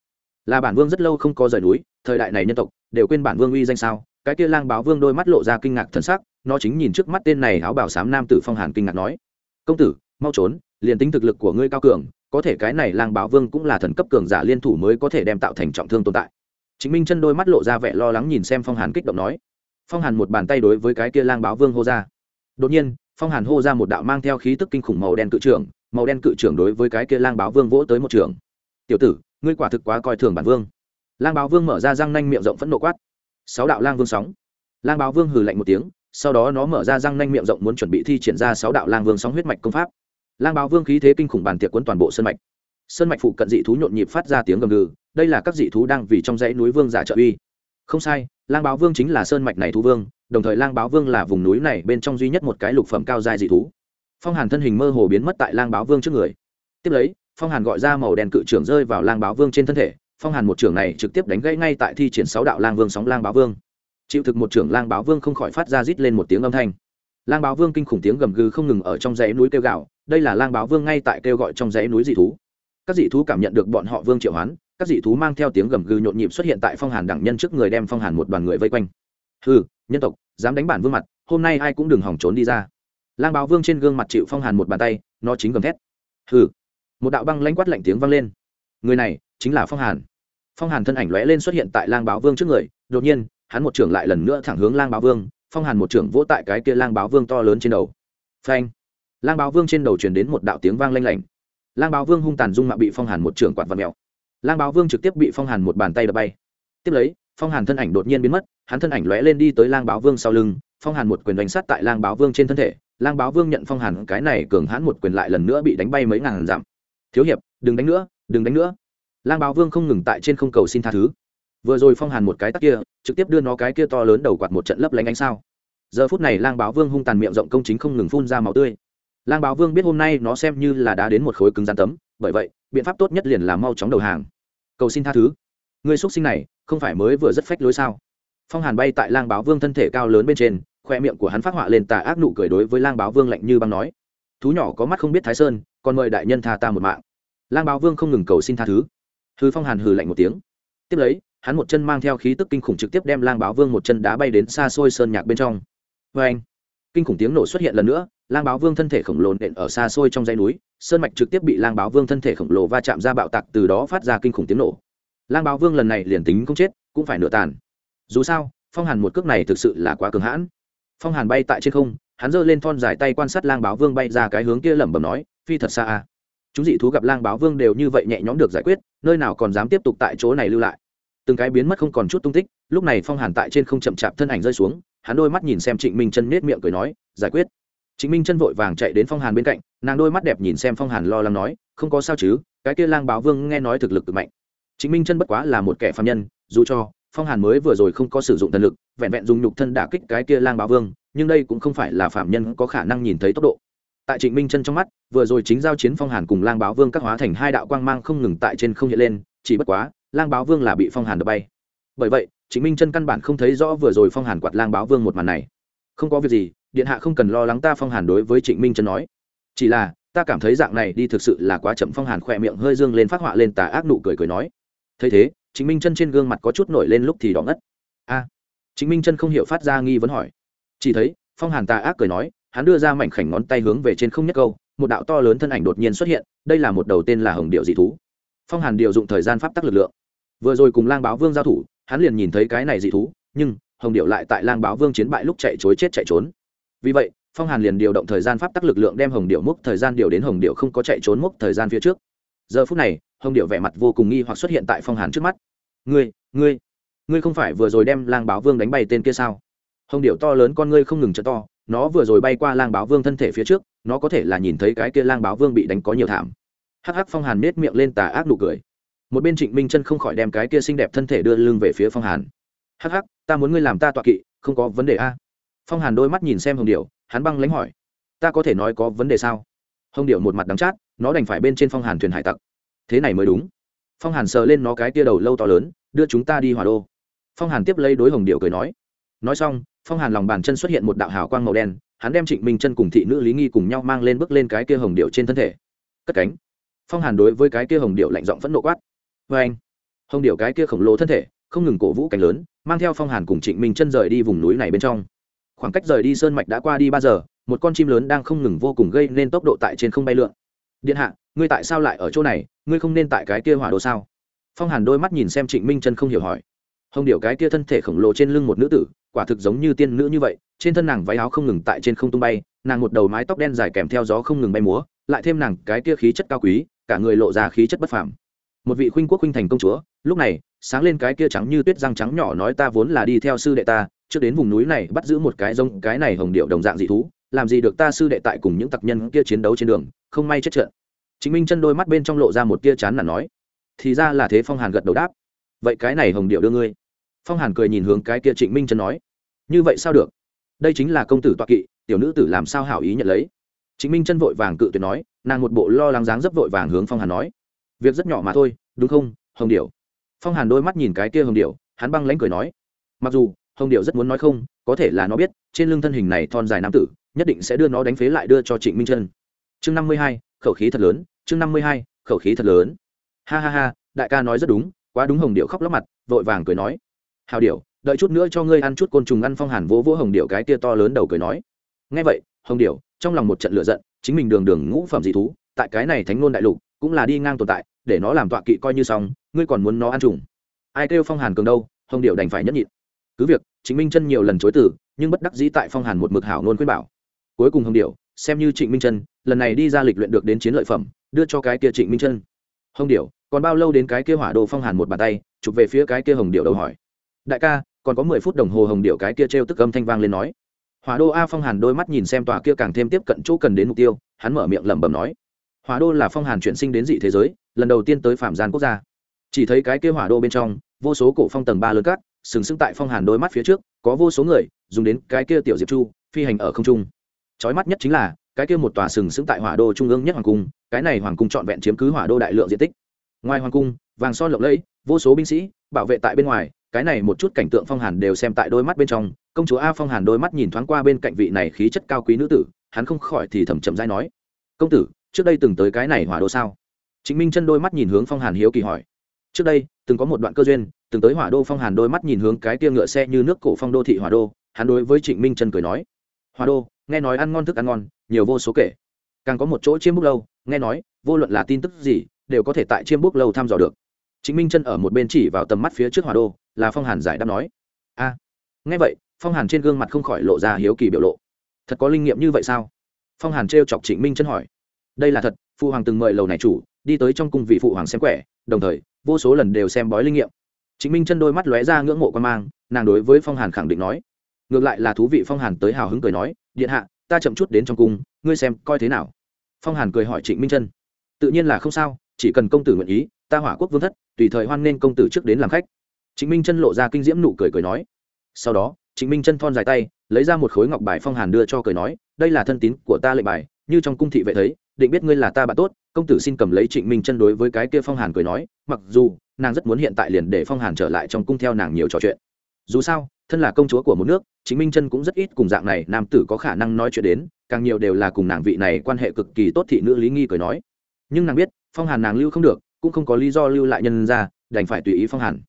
là bản vương rất lâu không có rời núi, thời đại này nhân tộc đều quên bản vương uy danh sao? Cái kia lang báo vương đôi mắt lộ ra kinh ngạc thần sắc, nó chính nhìn trước mắt tên này áo bảo sám nam tử phong hàn kinh ngạc nói, công tử, mau trốn, liền tính thực lực của ngươi cao cường có thể cái này lang báo vương cũng là thần cấp cường giả liên thủ mới có thể đem tạo thành trọng thương tồn tại. Chính minh chân đôi mắt lộ ra vẻ lo lắng nhìn xem phong hàn kích động nói. Phong hàn một bàn tay đối với cái kia lang báo vương hô ra. Đột nhiên, phong hàn hô ra một đạo mang theo khí tức kinh khủng màu đen cự trưởng, màu đen cự trưởng đối với cái kia lang báo vương vỗ tới một trường. Tiểu tử, ngươi quả thực quá coi thường bản vương. Lang báo vương mở ra răng nanh miệng rộng phẫn nộ quát. Sáu đạo lang vương sóng. Lang báo vương hừ lạnh một tiếng, sau đó nó mở ra răng nanh miệng rộng muốn chuẩn bị thi triển ra sáu đạo lang vương sóng huyết mạch công pháp lang báo vương khí thế kinh khủng bàn tiệc quấn toàn bộ sân mạch. Sân mạch phụ cận dị thú nhộn nhịp phát ra tiếng gầm gừ, đây là các dị thú đang vì trong dãy núi vương giả trợ uy. Không sai, lang báo vương chính là sơn mạch này thú vương, đồng thời lang báo vương là vùng núi này bên trong duy nhất một cái lục phẩm cao dài dị thú. Phong hàn thân hình mơ hồ biến mất tại lang báo vương trước người. Tiếp lấy, phong hàn gọi ra màu đen cự trưởng rơi vào lang báo vương trên thân thể. Phong hàn một trưởng này trực tiếp đánh gãy ngay tại thi triển sáu đạo lang vương sóng lang báo vương. Chịu thực một trưởng lang báo vương không khỏi phát ra rít lên một tiếng âm thanh. Lang báo vương kinh khủng tiếng gầm gừ không ngừng ở trong dãy núi kêu gạo đây là lang báo vương ngay tại kêu gọi trong dãy núi dị thú. Các dị thú cảm nhận được bọn họ vương triệu hoán, các dị thú mang theo tiếng gầm gừ nhộn nhịp xuất hiện tại phong hàn đẳng nhân trước người đem phong hàn một đoàn người vây quanh. Hừ, nhân tộc, dám đánh bản vương mặt, hôm nay ai cũng đừng hỏng trốn đi ra. Lang báo vương trên gương mặt chịu phong hàn một bàn tay, nó chính gầm thét. Hừ, một đạo băng lãnh quát lạnh tiếng vang lên. Người này chính là phong hàn. Phong hàn thân ảnh lóe lên xuất hiện tại lang báo vương trước người, đột nhiên, hắn một trưởng lại lần nữa thẳng hướng lang báo vương, phong hàn một trưởng vỗ tại cái kia lang báo vương to lớn trên đầu. Phanh lang báo vương trên đầu truyền đến một đạo tiếng vang lanh lảnh. Lang báo vương hung tàn dung mạo bị phong hàn một trưởng quạt vật mèo. Lang báo vương trực tiếp bị phong hàn một bàn tay đập bay. Tiếp lấy, phong hàn thân ảnh đột nhiên biến mất, hắn thân ảnh lóe lên đi tới lang báo vương sau lưng, phong hàn một quyền đánh sát tại lang báo vương trên thân thể. Lang báo vương nhận phong hàn cái này cường hãn một quyền lại lần nữa bị đánh bay mấy ngàn dặm. Thiếu hiệp, đừng đánh nữa, đừng đánh nữa. Lang báo vương không ngừng tại trên không cầu xin tha thứ. Vừa rồi phong hàn một cái tắc kia, trực tiếp đưa nó cái kia to lớn đầu quạt một trận lấp lánh ánh sao. Giờ phút này lang báo vương hung tàn miệng rộng công chính không ngừng phun ra máu tươi lang báo vương biết hôm nay nó xem như là đã đến một khối cứng gian tấm, bởi vậy, biện pháp tốt nhất liền là mau chóng đầu hàng. Cầu xin tha thứ. Người xuất sinh này, không phải mới vừa rất phách lối sao? Phong hàn bay tại lang báo vương thân thể cao lớn bên trên, khoe miệng của hắn phát họa lên tà ác nụ cười đối với lang báo vương lạnh như băng nói. Thú nhỏ có mắt không biết thái sơn, còn mời đại nhân tha ta một mạng. Lang báo vương không ngừng cầu xin tha thứ. Thứ phong hàn hừ lạnh một tiếng. Tiếp lấy, hắn một chân mang theo khí tức kinh khủng trực tiếp đem lang báo vương một chân đá bay đến xa xôi sơn nhạc bên trong. Vê anh kinh khủng tiếng nổ xuất hiện lần nữa lang báo vương thân thể khổng lồ nện ở xa xôi trong dãy núi, sơn mạch trực tiếp bị lang báo vương thân thể khổng lồ va chạm ra bạo tạc, từ đó phát ra kinh khủng tiếng nổ. Lang báo vương lần này liền tính không chết, cũng phải nửa tàn. Dù sao, phong hàn một cước này thực sự là quá cường hãn. Phong hàn bay tại trên không, hắn giơ lên thon dài tay quan sát lang báo vương bay ra cái hướng kia lẩm bẩm nói, phi thật xa à. chúng dị thú gặp lang báo vương đều như vậy nhẹ nhõm được giải quyết, nơi nào còn dám tiếp tục tại chỗ này lưu lại. Từng cái biến mất không còn chút tung tích, lúc này phong hàn tại trên không chậm chạp thân ảnh rơi xuống, hắn đôi mắt nhìn xem trịnh minh chân nết miệng cười nói, giải quyết trịnh minh chân vội vàng chạy đến phong hàn bên cạnh, nàng đôi mắt đẹp nhìn xem phong hàn lo lắng nói, không có sao chứ, cái kia lang báo vương nghe nói thực lực cực mạnh. Trịnh minh chân bất quá là một kẻ phạm nhân, dù cho phong hàn mới vừa rồi không có sử dụng thần lực, vẹn vẹn dùng nhục thân đả kích cái kia lang báo vương, nhưng đây cũng không phải là phạm nhân có khả năng nhìn thấy tốc độ. Tại trịnh minh chân trong mắt, vừa rồi chính giao chiến phong hàn cùng lang báo vương các hóa thành hai đạo quang mang không ngừng tại trên không hiện lên, chỉ bất quá, lang báo vương là bị phong hàn đập bay. Bởi vậy, trịnh minh chân căn bản không thấy rõ vừa rồi phong hàn quạt lang báo vương một màn này. Không có việc gì điện hạ không cần lo lắng ta phong hàn đối với trịnh minh chân nói. Chỉ là ta cảm thấy dạng này đi thực sự là quá chậm. Phong hàn khỏe miệng hơi dương lên phát họa lên tà ác nụ cười cười nói. Thấy thế Trịnh minh chân trên gương mặt có chút nổi lên lúc thì đỏ ngất. A à, minh chân không hiểu phát ra nghi vấn hỏi. Chỉ thấy phong hàn tà ác cười nói hắn đưa ra mảnh khảnh ngón tay hướng về trên không nhất câu một đạo to lớn thân ảnh đột nhiên xuất hiện đây là một đầu tên là hồng điệu dị thú. Phong hàn điều dụng thời gian pháp tắc lực lượng. Vừa rồi cùng lang báo vương giao thủ hắn liền nhìn thấy cái này dị thú nhưng hồng điệu lại tại lang báo vương chiến bại lúc chạy chối chết chạy trốn vì vậy, phong hàn liền điều động thời gian pháp tắc lực lượng đem hồng điệu múc thời gian điều đến hồng điệu không có chạy trốn múc thời gian phía trước. Giờ phút này, hồng điệu vẻ mặt vô cùng nghi hoặc xuất hiện tại phong hàn trước mắt. Ngươi ngươi ngươi không phải vừa rồi đem lang báo vương đánh bay tên kia sao? Hồng điệu to lớn con ngươi không ngừng chợ to, nó vừa rồi bay qua lang báo vương thân thể phía trước, nó có thể là nhìn thấy cái kia lang báo vương bị đánh có nhiều thảm. Hắc hắc, phong hàn nết miệng lên tà ác nụ cười. Một bên trịnh minh chân không khỏi đem cái kia xinh đẹp thân thể đưa lưng về phía phong hàn. Hắc hắc, ta muốn ngươi làm ta tọa kỵ, không có vấn đề a phong hàn đôi mắt nhìn xem hồng điệu hắn băng lánh hỏi, ta có thể nói có vấn đề sao? Hồng điệu một mặt đắng chát, nó đành phải bên trên phong hàn thuyền hải tặc. Thế này mới đúng. Phong hàn sờ lên nó cái tia đầu lâu to lớn, đưa chúng ta đi hòa đô. Phong hàn tiếp lấy đối hồng điệu cười nói. Nói xong, phong hàn lòng bàn chân xuất hiện một đạo hào quang màu đen, hắn đem trịnh minh chân cùng thị nữ lý nghi cùng nhau mang lên bước lên cái kia hồng điệu trên thân thể. Cất cánh. Phong hàn đối với cái kia hồng điệu lạnh giọng phẫn nộ quát. Vê anh. Hồng điệu cái kia khổng lồ thân thể, không ngừng cổ vũ cánh lớn, mang theo phong hàn cùng trịnh minh chân rời đi vùng núi này bên trong khoảng cách rời đi sơn mạch đã qua đi ba giờ, một con chim lớn đang không ngừng vô cùng gây nên tốc độ tại trên không bay lượn. Điện hạ, ngươi tại sao lại ở chỗ này? Ngươi không nên tại cái kia hỏa đồ sao? Phong hàn đôi mắt nhìn xem trịnh minh chân không hiểu hỏi. Hồng điệu cái kia thân thể khổng lồ trên lưng một nữ tử, quả thực giống như tiên nữ như vậy, trên thân nàng váy áo không ngừng tại trên không tung bay, nàng một đầu mái tóc đen dài kèm theo gió không ngừng bay múa, lại thêm nàng cái kia khí chất cao quý, cả người lộ ra khí chất bất phàm. Một vị khuynh quốc khuynh thành công chúa, lúc này, sáng lên cái kia trắng như tuyết răng trắng nhỏ nói ta vốn là đi theo sư đệ ta trước đến vùng núi này bắt giữ một cái rông cái này hồng điệu đồng dạng dị thú, làm gì được ta sư đệ tại cùng những tặc nhân kia chiến đấu trên đường, không may chết trận. Chính minh chân đôi mắt bên trong lộ ra một tia chán là nói, thì ra là thế phong hàn gật đầu đáp. Vậy cái này hồng điệu đưa ngươi. Phong hàn cười nhìn hướng cái kia trịnh minh chân nói, như vậy sao được? Đây chính là công tử toạ kỵ, tiểu nữ tử làm sao hảo ý nhận lấy? Chính minh chân vội vàng cự tuyệt nói, nàng một bộ lo lắng dáng dấp vội vàng hướng phong hàn nói, việc rất nhỏ mà thôi, đúng không, hồng điệu? Phong hàn đôi mắt nhìn cái kia hồng điệu, hắn băng lãnh cười nói, mặc dù hồng điệu rất muốn nói không, có thể là nó biết, trên lưng thân hình này thon dài nam tử, nhất định sẽ đưa nó đánh phế lại đưa cho trịnh minh chân chương năm mươi hai, khẩu khí thật lớn, chương năm mươi hai, khẩu khí thật lớn. Ha ha ha, đại ca nói rất đúng, quá đúng hồng điệu khóc lóc mặt, vội vàng cười nói. Hào điệu đợi chút nữa cho ngươi ăn chút côn trùng ăn phong hàn vỗ vỗ hồng điệu cái tia to lớn đầu cười nói. Ngay vậy, hồng điệu trong lòng một trận lựa giận, chính mình đường đường ngũ phẩm dị thú, tại cái này thánh nôn đại lục, cũng là đi ngang tồn tại, để nó làm tọa kỵ coi như xong, ngươi còn muốn nó ăn trùng. Ai kêu phong hàn cường đâu, hồng điệu đành phải nhẫn nhịn cứ việc chính minh chân nhiều lần chối từ, nhưng bất đắc dĩ tại phong hàn một mực hảo nôn khuyên bảo. Cuối cùng hồng điệu xem như trịnh minh chân, lần này đi ra lịch luyện được đến chiến lợi phẩm, đưa cho cái kia trịnh minh chân. Hồng điệu còn bao lâu đến cái kia hỏa đồ phong hàn một bàn tay, chụp về phía cái kia hồng điệu đầu hỏi. Đại ca, còn có mười phút đồng hồ hồng điệu cái kia t r e o tức âm thanh vang lên nói. Hỏa đô a phong hàn đôi mắt nhìn xem tòa kia càng thêm tiếp cận chỗ cần đến mục tiêu, hắn mở miệng lẩm bẩm nói. Hỏa đô là phong hàn chuyển sinh đến dị thế giới, lần đầu tiên tới phạm gian quốc gia. Chỉ thấy cái kia hỏa đô bên trong, vô số cổ phong tầng ba lớn cát sừng sững tại phong hàn đôi mắt phía trước, có vô số người dùng đến cái kia tiểu diệp chu phi hành ở không trung. Trói mắt nhất chính là, cái kia một tòa sừng sững tại hỏa đô trung ương nhất hoàng cung, cái này hoàng cung trọn vẹn chiếm cứ hỏa đô đại lượng diện tích. Ngoài hoàng cung, vàng son lộng lẫy, vô số binh sĩ bảo vệ tại bên ngoài, cái này một chút cảnh tượng phong hàn đều xem tại đôi mắt bên trong. Công chúa a phong hàn đôi mắt nhìn thoáng qua bên cạnh vị này khí chất cao quý nữ tử, hắn không khỏi thì thầm chậm dai nói, công tử, trước đây từng tới cái này hỏa đô sao? Chính minh chân đôi mắt nhìn hướng phong hàn hiếu kỳ hỏi, trước đây từng có một đoạn cơ duyên, từng tới hỏa đô phong hàn đôi mắt nhìn hướng cái tia ngựa xe như nước cổ phong đô thị hỏa đô, hắn đối với trịnh minh trần cười nói, hỏa đô, nghe nói ăn ngon thức ăn ngon, nhiều vô số kể. Càng có một chỗ chiêm búc lâu, nghe nói, vô luận là tin tức gì, đều có thể tại chiêm búc lâu thăm dò được. Chính minh chân ở một bên chỉ vào tầm mắt phía trước hỏa đô, là phong hàn giải đáp nói, a, nghe vậy, phong hàn trên gương mặt không khỏi lộ ra hiếu kỳ biểu lộ. Thật có linh nghiệm như vậy sao? Phong hàn trêu chọc trịnh minh chân hỏi, đây là thật phụ hoàng từng mời lầu này chủ, đi tới trong cung vị phụ hoàng xem quẻ, đồng thời vô số lần đều xem bói linh nghiệm. Trịnh minh chân đôi mắt lóe ra ngưỡng mộ quan mang, nàng đối với phong hàn khẳng định nói. Ngược lại là thú vị phong hàn tới hào hứng cười nói, điện hạ, ta chậm chút đến trong cung, ngươi xem coi thế nào. Phong hàn cười hỏi trịnh minh chân. Tự nhiên là không sao, chỉ cần công tử nguyện ý, ta hỏa quốc vương thất, tùy thời hoan nên công tử trước đến làm khách. Trịnh minh chân lộ ra kinh diễm nụ cười cười nói. Sau đó, trịnh minh chân thon dài tay, lấy ra một khối ngọc bài phong hàn đưa cho cười nói, đây là thân tín của ta lệnh bài, như trong cung thị vệ thấy, định biết ngươi là ta bạn tốt công tử xin cầm lấy trịnh minh chân đối với cái kia phong hàn cười nói, mặc dù nàng rất muốn hiện tại liền để phong hàn trở lại trong cung theo nàng nhiều trò chuyện. Dù sao, thân là công chúa của một nước chính minh chân cũng rất ít cùng dạng này nam tử có khả năng nói chuyện đến, càng nhiều đều là cùng nàng vị này quan hệ cực kỳ tốt thị nữ lý nghi cười nói. Nhưng nàng biết, phong hàn nàng lưu không được, cũng không có lý do lưu lại nhân ra, đành phải tùy ý phong hàn.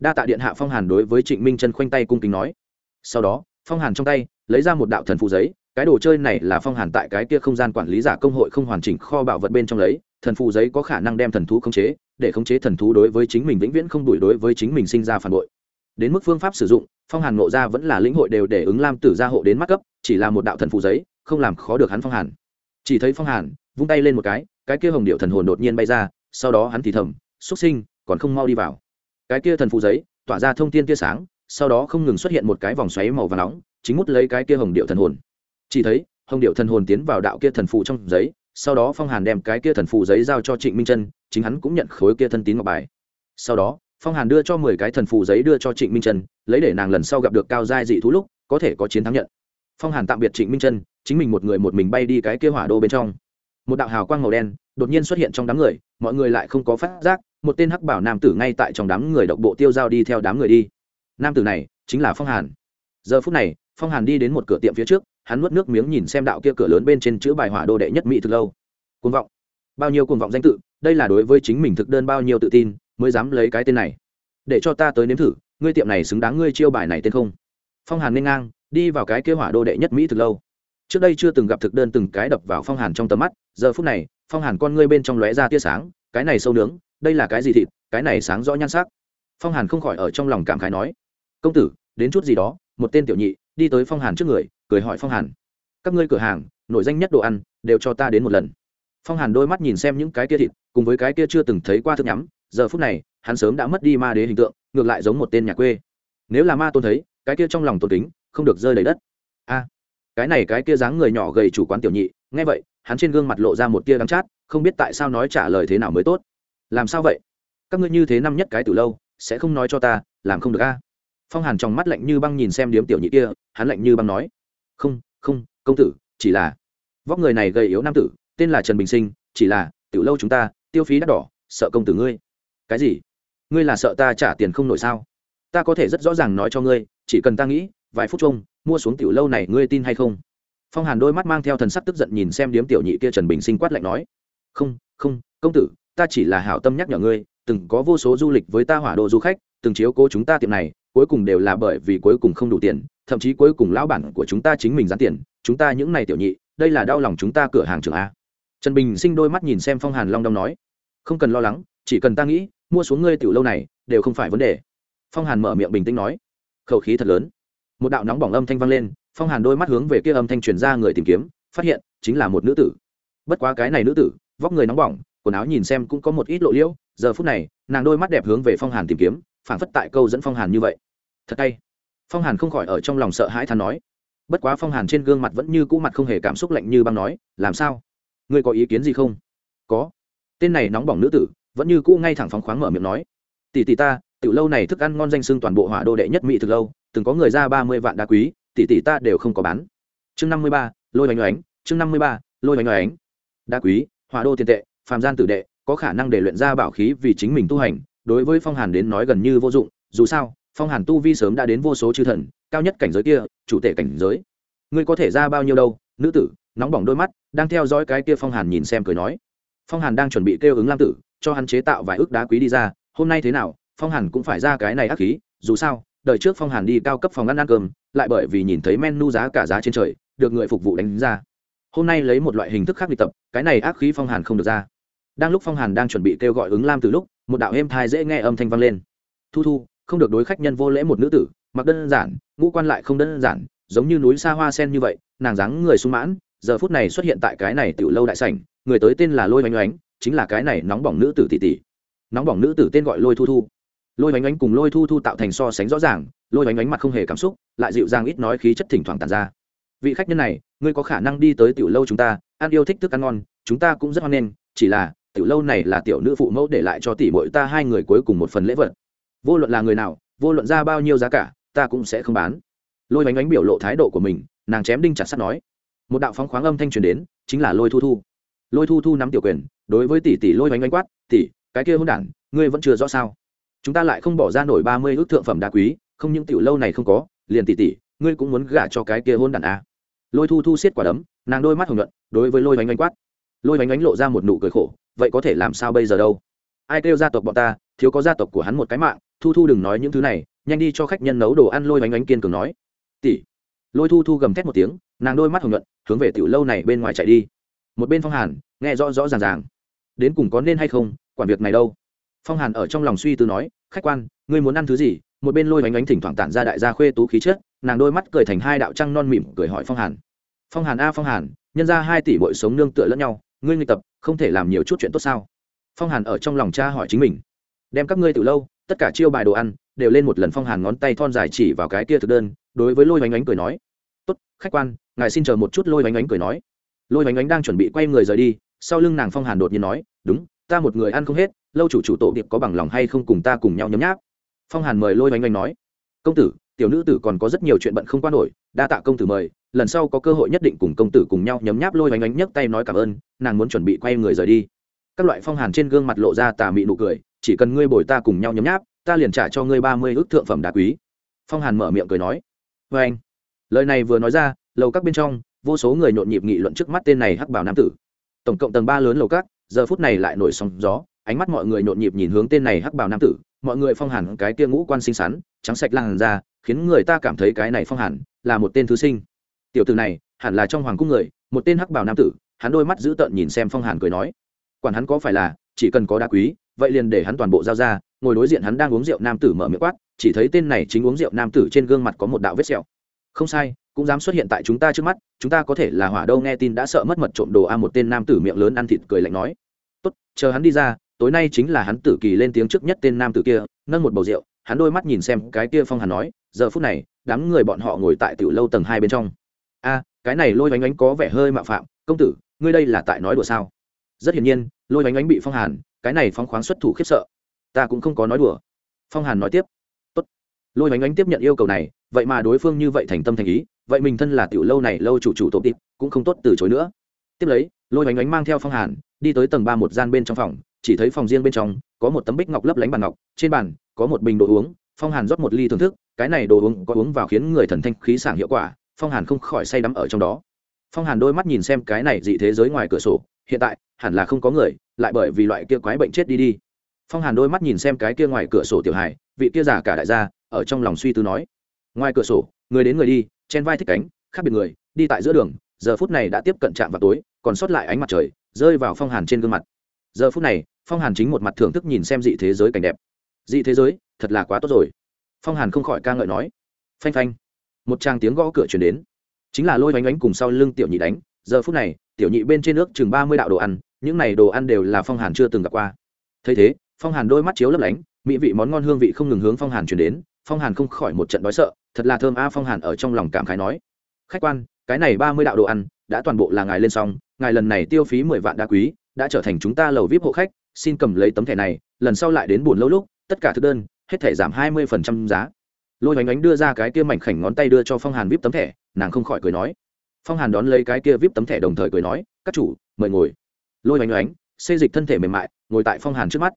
Đa tạ điện hạ phong hàn đối với trịnh minh chân khoanh tay cung kính nói. Sau đó, phong hàn trong tay, lấy ra một đạo thần phù giấy cái đồ chơi này là phong hàn tại cái kia không gian quản lý giả công hội không hoàn chỉnh kho bảo vật bên trong lấy, thần phù giấy có khả năng đem thần thú khống chế, để khống chế thần thú đối với chính mình vĩnh viễn không đuổi đối với chính mình sinh ra phản bội. Đến mức phương pháp sử dụng, phong hàn nộ ra vẫn là lĩnh hội đều để ứng lam tử gia hộ đến mắt cấp, chỉ là một đạo thần phù giấy, không làm khó được hắn phong hàn. Chỉ thấy phong hàn, vung tay lên một cái cái kia hồng điệu thần hồn đột nhiên bay ra, sau đó hắn thì thầm xuất sinh, còn không mau đi vào. Cái kia thần phù giấy, tỏa ra thông tin tia sáng, sau đó không ngừng xuất hiện một cái vòng xoáy màu và nóng, chính mút lấy cái kia hồng điệu thần hồn chỉ thấy, hồng điệu thần hồn tiến vào đạo kia thần phù trong giấy, sau đó phong hàn đem cái kia thần phù giấy giao cho trịnh minh chân chính hắn cũng nhận khối kia thân tín ngọc bài. Sau đó, phong hàn đưa cho mười cái thần phù giấy đưa cho trịnh minh chân lấy để nàng lần sau gặp được cao giai dị thú lúc, có thể có chiến thắng nhận. Phong hàn tạm biệt trịnh minh chân chính mình một người một mình bay đi cái kia hỏa đô bên trong. Một đạo hào quang màu đen, đột nhiên xuất hiện trong đám người, mọi người lại không có phát giác, một tên hắc bảo nam tử ngay tại trong đám người độc bộ tiêu dao đi theo đám người đi. Nam tử này chính là phong hàn. Giờ phút này, phong hàn đi đến một cửa tiệm phía trước hắn nuốt nước miếng nhìn xem đạo kia cửa lớn bên trên chữ bài hỏa đô đệ nhất mỹ thực lâu. Cuồng vọng. Bao nhiêu cuồng vọng danh tự, đây là đối với chính mình thực đơn bao nhiêu tự tin, mới dám lấy cái tên này. Để cho ta tới nếm thử, ngươi tiệm này xứng đáng ngươi chiêu bài này tên không? Phong hàn nên ngang, đi vào cái kia hỏa đô đệ nhất mỹ thực lâu. Trước đây chưa từng gặp thực đơn từng cái đập vào phong hàn trong tầm mắt, giờ phút này, phong hàn con ngươi bên trong lóe ra tia sáng, cái này sâu nướng, đây là cái gì thịt, cái này sáng rõ nhan sắc. Phong hàn không khỏi ở trong lòng cảm khái nói, công tử, đến chút gì đó, một tên tiểu nhị đi tới phong hàn trước người, cười hỏi phong hàn, các ngươi cửa hàng, nổi danh nhất đồ ăn, đều cho ta đến một lần. Phong hàn đôi mắt nhìn xem những cái kia thịt, cùng với cái kia chưa từng thấy qua thức nhắm, giờ phút này, hắn sớm đã mất đi ma đế hình tượng, ngược lại giống một tên nhà quê. Nếu là ma tôn thấy, cái kia trong lòng tôn kính, không được rơi đầy đất. A, cái này cái kia dáng người nhỏ gầy chủ quán tiểu nhị, nghe vậy, hắn trên gương mặt lộ ra một tia đắng chát, không biết tại sao nói trả lời thế nào mới tốt. Làm sao vậy? Các ngươi như thế năm nhất cái từ lâu, sẽ không nói cho ta, làm không được a? Phong hàn trong mắt lạnh như băng nhìn xem điếm tiểu nhị kia, hắn lạnh như băng nói, không không, công tử, chỉ là vóc người này gầy yếu nam tử, tên là trần bình sinh, chỉ là tiểu lâu chúng ta, tiêu phí đắt đỏ, sợ công tử ngươi. Cái gì? Ngươi là sợ ta trả tiền không nổi sao? Ta có thể rất rõ ràng nói cho ngươi, chỉ cần ta nghĩ, vài phút chung, mua xuống tiểu lâu này ngươi tin hay không? Phong hàn đôi mắt mang theo thần sắc tức giận nhìn xem điếm tiểu nhị kia trần bình sinh quát lạnh nói, không không, công tử, ta chỉ là hảo tâm nhắc nhở ngươi, từng có vô số du lịch với ta hỏa độ du khách, từng chiếu cố chúng ta tiệm này cuối cùng đều là bởi vì cuối cùng không đủ tiền, thậm chí cuối cùng lão bản của chúng ta chính mình gián tiền, chúng ta những này tiểu nhị, đây là đau lòng chúng ta cửa hàng trường a. Trần bình sinh đôi mắt nhìn xem phong hàn long đong nói, không cần lo lắng, chỉ cần ta nghĩ, mua xuống ngươi tiểu lâu này, đều không phải vấn đề. Phong hàn mở miệng bình tĩnh nói, khẩu khí thật lớn. Một đạo nóng bỏng âm thanh vang lên, phong hàn đôi mắt hướng về kia âm thanh truyền ra người tìm kiếm, phát hiện chính là một nữ tử. Bất quá cái này nữ tử, vóc người nóng bỏng, quần áo nhìn xem cũng có một ít lộ liễu, giờ phút này, nàng đôi mắt đẹp hướng về phong hàn tìm kiếm phảng phất tại câu dẫn phong hàn như vậy. Thật tay phong hàn không khỏi ở trong lòng sợ hãi than nói. Bất quá phong hàn trên gương mặt vẫn như cũ mặt không hề cảm xúc lạnh như băng nói, làm sao? Ngươi có ý kiến gì không? Có. Tên này nóng bỏng nữ tử, vẫn như cũ ngay thẳng phóng khoáng mở miệng nói. Tỷ tỷ ta, tiểu lâu này thức ăn ngon danh xưng toàn bộ hỏa đô đệ nhất mỹ thực lâu, từng có người ra ba mươi vạn đá quý, tỷ tỷ ta đều không có bán. Chương năm mươi ba, lôi oanh oánh, chương năm mươi ba, lôi oanh oánh. Đá quý, hỏa đô tiền tệ, phàm gian tử đệ, có khả năng để luyện ra bảo khí vì chính mình tu hành đối với phong hàn đến nói gần như vô dụng, dù sao, phong hàn tu vi sớm đã đến vô số chư thần, cao nhất cảnh giới kia, chủ tể cảnh giới. Ngươi có thể ra bao nhiêu đâu, nữ tử, nóng bỏng đôi mắt, đang theo dõi cái kia phong hàn nhìn xem cười nói. Phong hàn đang chuẩn bị kêu ứng lam tử, cho hắn chế tạo vài ước đá quý đi ra, hôm nay thế nào, phong hàn cũng phải ra cái này ác khí, dù sao đợi trước phong hàn đi cao cấp phòng ăn ăn cơm, lại bởi vì nhìn thấy menu giá cả giá trên trời, được người phục vụ đánh ra. Hôm nay lấy một loại hình thức khác đi tập, cái này ác khí phong hàn không được ra. Đang lúc phong hàn đang chuẩn bị kêu gọi ứng lam từ lúc một đạo êm thai dễ nghe âm thanh vang lên. Thu thu, không được đối khách nhân vô lễ một nữ tử, mặc đơn giản, ngũ quan lại không đơn giản, giống như núi xa hoa sen như vậy, nàng dáng người sung mãn, giờ phút này xuất hiện tại cái này tiểu lâu đại sảnh, người tới tên là lôi oanh oánh, chính là cái này nóng bỏng nữ tử tỷ tỷ. Nóng bỏng nữ tử tên gọi lôi thu thu. Lôi oanh oánh cùng lôi thu thu tạo thành so sánh rõ ràng, lôi oanh oánh mặt không hề cảm xúc, lại dịu dàng ít nói khí chất thỉnh thoảng tàn ra. Vị khách nhân này, ngươi có khả năng đi tới tiểu lâu chúng ta, ăn yêu thích thức ăn ngon, chúng ta cũng rất hoan nghênh, chỉ là tiểu lâu này là tiểu nữ phụ mẫu để lại cho tỷ muội ta hai người cuối cùng một phần lễ vật. Vô luận là người nào, vô luận ra bao nhiêu giá cả, ta cũng sẽ không bán. Lôi bánh bánh biểu lộ thái độ của mình, nàng chém đinh chặt sắt nói. Một đạo phóng khoáng âm thanh truyền đến, chính là lôi thu thu. Lôi thu thu nắm tiểu quyền, đối với tỷ tỷ lôi bánh bánh quát, tỷ, cái kia hôn đản, ngươi vẫn chưa rõ sao? Chúng ta lại không bỏ ra nổi ba mươi ước thượng phẩm đá quý, không những tiểu lâu này không có, liền tỷ tỷ, ngươi cũng muốn gả cho cái kia hôn đản à. lôi thu thu siết quả đấm, nàng đôi mắt hồng nhuận, đối với lôi bánh bánh quát. Lôi bánh bánh lộ ra một nụ cười khổ vậy có thể làm sao bây giờ đâu? Ai kêu gia tộc bọn ta, thiếu có gia tộc của hắn một cái mạng, thu thu đừng nói những thứ này, nhanh đi cho khách nhân nấu đồ ăn lôi bánh bánh kiên cường nói. Tỷ. Lôi thu thu gầm thét một tiếng, nàng đôi mắt hồng nhuận, hướng về tiểu lâu này bên ngoài chạy đi. Một bên phong hàn, nghe rõ rõ ràng ràng. Đến cùng có nên hay không, quản việc này đâu. Phong hàn ở trong lòng suy tư nói, khách quan, ngươi muốn ăn thứ gì? Một bên lôi bánh bánh thỉnh thoảng tản ra đại gia khuê tú khí chết nàng đôi mắt cười thành hai đạo trăng non mỉm cười hỏi phong hàn. Phong hàn a, phong hàn, nhân ra hai tỷ bội sống nương tựa lẫn nhau, ngươi nghịch tập không thể làm nhiều chút chuyện tốt sao? Phong hàn ở trong lòng cha hỏi chính mình. Đem các ngươi từ lâu, tất cả chiêu bài đồ ăn, đều lên một lần phong hàn ngón tay thon dài chỉ vào cái kia thực đơn, đối với lôi bánh ánh cười nói, tốt, khách quan, ngài xin chờ một chút. Lôi bánh ánh cười nói. Lôi bánh ánh đang chuẩn bị quay người rời đi, sau lưng nàng phong hàn đột nhiên nói, đúng, ta một người ăn không hết, lâu chủ chủ tổ điệp có bằng lòng hay không cùng ta cùng nhau nhấm nháp? Phong hàn mời lôi bánh ánh nói, công tử tiểu nữ tử còn có rất nhiều chuyện bận không qua nổi, đa tạ công tử mời, lần sau có cơ hội nhất định cùng công tử cùng nhau nhấm nháp lôi bánh ánh nhấc tay nói cảm ơn, nàng muốn chuẩn bị quay người rời đi. Các loại phong hàn trên gương mặt lộ ra tà mị nụ cười, chỉ cần ngươi bồi ta cùng nhau nhấm nháp, ta liền trả cho ngươi ba mươi ước thượng phẩm đá quý. Phong hàn mở miệng cười nói vê anh lời này vừa nói ra, lầu các bên trong, vô số người nhộn nhịp nghị luận trước mắt tên này hắc bảo nam tử. Tổng cộng tầng ba lớn lầu các, giờ phút này lại nổi sóng gió, ánh mắt mọi người nhộn nhịp nhìn hướng tên này hắc bảo nam tử mọi người phong hàn cái kia ngũ quan xinh xắn, trắng sạch làn ra khiến người ta cảm thấy cái này phong hàn là một tên thư sinh. Tiểu tử này, hẳn là trong hoàng cung người, một tên hắc bảo nam tử, hắn đôi mắt dữ tợn nhìn xem phong hàn cười nói. Quản hắn có phải là, chỉ cần có đá quý, vậy liền để hắn toàn bộ giao ra, ngồi đối diện hắn đang uống rượu nam tử mở miệng quát, chỉ thấy tên này chính uống rượu nam tử trên gương mặt có một đạo vết sẹo. Không sai, cũng dám xuất hiện tại chúng ta trước mắt, chúng ta có thể là hỏa đâu nghe tin đã sợ mất mật trộm đồ a, một tên nam tử miệng lớn ăn thịt cười lạnh nói. Tốt, chờ hắn đi ra tối nay chính là hắn tử kỳ lên tiếng trước nhất tên nam tử kia, nâng một bầu rượu, hắn đôi mắt nhìn xem cái kia phong hàn nói, giờ phút này, đám người bọn họ ngồi tại tiểu lâu tầng hai bên trong. A, cái này lôi oánh oánh có vẻ hơi mạo phạm, công tử, ngươi đây là tại nói đùa sao? Rất hiển nhiên, lôi oánh oánh bị phong hàn, cái này phong khoáng xuất thủ khiếp sợ. Ta cũng không có nói đùa. Phong hàn nói tiếp. Tốt. lôi oánh oánh tiếp nhận yêu cầu này, vậy mà đối phương như vậy thành tâm thành ý, vậy mình thân là tiểu lâu này lâu chủ chủ tổ tiệp cũng không tốt từ chối nữa. Tiếp lấy, lôi oánh oánh mang theo phong hàn, đi tới tầng ba một gian bên trong phòng chỉ thấy phòng riêng bên trong có một tấm bích ngọc lấp lánh bàn ngọc, trên bàn có một bình đồ uống, phong hàn rót một ly thưởng thức, cái này đồ uống có uống vào khiến người thần thanh khí sảng hiệu quả, phong hàn không khỏi say đắm ở trong đó. Phong hàn đôi mắt nhìn xem cái này dị thế giới ngoài cửa sổ, hiện tại, hẳn là không có người, lại bởi vì loại kia quái bệnh chết đi đi. Phong hàn đôi mắt nhìn xem cái kia ngoài cửa sổ tiểu hải vị kia giả cả đại gia, ở trong lòng suy tư nói. Ngoài cửa sổ, người đến người đi chen vai thích cánh, khác biệt người, đi tại giữa đường, giờ phút này đã tiếp cận trạm vào tối, còn sót lại ánh mặt trời, rơi vào phong hàn trên gương mặt giờ phút này, phong hàn chính một mặt thưởng thức nhìn xem dị thế giới cảnh đẹp. Dị thế giới, thật là quá tốt rồi. Phong hàn không khỏi ca ngợi nói. Phanh phanh. Một tràng tiếng gõ cửa chuyển đến. Chính là lôi oanh oánh cùng sau lưng tiểu nhị đánh. Giờ phút này, tiểu nhị bên trên nước chừng ba mươi đạo đồ ăn. Những này đồ ăn đều là phong hàn chưa từng gặp qua. Thấy thế, phong hàn đôi mắt chiếu lấp lánh, mỹ vị món ngon hương vị không ngừng hướng phong hàn chuyển đến. Phong hàn không khỏi một trận đói sợ, thật là thơm a, phong hàn ở trong lòng cảm khái nói. Khách quan, cái này ba mươi đạo đồ ăn, đã toàn bộ là ngài lên xong, ngài lần này tiêu phí mười vạn đá quý đã trở thành chúng ta lầu vip hộ khách, xin cầm lấy tấm thẻ này, lần sau lại đến buồn lâu lúc, tất cả thực đơn, hết thẻ giảm hai mươi phần trăm giá. Lôi oánh oánh đưa ra cái kia mảnh khảnh ngón tay đưa cho phong hàn vip tấm thẻ, nàng không khỏi cười nói. Phong hàn đón lấy cái kia vip tấm thẻ đồng thời cười nói, các chủ, mời ngồi. Lôi oánh oánh xê dịch thân thể mềm mại, ngồi tại phong hàn trước mắt.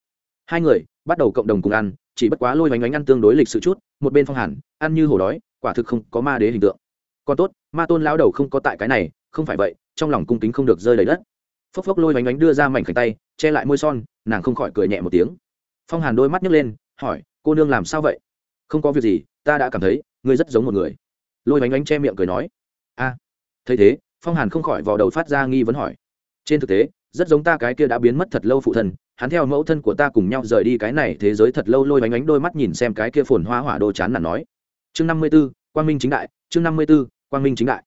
Hai người, bắt đầu cộng đồng cùng ăn, chỉ bất quá lôi oánh oánh ăn tương đối lịch sự chút, một bên phong hàn, ăn như hổ đói, quả thực không có ma đế hình tượng. Còn tốt, ma tôn lao đầu không có tại cái này, không phải vậy, trong lòng cung kính không được rơi đầy đất phốc phốc lôi bánh bánh đưa ra mảnh khảnh tay, che lại môi son, nàng không khỏi cười nhẹ một tiếng. Phong hàn đôi mắt nhấc lên, hỏi, cô nương làm sao vậy? Không có việc gì, ta đã cảm thấy, ngươi rất giống một người. Lôi bánh bánh che miệng cười nói, a, thấy thế, phong hàn không khỏi vào đầu phát ra nghi vấn hỏi, trên thực tế, rất giống ta cái kia đã biến mất thật lâu phụ thân, hắn theo mẫu thân của ta cùng nhau rời đi cái này thế giới thật lâu. Lôi bánh bánh đôi mắt nhìn xem cái kia phồn hoa hỏa đồ chán nản nói, chương năm mươi b ố quang minh chính đại, chương năm mươi b ố quang minh chính đại.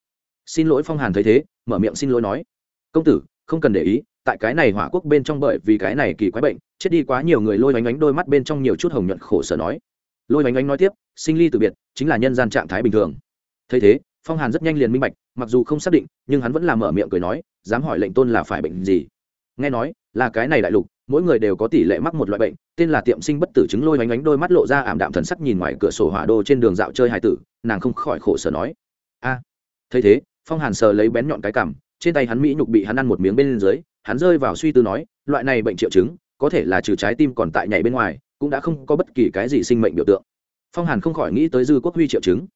Xin lỗi phong hàn thấy thế, mở miệng xin lỗi nói, công tử không cần để ý, tại cái này hỏa quốc bên trong bởi vì cái này kỳ quái bệnh, chết đi quá nhiều người lôi oanh oánh đôi mắt bên trong nhiều chút hồng nhuận khổ sở nói. Lôi oanh oánh nói tiếp, sinh ly từ biệt, chính là nhân gian trạng thái bình thường. Thấy thế, phong hàn rất nhanh liền minh bạch, mặc dù không xác định, nhưng hắn vẫn làm mở miệng cười nói, dám hỏi lệnh tôn là phải bệnh gì? Nghe nói, là cái này đại lục, mỗi người đều có tỷ lệ mắc một loại bệnh, tên là tiệm sinh bất tử chứng lôi oanh oánh đôi mắt lộ ra ảm đạm thần sắc nhìn ngoài cửa sổ hỏa đô trên đường dạo chơi hải tử, nàng không khỏi khổ sở nói. A! Thấy thế, phong hàn sờ lấy bén nhọn cái cằm trên tay hắn mỹ nhục bị hắn ăn một miếng bên dưới, hắn rơi vào suy tư nói, loại này bệnh triệu chứng, có thể là trừ trái tim còn tại nhảy bên ngoài, cũng đã không có bất kỳ cái gì sinh mệnh biểu tượng. Phong hàn không khỏi nghĩ tới dư quốc huy triệu chứng.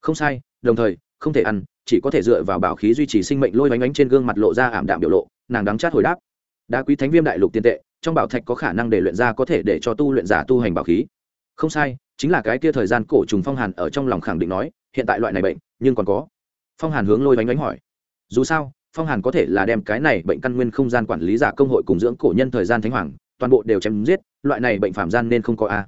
Không sai, đồng thời, không thể ăn, chỉ có thể dựa vào bảo khí duy trì sinh mệnh lôi bánh bánh trên gương mặt lộ ra ảm đạm biểu lộ, nàng đắng chát hồi đáp. Đá quý thánh viêm đại lục tiền tệ, trong bảo thạch có khả năng để luyện ra có thể để cho tu luyện giả tu hành bảo khí. Không sai, chính là cái kia thời gian cổ trùng phong hàn ở trong lòng khẳng định nói, hiện tại loại này bệnh, nhưng còn có. Phong hàn hướng lôi bánh bánh hỏi. Dù sao phong hàn có thể là đem cái này bệnh căn nguyên không gian quản lý giả công hội cùng dưỡng cổ nhân thời gian thánh hoàng, toàn bộ đều chém giết, loại này bệnh phạm gian nên không có a.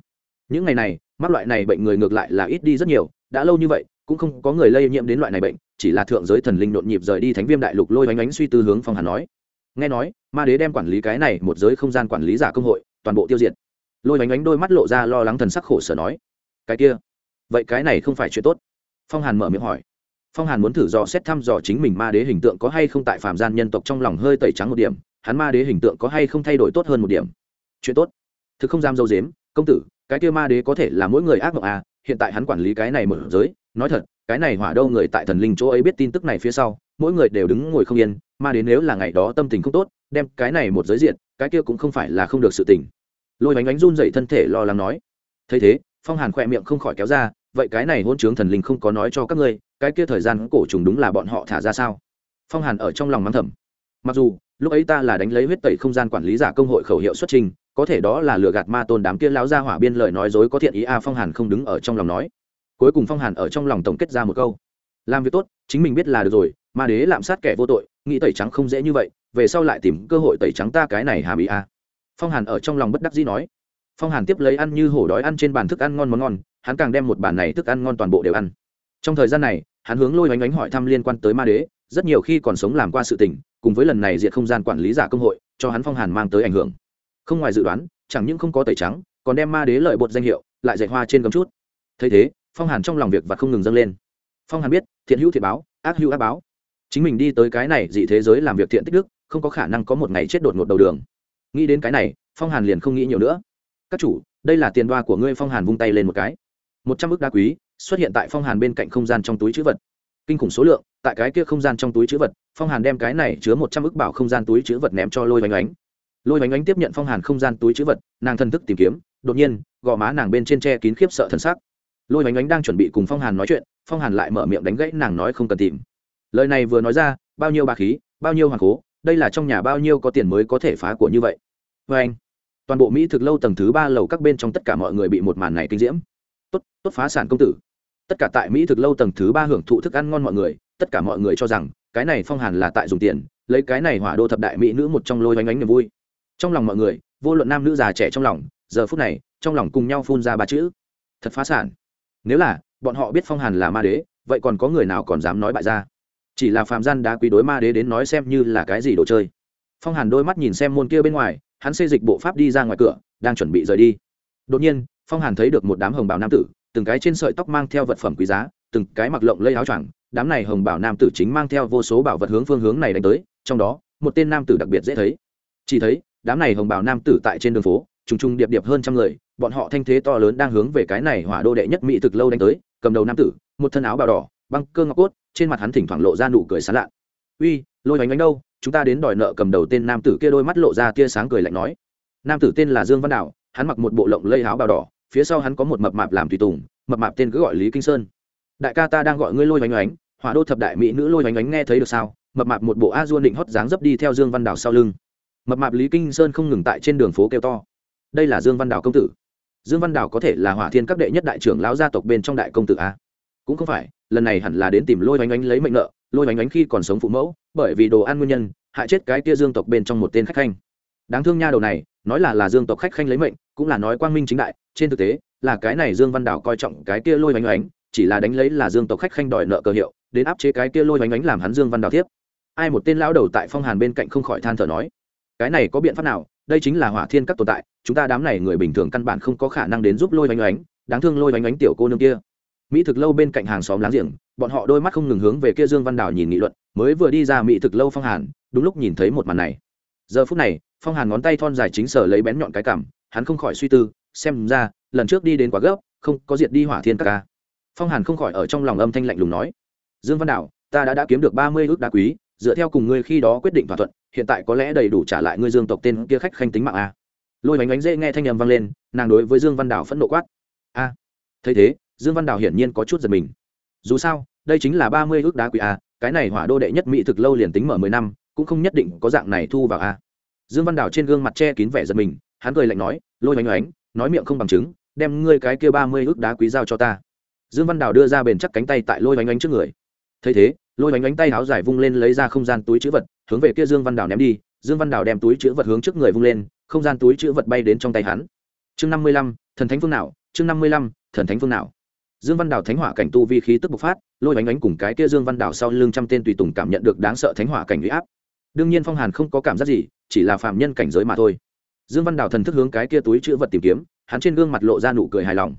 Những ngày này, mắc loại này bệnh người ngược lại là ít đi rất nhiều, đã lâu như vậy, cũng không có người lây nhiễm đến loại này bệnh, chỉ là thượng giới thần linh nhộn nhịp rời đi thánh viêm đại lục lôi bánh bánh suy tư hướng phong hàn nói. Nghe nói, ma đế đem quản lý cái này một giới không gian quản lý giả công hội, toàn bộ tiêu diệt. Lôi bánh bánh đôi mắt lộ ra lo lắng thần sắc khổ sở nói, cái kia, vậy cái này không phải chuyện tốt. Phong hàn mở miệng hỏi phong hàn muốn thử dò xét thăm dò chính mình ma đế hình tượng có hay không tại phạm gian nhân tộc trong lòng hơi tẩy trắng một điểm, hắn ma đế hình tượng có hay không thay đổi tốt hơn một điểm. Chuyện tốt. Thực không dám dâu dếm, công tử, cái kia ma đế có thể là mỗi người ác mộng à hiện tại hắn quản lý cái này mở giới, nói thật, cái này hỏa đâu người tại thần linh chỗ ấy biết tin tức này phía sau, mỗi người đều đứng ngồi không yên, ma đế nếu là ngày đó tâm tình không tốt, đem cái này một giới diện, cái kia cũng không phải là không được sự tình. Lôi bánh bánh run dậy thân thể lo lắng nói. Thấy thế, phong hàn khỏe miệng không khỏi kéo ra, vậy cái này hôn chướng thần linh không có nói cho các ngươi cái kia thời gian cổ trùng đúng là bọn họ thả ra sao? Phong hàn ở trong lòng mắng thầm. Mặc dù, lúc ấy ta là đánh lấy huyết tẩy không gian quản lý giả công hội khẩu hiệu xuất trình, có thể đó là lừa gạt ma tôn đám kia lão ra hỏa biên lời nói dối có thiện ý a, phong hàn không đứng ở trong lòng nói. Cuối cùng phong hàn ở trong lòng tổng kết ra một câu. Làm việc tốt, chính mình biết là được rồi, ma đế lạm sát kẻ vô tội, nghĩ tẩy trắng không dễ như vậy, về sau lại tìm cơ hội tẩy trắng ta cái này hàm ý a. Phong hàn ở trong lòng bất đắc dĩ nói. Phong hàn tiếp lấy ăn như hổ đói ăn trên bàn thức ăn ngon món ngon, hắn càng đem một bàn này thức ăn ngon toàn bộ đều ăn trong thời gian này, hắn hướng lôi oanh oánh hỏi thăm liên quan tới ma đế, rất nhiều khi còn sống làm qua sự tình, cùng với lần này diệt không gian quản lý giả công hội, cho hắn phong hàn mang tới ảnh hưởng. Không ngoài dự đoán, chẳng những không có tẩy trắng, còn đem ma đế lợi bột danh hiệu, lại dạy hoa trên gấm chút. Thấy thế, phong hàn trong lòng việc và không ngừng dâng lên. Phong hàn biết, thiện hữu thiệt báo, ác hữu ác báo. Chính mình đi tới cái này dị thế giới làm việc thiện tích đức, không có khả năng có một ngày chết đột ngột đầu đường. Nghĩ đến cái này, phong hàn liền không nghĩ nhiều nữa. Các chủ, đây là tiền đoa của ngươi. Phong hàn vung tay lên một cái. Một trăm ước đá quý xuất hiện tại phong hàn bên cạnh không gian trong túi chữ vật. Kinh khủng số lượng, tại cái kia không gian trong túi chữ vật, phong hàn đem cái này chứa một trăm ức bảo không gian túi chữ vật ném cho lôi oanh oánh lôi oanh oánh tiếp nhận phong hàn không gian túi chữ vật, nàng thân thức tìm kiếm, đột nhiên, gò má nàng bên trên tre kín khiếp sợ thân xác lôi oanh oánh đang chuẩn bị cùng phong hàn nói chuyện, phong hàn lại mở miệng đánh gãy nàng nói không cần tìm. Lời này vừa nói ra, bao nhiêu bà khí, bao nhiêu hoàng cố, đây là trong nhà bao nhiêu có tiền mới có thể phá của như vậy. Vê anh. Toàn bộ mỹ thực lâu tầng thứ ba lầu các bên trong tất cả mọi người bị một màn này kinh diễm. Tốt tốt phá sản công tử tất cả tại mỹ thực lâu tầng thứ ba hưởng thụ thức ăn ngon mọi người, tất cả mọi người cho rằng, cái này phong hàn là tại dùng tiền, lấy cái này hỏa đô thập đại mỹ nữ một trong lôi oanh oánh niềm vui. Trong lòng mọi người, vô luận nam nữ già trẻ trong lòng, giờ phút này, trong lòng cùng nhau phun ra ba chữ. Thật phá sản. Nếu là, bọn họ biết phong hàn là ma đế, vậy còn có người nào còn dám nói bại ra? Chỉ là phạm gian đá quý đối ma đế đến nói xem như là cái gì đồ chơi. Phong hàn đôi mắt nhìn xem môn kia bên ngoài, hắn xây dịch bộ pháp đi ra ngoài cửa, đang chuẩn bị rời đi. Đột nhiên, phong hàn thấy được một đám hồng bào nam tử từng cái trên sợi tóc mang theo vật phẩm quý giá, từng cái mặc lộng lây áo choàng, đám này hồng bảo nam tử chính mang theo vô số bảo vật hướng phương hướng này đánh tới, trong đó, một tên nam tử đặc biệt dễ thấy. Chỉ thấy, đám này hồng bảo nam tử tại trên đường phố, trùng trùng điệp điệp hơn trăm người, bọn họ thanh thế to lớn đang hướng về cái này hỏa đô đệ nhất mỹ thực lâu đánh tới, cầm đầu nam tử, một thân áo bào đỏ, băng cơ ngọc cốt, trên mặt hắn thỉnh thoảng lộ ra nụ cười sán lạ. Uy, lôi bánh bánh đâu, chúng ta đến đòi nợ cầm đầu tên nam tử kia. Đôi mắt lộ ra tia sáng cười lạnh nói. Nam tử tên là dương văn đạo hắn mặc một bộ lộng lây áo bào đỏ phía sau hắn có một mập mạp làm tùy tùng, mập mạp tên cứ gọi lý kinh sơn. Đại ca ta đang gọi ngươi lôi oanh oánh, hỏa đô thập đại mỹ nữ lôi oanh oánh nghe thấy được sao? Mập mạp một bộ a duôn định hót dáng dấp đi theo dương văn Đào sau lưng. Mập mạp lý kinh sơn không ngừng tại trên đường phố kêu to. Đây là dương văn Đào công tử. Dương văn Đào có thể là hỏa thiên các đệ nhất đại trưởng lão gia tộc bên trong đại công tử a. Cũng không phải, lần này hẳn là đến tìm lôi oanh oánh lấy mệnh nợ. Lôi oanh oánh khi còn sống phụ mẫu, bởi vì đồ ăn nguyên nhân, hại chết cái kia dương tộc bên trong một tên khách khanh đáng thương nha đầu này, nói là là dương tộc khách khanh lấy mệnh, cũng là nói quang minh chính đại, trên thực tế, là cái này dương văn đảo coi trọng cái kia lôi oanh oánh chỉ là đánh lấy là dương tộc khách khanh đòi nợ cơ hiệu, đến áp chế cái kia lôi oanh oánh làm hắn dương văn đảo tiếp. Ai một tên lão đầu tại phong hàn bên cạnh không khỏi than thở nói, cái này có biện pháp nào, đây chính là hỏa thiên các tồn tại, chúng ta đám này người bình thường căn bản không có khả năng đến giúp lôi oanh oánh đáng thương lôi oanh oánh tiểu cô nương kia. Mỹ thực lâu bên cạnh hàng xóm láng giềng, bọn họ đôi mắt không ngừng hướng về kia dương văn đào nhìn nghị luận, mới vừa đi ra mỹ thực lâu phong hàn, đúng lúc nhìn thấy một màn này giờ phút này, phong hàn ngón tay thon dài chính sở lấy bén nhọn cái cảm, hắn không khỏi suy tư, xem ra, lần trước đi đến quá gấp, không có diệt đi hỏa thiên các ca. Phong hàn không khỏi ở trong lòng âm thanh lạnh lùng nói, dương văn đạo ta đã đã kiếm được ba mươi ước đá quý, dựa theo cùng ngươi khi đó quyết định thỏa thuận, hiện tại có lẽ đầy đủ trả lại ngươi dương tộc tên kia khách khanh tính mạng a. Lôi bánh bánh dễ nghe thanh n m vang lên, nàng đối với dương văn đảo phẫn nộ quát, a, thấy thế, dương văn đảo hiển nhiên có chút giật mình. Dù sao, đây chính là ba mươi ước đá quý a, cái này hỏa đô đệ nhất mỹ thực lâu liền tính mở mười năm cũng không nhất định có dạng này thu vào a. Dương văn đào trên gương mặt che kín vẻ giật mình, hắn cười lạnh nói, lôi oánh oánh nói miệng không bằng chứng, đem ngươi cái kia ba mươi ước đá quý giao cho ta. Dương văn đào đưa ra bền chắc cánh tay tại lôi oánh oánh trước người. Thấy thế, lôi oánh oánh tay áo dài vung lên lấy ra không gian túi chữ vật, hướng về kia dương văn đào ném đi. Dương văn đào đem túi chữ vật hướng trước người vung lên, không gian túi chữ vật bay đến trong tay hắn. Chương năm mươi lăm, thần thánh phương nào? Chương năm mươi lăm, thần thánh phương nào? Dương văn đào thánh hỏa cảnh tu vi khí tức bộc phát, lôi bánh ánh cùng cái kia dương văn đào sau lưng trăm tên tùy tùng cảm nhận được đáng sợ thánh hỏa cảnh huy áp đương nhiên phong hàn không có cảm giác gì chỉ là phạm nhân cảnh giới mà thôi dương văn đào thần thức hướng cái kia túi chữ vật tìm kiếm hắn trên gương mặt lộ ra nụ cười hài lòng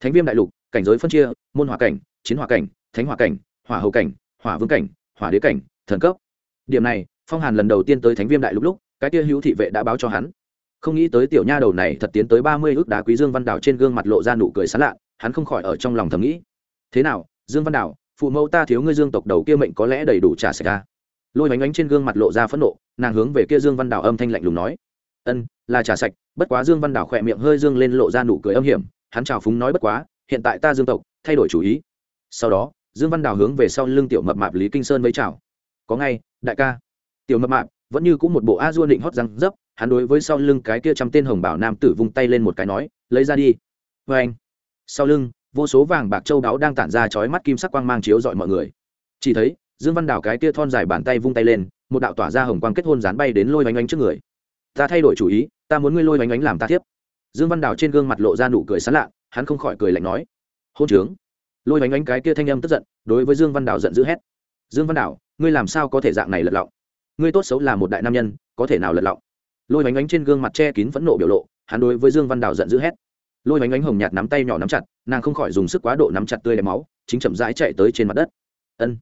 thánh viêm đại lục cảnh giới phân chia môn hỏa cảnh chiến hỏa cảnh thánh hỏa cảnh hỏa hậu cảnh hỏa vương cảnh hỏa đế cảnh thần cấp điểm này phong hàn lần đầu tiên tới thánh viêm đại lục lúc cái kia hữu thị vệ đã báo cho hắn không nghĩ tới tiểu nha đầu này thật tiến tới ba mươi ước đá quý dương văn đào trên gương mặt lộ ra nụ cười sán lạ hắn không khỏi ở trong lòng thầm nghĩ thế nào dương văn đào phụ mẫu ta thiếu ngươi dương tộc đầu kia mệnh có lẽ đầy đủ trả sạch ra lôi bánh bánh trên gương mặt lộ ra phẫn nộ, nàng hướng về kia dương văn đào âm thanh lạnh lùng nói. Ân, là trả sạch, bất quá dương văn đào khỏe miệng hơi dương lên lộ ra nụ cười âm hiểm, hắn chào phúng nói bất quá, hiện tại ta dương tộc, thay đổi chủ ý. Sau đó, dương văn đào hướng về sau lưng tiểu mập mạp lý kinh sơn với chào. Có ngay, đại ca. Tiểu mập mạp, vẫn như cũng một bộ a dua định hót răng dấp, hắn đối với sau lưng cái kia trăm tên hồng bảo nam tử vung tay lên một cái nói, lấy ra đi. Vê anh, sau lưng, vô số vàng bạc châu đáo đang tản ra chói mắt kim sắc quang mang chiếu dọi mọi người. Chỉ thấy dương văn đào cái kia thon dài bàn tay vung tay lên, một đạo tỏa ra hồng quang kết hôn dán bay đến lôi bánh bánh trước người. Ta thay đổi chủ ý, ta muốn ngươi lôi bánh bánh làm ta tiếp dương văn đào trên gương mặt lộ ra nụ cười sán lạ, hắn không khỏi cười lạnh nói, hôn trướng. Lôi bánh bánh cái kia thanh âm tức giận, đối với dương văn đào giận dữ hét, dương văn đào, ngươi làm sao có thể dạng này lật lọng? Ngươi tốt xấu là một đại nam nhân, có thể nào lật lọng? Lôi bánh bánh trên gương mặt che kín phẫn nộ biểu lộ, hắn đối với dương văn đào giận dữ hét. Lôi bánh bánh hồng nhạt nắm tay nhỏ nắm chặt, nàng không khỏi dùng sức quá độ nắm chặt tươi đẹp máu, chính chậm rãi chạy tới trên mặt đất. Ân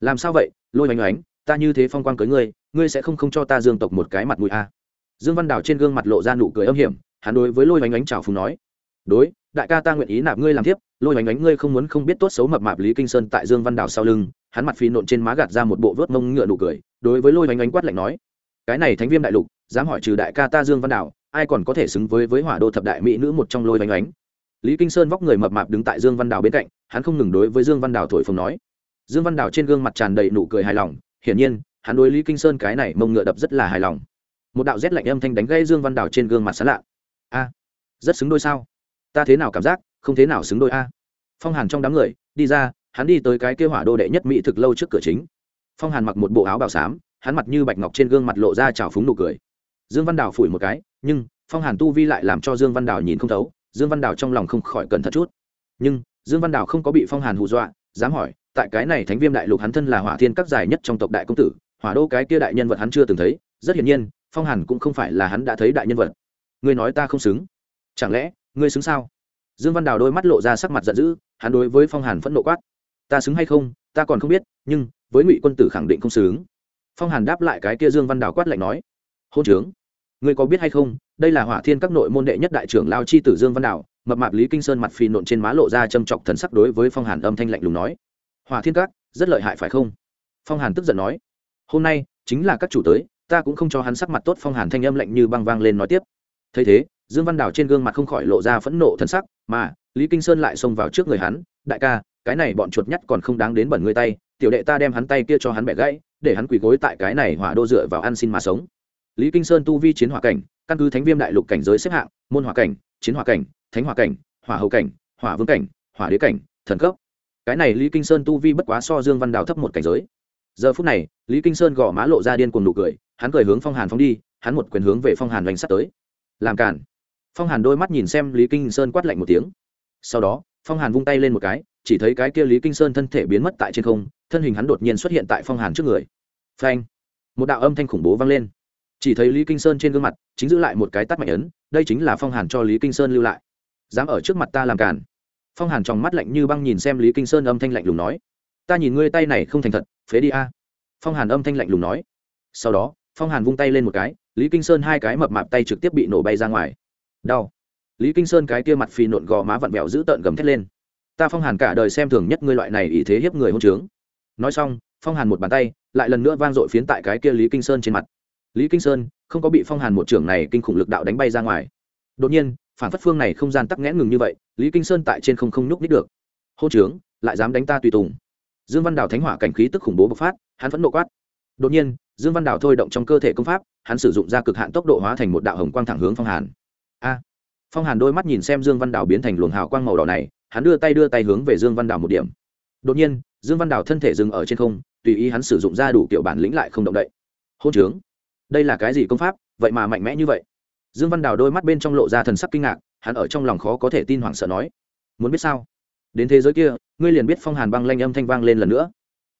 làm sao vậy? Lôi bánh oánh ta như thế phong quang cưới ngươi ngươi sẽ không không cho ta dương tộc một cái mặt mũi a à. dương văn đào trên gương mặt lộ ra nụ cười âm hiểm, hắn đối với lôi bánh oánh chào phùng nói, đối, đại ca ta nguyện ý nạp ngươi làm tiếp lôi bánh oánh ngươi không muốn không biết tốt xấu mập mạp lý kinh sơn tại dương văn đào sau lưng. Hắn mặt phi nộn trên má gạt ra một bộ vớt mông ngựa nụ cười, đối với lôi bánh oánh quát lạnh nói, cái này thánh viêm đại lục, dám hỏi trừ đại ca ta dương văn đào, ai còn có thể xứng với với hỏa đô thập đại mỹ nữ một trong lôi bánh oánh lý kinh sơn vóc người mập mạp đứng tại dương văn đào bên cạnh, hắn không ngừng đối với dương văn đào thổi phồng nói dương văn đào trên gương mặt tràn đầy nụ cười hài lòng, hiển nhiên, hắn đối lý kinh sơn cái này mông ngựa đập rất là hài lòng. Một đạo rét lạnh âm thanh đánh gây dương văn đào trên gương mặt sán lạ. A, rất xứng đôi sao? Ta thế nào cảm giác, không thế nào xứng đôi a? Phong hàn trong đám người, đi ra, hắn đi tới cái kêu hỏa đô đệ nhất mỹ thực lâu trước cửa chính. Phong hàn mặc một bộ áo bào xám, hắn mặt như bạch ngọc trên gương mặt lộ ra trào phúng nụ cười. Dương văn đào phủi một cái, nhưng phong hàn tu vi lại làm cho dương văn đào nhìn không thấu, dương văn đào trong lòng không khỏi cẩn thận chút. Nhưng dương văn đào không có bị phong hàn hù dọa dám hỏi, tại cái này thánh viêm đại lục hắn thân là hỏa thiên các dài nhất trong tộc đại công tử, hỏa đô cái kia đại nhân vật hắn chưa từng thấy, rất hiển nhiên, phong hàn cũng không phải là hắn đã thấy đại nhân vật. Ngươi nói ta không xứng. Chẳng lẽ, ngươi xứng sao? Dương văn đào đôi mắt lộ ra sắc mặt giận dữ, hắn đối với phong hàn phẫn nộ quát. Ta xứng hay không, ta còn không biết, nhưng, với ngụy quân tử khẳng định không xứng. Phong hàn đáp lại cái kia dương văn đào quát lạnh nói. Hôn trướng. Ngươi có biết hay không đây là hỏa thiên các nội môn đệ nhất đại trưởng lao chi tử dương văn Đảo, mập mạp lý kinh sơn mặt phì nộn trên má lộ ra châm chọc thần sắc đối với phong hàn âm thanh lạnh lùng nói. Hỏa thiên các rất lợi hại phải không? Phong hàn tức giận nói. Hôm nay chính là các chủ tới ta cũng không cho hắn sắc mặt tốt phong hàn thanh âm lạnh như băng vang lên nói tiếp. Thấy thế dương văn đào trên gương mặt không khỏi lộ ra phẫn nộ thần sắc mà lý kinh sơn lại xông vào trước người hắn đại ca cái này bọn chuột nhắt còn không đáng đến bẩn người tay tiểu đệ ta đem hắn tay kia cho hắn bẻ gãy để hắn quỳ gối tại cái này hỏa đô dựa vào ăn xin mà sống lý kinh sơn tu vi chiến hỏa cảnh, căn cứ thánh viêm đại lục cảnh giới xếp hạng, môn hỏa cảnh, chiến hỏa cảnh, thánh hỏa cảnh, hỏa hậu cảnh, hỏa vương cảnh, hỏa đế cảnh, thần cấp. Cái này lý kinh sơn tu vi bất quá so dương văn đào thấp một cảnh giới. Giờ phút này, lý kinh sơn gõ má lộ ra điên cuồng nụ cười, hắn cười hướng phong hàn phong đi, hắn một quyền hướng về phong hàn đánh sắt tới. Làm cản phong hàn đôi mắt nhìn xem lý kinh sơn quát lạnh một tiếng. Sau đó, phong hàn vung tay lên một cái, chỉ thấy cái kia lý kinh sơn thân thể biến mất tại trên không, thân hình hắn đột nhiên xuất hiện tại phong hàn trước người. Phanh. Một đạo âm thanh khủng bố vang lên chỉ thấy lý kinh sơn trên gương mặt chính giữ lại một cái tắt mạnh ấn, đây chính là phong hàn cho lý kinh sơn lưu lại. Dám ở trước mặt ta làm cản phong hàn trong mắt lạnh như băng nhìn xem lý kinh sơn âm thanh lạnh lùng nói, ta nhìn ngươi tay này không thành thật, phế đi a. Phong hàn âm thanh lạnh lùng nói. Sau đó, phong hàn vung tay lên một cái, lý kinh sơn hai cái mập mạp tay trực tiếp bị nổ bay ra ngoài. Đau. Lý kinh sơn cái kia mặt phì nộn gò má vặn vẹo giữ tợn gầm thét lên. Ta phong hàn cả đời xem thường nhất ngươi loại này ý thế hiếp người hôn trướng. Nói xong, phong hàn một bàn tay lại lần nữa vang dội phiến tại cái kia lý kinh sơn trên mặt lý kinh sơn, không có bị phong hàn một trưởng này kinh khủng lực đạo đánh bay ra ngoài. Đột nhiên, phản phất phương này không gian tắc nghẽn ngừng như vậy, lý kinh sơn tại trên không không nhúc nít được. Hô trướng lại dám đánh ta tùy tùng. Dương văn đào thánh hỏa cảnh khí tức khủng bố bộc phát, hắn vẫn nộ quát. Đột nhiên, dương văn đào thôi động trong cơ thể công pháp, hắn sử dụng ra cực hạn tốc độ hóa thành một đạo hồng quang thẳng hướng phong hàn. A! Phong hàn đôi mắt nhìn xem dương văn đào biến thành luồng hào quang màu đỏ này, hắn đưa tay đưa tay hướng về dương văn đào một điểm. Đột nhiên, dương văn đào thân thể dừng ở trên không, tùy ý hắn sử dụng ra đủ kiểu bản lĩnh lại không động đậy. Hôn trướng đây là cái gì công pháp, vậy mà mạnh mẽ như vậy? Dương văn đào đôi mắt bên trong lộ ra thần sắc kinh ngạc, hắn ở trong lòng khó có thể tin hoảng sợ nói, muốn biết sao? Đến thế giới kia, ngươi liền biết phong hàn băng lanh âm thanh vang lên lần nữa.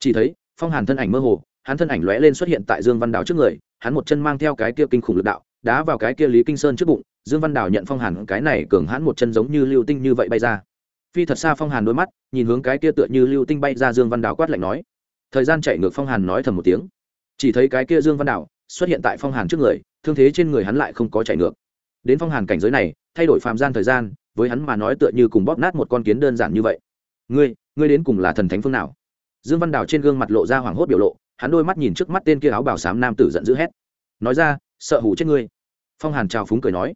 Chỉ thấy, phong hàn thân ảnh mơ hồ, hắn thân ảnh lóe lên xuất hiện tại dương văn đào trước người, hắn một chân mang theo cái kia kinh khủng lực đạo, đá vào cái kia lý kinh sơn trước bụng, dương văn đào nhận phong hàn cái này cường hãn một chân giống như lưu tinh như vậy bay ra. Phi thật xa phong hàn đôi mắt, nhìn hướng cái kia tựa như lưu tinh bay ra dương văn đào quát lạnh nói. Thời gian chạy ngược phong hàn nói thầm một tiếng. Chỉ thấy cái kia dương văn đào xuất hiện tại phong hàn trước người, thương thế trên người hắn lại không có chạy ngược. Đến phong hàn cảnh giới này, thay đổi phàm gian thời gian, với hắn mà nói tựa như cùng bóp nát một con kiến đơn giản như vậy. Ngươi ngươi đến cùng là thần thánh phương nào? Dương văn đào trên gương mặt lộ ra hoảng hốt biểu lộ, hắn đôi mắt nhìn trước mắt tên kia áo bảo xám nam tử giận dữ hét. Nói ra, sợ hủ chết ngươi. Phong hàn trào phúng cười nói.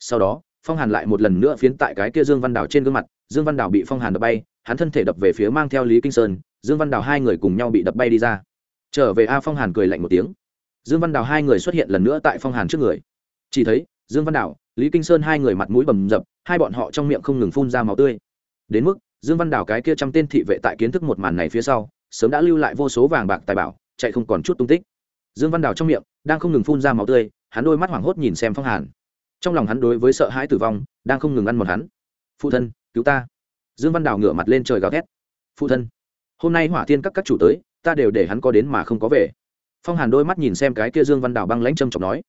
Sau đó, phong hàn lại một lần nữa phiến tại cái kia dương văn đào trên gương mặt, dương văn đào bị phong hàn đập bay, hắn thân thể đập về phía mang theo lý kinh sơn, dương văn đào hai người cùng nhau bị đập bay đi ra. Trở về a phong hàn cười lạnh một tiếng dương văn đào hai người xuất hiện lần nữa tại phong hàn trước người. Chỉ thấy, dương văn đào, lý kinh sơn hai người mặt mũi bầm dập, hai bọn họ trong miệng không ngừng phun ra máu tươi. Đến mức, dương văn đào cái kia trăm tên thị vệ tại kiến thức một màn này phía sau, sớm đã lưu lại vô số vàng bạc tài bảo, chạy không còn chút tung tích. Dương văn đào trong miệng, đang không ngừng phun ra máu tươi, hắn đôi mắt hoảng hốt nhìn xem phong hàn. Trong lòng hắn đối với sợ hãi tử vong, đang không ngừng ăn một hắn. Phụ thân, cứu ta. Dương văn đào ngửa mặt lên trời gào thét. Phụ thân, hôm nay hỏa thiên các các chủ tới, ta đều để hắn có đến mà không có về phong hàn đôi mắt nhìn xem cái kia dương văn đào băng lãnh trầm trọng nói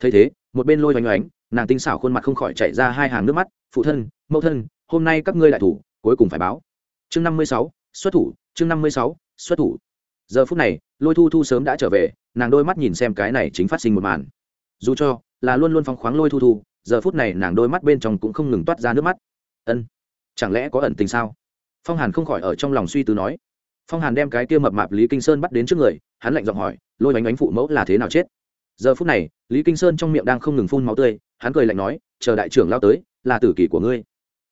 thấy thế một bên lôi oanh oánh nàng tinh xảo khuôn mặt không khỏi chạy ra hai hàng nước mắt phụ thân mẫu thân hôm nay các ngươi đại thủ cuối cùng phải báo chương năm mươi sáu xuất thủ chương năm mươi sáu xuất thủ giờ phút này lôi thu thu sớm đã trở về nàng đôi mắt nhìn xem cái này chính phát sinh một màn dù cho là luôn luôn phong khoáng lôi thu thu giờ phút này nàng đôi mắt bên trong cũng không ngừng toát ra nước mắt ân chẳng lẽ có ẩn tình sao phong hàn không khỏi ở trong lòng suy tư nói phong hàn đem cái kia mập mạp lý kinh sơn bắt đến trước người, hắn lạnh giọng hỏi, lôi bánh bánh phụ mẫu là thế nào chết? Giờ phút này, lý kinh sơn trong miệng đang không ngừng phun máu tươi, hắn cười lạnh nói, chờ đại trưởng lao tới, là tử kỳ của ngươi.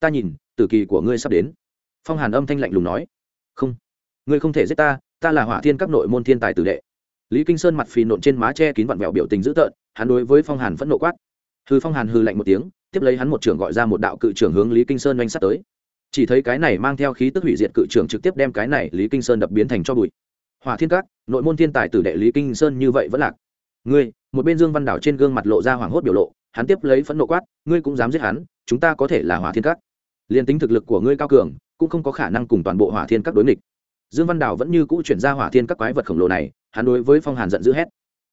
Ta nhìn, tử kỳ của ngươi sắp đến. Phong hàn âm thanh lạnh lùng nói, không, ngươi không thể giết ta ta là hỏa thiên các nội môn thiên tài tử đệ. Lý kinh sơn mặt phì nộn trên má che kín vặn vẹo biểu tình dữ tợn, hắn đối với phong hàn phẫn nộ quát. Hư phong hàn hư lạnh một tiếng, tiếp lấy hắn một trưởng gọi ra một đạo cự trưởng hướng lý kinh sơn oanh sắt tới chỉ thấy cái này mang theo khí tức hủy diệt cự trưởng trực tiếp đem cái này lý kinh sơn đập biến thành cho bụi. Hỏa thiên các, nội môn thiên tài tử đệ lý kinh sơn như vậy vẫn lạc. Ngươi, một bên dương văn đảo trên gương mặt lộ ra hoảng hốt biểu lộ, hắn tiếp lấy phẫn nộ quát, ngươi cũng dám giết hắn, chúng ta có thể là hỏa thiên các. Liền tính thực lực của ngươi cao cường, cũng không có khả năng cùng toàn bộ hỏa thiên các đối nghịch. Dương văn đảo vẫn như cũ chuyển ra hỏa thiên các quái vật khổng lồ này, hắn đối với phong hàn giận dữ hét.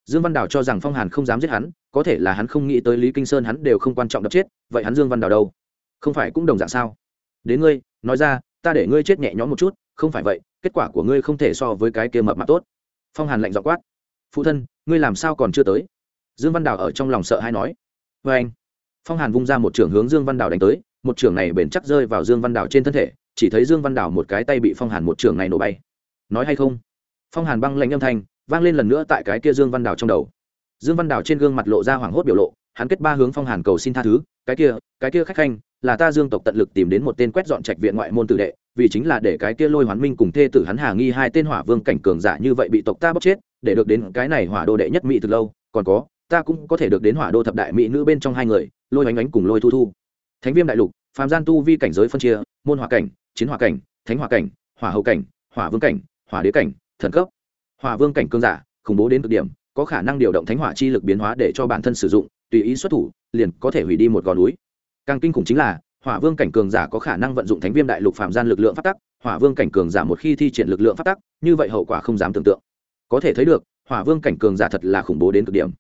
Dương văn đảo cho rằng phong hàn không dám giết hắn, có thể là hắn không nghĩ tới lý kinh sơn hắn đều không quan trọng đập chết, vậy hắn dương văn đảo đâu? Không phải cũng đồng dạng sao? Đến ngươi, nói ra, ta để ngươi chết nhẹ nhõm một chút, không phải vậy, kết quả của ngươi không thể so với cái kia mập mạp tốt. Phong hàn lạnh dọ quát. Phụ thân, ngươi làm sao còn chưa tới? Dương văn đào ở trong lòng sợ hay nói. Vê anh, phong hàn vung ra một trưởng hướng dương văn đào đánh tới, một trưởng này bền chắc rơi vào dương văn đào trên thân thể, chỉ thấy dương văn đào một cái tay bị phong hàn một trưởng này nổ bay. Nói hay không? Phong hàn băng lạnh âm thanh, vang lên lần nữa tại cái kia dương văn đào trong đầu. Dương văn đào trên gương mặt lộ ra hoảng hốt biểu lộ hắn kết ba hướng phong hàn cầu xin tha thứ, cái kia cái kia khách khanh, là ta dương tộc tận lực tìm đến một tên quét dọn trạch viện ngoại môn tử đệ, vì chính là để cái kia lôi hoán minh cùng thê tử hắn hà nghi hai tên hỏa vương cảnh cường giả như vậy bị tộc ta bóc chết, để được đến cái này hỏa đô đệ nhất mỹ từ lâu, còn có, ta cũng có thể được đến hỏa đô thập đại mỹ nữ bên trong hai người, lôi oánh oánh cùng lôi thu thu. Thánh viêm đại lục, phàm gian tu vi cảnh giới phân chia, môn hỏa cảnh, chiến hỏa cảnh, thánh hỏa cảnh, hỏa hậu cảnh, hỏa vương cảnh, hỏa đế cảnh, thần cấp. Hỏa vương cảnh cường giả, khủng bố đến cực điểm, có khả năng điều động thánh hỏa chi lực biến hóa để cho bản thân sử dụng tùy ý xuất thủ, liền có thể hủy đi một gò núi. Càng kinh khủng chính là, hỏa vương cảnh cường giả có khả năng vận dụng thánh viêm đại lục phạm gian lực lượng phát tắc, hỏa vương cảnh cường giả một khi thi triển lực lượng phát tắc, như vậy hậu quả không dám tưởng tượng. Có thể thấy được, hỏa vương cảnh cường giả thật là khủng bố đến cực điểm.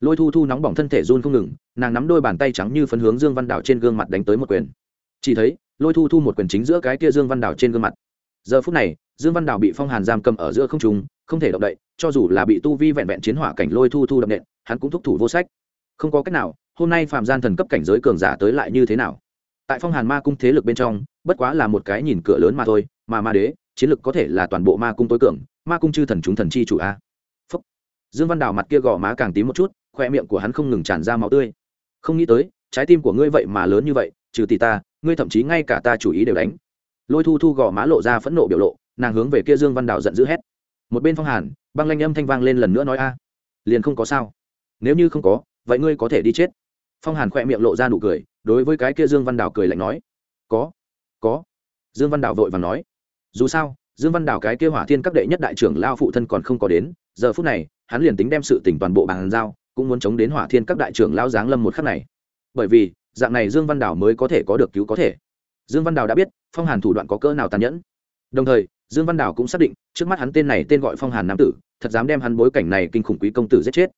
Lôi thu thu nóng bỏng thân thể run không ngừng, nàng nắm đôi bàn tay trắng như phấn hướng dương văn đảo trên gương mặt đánh tới một quyền. Chỉ thấy, lôi thu thu một quyền chính giữa cái kia dương văn đảo trên gương mặt. Giờ phút này, dương văn đảo bị phong hàn giam cầm ở giữa không trung, không thể động đậy, cho dù là bị tu vi vẹn vẹn chiến hỏa cảnh lôi thu thu đậm nện, hắn cũng thúc thủ vô sách không có cách nào, hôm nay phạm gian thần cấp cảnh giới cường giả tới lại như thế nào? Tại phong hàn ma cung thế lực bên trong, bất quá là một cái nhìn cửa lớn mà thôi, mà ma đế, chiến lực có thể là toàn bộ ma cung tối cường, ma cung chư thần chúng thần chi chủ a. Phúc. dương văn đào mặt kia gò má càng tím một chút, khoe miệng của hắn không ngừng tràn ra máu tươi. Không nghĩ tới, trái tim của ngươi vậy mà lớn như vậy, trừ tỷ ta, ngươi thậm chí ngay cả ta chủ ý đều đánh. Lôi thu thu gò má lộ ra phẫn nộ biểu lộ, nàng hướng về kia dương văn đào giận dữ hét. Một bên phong hàn, băng lanh âm thanh vang lên lần nữa nói a. Liền không có sao. Nếu như không có vậy ngươi có thể đi chết phong hàn khỏe miệng lộ ra nụ cười đối với cái kia dương văn đào cười lạnh nói có có dương văn đào vội và nói dù sao dương văn đào cái kia hỏa thiên các đệ nhất đại trưởng lao phụ thân còn không có đến giờ phút này hắn liền tính đem sự tỉnh toàn bộ bàn giao cũng muốn chống đến hỏa thiên các đại trưởng lao giáng lâm một khắc này bởi vì dạng này dương văn đào mới có thể có được cứu có thể dương văn đào đã biết phong hàn thủ đoạn có cỡ nào tàn nhẫn đồng thời dương văn đào cũng xác định trước mắt hắn tên này tên gọi phong hàn nam tử thật dám đem hắn bối cảnh này kinh khủng quý công tử giết chết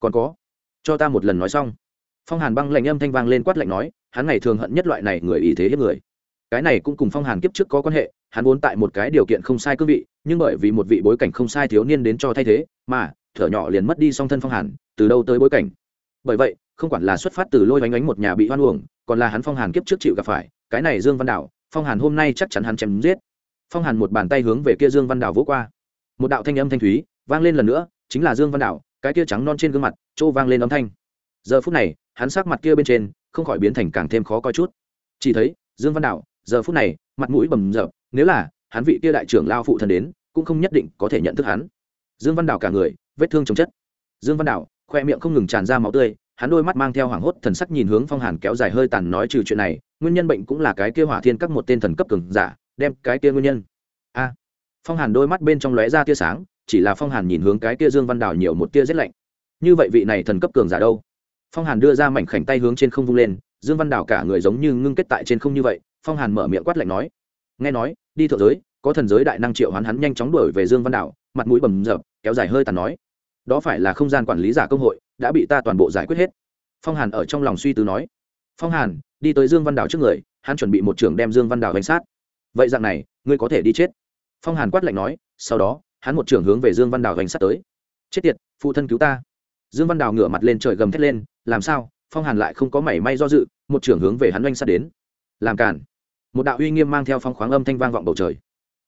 còn có cho ta một lần nói xong. Phong hàn băng lạnh âm thanh vang lên quát lạnh nói, hắn ngày thường hận nhất loại này người ý thế hiếp người. Cái này cũng cùng phong hàn kiếp trước có quan hệ, hắn vốn tại một cái điều kiện không sai cương vị, nhưng bởi vì một vị bối cảnh không sai thiếu niên đến cho thay thế, mà, thở nhỏ liền mất đi song thân phong hàn, từ đâu tới bối cảnh? Bởi vậy, không quản là xuất phát từ lôi bánh ánh một nhà bị hoan uổng, còn là hắn phong hàn kiếp trước chịu gặp phải, cái này dương văn đảo, phong hàn hôm nay chắc chắn hắn chém giết. Phong hàn một bàn tay hướng về kia dương văn đảo vỗ qua. Một đạo thanh âm thanh thúy vang lên lần nữa, chính là dương văn đảo cái kia trắng non trên gương mặt trô vang lên âm thanh. Giờ phút này, hắn sắc mặt kia bên trên, không khỏi biến thành càng thêm khó coi chút. Chỉ thấy, dương văn đạo, giờ phút này, mặt mũi bầm rợp nếu là hắn vị kia đại trưởng lao phụ thân đến, cũng không nhất định có thể nhận thức hắn. Dương văn đạo cả người, vết thương chồng chất. Dương văn đạo, khoe miệng không ngừng tràn ra máu tươi, hắn đôi mắt mang theo hoảng hốt thần sắc nhìn hướng phong hàn kéo dài hơi tàn nói trừ chuyện này, nguyên nhân bệnh cũng là cái kia hỏa thiên các một tên thần cấp cường giả, đem cái kia nguyên nhân. A! Phong hàn đôi mắt bên trong lóe ra tia sáng chỉ là phong hàn nhìn hướng cái kia dương văn đào nhiều một tia rét lạnh. Như vậy vị này thần cấp cường giả đâu? Phong hàn đưa ra mảnh khảnh tay hướng trên không vung lên, dương văn đào cả người giống như ngưng kết tại trên không như vậy, phong hàn mở miệng quát lạnh nói. Nghe nói, đi thượng giới, có thần giới đại năng triệu hoán hắn nhanh chóng đuổi về dương văn đảo mặt mũi bầm rập kéo dài hơi tàn nói. Đó phải là không gian quản lý giả công hội, đã bị ta toàn bộ giải quyết hết. Phong hàn ở trong lòng suy tư nói. Phong hàn, đi tới dương văn đảo trước người, hắn chuẩn bị một trưởng đem dương văn đảo đánh sát. Vậy dạng này, ngươi có thể đi chết. Phong hàn quát lạnh nói, sau đó hắn một trưởng hướng về dương văn Đào đánh sát tới. Chết tiệt, phụ thân cứu ta. Dương văn Đào ngửa mặt lên trời gầm thét lên, làm sao? Phong hàn lại không có mảy may do dự, một trưởng hướng về hắn oanh sát đến. Làm cản. Một đạo uy nghiêm mang theo phong khoáng âm thanh vang vọng bầu trời.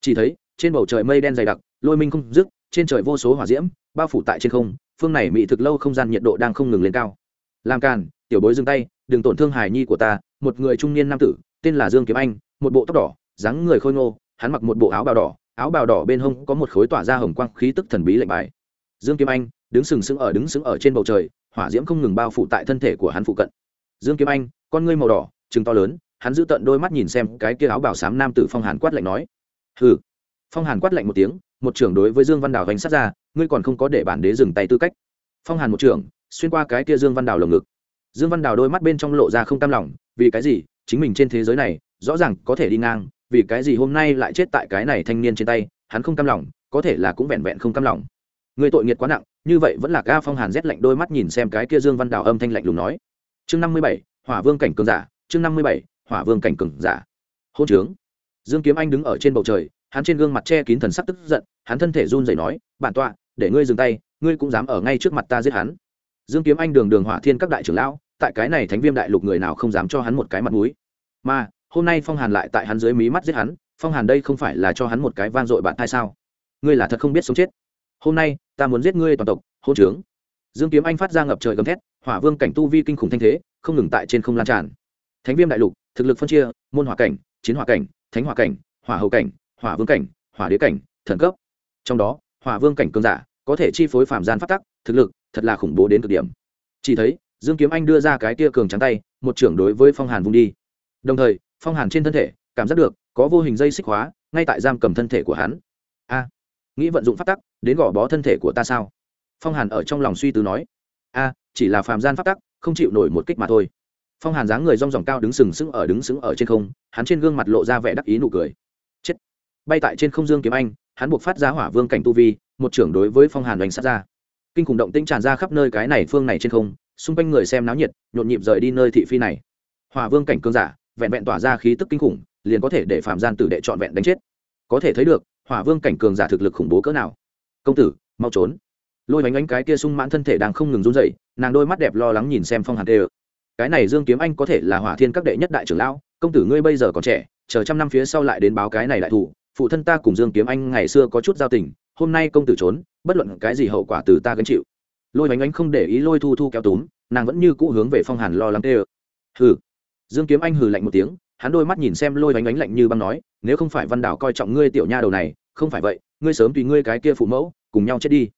Chỉ thấy, trên bầu trời mây đen dày đặc, lôi minh không dứt, trên trời vô số hỏa diễm, bao phủ tại trên không, phương này mỹ thực lâu không gian nhiệt độ đang không ngừng lên cao. Làm càn tiểu bối dừng tay, đừng tổn thương hài nhi của ta, một người trung niên nam tử, tên là dương kiếm anh, một bộ tóc đỏ, dáng người khôi ngô, hắn mặc một bộ áo bào đỏ áo bào đỏ bên hông có một khối tỏa ra hồng quang khí tức thần bí lệnh bài. Dương kiếm anh, đứng sừng sững ở đứng sững ở trên bầu trời, hỏa diễm không ngừng bao phủ tại thân thể của hắn phụ cận. Dương kiếm anh, con ngươi màu đỏ, trừng to lớn, hắn giữ tận đôi mắt nhìn xem cái kia áo bào sám nam tử phong hàn quát lạnh nói. Hừ. Phong hàn quát lạnh một tiếng, một trưởng đối với dương văn đào vành sát ra, ngươi còn không có để bản đế dừng tay tư cách. Phong hàn một trưởng, xuyên qua cái kia dương văn đào lồng ngực. Dương văn đào đôi mắt bên trong lộ ra không cam lòng, vì cái gì? Chính mình trên thế giới này, rõ ràng có thể đi ngang vì cái gì hôm nay lại chết tại cái này thanh niên trên tay, hắn không cam lòng, có thể là cũng vẹn vẹn không cam lòng. Người tội nghiệt quá nặng, như vậy vẫn là ga phong hàn rét lạnh đôi mắt nhìn xem cái kia dương văn đào âm thanh lạnh lùng nói. Chương năm mươi bảy, hỏa vương cảnh cường giả, chương năm mươi bảy, hỏa vương cảnh cường giả. Hôn trướng. Dương kiếm anh đứng ở trên bầu trời, hắn trên gương mặt che kín thần sắc tức giận, hắn thân thể run rẩy nói, bản tọa, để ngươi dừng tay, ngươi cũng dám ở ngay trước mặt ta giết hắn. Dương kiếm anh đường đường hỏa thiên các đại trưởng lão, tại cái này thánh viêm đại lục người nào không dám cho hắn một cái mặt mũi. Mà hôm nay phong hàn lại tại hắn dưới mí mắt giết hắn, phong hàn đây không phải là cho hắn một cái van dội bạn thai sao? Ngươi là thật không biết sống chết. Hôm nay, ta muốn giết ngươi toàn tộc, hôn trướng. Dương kiếm anh phát ra ngập trời gầm thét, hỏa vương cảnh tu vi kinh khủng thanh thế, không ngừng tại trên không lan tràn. Thánh viêm đại lục, thực lực phân chia, môn hỏa cảnh, chiến hỏa cảnh, thánh hỏa cảnh, hỏa hậu cảnh, hỏa vương cảnh, hỏa đế cảnh, thần cấp. Trong đó, hỏa vương cảnh cường giả, có thể chi phối phạm gian phát tắc, thực lực, thật là khủng bố đến cực điểm. Chỉ thấy, dương kiếm anh đưa ra cái tia cường trắng tay, một trưởng đối với phong hàn vung đi. Đồng thời phong hàn trên thân thể, cảm giác được, có vô hình dây xích hóa, ngay tại giam cầm thân thể của hắn. A, nghĩ vận dụng pháp tắc, đến gò bó thân thể của ta sao? Phong hàn ở trong lòng suy tư nói. A, chỉ là phàm gian pháp tắc, không chịu nổi một kích mà thôi. Phong hàn dáng người rong ròng cao đứng sừng sững ở, đứng sững ở trên không, hắn trên gương mặt lộ ra vẻ đắc ý nụ cười. Chết. Bay tại trên không dương kiếm anh, hắn buộc phát ra hỏa vương cảnh tu vi, một trưởng đối với phong hàn đánh sát ra. Kinh khủng động tĩnh tràn ra khắp nơi cái này phương này trên không, xung quanh người xem náo nhiệt, nhộn nhịp rời đi nơi thị phi này. Hỏa vương cảnh cương giả vẹn vẹn tỏa ra khí tức kinh khủng, liền có thể để phạm gian tử đệ trọn vẹn đánh chết. Có thể thấy được, hỏa vương cảnh cường giả thực lực khủng bố cỡ nào. Công tử, mau trốn. Lôi bánh ánh cái kia sung mãn thân thể đang không ngừng run dậy nàng đôi mắt đẹp lo lắng nhìn xem phong hàn tê cái này dương kiếm anh có thể là hỏa thiên các đệ nhất đại trưởng lão, công tử ngươi bây giờ còn trẻ, chờ trăm năm phía sau lại đến báo cái này đại thủ, phụ thân ta cùng dương kiếm anh ngày xưa có chút giao tình, hôm nay công tử trốn, bất luận cái gì hậu quả từ ta gánh chịu. Lôi bánh ánh không để ý lôi thu thu kéo túm, nàng vẫn như cũ hướng về phong hàn lo lắng tê ơ. Hừ dương kiếm anh hừ lạnh một tiếng, hắn đôi mắt nhìn xem lôi bánh ánh lạnh như băng nói, nếu không phải văn đảo coi trọng ngươi tiểu nha đầu này, không phải vậy, ngươi sớm tùy ngươi cái kia phụ mẫu, cùng nhau chết đi.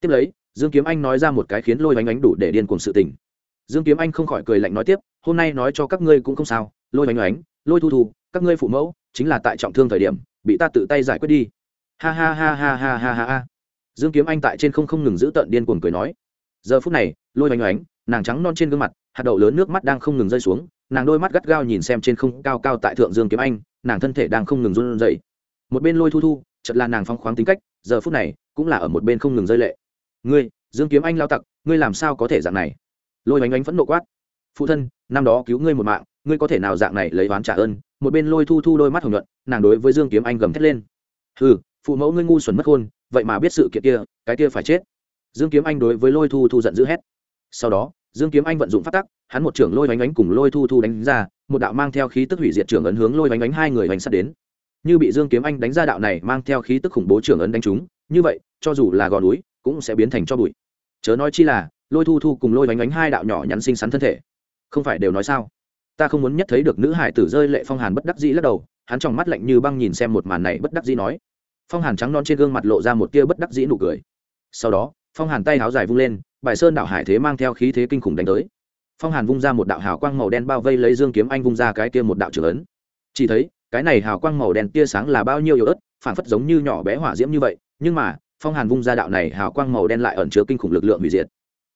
Tiếp lấy, dương kiếm anh nói ra một cái khiến lôi bánh ánh đủ để điên cùng sự tình. Dương kiếm anh không khỏi cười lạnh nói tiếp, hôm nay nói cho các ngươi cũng không sao, lôi bánh ánh, lôi thu thu, các ngươi phụ mẫu, chính là tại trọng thương thời điểm, bị ta tự tay giải quyết đi. Ha ha ha ha ha ha ha ha. Dương kiếm anh tại trên không không ngừng giữ tợn điên cuồng cười nói. Giờ phút này, lôi oanh oánh nàng trắng non trên gương mặt hạt đậu lớn nước mắt đang không ngừng rơi xuống, nàng đôi mắt gắt gao nhìn xem trên không cao cao tại thượng dương kiếm anh, nàng thân thể đang không ngừng run dậy một bên lôi thu thu chật là nàng phong khoáng tính cách, giờ phút này, cũng là ở một bên không ngừng rơi lệ. Ngươi, dương kiếm anh lao tặc, ngươi làm sao có thể dạng này? Lôi oanh oanh phẫn nộ quát. Phụ thân, năm đó cứu ngươi một mạng, ngươi có thể nào dạng này lấy oán trả ơn? Một bên lôi thu thu đôi mắt hồng nhuận, nàng đối với dương kiếm anh gầm thét lên. Ừ phụ mẫu ngươi ngu xuẩn mất hôn vậy mà biết sự kiện kia, cái kia phải chết. Dương kiếm anh đối với lôi thu thu giận dữ hét. Sau đó dương kiếm anh vận dụng phát tắc, hắn một trưởng lôi bánh bánh cùng lôi thu thu đánh ra, một đạo mang theo khí tức hủy diệt trưởng ấn hướng lôi bánh bánh hai người bánh sắt đến. Như bị dương kiếm anh đánh ra đạo này mang theo khí tức khủng bố trưởng ấn đánh chúng như vậy, cho dù là gò núi, cũng sẽ biến thành cho bụi. Chớ nói chi là, lôi thu thu cùng lôi bánh bánh hai đạo nhỏ nhắn xinh xắn thân thể. Không phải đều nói sao? Ta không muốn nhất thấy được nữ hải tử rơi lệ phong hàn bất đắc dĩ lắc đầu, hắn trong mắt lạnh như băng nhìn xem một màn này bất đắc dĩ nói. Phong hàn trắng non trên gương mặt lộ ra một tia bất đắc dĩ nụ cười. Sau đó, phong hàn tay háo dài vung lên bài sơn đảo hải thế mang theo khí thế kinh khủng đánh tới. Phong hàn vung ra một đạo hào quang màu đen bao vây lấy dương kiếm anh vung ra cái kia một đạo trưởng ấn. Chỉ thấy, cái này hào quang màu đen tia sáng là bao nhiêu yếu ớt phản phất giống như nhỏ bé hỏa diễm như vậy, nhưng mà, phong hàn vung ra đạo này hào quang màu đen lại ẩn chứa kinh khủng lực lượng hủy diệt.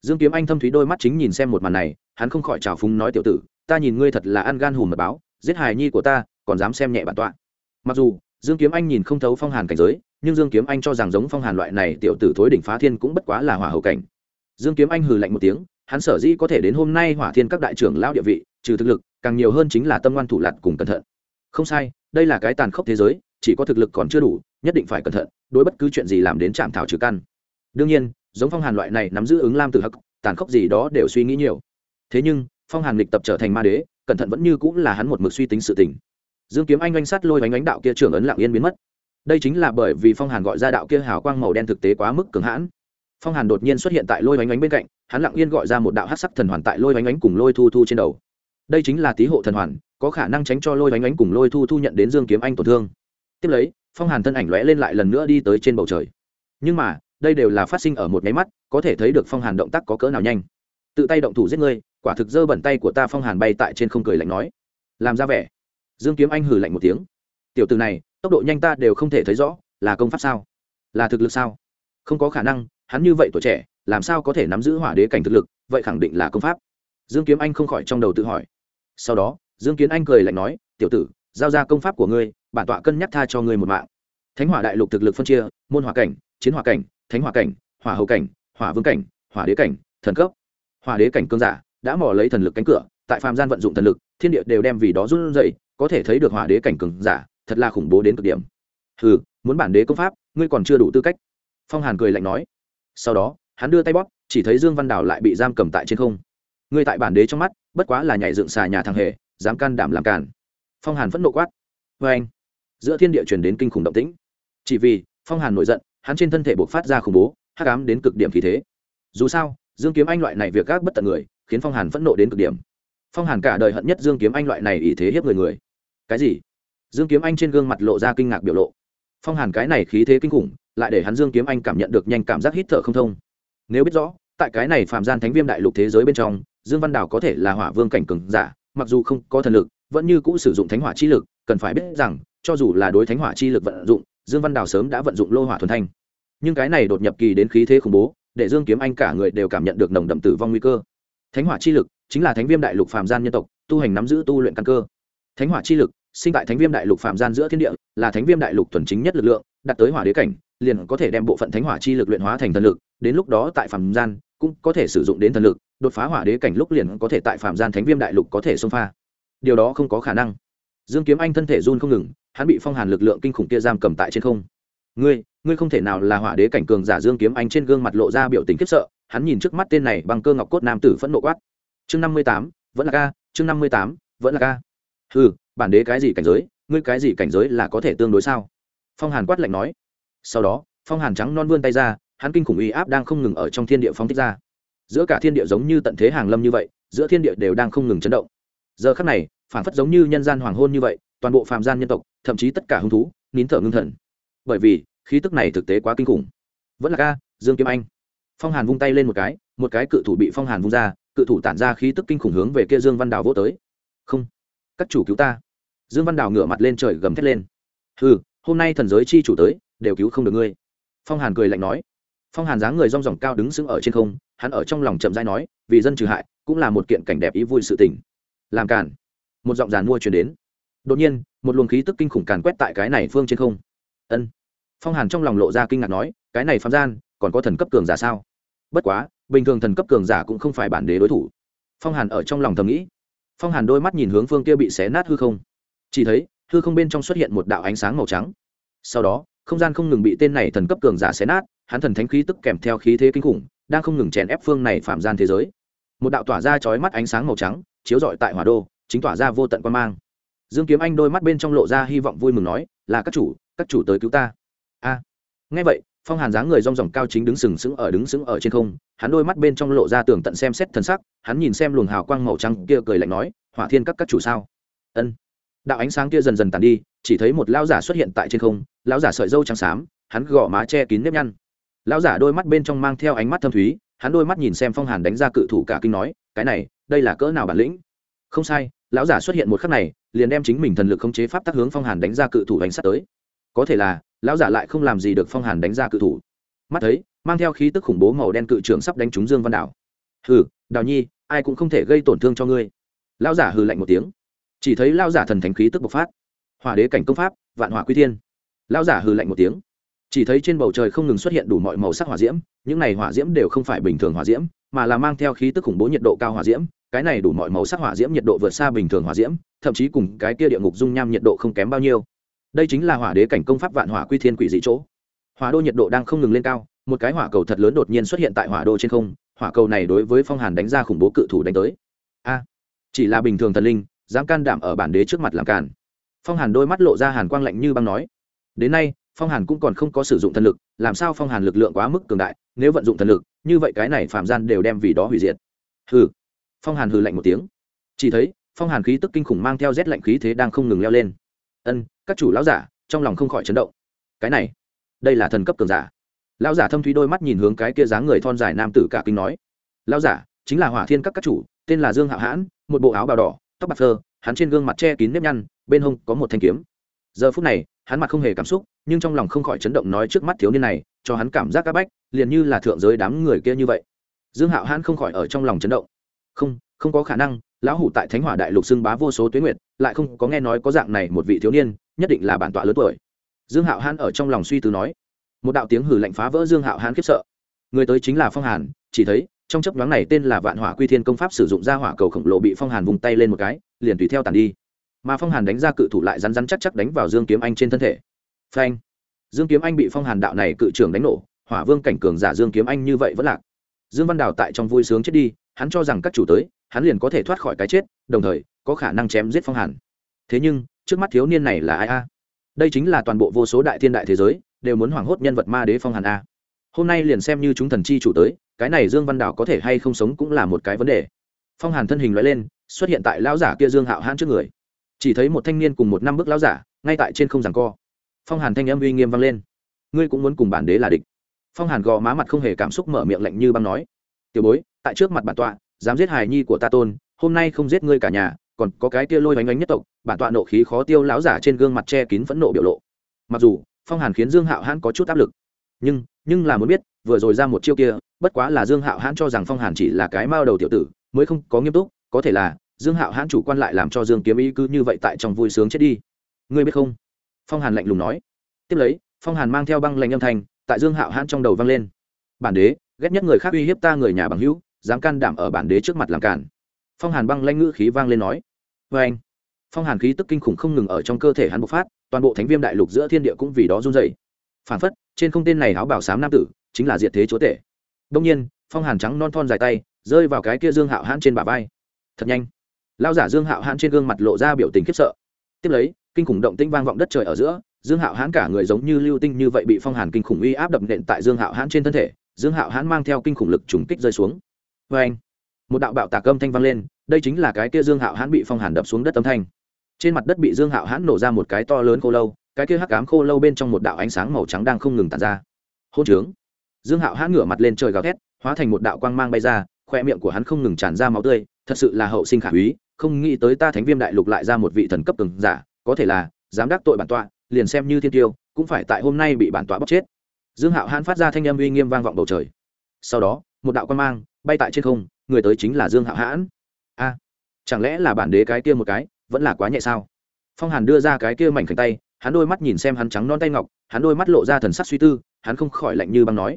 Dương kiếm anh thâm thúy đôi mắt chính nhìn xem một màn này, hắn không khỏi trào phúng nói tiểu tử, ta nhìn ngươi thật là ăn gan hùm mật báo, giết hài nhi của ta, còn dám xem nhẹ bản tọa. Mặc dù, dương kiếm anh nhìn không thấu phong hàn cảnh giới, nhưng dương kiếm anh cho rằng giống phong hàn loại này tiểu tử thối đỉnh phá thiên cũng bất quá là hỏa hậu cảnh dương kiếm anh hừ lạnh một tiếng, hắn sở dĩ có thể đến hôm nay hỏa thiên các đại trưởng lão địa vị, trừ thực lực, càng nhiều hơn chính là tâm ngoan thủ lạt cùng cẩn thận. Không sai, đây là cái tàn khốc thế giới, chỉ có thực lực còn chưa đủ, nhất định phải cẩn thận, đối bất cứ chuyện gì làm đến chạm thảo trừ căn. Đương nhiên, giống phong hàn loại này nắm giữ ứng lam từ hắc, tàn khốc gì đó đều suy nghĩ nhiều. Thế nhưng, phong hàn lịch tập trở thành ma đế, cẩn thận vẫn như cũng là hắn một mực suy tính sự tình. Dương kiếm anh oanh sát lôi bánh ánh đạo kia trưởng ấn lặng yên biến mất. Đây chính là bởi vì phong hàn gọi ra đạo kia hào quang màu đen thực tế quá mức cường hãn phong hàn đột nhiên xuất hiện tại lôi bánh ánh bên cạnh hắn lặng yên gọi ra một đạo hát sắc thần hoàn tại lôi bánh ánh cùng lôi thu thu trên đầu đây chính là tý hộ thần hoàn có khả năng tránh cho lôi bánh ánh cùng lôi thu thu nhận đến dương kiếm anh tổn thương tiếp lấy phong hàn thân ảnh lõe lên lại lần nữa đi tới trên bầu trời nhưng mà đây đều là phát sinh ở một nháy mắt có thể thấy được phong hàn động tác có cỡ nào nhanh tự tay động thủ giết ngươi quả thực dơ bẩn tay của ta phong hàn bay tại trên không cười lạnh nói làm ra vẻ dương kiếm anh hử lạnh một tiếng tiểu từ này tốc độ nhanh ta đều không thể thấy rõ là công pháp sao là thực lực sao không có khả năng hắn như vậy tuổi trẻ, làm sao có thể nắm giữ hỏa đế cảnh thực lực, vậy khẳng định là công pháp. Dương kiếm anh không khỏi trong đầu tự hỏi. Sau đó, dương kiến anh cười lạnh nói, tiểu tử, giao ra công pháp của ngươi, bản tọa cân nhắc tha cho ngươi một mạng. Thánh hỏa đại lục thực lực phân chia, môn hỏa cảnh, chiến hỏa cảnh, thánh hỏa cảnh, hỏa hậu cảnh, hỏa vương cảnh, hỏa đế cảnh, thần cấp. Hỏa đế cảnh cương giả đã mò lấy thần lực cánh cửa, tại phàm gian vận dụng thần lực, thiên địa đều đem vì đó run dậy có thể thấy được hỏa đế cảnh cường giả, thật là khủng bố đến cực điểm. Hừ, muốn bản đế công pháp, ngươi còn chưa đủ tư cách. Phong hàn cười lạnh nói sau đó, hắn đưa tay bóp, chỉ thấy dương văn đào lại bị giam cầm tại trên không. Người tại bản đế trong mắt, bất quá là nhảy dựng xà nhà thằng hề, dám can đảm làm càn. Phong hàn phẫn nộ quát. Vê anh. Giữa thiên địa truyền đến kinh khủng động tĩnh. Chỉ vì, phong hàn nổi giận, hắn trên thân thể buộc phát ra khủng bố, hắc ám đến cực điểm khí thế. Dù sao, dương kiếm anh loại này việc gác bất tận người, khiến phong hàn phẫn nộ đến cực điểm. Phong hàn cả đời hận nhất dương kiếm anh loại này ý thế hiếp người người. Cái gì? Dương kiếm anh trên gương mặt lộ ra kinh ngạc biểu lộ phong hàn cái này khí thế kinh khủng, lại để hắn dương kiếm anh cảm nhận được nhanh cảm giác hít thở không thông. Nếu biết rõ, tại cái này phạm gian thánh viêm đại lục thế giới bên trong, dương văn đào có thể là hỏa vương cảnh cường giả, mặc dù không có thần lực, vẫn như cũ sử dụng thánh hỏa chi lực, cần phải biết rằng, cho dù là đối thánh hỏa chi lực vận dụng, dương văn đào sớm đã vận dụng lô hỏa thuần thanh. Nhưng cái này đột nhập kỳ đến khí thế khủng bố, để dương kiếm anh cả người đều cảm nhận được nồng đậm tử vong nguy cơ. Thánh hỏa chi lực chính là thánh viêm đại lục Phạm gian nhân tộc, tu hành nắm giữ tu luyện căn cơ. Thánh hỏa chi lực sinh tại thánh viêm đại lục phạm gian giữa thiên địa, là thánh viêm đại lục thuần chính nhất lực lượng, đạt tới hỏa đế cảnh, liền có thể đem bộ phận thánh hỏa chi lực luyện hóa thành thần lực, đến lúc đó tại phạm gian, cũng có thể sử dụng đến thần lực, đột phá hỏa đế cảnh lúc liền có thể tại phạm gian thánh viêm đại lục có thể xông pha. Điều đó không có khả năng. Dương kiếm anh thân thể run không ngừng, hắn bị phong hàn lực lượng kinh khủng kia giam cầm tại trên không. Ngươi ngươi không thể nào là hỏa đế cảnh cường giả. Dương kiếm anh trên gương mặt lộ ra biểu tình khiếp sợ, hắn nhìn trước mắt tên này bằng cơ ngọc cốt nam tử phẫn nộ quát. Chương năm mươi tám, vẫn là ca, chương năm mươi tám, vẫn là ca. Ừ bản đế cái gì cảnh giới, ngươi cái gì cảnh giới là có thể tương đối sao? Phong hàn quát lạnh nói. Sau đó, phong hàn trắng non vươn tay ra, hắn kinh khủng uy áp đang không ngừng ở trong thiên địa phong thích ra. Giữa cả thiên địa giống như tận thế hàng lâm như vậy, giữa thiên địa đều đang không ngừng chấn động. Giờ khắc này, phản phất giống như nhân gian hoàng hôn như vậy, toàn bộ phàm gian nhân tộc, thậm chí tất cả hứng thú, nín thở ngưng thần. Bởi vì, khí tức này thực tế quá kinh khủng. Vẫn là ca, dương kiếm anh. Phong hàn vung tay lên một cái một cái cự thủ bị phong hàn vung ra, cự thủ tản ra khí tức kinh khủng hướng về kia dương văn đào vô tới. Không, các chủ cứu ta dương văn đào ngửa mặt lên trời gầm thét lên. Ừ hôm nay thần giới chi chủ tới, đều cứu không được ngươi. Phong hàn cười lạnh nói. Phong hàn dáng người rong ròng cao đứng sững ở trên không, hắn ở trong lòng chậm dai nói, vì dân trừ hại, cũng là một kiện cảnh đẹp ý vui sự tình. Làm cản một giọng giàn mua chuyển đến. Đột nhiên, một luồng khí tức kinh khủng càn quét tại cái này phương trên không. Ân. Phong hàn trong lòng lộ ra kinh ngạc nói, cái này phạm gian, còn có thần cấp cường giả sao? Bất quá, bình thường thần cấp cường giả cũng không phải bản đế đối thủ. Phong hàn ở trong lòng thầm nghĩ. Phong hàn đôi mắt nhìn hướng phương kia bị xé nát hư không chỉ thấy hư không bên trong xuất hiện một đạo ánh sáng màu trắng. Sau đó không gian không ngừng bị tên này thần cấp cường giả xé nát hắn thần thánh khí tức kèm theo khí thế kinh khủng đang không ngừng chèn ép phương này phạm gian thế giới. Một đạo tỏa ra chói mắt ánh sáng màu trắng chiếu rọi tại hỏa đô chính tỏa ra vô tận quan mang. Dương kiếm anh đôi mắt bên trong lộ ra hy vọng vui mừng nói là các chủ các chủ tới cứu ta. A. À, nghe vậy phong hàn dáng người rong ròng cao chính đứng sừng sững ở đứng sững ở trên không hắn đôi mắt bên trong lộ ra tường tận xem xét thần sắc hắn nhìn xem luồng hào quang màu trắng kia cười lạnh nói hỏa thiên các các chủ sao? Ân đạo ánh sáng kia dần dần tàn đi, chỉ thấy một lão giả xuất hiện tại trên không, lão giả sợi dâu trắng xám, hắn gõ má che kín nếp nhăn. Lão giả đôi mắt bên trong mang theo ánh mắt thâm thúy, hắn đôi mắt nhìn xem phong hàn đánh ra cự thủ cả kinh nói, cái này, đây là cỡ nào bản lĩnh? Không sai, lão giả xuất hiện một khắc này, liền đem chính mình thần lực khống chế pháp tác hướng phong hàn đánh ra cự thủ đánh sát tới. Có thể là, lão giả lại không làm gì được phong hàn đánh ra cự thủ. Mắt thấy, mang theo khí tức khủng bố màu đen cự trưởng sắp đánh trúng dương văn đảo hừ đào nhi, ai cũng không thể gây tổn thương cho ngươi. Lão giả hừ lạnh một tiếng chỉ thấy lao giả thần thánh khí tức bộc phát. Hỏa đế cảnh công pháp, vạn hỏa quy thiên. Lao giả hừ lạnh một tiếng. Chỉ thấy trên bầu trời không ngừng xuất hiện đủ mọi màu sắc hỏa diễm, những này hỏa diễm đều không phải bình thường hỏa diễm, mà là mang theo khí tức khủng bố nhiệt độ cao hỏa diễm, cái này đủ mọi màu sắc hỏa diễm nhiệt độ vượt xa bình thường hỏa diễm, thậm chí cùng cái kia địa ngục dung nham nhiệt độ không kém bao nhiêu. Đây chính là hỏa đế cảnh công pháp vạn hỏa quy thiên quỷ dị chỗ. Hỏa đô nhiệt độ đang không ngừng lên cao, một cái hỏa cầu thật lớn đột nhiên xuất hiện tại hỏa đô trên không, hỏa cầu này đối với phong hàn đánh ra khủng bố cự thủ đánh tới. A, chỉ là bình thường thần linh dám can đảm ở bản đế trước mặt làm càn. Phong hàn đôi mắt lộ ra hàn quang lạnh như băng nói, đến nay, phong hàn cũng còn không có sử dụng thần lực, làm sao phong hàn lực lượng quá mức cường đại, nếu vận dụng thần lực, như vậy cái này phạm gian đều đem vì đó hủy diệt. Hừ. Phong hàn hừ lạnh một tiếng. Chỉ thấy, phong hàn khí tức kinh khủng mang theo rét lạnh khí thế đang không ngừng leo lên. Ân, các chủ lão giả, trong lòng không khỏi chấn động. Cái này, đây là thần cấp cường giả. Lão giả thâm thúy đôi mắt nhìn hướng cái kia dáng người thon dài nam tử cả kinh nói, lão giả, chính là hỏa thiên các các chủ, tên là dương hạo hãn, một bộ áo bào đỏ tóc bạc phơ, hắn trên gương mặt che kín nếp nhăn, bên hông có một thanh kiếm. Giờ phút này, hắn mặt không hề cảm xúc, nhưng trong lòng không khỏi chấn động nói trước mắt thiếu niên này, cho hắn cảm giác áp bách, liền như là thượng giới đám người kia như vậy. Dương hạo hãn không khỏi ở trong lòng chấn động. Không không có khả năng, lão hủ tại thánh hỏa đại lục xưng bá vô số tuyến nguyệt, lại không có nghe nói có dạng này một vị thiếu niên, nhất định là bản tọa lớn tuổi. Dương hạo hãn ở trong lòng suy tư nói. Một đạo tiếng hử lạnh phá vỡ dương hạo hãn khiếp sợ. Người tới chính là phong hàn, chỉ thấy trong chấp nhoáng này tên là vạn hỏa quy thiên công pháp sử dụng ra hỏa cầu khổng lồ bị phong hàn vùng tay lên một cái, liền tùy theo tàn đi. Mà phong hàn đánh ra cự thủ lại rắn rắn chắc chắc đánh vào dương kiếm anh trên thân thể. Phanh! Dương kiếm anh bị phong hàn đạo này cự trưởng đánh nổ, hỏa vương cảnh cường giả dương kiếm anh như vậy vẫn lạc. Dương văn đào tại trong vui sướng chết đi, hắn cho rằng các chủ tới, hắn liền có thể thoát khỏi cái chết, đồng thời, có khả năng chém giết phong hàn. Thế nhưng, trước mắt thiếu niên này là ai a? Đây chính là toàn bộ vô số đại thiên đại thế giới, đều muốn hoảng hốt nhân vật ma đế phong hàn a hôm nay liền xem như chúng thần chi chủ tới, cái này dương văn đảo có thể hay không sống cũng là một cái vấn đề. Phong hàn thân hình loại lên, xuất hiện tại lão giả kia dương hạo hãn trước người. Chỉ thấy một thanh niên cùng một năm bước lão giả, ngay tại trên không giằng co. Phong hàn thanh âm uy nghiêm vang lên. Ngươi cũng muốn cùng bản đế là địch. Phong hàn gò má mặt không hề cảm xúc mở miệng lạnh như băng nói. Tiểu bối, tại trước mặt bản tọa, dám giết hài nhi của ta tôn, hôm nay không giết ngươi cả nhà, còn có cái kia lôi oanh oanh nhất tộc, bản tọa nộ khí khó tiêu lão giả trên gương mặt che kín phẫn nộ biểu lộ. Mặc dù, phong hàn khiến dương hạo hãn có chút áp lực nhưng nhưng là muốn biết, vừa rồi ra một chiêu kia, bất quá là dương hạo hãn cho rằng phong hàn chỉ là cái mao đầu tiểu tử, mới không có nghiêm túc, có thể là, dương hạo hãn chủ quan lại làm cho dương kiếm ý cứ như vậy tại trong vui sướng chết đi. Ngươi biết không? Phong hàn lạnh lùng nói. Tiếp lấy, phong hàn mang theo băng lạnh âm thanh, tại dương hạo hãn trong đầu vang lên. Bản đế, ghét nhất người khác uy hiếp ta người nhà bằng hữu, dám can đảm ở bản đế trước mặt làm cản. Phong hàn băng lanh ngữ khí vang lên nói. Vê anh. Phong hàn khí tức kinh khủng không ngừng ở trong cơ thể hắn bộc phát, toàn bộ thánh viêm đại lục giữa thiên địa cũng vì đó run dày phản phất trên không tên này áo bảo sám nam tử, chính là diệt thế chúa tể. Đông nhiên, phong hàn trắng non thon dài tay, rơi vào cái kia dương hạo hãn trên bả vai. Thật nhanh. Lao giả dương hạo hãn trên gương mặt lộ ra biểu tình khiếp sợ. Tiếp lấy, kinh khủng động tinh vang vọng đất trời ở giữa, dương hạo hãn cả người giống như lưu tinh như vậy bị phong hàn kinh khủng uy áp đập nện tại dương hạo hãn trên thân thể, dương hạo hãn mang theo kinh khủng lực trùng kích rơi xuống. Vê anh một đạo bạo tạc âm thanh vang lên, đây chính là cái kia dương hạo hãn bị phong hàn đập xuống đất âm thanh. Trên mặt đất bị dương hạo hãn nổ ra một cái to lớn khô lâu cái kia hắc ám khô lâu bên trong một đạo ánh sáng màu trắng đang không ngừng tàn ra. Hôn trướng. Dương hạo hãn ngửa mặt lên trời gào thét, hóa thành một đạo quang mang bay ra khoe miệng của hắn không ngừng tràn ra máu tươi, thật sự là hậu sinh khả úy, không nghĩ tới ta thánh viêm đại lục lại ra một vị thần cấp cường giả, có thể là, dám đắc tội bản tọa, liền xem như thiên tiêu, cũng phải tại hôm nay bị bản tọa bóc chết. Dương hạo hãn phát ra thanh âm uy nghiêm vang vọng bầu trời. Sau đó, một đạo quan mang bay tại trên không, người tới chính là dương hạo hãn. A, chẳng lẽ là bản đế cái kia một cái, vẫn là quá nhẹ sao? Phong hàn đưa ra cái kia mảnh khảnh tay hắn đôi mắt nhìn xem hắn trắng non tay ngọc, hắn đôi mắt lộ ra thần sắc suy tư, hắn không khỏi lạnh như băng nói.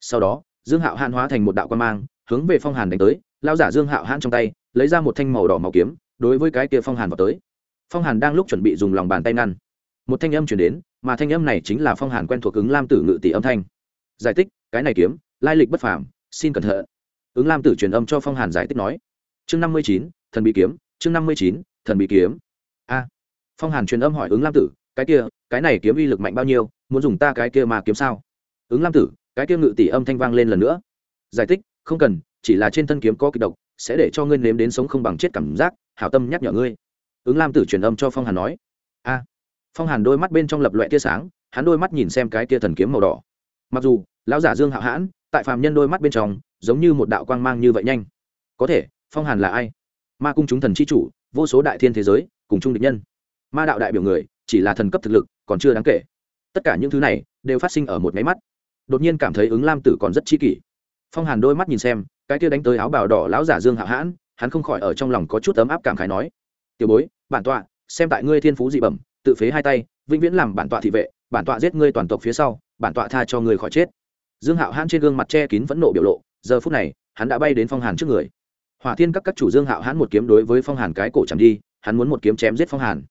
Sau đó, dương hạo hãn hóa thành một đạo quan mang, hướng về phong hàn đánh tới lao giả dương hạo hãn trong tay, lấy ra một thanh màu đỏ màu kiếm, đối với cái kia phong hàn vào tới. Phong hàn đang lúc chuẩn bị dùng lòng bàn tay ngăn, một thanh âm chuyển đến, mà thanh âm này chính là phong hàn quen thuộc ứng lam tử ngự tỷ âm thanh. Giải thích, cái này kiếm, lai lịch bất phàm, xin cẩn thận. Ứng lam tử truyền âm cho phong hàn giải thích nói. Chương năm mươi chín, thần bị kiếm, chương năm mươi chín, thần bị kiếm. A. Phong hàn truyền âm hỏi ứng lam tử cái kia, cái này kiếm uy lực mạnh bao nhiêu, muốn dùng ta cái kia mà kiếm sao? Ứng lam tử, cái kia ngự tỷ âm thanh vang lên lần nữa. Giải thích, không cần, chỉ là trên thân kiếm có kịch độc, sẽ để cho ngươi nếm đến sống không bằng chết cảm giác, hảo tâm nhắc nhở ngươi. Ứng lam tử truyền âm cho phong hàn nói. A. Phong hàn đôi mắt bên trong lập loẹ tia sáng, hắn đôi mắt nhìn xem cái tia thần kiếm màu đỏ. Mặc dù, lão giả dương hạo hãn, tại phàm nhân đôi mắt bên trong, giống như một đạo quang mang như vậy nhanh. Có thể, phong hàn là ai? Ma cung chúng thần c h i chủ, vô số đại thiên thế giới, cùng chung địch nhân. Ma đạo đại biểu người chỉ là thần cấp thực lực, còn chưa đáng kể. Tất cả những thứ này đều phát sinh ở một máy mắt. Đột nhiên cảm thấy ứng lam tử còn rất chi kỷ. Phong hàn đôi mắt nhìn xem, cái kia đánh tới áo bào đỏ lão giả dương hạo hãn, hắn không khỏi ở trong lòng có chút ấm áp cảm khái nói, tiểu bối, bản tọa, xem tại ngươi thiên phú dị bẩm, tự phế hai tay, vĩnh viễn làm bản tọa thị vệ, bản tọa giết ngươi toàn tộc phía sau, bản tọa tha cho ngươi khỏi chết. Dương hạo hãn trên gương mặt che kín phẫn nộ biểu lộ, giờ phút này, hắn đã bay đến phong hàn trước người. Hỏa thiên các các chủ dương hạo hãn một kiếm đối với phong hàn cái cổ chạm đi, hắn muốn một kiếm chém giết phong hàn.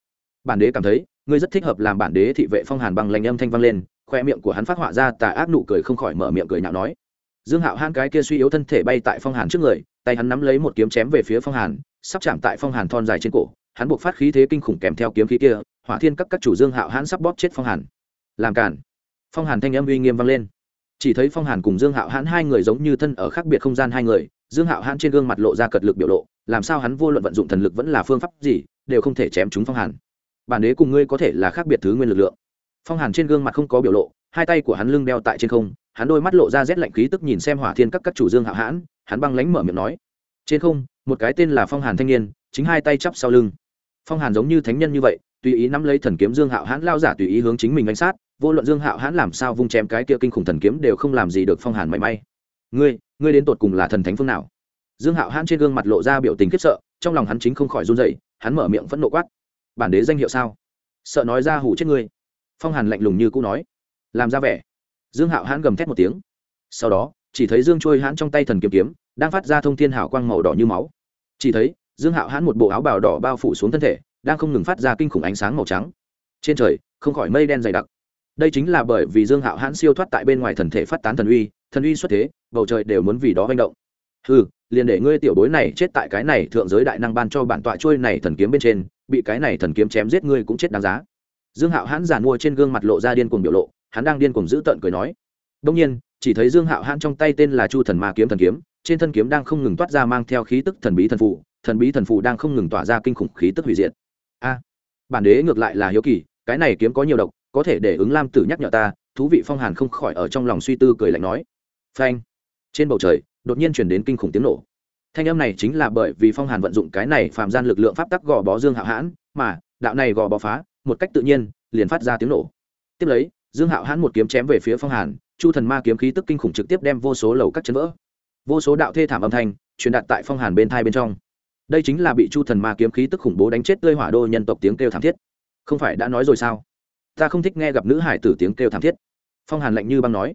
Bản đế cảm thấy ngươi rất thích hợp làm bản đế thị vệ phong hàn bằng lành âm thanh vang lên, khoe miệng của hắn phát họa ra tà ác nụ cười không khỏi mở miệng cười nhạo nói. Dương hạo hãn cái kia suy yếu thân thể bay tại phong hàn trước người, tay hắn nắm lấy một kiếm chém về phía phong hàn, sắp chạm tại phong hàn thon dài trên cổ, hắn buộc phát khí thế kinh khủng kèm theo kiếm khí kia, hỏa thiên các các chủ dương hạo hãn sắp bóp chết phong hàn. Làm cản phong hàn thanh âm uy nghiêm vang lên. Chỉ thấy phong hàn cùng dương hạo hãn hai người giống như thân ở khác biệt không gian hai người, dương hạo hãn trên gương mặt lộ ra cật lực biểu lộ, làm sao hắn vô luận vận dụng thần lực vẫn là phương pháp gì, đều không thể chém chúng phong hàn bản đế cùng ngươi có thể là khác biệt thứ nguyên lực lượng. Phong hàn trên gương mặt không có biểu lộ, hai tay của hắn lưng đeo tại trên không, hắn đôi mắt lộ ra rét lạnh khí tức nhìn xem hỏa thiên các các chủ dương hạo hãn, hắn băng lánh mở miệng nói. Trên không, một cái tên là phong hàn thanh niên, chính hai tay chắp sau lưng. Phong hàn giống như thánh nhân như vậy, tùy ý nắm lấy thần kiếm dương hạo hãn lao giả tùy ý hướng chính mình đánh sát, vô luận dương hạo hãn làm sao vung chém cái kia kinh khủng thần kiếm đều không làm gì được phong hàn mảy may. Ngươi ngươi đến tột cùng là thần thánh phương nào? Dương hạo hãn trên gương mặt lộ ra biểu tình khiếp sợ, trong lòng hắn chính không khỏi run dậy hắn mở miệng phẫn nộ quát bản đế danh hiệu sao? Sợ nói ra hủ chết ngươi. Phong hàn lạnh lùng như cũ nói. Làm ra vẻ. Dương hạo hãn gầm thét một tiếng. Sau đó, chỉ thấy dương trôi hãn trong tay thần kiếm kiếm, đang phát ra thông thiên hảo quang màu đỏ như máu. Chỉ thấy, dương hạo hãn một bộ áo bào đỏ bao phủ xuống thân thể, đang không ngừng phát ra kinh khủng ánh sáng màu trắng. Trên trời, không khỏi mây đen dày đặc. Đây chính là bởi vì dương hạo hãn siêu thoát tại bên ngoài thần thể phát tán thần uy thần uy xuất thế, bầu trời đều muốn vì đó manh động. Ừ liền để ngươi tiểu bối này chết tại cái này thượng giới đại năng ban cho bản tọa trôi này thần kiếm bên trên bị cái này thần kiếm chém giết ngươi cũng chết đáng giá. Dương hạo hãn giàn mua trên gương mặt lộ ra điên cuồng biểu lộ, hắn đang điên cuồng giữ tợn cười nói. Đông nhiên, chỉ thấy dương hạo hãn trong tay tên là chu thần ma kiếm thần kiếm, trên thân kiếm đang không ngừng toát ra mang theo khí tức thần bí thần phụ thần bí thần phụ đang không ngừng tỏa ra kinh khủng khí tức hủy diệt. A, bản đế ngược lại là hiếu kỳ, cái này kiếm có nhiều độc, có thể để ứng lam tử nhắc nhở ta, thú vị phong hàn không khỏi ở trong lòng suy tư cười lạnh nói. Phanh, trên bầu trời, đột nhiên chuyển đến kinh khủng tiếng nổ thanh âm này chính là bởi vì phong hàn vận dụng cái này phạm gian lực lượng pháp tắc gò bó dương hạo hãn, mà đạo này gò bó phá, một cách tự nhiên, liền phát ra tiếng nổ. Tiếp lấy, dương hạo hãn một kiếm chém về phía phong hàn, chu thần ma kiếm khí tức kinh khủng trực tiếp đem vô số lầu cắt chấn vỡ. Vô số đạo thê thảm âm thanh truyền đạt tại phong hàn bên thai bên trong. Đây chính là bị chu thần ma kiếm khí tức khủng bố đánh chết tươi hỏa đô nhân tộc tiếng kêu thảm thiết. Không phải đã nói rồi sao? Ta không thích nghe gặp nữ hải tử tiếng kêu thảm thiết. Phong hàn lạnh như băng nói.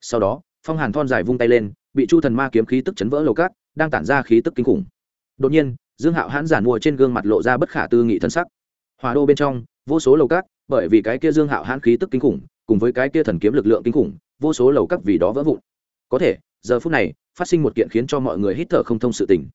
Sau đó, phong hàn thon dài vung tay lên, bị chu thần ma kiếm khí tức chấn vỡ lầu cát đang tản ra khí tức kinh khủng. Đột nhiên, dương hạo hãn giản mua trên gương mặt lộ ra bất khả tư nghị thân sắc. Hòa đô bên trong, vô số lầu cát bởi vì cái kia dương hạo hãn khí tức kinh khủng, cùng với cái kia thần kiếm lực lượng kinh khủng, vô số lầu cát vì đó vỡ vụn. Có thể, giờ phút này, phát sinh một kiện khiến cho mọi người hít thở không thông sự tình.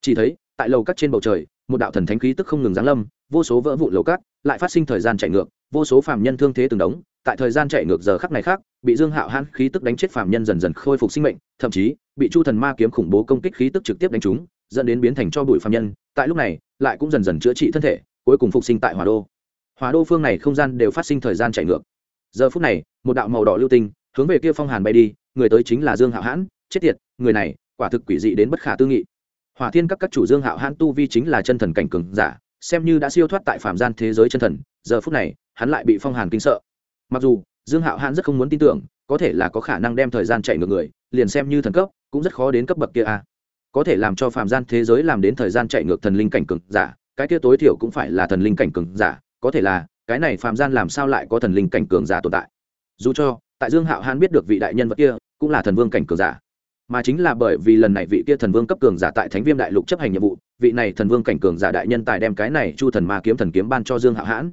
Chỉ thấy, tại lầu cát trên bầu trời, một đạo thần thánh khí tức không ngừng giáng lâm, vô số vỡ vụn lầu cát lại phát sinh thời gian chạy ngược, vô số phàm nhân thương thế từng đống, tại thời gian chạy ngược giờ khắc này khác, bị dương hạo hãn khí tức đánh chết phàm nhân dần dần khôi phục sinh mệnh, thậm chí bị chu thần ma kiếm khủng bố công kích khí tức trực tiếp đánh trúng, dẫn đến biến thành cho bụi phạm nhân, tại lúc này, lại cũng dần dần chữa trị thân thể, cuối cùng phục sinh tại hòa đô. Hòa đô phương này không gian đều phát sinh thời gian chạy ngược. Giờ phút này, một đạo màu đỏ lưu tinh hướng về kia phong hàn bay đi, người tới chính là dương hạo hãn, chết tiệt, người này, quả thực quỷ dị đến bất khả tư nghị. Hỏa thiên các các chủ dương hạo hãn tu vi chính là chân thần cảnh cường giả, xem như đã siêu thoát tại phạm gian thế giới chân thần, giờ phút này, hắn lại bị phong hàn kinh sợ. Mặc dù, dương hạo hãn rất không muốn tin tưởng, có thể là có khả năng đem thời gian chạy ngược người, liền xem như thần cấp cũng rất khó đến cấp bậc kia a có thể làm cho phạm gian thế giới làm đến thời gian chạy ngược thần linh cảnh cường giả, cái kia tối thiểu cũng phải là thần linh cảnh cường giả, có thể là, cái này phạm gian làm sao lại có thần linh cảnh cường giả tồn tại? Dù cho, tại dương hạo hãn biết được vị đại nhân vật kia, cũng là thần vương cảnh cường giả. Mà chính là bởi vì lần này vị kia thần vương cấp cường giả tại thánh viêm đại lục chấp hành nhiệm vụ, vị này thần vương cảnh cường giả đại nhân tài đem cái này chu thần ma kiếm thần kiếm ban cho dương hạo hãn.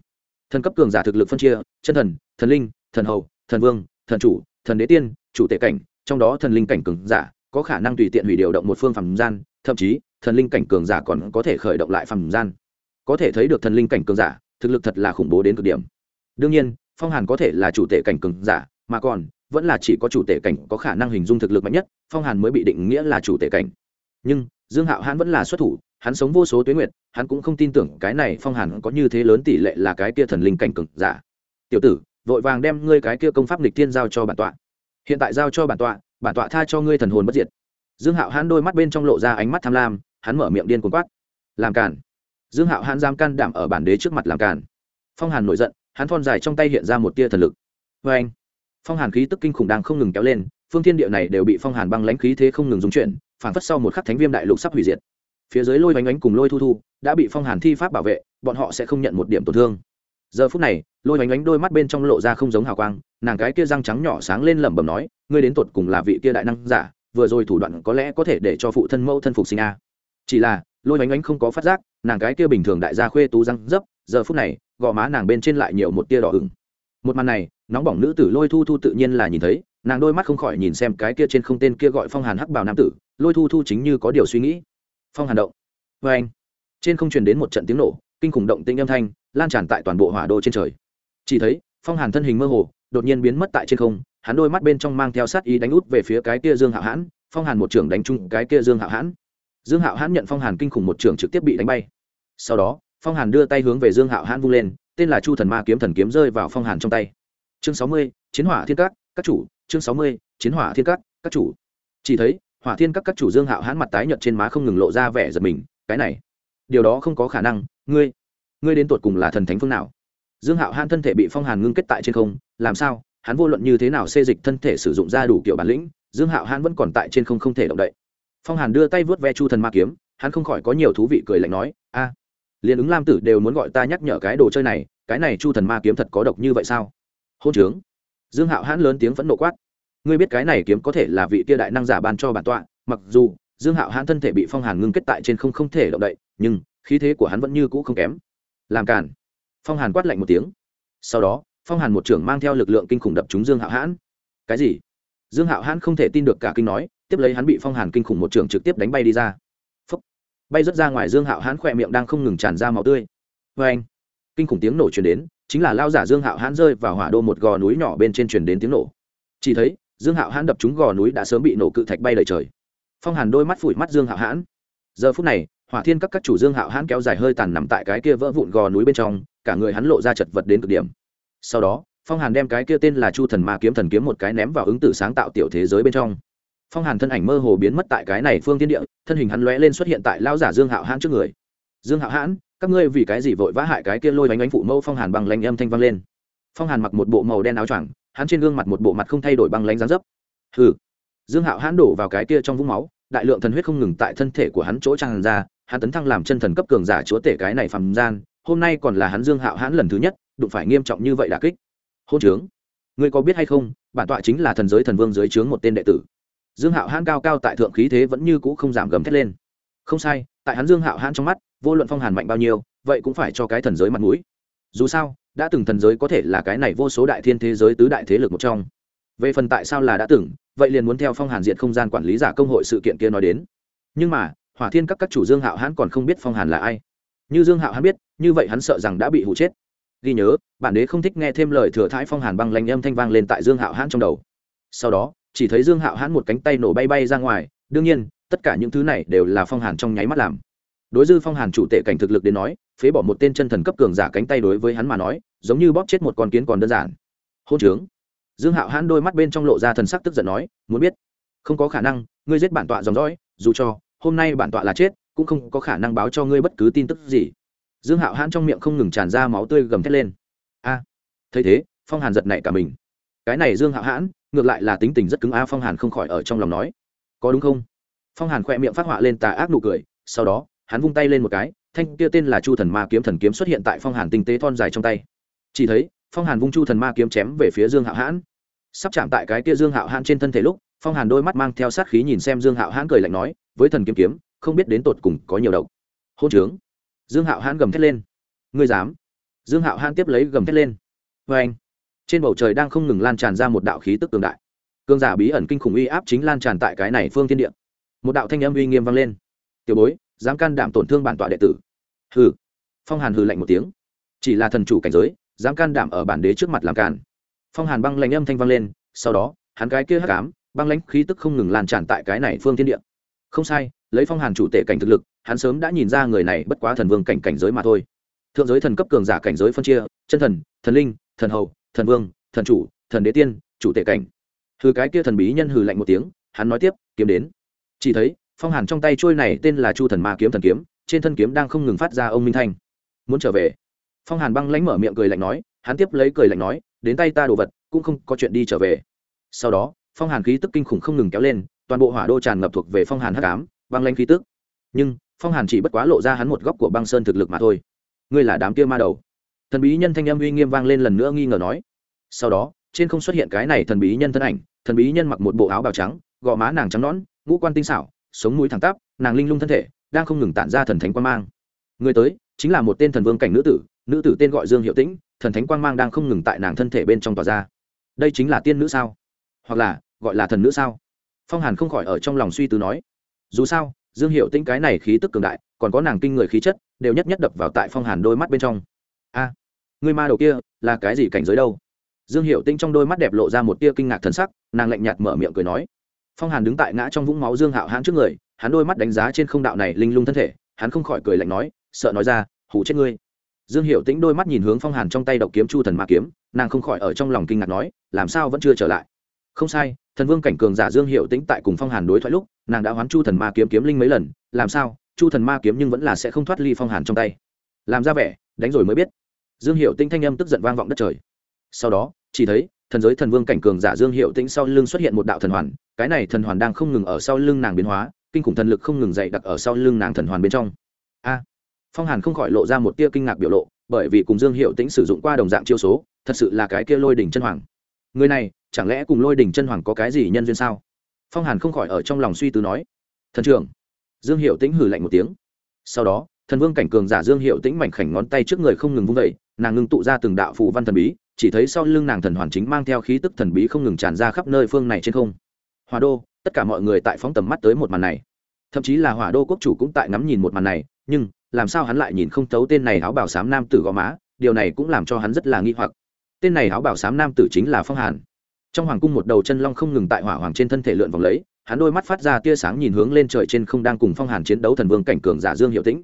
Thần cấp cường giả thực lực phân chia, chân thần thần linh, thần hầu, thần vương, thần chủ, thần đế tiên, chủ tể cảnh, trong đó thần linh cảnh cường giả có khả năng tùy tiện hủy điều động một phương phàm gian, thậm chí, thần linh cảnh cường giả còn có thể khởi động lại phàm gian. Có thể thấy được thần linh cảnh cường giả, thực lực thật là khủng bố đến cực điểm. Đương nhiên, phong hàn có thể là chủ tể cảnh cường giả, mà còn, vẫn là chỉ có chủ tể cảnh có khả năng hình dung thực lực mạnh nhất, phong hàn mới bị định nghĩa là chủ tể cảnh. Nhưng, dương hạo hãn vẫn là xuất thủ, hắn sống vô số tuyến nguyệt, hắn cũng không tin tưởng cái này phong hàn có như thế lớn tỷ lệ là cái kia thần linh cảnh cường giả. Tiểu tử, vội vàng đem ngươi cái kia công pháp lịch thiên giao cho bản tọa. Hiện tại giao cho bản tọa bản tọa tha cho ngươi thần hồn bất diệt. Dương hạo hãn đôi mắt bên trong lộ ra ánh mắt tham lam, hắn mở miệng điên cuồng quát. Làm càn. Dương hạo hãn giam can đảm ở bản đế trước mặt làm càn. Phong hàn nổi giận, hắn thon dài trong tay hiện ra một tia thần lực. Vê anh, phong hàn khí tức kinh khủng đang không ngừng kéo lên, phương thiên địa này đều bị phong hàn băng lãnh khí thế không ngừng dung chuyển phản phất sau một khắc thánh viêm đại lục sắp hủy diệt. Phía dưới lôi bánh ánh cùng lôi thu thu, đã bị phong hàn thi pháp bảo vệ, bọn họ sẽ không nhận một điểm tổn thương giờ phút này, lôi bánh oánh đôi mắt bên trong lộ ra không giống hào quang, nàng cái kia răng trắng nhỏ sáng lên lẩm bẩm nói, ngươi đến tột cùng là vị kia đại năng giả, vừa rồi thủ đoạn có lẽ có thể để cho phụ thân mẫu thân phục sinh a. Chỉ là, lôi bánh oánh không có phát giác, nàng cái kia bình thường đại gia khuê tú răng dấp, giờ phút này, gò má nàng bên trên lại nhiều một tia đỏ ửng. Một màn này, nóng bỏng nữ tử lôi thu thu tự nhiên là nhìn thấy, nàng đôi mắt không khỏi nhìn xem cái kia trên không tên kia gọi phong hàn hắc bảo nam tử, lôi thu thu chính như có điều suy nghĩ. Phong hàn động. Vê anh trên không truyền đến một trận tiếng nổ, kinh khủng động tĩnh âm thanh lan tràn tại toàn bộ hỏa đô trên trời. Chỉ thấy, phong hàn thân hình mơ hồ, đột nhiên biến mất tại trên không, hắn đôi mắt bên trong mang theo sát ý đánh út về phía cái kia dương hạo hãn, phong hàn một trưởng đánh chung cái kia dương hạo hãn. Dương hạo hãn nhận phong hàn kinh khủng một trưởng trực tiếp bị đánh bay. Sau đó, phong hàn đưa tay hướng về dương hạo hãn vung lên, tên là chu thần ma kiếm thần kiếm rơi vào phong hàn trong tay. Chương sáu mươi, chiến hỏa thiên các các chủ, chương sáu mươi, chiến hỏa thiên các các chủ. Chỉ thấy, hỏa thiên các các chủ dương hạo hãn mặt tái nhợt trên má không ngừng lộ ra vẻ giật mình, cái này, điều đó không có khả năng, ngươi ngươi đến tột cùng là thần thánh phương nào? Dương hạo hãn thân thể bị phong hàn ngưng kết tại trên không làm sao? Hắn vô luận như thế nào xê dịch thân thể sử dụng ra đủ kiểu bản lĩnh dương hạo hãn vẫn còn tại trên không không thể động đậy. Phong hàn đưa tay vớt ve chu thần ma kiếm hắn không khỏi có nhiều thú vị cười lạnh nói a à, liền ứng lam tử đều muốn gọi ta nhắc nhở cái đồ chơi này cái này chu thần ma kiếm thật có độc như vậy sao? Hôn trướng. Dương hạo hãn lớn tiếng phẫn nộ quát ngươi biết cái này kiếm có thể là vị kia đại năng giả ban cho bản tọa mặc dù dương hạo hãn thân thể bị phong hàn ngưng kết tại trên không không thể động đậy nhưng khí thế của hắn vẫn như cũ không kém làm cản phong hàn quát lạnh một tiếng. Sau đó, phong hàn một trưởng mang theo lực lượng kinh khủng đập trúng dương hạo hãn. Cái gì? Dương hạo hãn không thể tin được cả kinh nói, tiếp lấy hắn bị phong hàn kinh khủng một trưởng trực tiếp đánh bay đi ra. Phúc. bay rớt ra ngoài dương hạo hãn khỏe miệng đang không ngừng tràn ra màu tươi. Vê anh, kinh khủng tiếng nổ chuyển đến, chính là lao giả dương hạo hãn rơi vào hỏa đô một gò núi nhỏ bên trên chuyển đến tiếng nổ. Chỉ thấy, dương hạo hãn đập trúng gò núi đã sớm bị nổ cự thạch bay lời trời. Phong hàn đôi mắt phủi mắt dương hạo hãn. Giờ phút này hỏa thiên các các chủ dương hạo hãn kéo dài hơi tàn nằm tại cái kia vỡ vụn gò núi bên trong, cả người hắn lộ ra chật vật đến cực điểm. Sau đó, phong hàn đem cái kia tên là chu thần ma kiếm thần kiếm một cái ném vào ứng tử sáng tạo tiểu thế giới bên trong. Phong hàn thân ảnh mơ hồ biến mất tại cái này phương tiên địa, thân hình hắn lóe lên xuất hiện tại lao giả dương hạo hãn trước người. Dương hạo hãn, các ngươi vì cái gì vội vã hại cái kia lôi bánh bánh phụ mẫu? Phong hàn bằng lanh âm thanh vang lên. Phong hàn mặc một bộ màu đen áo choàng, hắn trên gương mặt một bộ mặt không thay đổi băng lánh dáng dấp. Hừ. Dương hạo hãn đổ vào cái kia trong vũng máu, đại lượng thần huyết không ngừng tại thân thể của hắn chỗ tràn ra hắn tấn thăng làm chân thần cấp cường giả chúa tể cái này phàm gian, hôm nay còn là hắn dương hạo hãn lần thứ nhất, đụng phải nghiêm trọng như vậy đả kích. Hôn trướng. Ngươi có biết hay không, bản tọa chính là thần giới thần vương dưới trướng một tên đệ tử. Dương hạo hãn cao cao tại thượng khí thế vẫn như cũ không giảm gầm thét lên. Không sai, tại hắn dương hạo hãn trong mắt, vô luận phong hàn mạnh bao nhiêu, vậy cũng phải cho cái thần giới mặt mũi. Dù sao, đã từng thần giới có thể là cái này vô số đại thiên thế giới tứ đại thế lực một trong. Về phần tại sao là đã từng, vậy liền muốn theo phong hàn diện không gian quản lý giả công hội sự kiện kia nói đến. Nhưng mà hỏa thiên các các chủ dương hạo hãn còn không biết phong hàn là ai. Như dương hạo hãn biết, như vậy hắn sợ rằng đã bị hụ chết. Ghi nhớ, bản đế không thích nghe thêm lời thừa thái phong hàn băng lanh âm thanh vang lên tại dương hạo hãn trong đầu. Sau đó, chỉ thấy dương hạo hãn một cánh tay nổ bay bay ra ngoài, đương nhiên, tất cả những thứ này đều là phong hàn trong nháy mắt làm. Đối dư phong hàn chủ tệ cảnh thực lực đến nói, phế bỏ một tên chân thần cấp cường giả cánh tay đối với hắn mà nói, giống như bóp chết một con kiến còn đơn giản. Hôn trướng. Dương hạo hãn đôi mắt bên trong lộ ra thần sắc tức giận nói, muốn biết? Không có khả năng, ngươi giết bản tọa dòng dõi, dù cho hôm nay bản tọa là chết, cũng không có khả năng báo cho ngươi bất cứ tin tức gì. Dương hạo hãn trong miệng không ngừng tràn ra máu tươi gầm thét lên. A, thấy thế, phong hàn giật nảy cả mình. Cái này dương hạo hãn, ngược lại là tính tình rất cứng a phong hàn không khỏi ở trong lòng nói. Có đúng không? Phong hàn khỏe miệng phát họa lên tà ác nụ cười, sau đó, hắn vung tay lên một cái, thanh kia tên là chu thần ma kiếm thần kiếm xuất hiện tại phong hàn tinh tế thon dài trong tay. Chỉ thấy, phong hàn vung chu thần ma kiếm chém về phía dương hạo hãn. Sắp chạm tại cái kia dương hạo hãn trên thân thể lúc, phong hàn đôi mắt mang theo sát khí nhìn xem dương hạo hãn cười lạnh nói với thần kiếm kiếm, không biết đến tột cùng có nhiều độc. Hôn trướng. Dương hạo hãn gầm thét lên. Ngươi dám? Dương hạo hãn tiếp lấy gầm thét lên. Vê anh, trên bầu trời đang không ngừng lan tràn ra một đạo khí tức cường đại. Cương giả bí ẩn kinh khủng uy áp chính lan tràn tại cái này phương thiên địa. Một đạo thanh âm uy nghiêm vang lên. Tiểu bối, dám can đảm tổn thương bản tọa đệ tử. Hừ. Phong hàn hừ lạnh một tiếng. Chỉ là thần chủ cảnh giới, dám can đảm ở bản đế trước mặt làm càn. Phong hàn băng lãnh âm thanh vang lên, sau đó, hắn cái kia hắc ám, băng lãnh khí tức không ngừng lan tràn tại cái này phương thiên địa không sai, lấy phong hàn chủ tể cảnh thực lực, hắn sớm đã nhìn ra người này bất quá thần vương cảnh cảnh giới mà thôi. Thượng giới thần cấp cường giả cảnh giới phân chia, chân thần thần linh, thần hầu, thần vương, thần chủ, thần đế tiên, chủ tể cảnh. Hừ cái kia thần bí nhân hừ lạnh một tiếng, hắn nói tiếp, kiếm đến. Chỉ thấy, phong hàn trong tay trôi này tên là chu thần ma kiếm thần kiếm, trên thân kiếm đang không ngừng phát ra ông minh thanh. Muốn trở về. Phong hàn băng lãnh mở miệng cười lạnh nói, hắn tiếp lấy cười lạnh nói, đến tay ta đồ vật, cũng không có chuyện đi trở về. Sau đó, phong hàn khí tức kinh khủng không ngừng kéo lên toàn bộ hỏa đô tràn ngập thuộc về phong hàn hắc ám băng lãnh khí tức. Nhưng, phong hàn chỉ bất quá lộ ra hắn một góc của băng sơn thực lực mà thôi. Ngươi là đám kia ma đầu. Thần bí nhân thanh âm uy nghiêm vang lên lần nữa nghi ngờ nói. Sau đó, trên không xuất hiện cái này thần bí nhân thân ảnh, thần bí nhân mặc một bộ áo bào trắng, gò má nàng trắng nõn, ngũ quan tinh xảo, sống mũi thẳng tắp, nàng linh lung thân thể, đang không ngừng tản ra thần thánh quan mang. Người tới, chính là một tên thần vương cảnh nữ tử nữ tử tên gọi dương hiệu tĩnh, thần thánh quang mang đang không ngừng tại nàng thân thể bên trong tỏa ra. Đây chính là tiên nữ sao? Hoặc là, gọi là thần nữ sao? Phong hàn không khỏi ở trong lòng suy tư nói dù sao dương hiệu tĩnh cái này khí tức cường đại còn có nàng kinh người khí chất đều nhất nhất đập vào tại phong hàn đôi mắt bên trong a à, người ma đầu kia là cái gì cảnh giới đâu dương hiệu tĩnh trong đôi mắt đẹp lộ ra một tia kinh ngạc thần sắc nàng lạnh nhạt mở miệng cười nói phong hàn đứng tại ngã trong vũng máu dương hạo hãn trước người hắn đôi mắt đánh giá trên không đạo này linh lung thân thể hắn không khỏi cười lạnh nói sợ nói ra hủ chết ngươi dương hiệu tĩnh đôi mắt nhìn hướng phong hàn trong tay độc kiếm chu thần ma kiếm nàng không khỏi ở trong lòng kinh ngạc nói làm sao vẫn chưa trở lại không sai, thần vương cảnh cường giả dương hiệu tĩnh tại cùng phong hàn đối thoại lúc, nàng đã hoán chu thần ma kiếm kiếm linh mấy lần, làm sao, chu thần ma kiếm nhưng vẫn là sẽ không thoát ly phong hàn trong tay. Làm ra vẻ, đánh rồi mới biết. Dương hiệu tĩnh thanh âm tức giận vang vọng đất trời. Sau đó, chỉ thấy, thần giới thần vương cảnh cường giả dương hiệu tĩnh sau lưng xuất hiện một đạo thần hoàn, cái này thần hoàn đang không ngừng ở sau lưng nàng biến hóa, kinh khủng thần lực không ngừng dậy đặc ở sau lưng nàng thần hoàn bên trong. A! Phong hàn không khỏi lộ ra một tia kinh ngạc biểu lộ, bởi vì cùng dương hiệu tĩnh sử dụng qua đồng dạng chiêu số, thật sự là cái kia lôi đỉnh chân hoàng. Người này chẳng lẽ cùng lôi đỉnh chân hoàng có cái gì nhân duyên sao? Phong hàn không khỏi ở trong lòng suy tư nói. Thần trưởng, dương hiệu tĩnh hử lạnh một tiếng. Sau đó, thần vương cảnh cường giả dương hiệu tĩnh mảnh khảnh ngón tay trước người không ngừng vung vẩy nàng ngưng tụ ra từng đạo phù văn thần bí, chỉ thấy sau lưng nàng thần hoàn chính mang theo khí tức thần bí không ngừng tràn ra khắp nơi phương này trên không. Hòa đô, tất cả mọi người tại phóng tầm mắt tới một màn này. Thậm chí là hỏa đô quốc chủ cũng tại ngắm nhìn một màn này, nhưng, làm sao hắn lại nhìn không thấu tên này áo bảo sám nam tử gò má, điều này cũng làm cho hắn rất là nghi hoặc. Tên này áo bảo sám nam tử chính là phong hàn trong hoàng cung một đầu chân long không ngừng tại hỏa hoàng trên thân thể lượn vòng lấy hắn đôi mắt phát ra tia sáng nhìn hướng lên trời trên không đang cùng phong hàn chiến đấu thần vương cảnh cường giả dương hiệu tĩnh.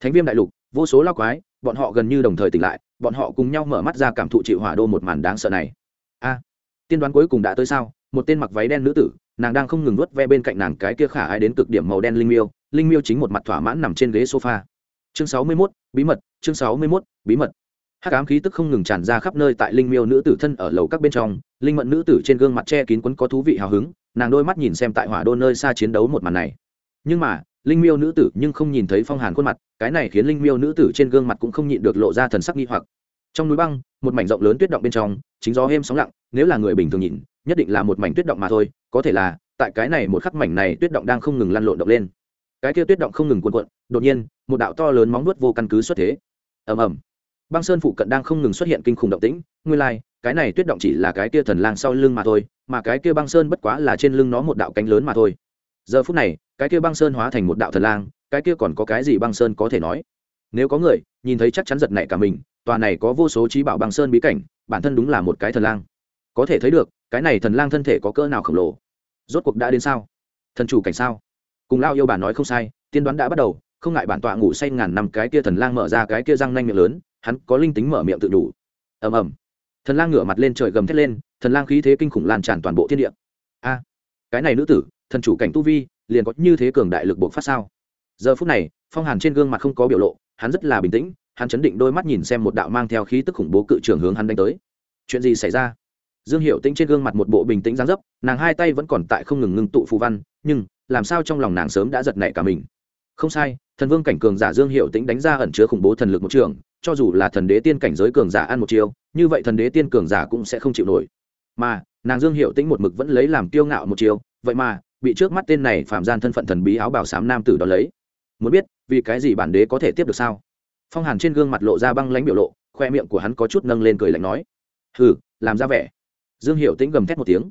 Thánh viêm đại lục vô số lao quái bọn họ gần như đồng thời tỉnh lại bọn họ cùng nhau mở mắt ra cảm thụ chịu hỏa đô một màn đáng sợ này. A tiên đoán cuối cùng đã tới sao? Một tên mặc váy đen nữ tử nàng đang không ngừng nuốt ve bên cạnh nàng cái kia khả ai đến cực điểm màu đen linh miêu linh miêu chính một mặt thỏa mãn nằm trên ghế sofa. Chương sáu mươi 61, bí mật chương sáu mươi 61, bí mật hắc ám khí tức không ngừng tràn ra khắp nơi tại linh miêu nữ tử thân ở lầu các bên trong, linh mận nữ tử trên gương mặt che kín quấn có thú vị hào hứng, nàng đôi mắt nhìn xem tại hỏa đô nơi xa chiến đấu một màn này. Nhưng mà, linh miêu nữ tử nhưng không nhìn thấy phong hàn khuôn mặt, cái này khiến linh miêu nữ tử trên gương mặt cũng không nhịn được lộ ra thần sắc nghi hoặc. Trong núi băng, một mảnh rộng lớn tuyết động bên trong, chính gió êm sóng lặng, nếu là người bình thường nhìn, nhất định là một mảnh tuyết động mà thôi, có thể là, tại cái này một khắc mảnh này tuyết động đang không ngừng lăn lộn động lên. Cái kia tuyết động không ngừng cuộn cuộn, đột nhiên, một đạo to lớn móng nuốt vô căn cứ xuất thế. Ầm ầm băng sơn phụ cận đang không ngừng xuất hiện kinh khủng động tĩnh, nguyên lai, cái này tuyết động chỉ là cái kia thần lang sau lưng mà thôi, mà cái kia băng sơn bất quá là trên lưng nó một đạo cánh lớn mà thôi. Giờ phút này, cái kia băng sơn hóa thành một đạo thần lang, cái kia còn có cái gì băng sơn có thể nói? Nếu có người, nhìn thấy chắc chắn giật này cả mình, tòa này có vô số trí bảo băng sơn bí cảnh, bản thân đúng là một cái thần lang. Có thể thấy được, cái này thần lang thân thể có cỡ nào khổng lồ. Rốt cuộc đã đến sao? Thần chủ cảnh sao? Cùng lao yêu bản nói không sai, tiên đoán đã bắt đầu, không ngại bản tọa ngủ say ngàn năm cái kia thần lang mở ra cái kia răng nanh miệng lớn hắn có linh tính mở miệng tự đủ. Ầm ầm. Thần lang ngửa mặt lên trời gầm thét lên, thần lang khí thế kinh khủng lan tràn toàn bộ thiên địa. A, cái này nữ tử, thần chủ cảnh tu vi, liền có như thế cường đại lực buộc phát sao? Giờ phút này, phong hàn trên gương mặt không có biểu lộ, hắn rất là bình tĩnh, hắn chấn định đôi mắt nhìn xem một đạo mang theo khí tức khủng bố cự trưởng hướng hắn đánh tới. Chuyện gì xảy ra? Dương hiệu tĩnh trên gương mặt một bộ bình tĩnh giáng dấp, nàng hai tay vẫn còn tại không ngừng ngưng tụ phù văn, nhưng làm sao trong lòng nàng sớm đã giật nảy cả mình? Không sai, thần vương cảnh cường giả dương hiệu tĩnh đánh ra ẩn chứa khủng bố thần lực một trường cho dù là thần đế tiên cảnh giới cường giả ăn một chiêu, như vậy thần đế tiên cường giả cũng sẽ không chịu nổi. Mà, nàng dương hiệu tĩnh một mực vẫn lấy làm kiêu ngạo một chiêu, vậy mà, bị trước mắt tên này phạm gian thân phận thần bí áo bảo sám nam tử đó lấy. Muốn biết, vì cái gì bản đế có thể tiếp được sao? Phong hàn trên gương mặt lộ ra băng lãnh biểu lộ, khoe miệng của hắn có chút nâng lên cười lạnh nói. Hừ, làm ra vẻ. Dương hiệu tĩnh gầm thét một tiếng.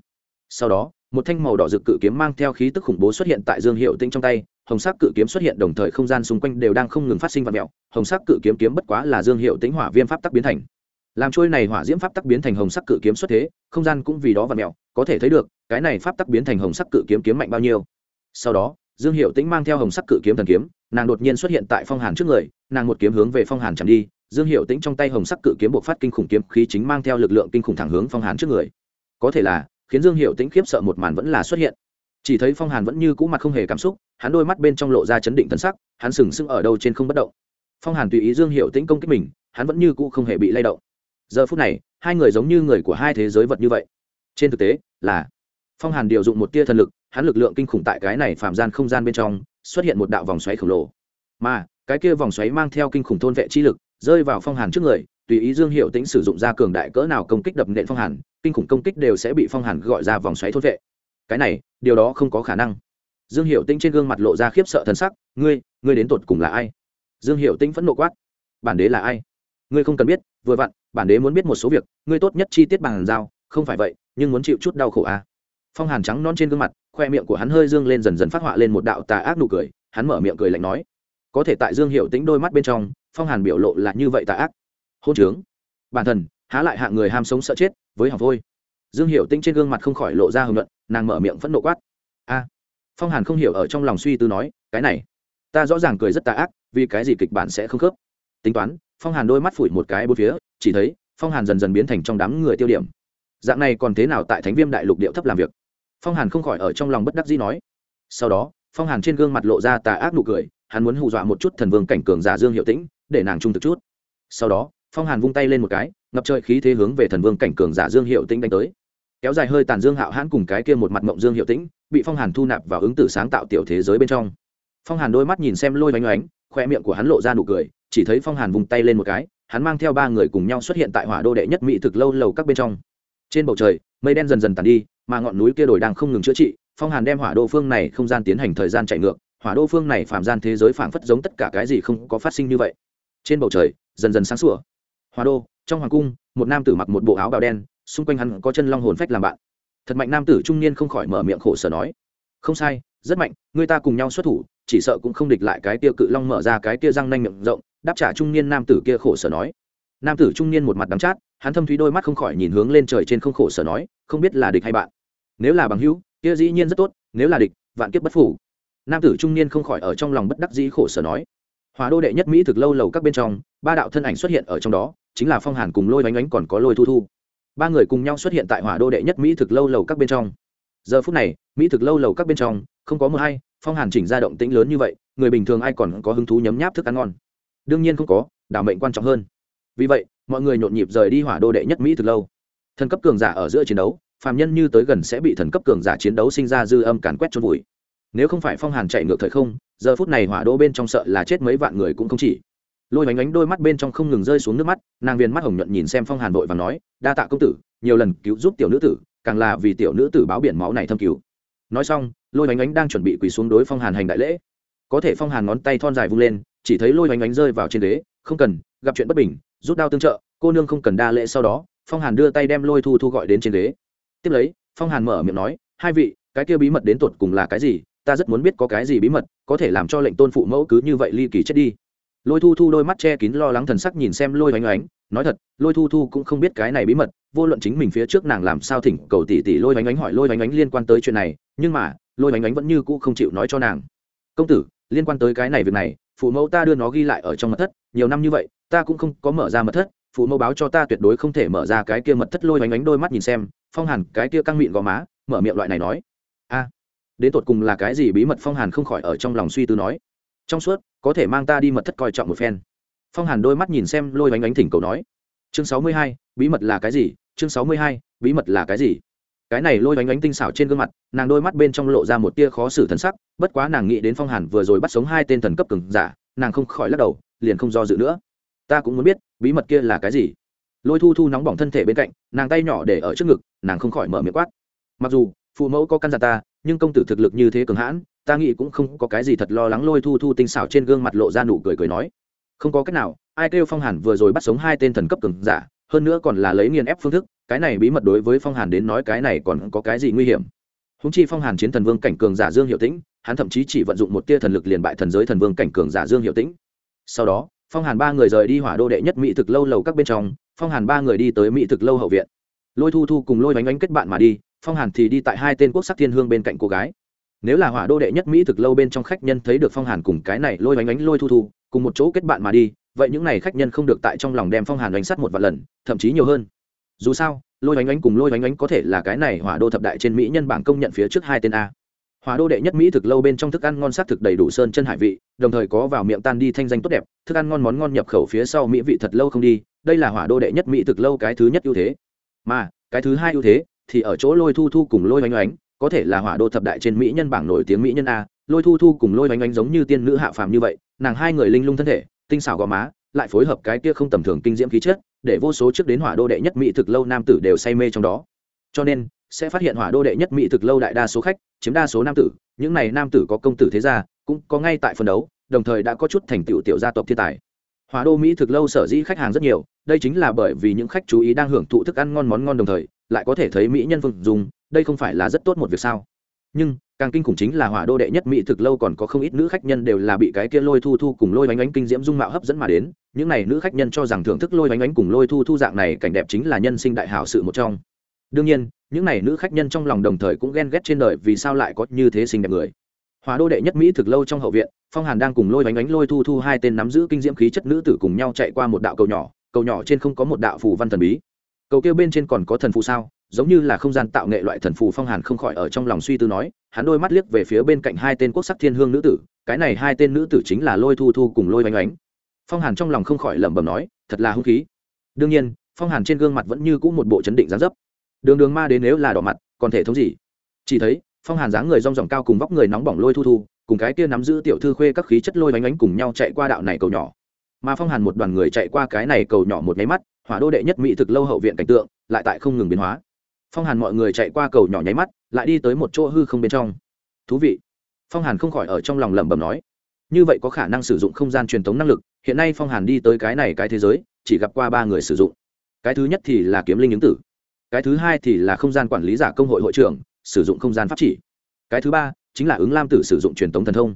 Sau đó một thanh màu đỏ rực cự kiếm mang theo khí tức khủng bố xuất hiện tại dương hiệu tĩnh trong tay, hồng sắc cự kiếm xuất hiện đồng thời không gian xung quanh đều đang không ngừng phát sinh vật mẹo, hồng sắc cự kiếm kiếm bất quá là dương hiệu tĩnh hỏa viêm pháp tắc biến thành. Làm trôi này hỏa diễm pháp tắc biến thành hồng sắc cự kiếm xuất thế, không gian cũng vì đó vật mẹo, có thể thấy được, cái này pháp tắc biến thành hồng sắc cự kiếm kiếm mạnh bao nhiêu. Sau đó, dương hiệu tĩnh mang theo hồng sắc cự kiếm thần kiếm, nàng đột nhiên xuất hiện tại phong hàn trước người, nàng một kiếm hướng về phong hàn chạm đi, dương hiệu tĩnh trong tay hồng sắc cự kiếm buộc phát kinh khủng kiếm khí chính mang theo lực lượng kinh khủng thẳng hướng phong hàn trước người. Có thể là khiến dương hiệu tĩnh khiếp sợ một màn vẫn là xuất hiện. Chỉ thấy phong hàn vẫn như cũ mặt không hề cảm xúc, hắn đôi mắt bên trong lộ ra chấn định thần sắc, hắn sừng sững ở đâu trên không bất động. Phong hàn tùy ý dương hiệu tĩnh công kích mình, hắn vẫn như cũ không hề bị lay động. Giờ phút này, hai người giống như người của hai thế giới vật như vậy. Trên thực tế, là phong hàn điều dụng một tia thần lực, hắn lực lượng kinh khủng tại cái này phạm gian không gian bên trong, xuất hiện một đạo vòng xoáy khổng lồ. Mà, cái kia vòng xoáy mang theo kinh khủng thôn vệ chi lực, rơi vào phong hàn trước người, tùy ý dương hiệu tĩnh sử dụng ra cường đại cỡ nào công kích đập nện phong hàn kinh khủng công kích đều sẽ bị phong hàn gọi ra vòng xoáy thốt vệ. Cái này, điều đó không có khả năng. Dương hiệu tĩnh trên gương mặt lộ ra khiếp sợ thân sắc, ngươi ngươi đến tột cùng là ai? Dương hiệu tĩnh phẫn nộ quát, bản đế là ai? Ngươi không cần biết, vừa vặn, bản đế muốn biết một số việc, ngươi tốt nhất chi tiết bằng giao không phải vậy, nhưng muốn chịu chút đau khổ à. phong hàn trắng non trên gương mặt, khoe miệng của hắn hơi dương lên dần dần phát họa lên một đạo tà ác nụ cười, hắn mở miệng cười lạnh nói, có thể tại dương hiệu tĩnh đôi mắt bên trong, phong hàn biểu lộ là như vậy tà ác. Hôn trướng. Bản thân há lại hạng người ham sống sợ chết, với học vôi. Dương hiệu tĩnh trên gương mặt không khỏi lộ ra hưởng luận, nàng mở miệng phẫn nộ quát. A. Phong hàn không hiểu ở trong lòng suy tư nói, cái này, ta rõ ràng cười rất tà ác, vì cái gì kịch bản sẽ không khớp? Tính toán, phong hàn đôi mắt phủi một cái bốn phía, chỉ thấy phong hàn dần dần biến thành trong đám người tiêu điểm. Dạng này còn thế nào tại thánh viêm đại lục điệu thấp làm việc? Phong hàn không khỏi ở trong lòng bất đắc dĩ nói. Sau đó, phong hàn trên gương mặt lộ ra tà ác nụ cười, hắn muốn hù dọa một chút thần vương cảnh cường giả dương hiệu tĩnh, để nàng trung thực chút. Sau đó, phong hàn vung tay lên một cái ngập trời khí thế hướng về thần vương cảnh cường giả dương hiệu tĩnh đánh tới. Kéo dài hơi tàn dương hạo hãn cùng cái kia một mặt mộng dương hiệu tĩnh, bị phong hàn thu nạp vào ứng tử sáng tạo tiểu thế giới bên trong. Phong hàn đôi mắt nhìn xem lôi oanh oánh khoe miệng của hắn lộ ra nụ cười, chỉ thấy phong hàn vùng tay lên một cái, hắn mang theo ba người cùng nhau xuất hiện tại hỏa đô đệ nhất mỹ thực lâu lầu các bên trong. Trên bầu trời, mây đen dần dần tàn đi, mà ngọn núi kia đổi đang không ngừng chữa trị, phong hàn đem hỏa đô phương này không gian tiến hành thời gian chạy ngược, hỏa đô phương này phạm gian thế giới phảng phất giống tất cả cái gì không có phát sinh như vậy. Trên bầu trời, dần dần sáng sủa. Hỏa đô trong hoàng cung, một nam tử mặc một bộ áo bào đen, xung quanh hắn có chân long hồn phách làm bạn. Thật mạnh nam tử trung niên không khỏi mở miệng khổ sở nói, không sai, rất mạnh, người ta cùng nhau xuất thủ, chỉ sợ cũng không địch lại cái tia cự long mở ra cái tia răng nanh miệng rộng. Đáp trả trung niên nam tử kia khổ sở nói. Nam tử trung niên một mặt đắm chát, hắn thâm thúy đôi mắt không khỏi nhìn hướng lên trời trên không khổ sở nói, không biết là địch hay bạn. Nếu là bằng hữu, kia dĩ nhiên rất tốt, nếu là địch, vạn kiếp bất phủ. Nam tử trung niên không khỏi ở trong lòng bất đắc dĩ khổ sở nói. Hòa đô đệ nhất mỹ thực lâu lầu các bên trong, ba đạo thân ảnh xuất hiện ở trong đó chính là phong hàn cùng lôi bánh bánh còn có lôi thu thu. Ba người cùng nhau xuất hiện tại hỏa đô đệ nhất mỹ thực lâu lầu các bên trong. Giờ phút này, mỹ thực lâu lầu các bên trong, không có mưa hay, phong hàn chỉnh ra động tĩnh lớn như vậy, người bình thường ai còn có hứng thú nhấm nháp thức ăn ngon? Đương nhiên không có đảm mệnh quan trọng hơn. Vì vậy, mọi người nhộn nhịp rời đi hỏa đô đệ nhất mỹ thực lâu. Thần cấp cường giả ở giữa chiến đấu, phàm nhân như tới gần sẽ bị thần cấp cường giả chiến đấu sinh ra dư âm càn quét trôn vùi. Nếu không phải phong hàn chạy ngược thời không, giờ phút này hỏa đô bên trong sợ là chết mấy vạn người cũng không chỉ lôi bánh ánh đôi mắt bên trong không ngừng rơi xuống nước mắt, nàng viên mắt hồng nhuận nhìn xem phong hàn vội và nói, đa tạ công tử, nhiều lần cứu giúp tiểu nữ tử, càng là vì tiểu nữ tử báo biển máu này thâm cứu. Nói xong, lôi bánh ánh đang chuẩn bị quỳ xuống đối phong hàn hành đại lễ. Có thể phong hàn ngón tay thon dài vung lên, chỉ thấy lôi bánh ánh rơi vào trên ghế, không cần, gặp chuyện bất bình, rút đao tương trợ, cô nương không cần đa lễ sau đó. Phong hàn đưa tay đem lôi thu thu gọi đến trên đế tiếp lấy, phong hàn mở miệng nói, hai vị, cái kia bí mật đến tột cùng là cái gì? Ta rất muốn biết có cái gì bí mật, có thể làm cho lệnh tôn phụ mẫu cứ như vậy ly kỳ chết đi lôi thu thu đôi mắt che kín lo lắng thần sắc nhìn xem lôi oanh oánh nói thật, lôi thu thu cũng không biết cái này bí mật, vô luận chính mình phía trước nàng làm sao thỉnh cầu tỷ tỷ lôi oanh oánh hỏi lôi oanh oánh liên quan tới chuyện này, nhưng mà, lôi oanh oánh vẫn như cũ không chịu nói cho nàng. Công tử, liên quan tới cái này việc này, phụ mẫu ta đưa nó ghi lại ở trong mật thất, nhiều năm như vậy, ta cũng không có mở ra mật thất, phụ mẫu báo cho ta tuyệt đối không thể mở ra cái kia mật thất. Lôi oanh oánh đôi mắt nhìn xem, phong hàn cái kia căng miệng gò má, mở miệng loại này nói. A, đến tột cùng là cái gì bí mật? Phong hàn không khỏi ở trong lòng suy tư nói trong suốt, có thể mang ta đi mật thất coi trọng một phen. Phong hàn đôi mắt nhìn xem lôi bánh oánh thỉnh cầu nói. Chương sáu mươi hai, bí mật là cái gì? Chương sáu mươi hai, bí mật là cái gì? Cái này lôi bánh oánh tinh xảo trên gương mặt, nàng đôi mắt bên trong lộ ra một tia khó xử thân sắc, bất quá nàng nghĩ đến phong hàn vừa rồi bắt sống hai tên thần cấp cường giả, nàng không khỏi lắc đầu, liền không do dự nữa. Ta cũng muốn biết, bí mật kia là cái gì? Lôi thu thu nóng bỏng thân thể bên cạnh, nàng tay nhỏ để ở trước ngực, nàng không khỏi mở miệng quát. Mặc dù, phụ mẫu có căn dặn ta, nhưng công tử thực lực như thế cường hãn ta nghĩ cũng không có cái gì thật lo lắng lôi thu thu tinh xảo trên gương mặt lộ ra nụ cười cười nói. Không có cách nào, ai kêu phong hàn vừa rồi bắt sống hai tên thần cấp cường giả, hơn nữa còn là lấy nghiền ép phương thức, cái này bí mật đối với phong hàn đến nói cái này còn có cái gì nguy hiểm? Húng chi phong hàn chiến thần vương cảnh cường giả dương hiệu tĩnh, hắn thậm chí chỉ vận dụng một tia thần lực liền bại thần giới thần vương cảnh cường giả dương hiệu tĩnh. Sau đó, phong hàn ba người rời đi hỏa đô đệ nhất mỹ thực lâu lầu các bên trong, phong hàn ba người đi tới mỹ thực lâu hậu viện. Lôi thu thu cùng lôi bánh bánh kết bạn mà đi, phong hàn thì đi tại hai tên quốc sắc thiên hương bên cạnh cô gái nếu là hỏa đô đệ nhất mỹ thực lâu bên trong khách nhân thấy được phong hàn cùng cái này lôi bánh bánh lôi thu thu, cùng một chỗ kết bạn mà đi, vậy những n à y khách nhân không được tại trong lòng đem phong hàn đánh sắt một vài lần, thậm chí nhiều hơn. Dù sao, lôi bánh bánh cùng lôi bánh bánh có thể là cái này hỏa đô thập đại trên mỹ nhân bảng công nhận phía trước hai tên a. Hỏa đô đệ nhất mỹ thực lâu bên trong thức ăn ngon sắc thực đầy đủ sơn chân hải vị, đồng thời có vào miệng tan đi thanh danh tốt đẹp, thức ăn ngon món ngon nhập khẩu phía sau mỹ vị thật lâu không đi, đây là hỏa đô đệ nhất mỹ thực lâu cái thứ nhất ưu thế. Mà, cái thứ hai ưu thế thì ở chỗ lôi thu thu cùng lôi oanh oánh có thể là hỏa đô thập đại trên mỹ nhân bảng nổi tiếng mỹ nhân a, lôi thu thu cùng lôi oanh oanh giống như tiên nữ hạ phàm như vậy, nàng hai người linh lung thân thể, tinh xảo gò má, lại phối hợp cái kia không tầm thường kinh diễm khí chất, để vô số trước đến hỏa đô đệ nhất mỹ thực lâu nam tử đều say mê trong đó. Cho nên, sẽ phát hiện hỏa đô đệ nhất mỹ thực lâu đại đa số khách, chiếm đa số nam tử, những này nam tử có công tử thế gia, cũng có ngay tại phân đấu, đồng thời đã có chút thành tựu tiểu gia tộc thiên tài. Hỏa đô mỹ thực lâu sở dĩ khách hàng rất nhiều, đây chính là bởi vì những khách chú ý đang hưởng thụ thức ăn ngon món ngon đồng thời lại có thể thấy mỹ nhân phương dùng, đây không phải là rất tốt một việc sao? Nhưng, càng kinh khủng chính là hỏa đô đệ nhất mỹ thực lâu còn có không ít nữ khách nhân đều là bị cái kia lôi thu thu cùng lôi bánh bánh kinh diễm dung mạo hấp dẫn mà đến. Những này nữ khách nhân cho rằng thưởng thức lôi bánh bánh cùng lôi thu thu dạng này cảnh đẹp chính là nhân sinh đại hảo sự một trong. Đương nhiên, những này nữ khách nhân trong lòng đồng thời cũng ghen ghét trên đời vì sao lại có như thế xinh đẹp người. Hòa đô đệ nhất mỹ thực lâu trong hậu viện, phong hàn đang cùng lôi bánh bánh, lôi thu thu hai tên nắm giữ kinh diễm khí chất nữ tử cùng nhau chạy qua một đạo cầu nhỏ cầu nhỏ trên không có một đạo phù văn thần bí cầu kêu bên trên còn có thần phù sao? Giống như là không gian tạo nghệ loại thần phù phong hàn không khỏi ở trong lòng suy tư nói, hắn đôi mắt liếc về phía bên cạnh hai tên quốc sắc thiên hương nữ tử, cái này hai tên nữ tử chính là lôi thu thu cùng lôi bánh bánh phong hàn trong lòng không khỏi lẩm bẩm nói, thật là hung khí. Đương nhiên, phong hàn trên gương mặt vẫn như cũ một bộ chấn định gián dấp. Đường đường ma đến nếu là đỏ mặt, còn thể thống gì? Chỉ thấy, phong hàn dáng người rong ròng cao cùng vóc người nóng bỏng lôi thu thu, cùng cái kia nắm giữ tiểu thư khuê các khí chất lôi bánh bánh cùng nhau chạy qua đạo này cầu nhỏ. Mà phong hàn một đoàn người chạy qua cái này cầu nhỏ một nháy mắt hỏa đô đệ nhất mỹ thực lâu hậu viện cảnh tượng lại tại không ngừng biến hóa. Phong hàn mọi người chạy qua cầu nhỏ nháy mắt, lại đi tới một chỗ hư không bên trong. Thú vị. Phong hàn không khỏi ở trong lòng lẩm bẩm nói. Như vậy có khả năng sử dụng không gian truyền thống năng lực, hiện nay phong hàn đi tới cái này cái thế giới, chỉ gặp qua ba người sử dụng. Cái thứ nhất thì là kiếm linh ứng tử, cái thứ hai thì là không gian quản lý giả công hội hội trưởng, sử dụng không gian pháp chỉ. Cái thứ ba chính là ứng lam tử sử dụng truyền thống thần thông.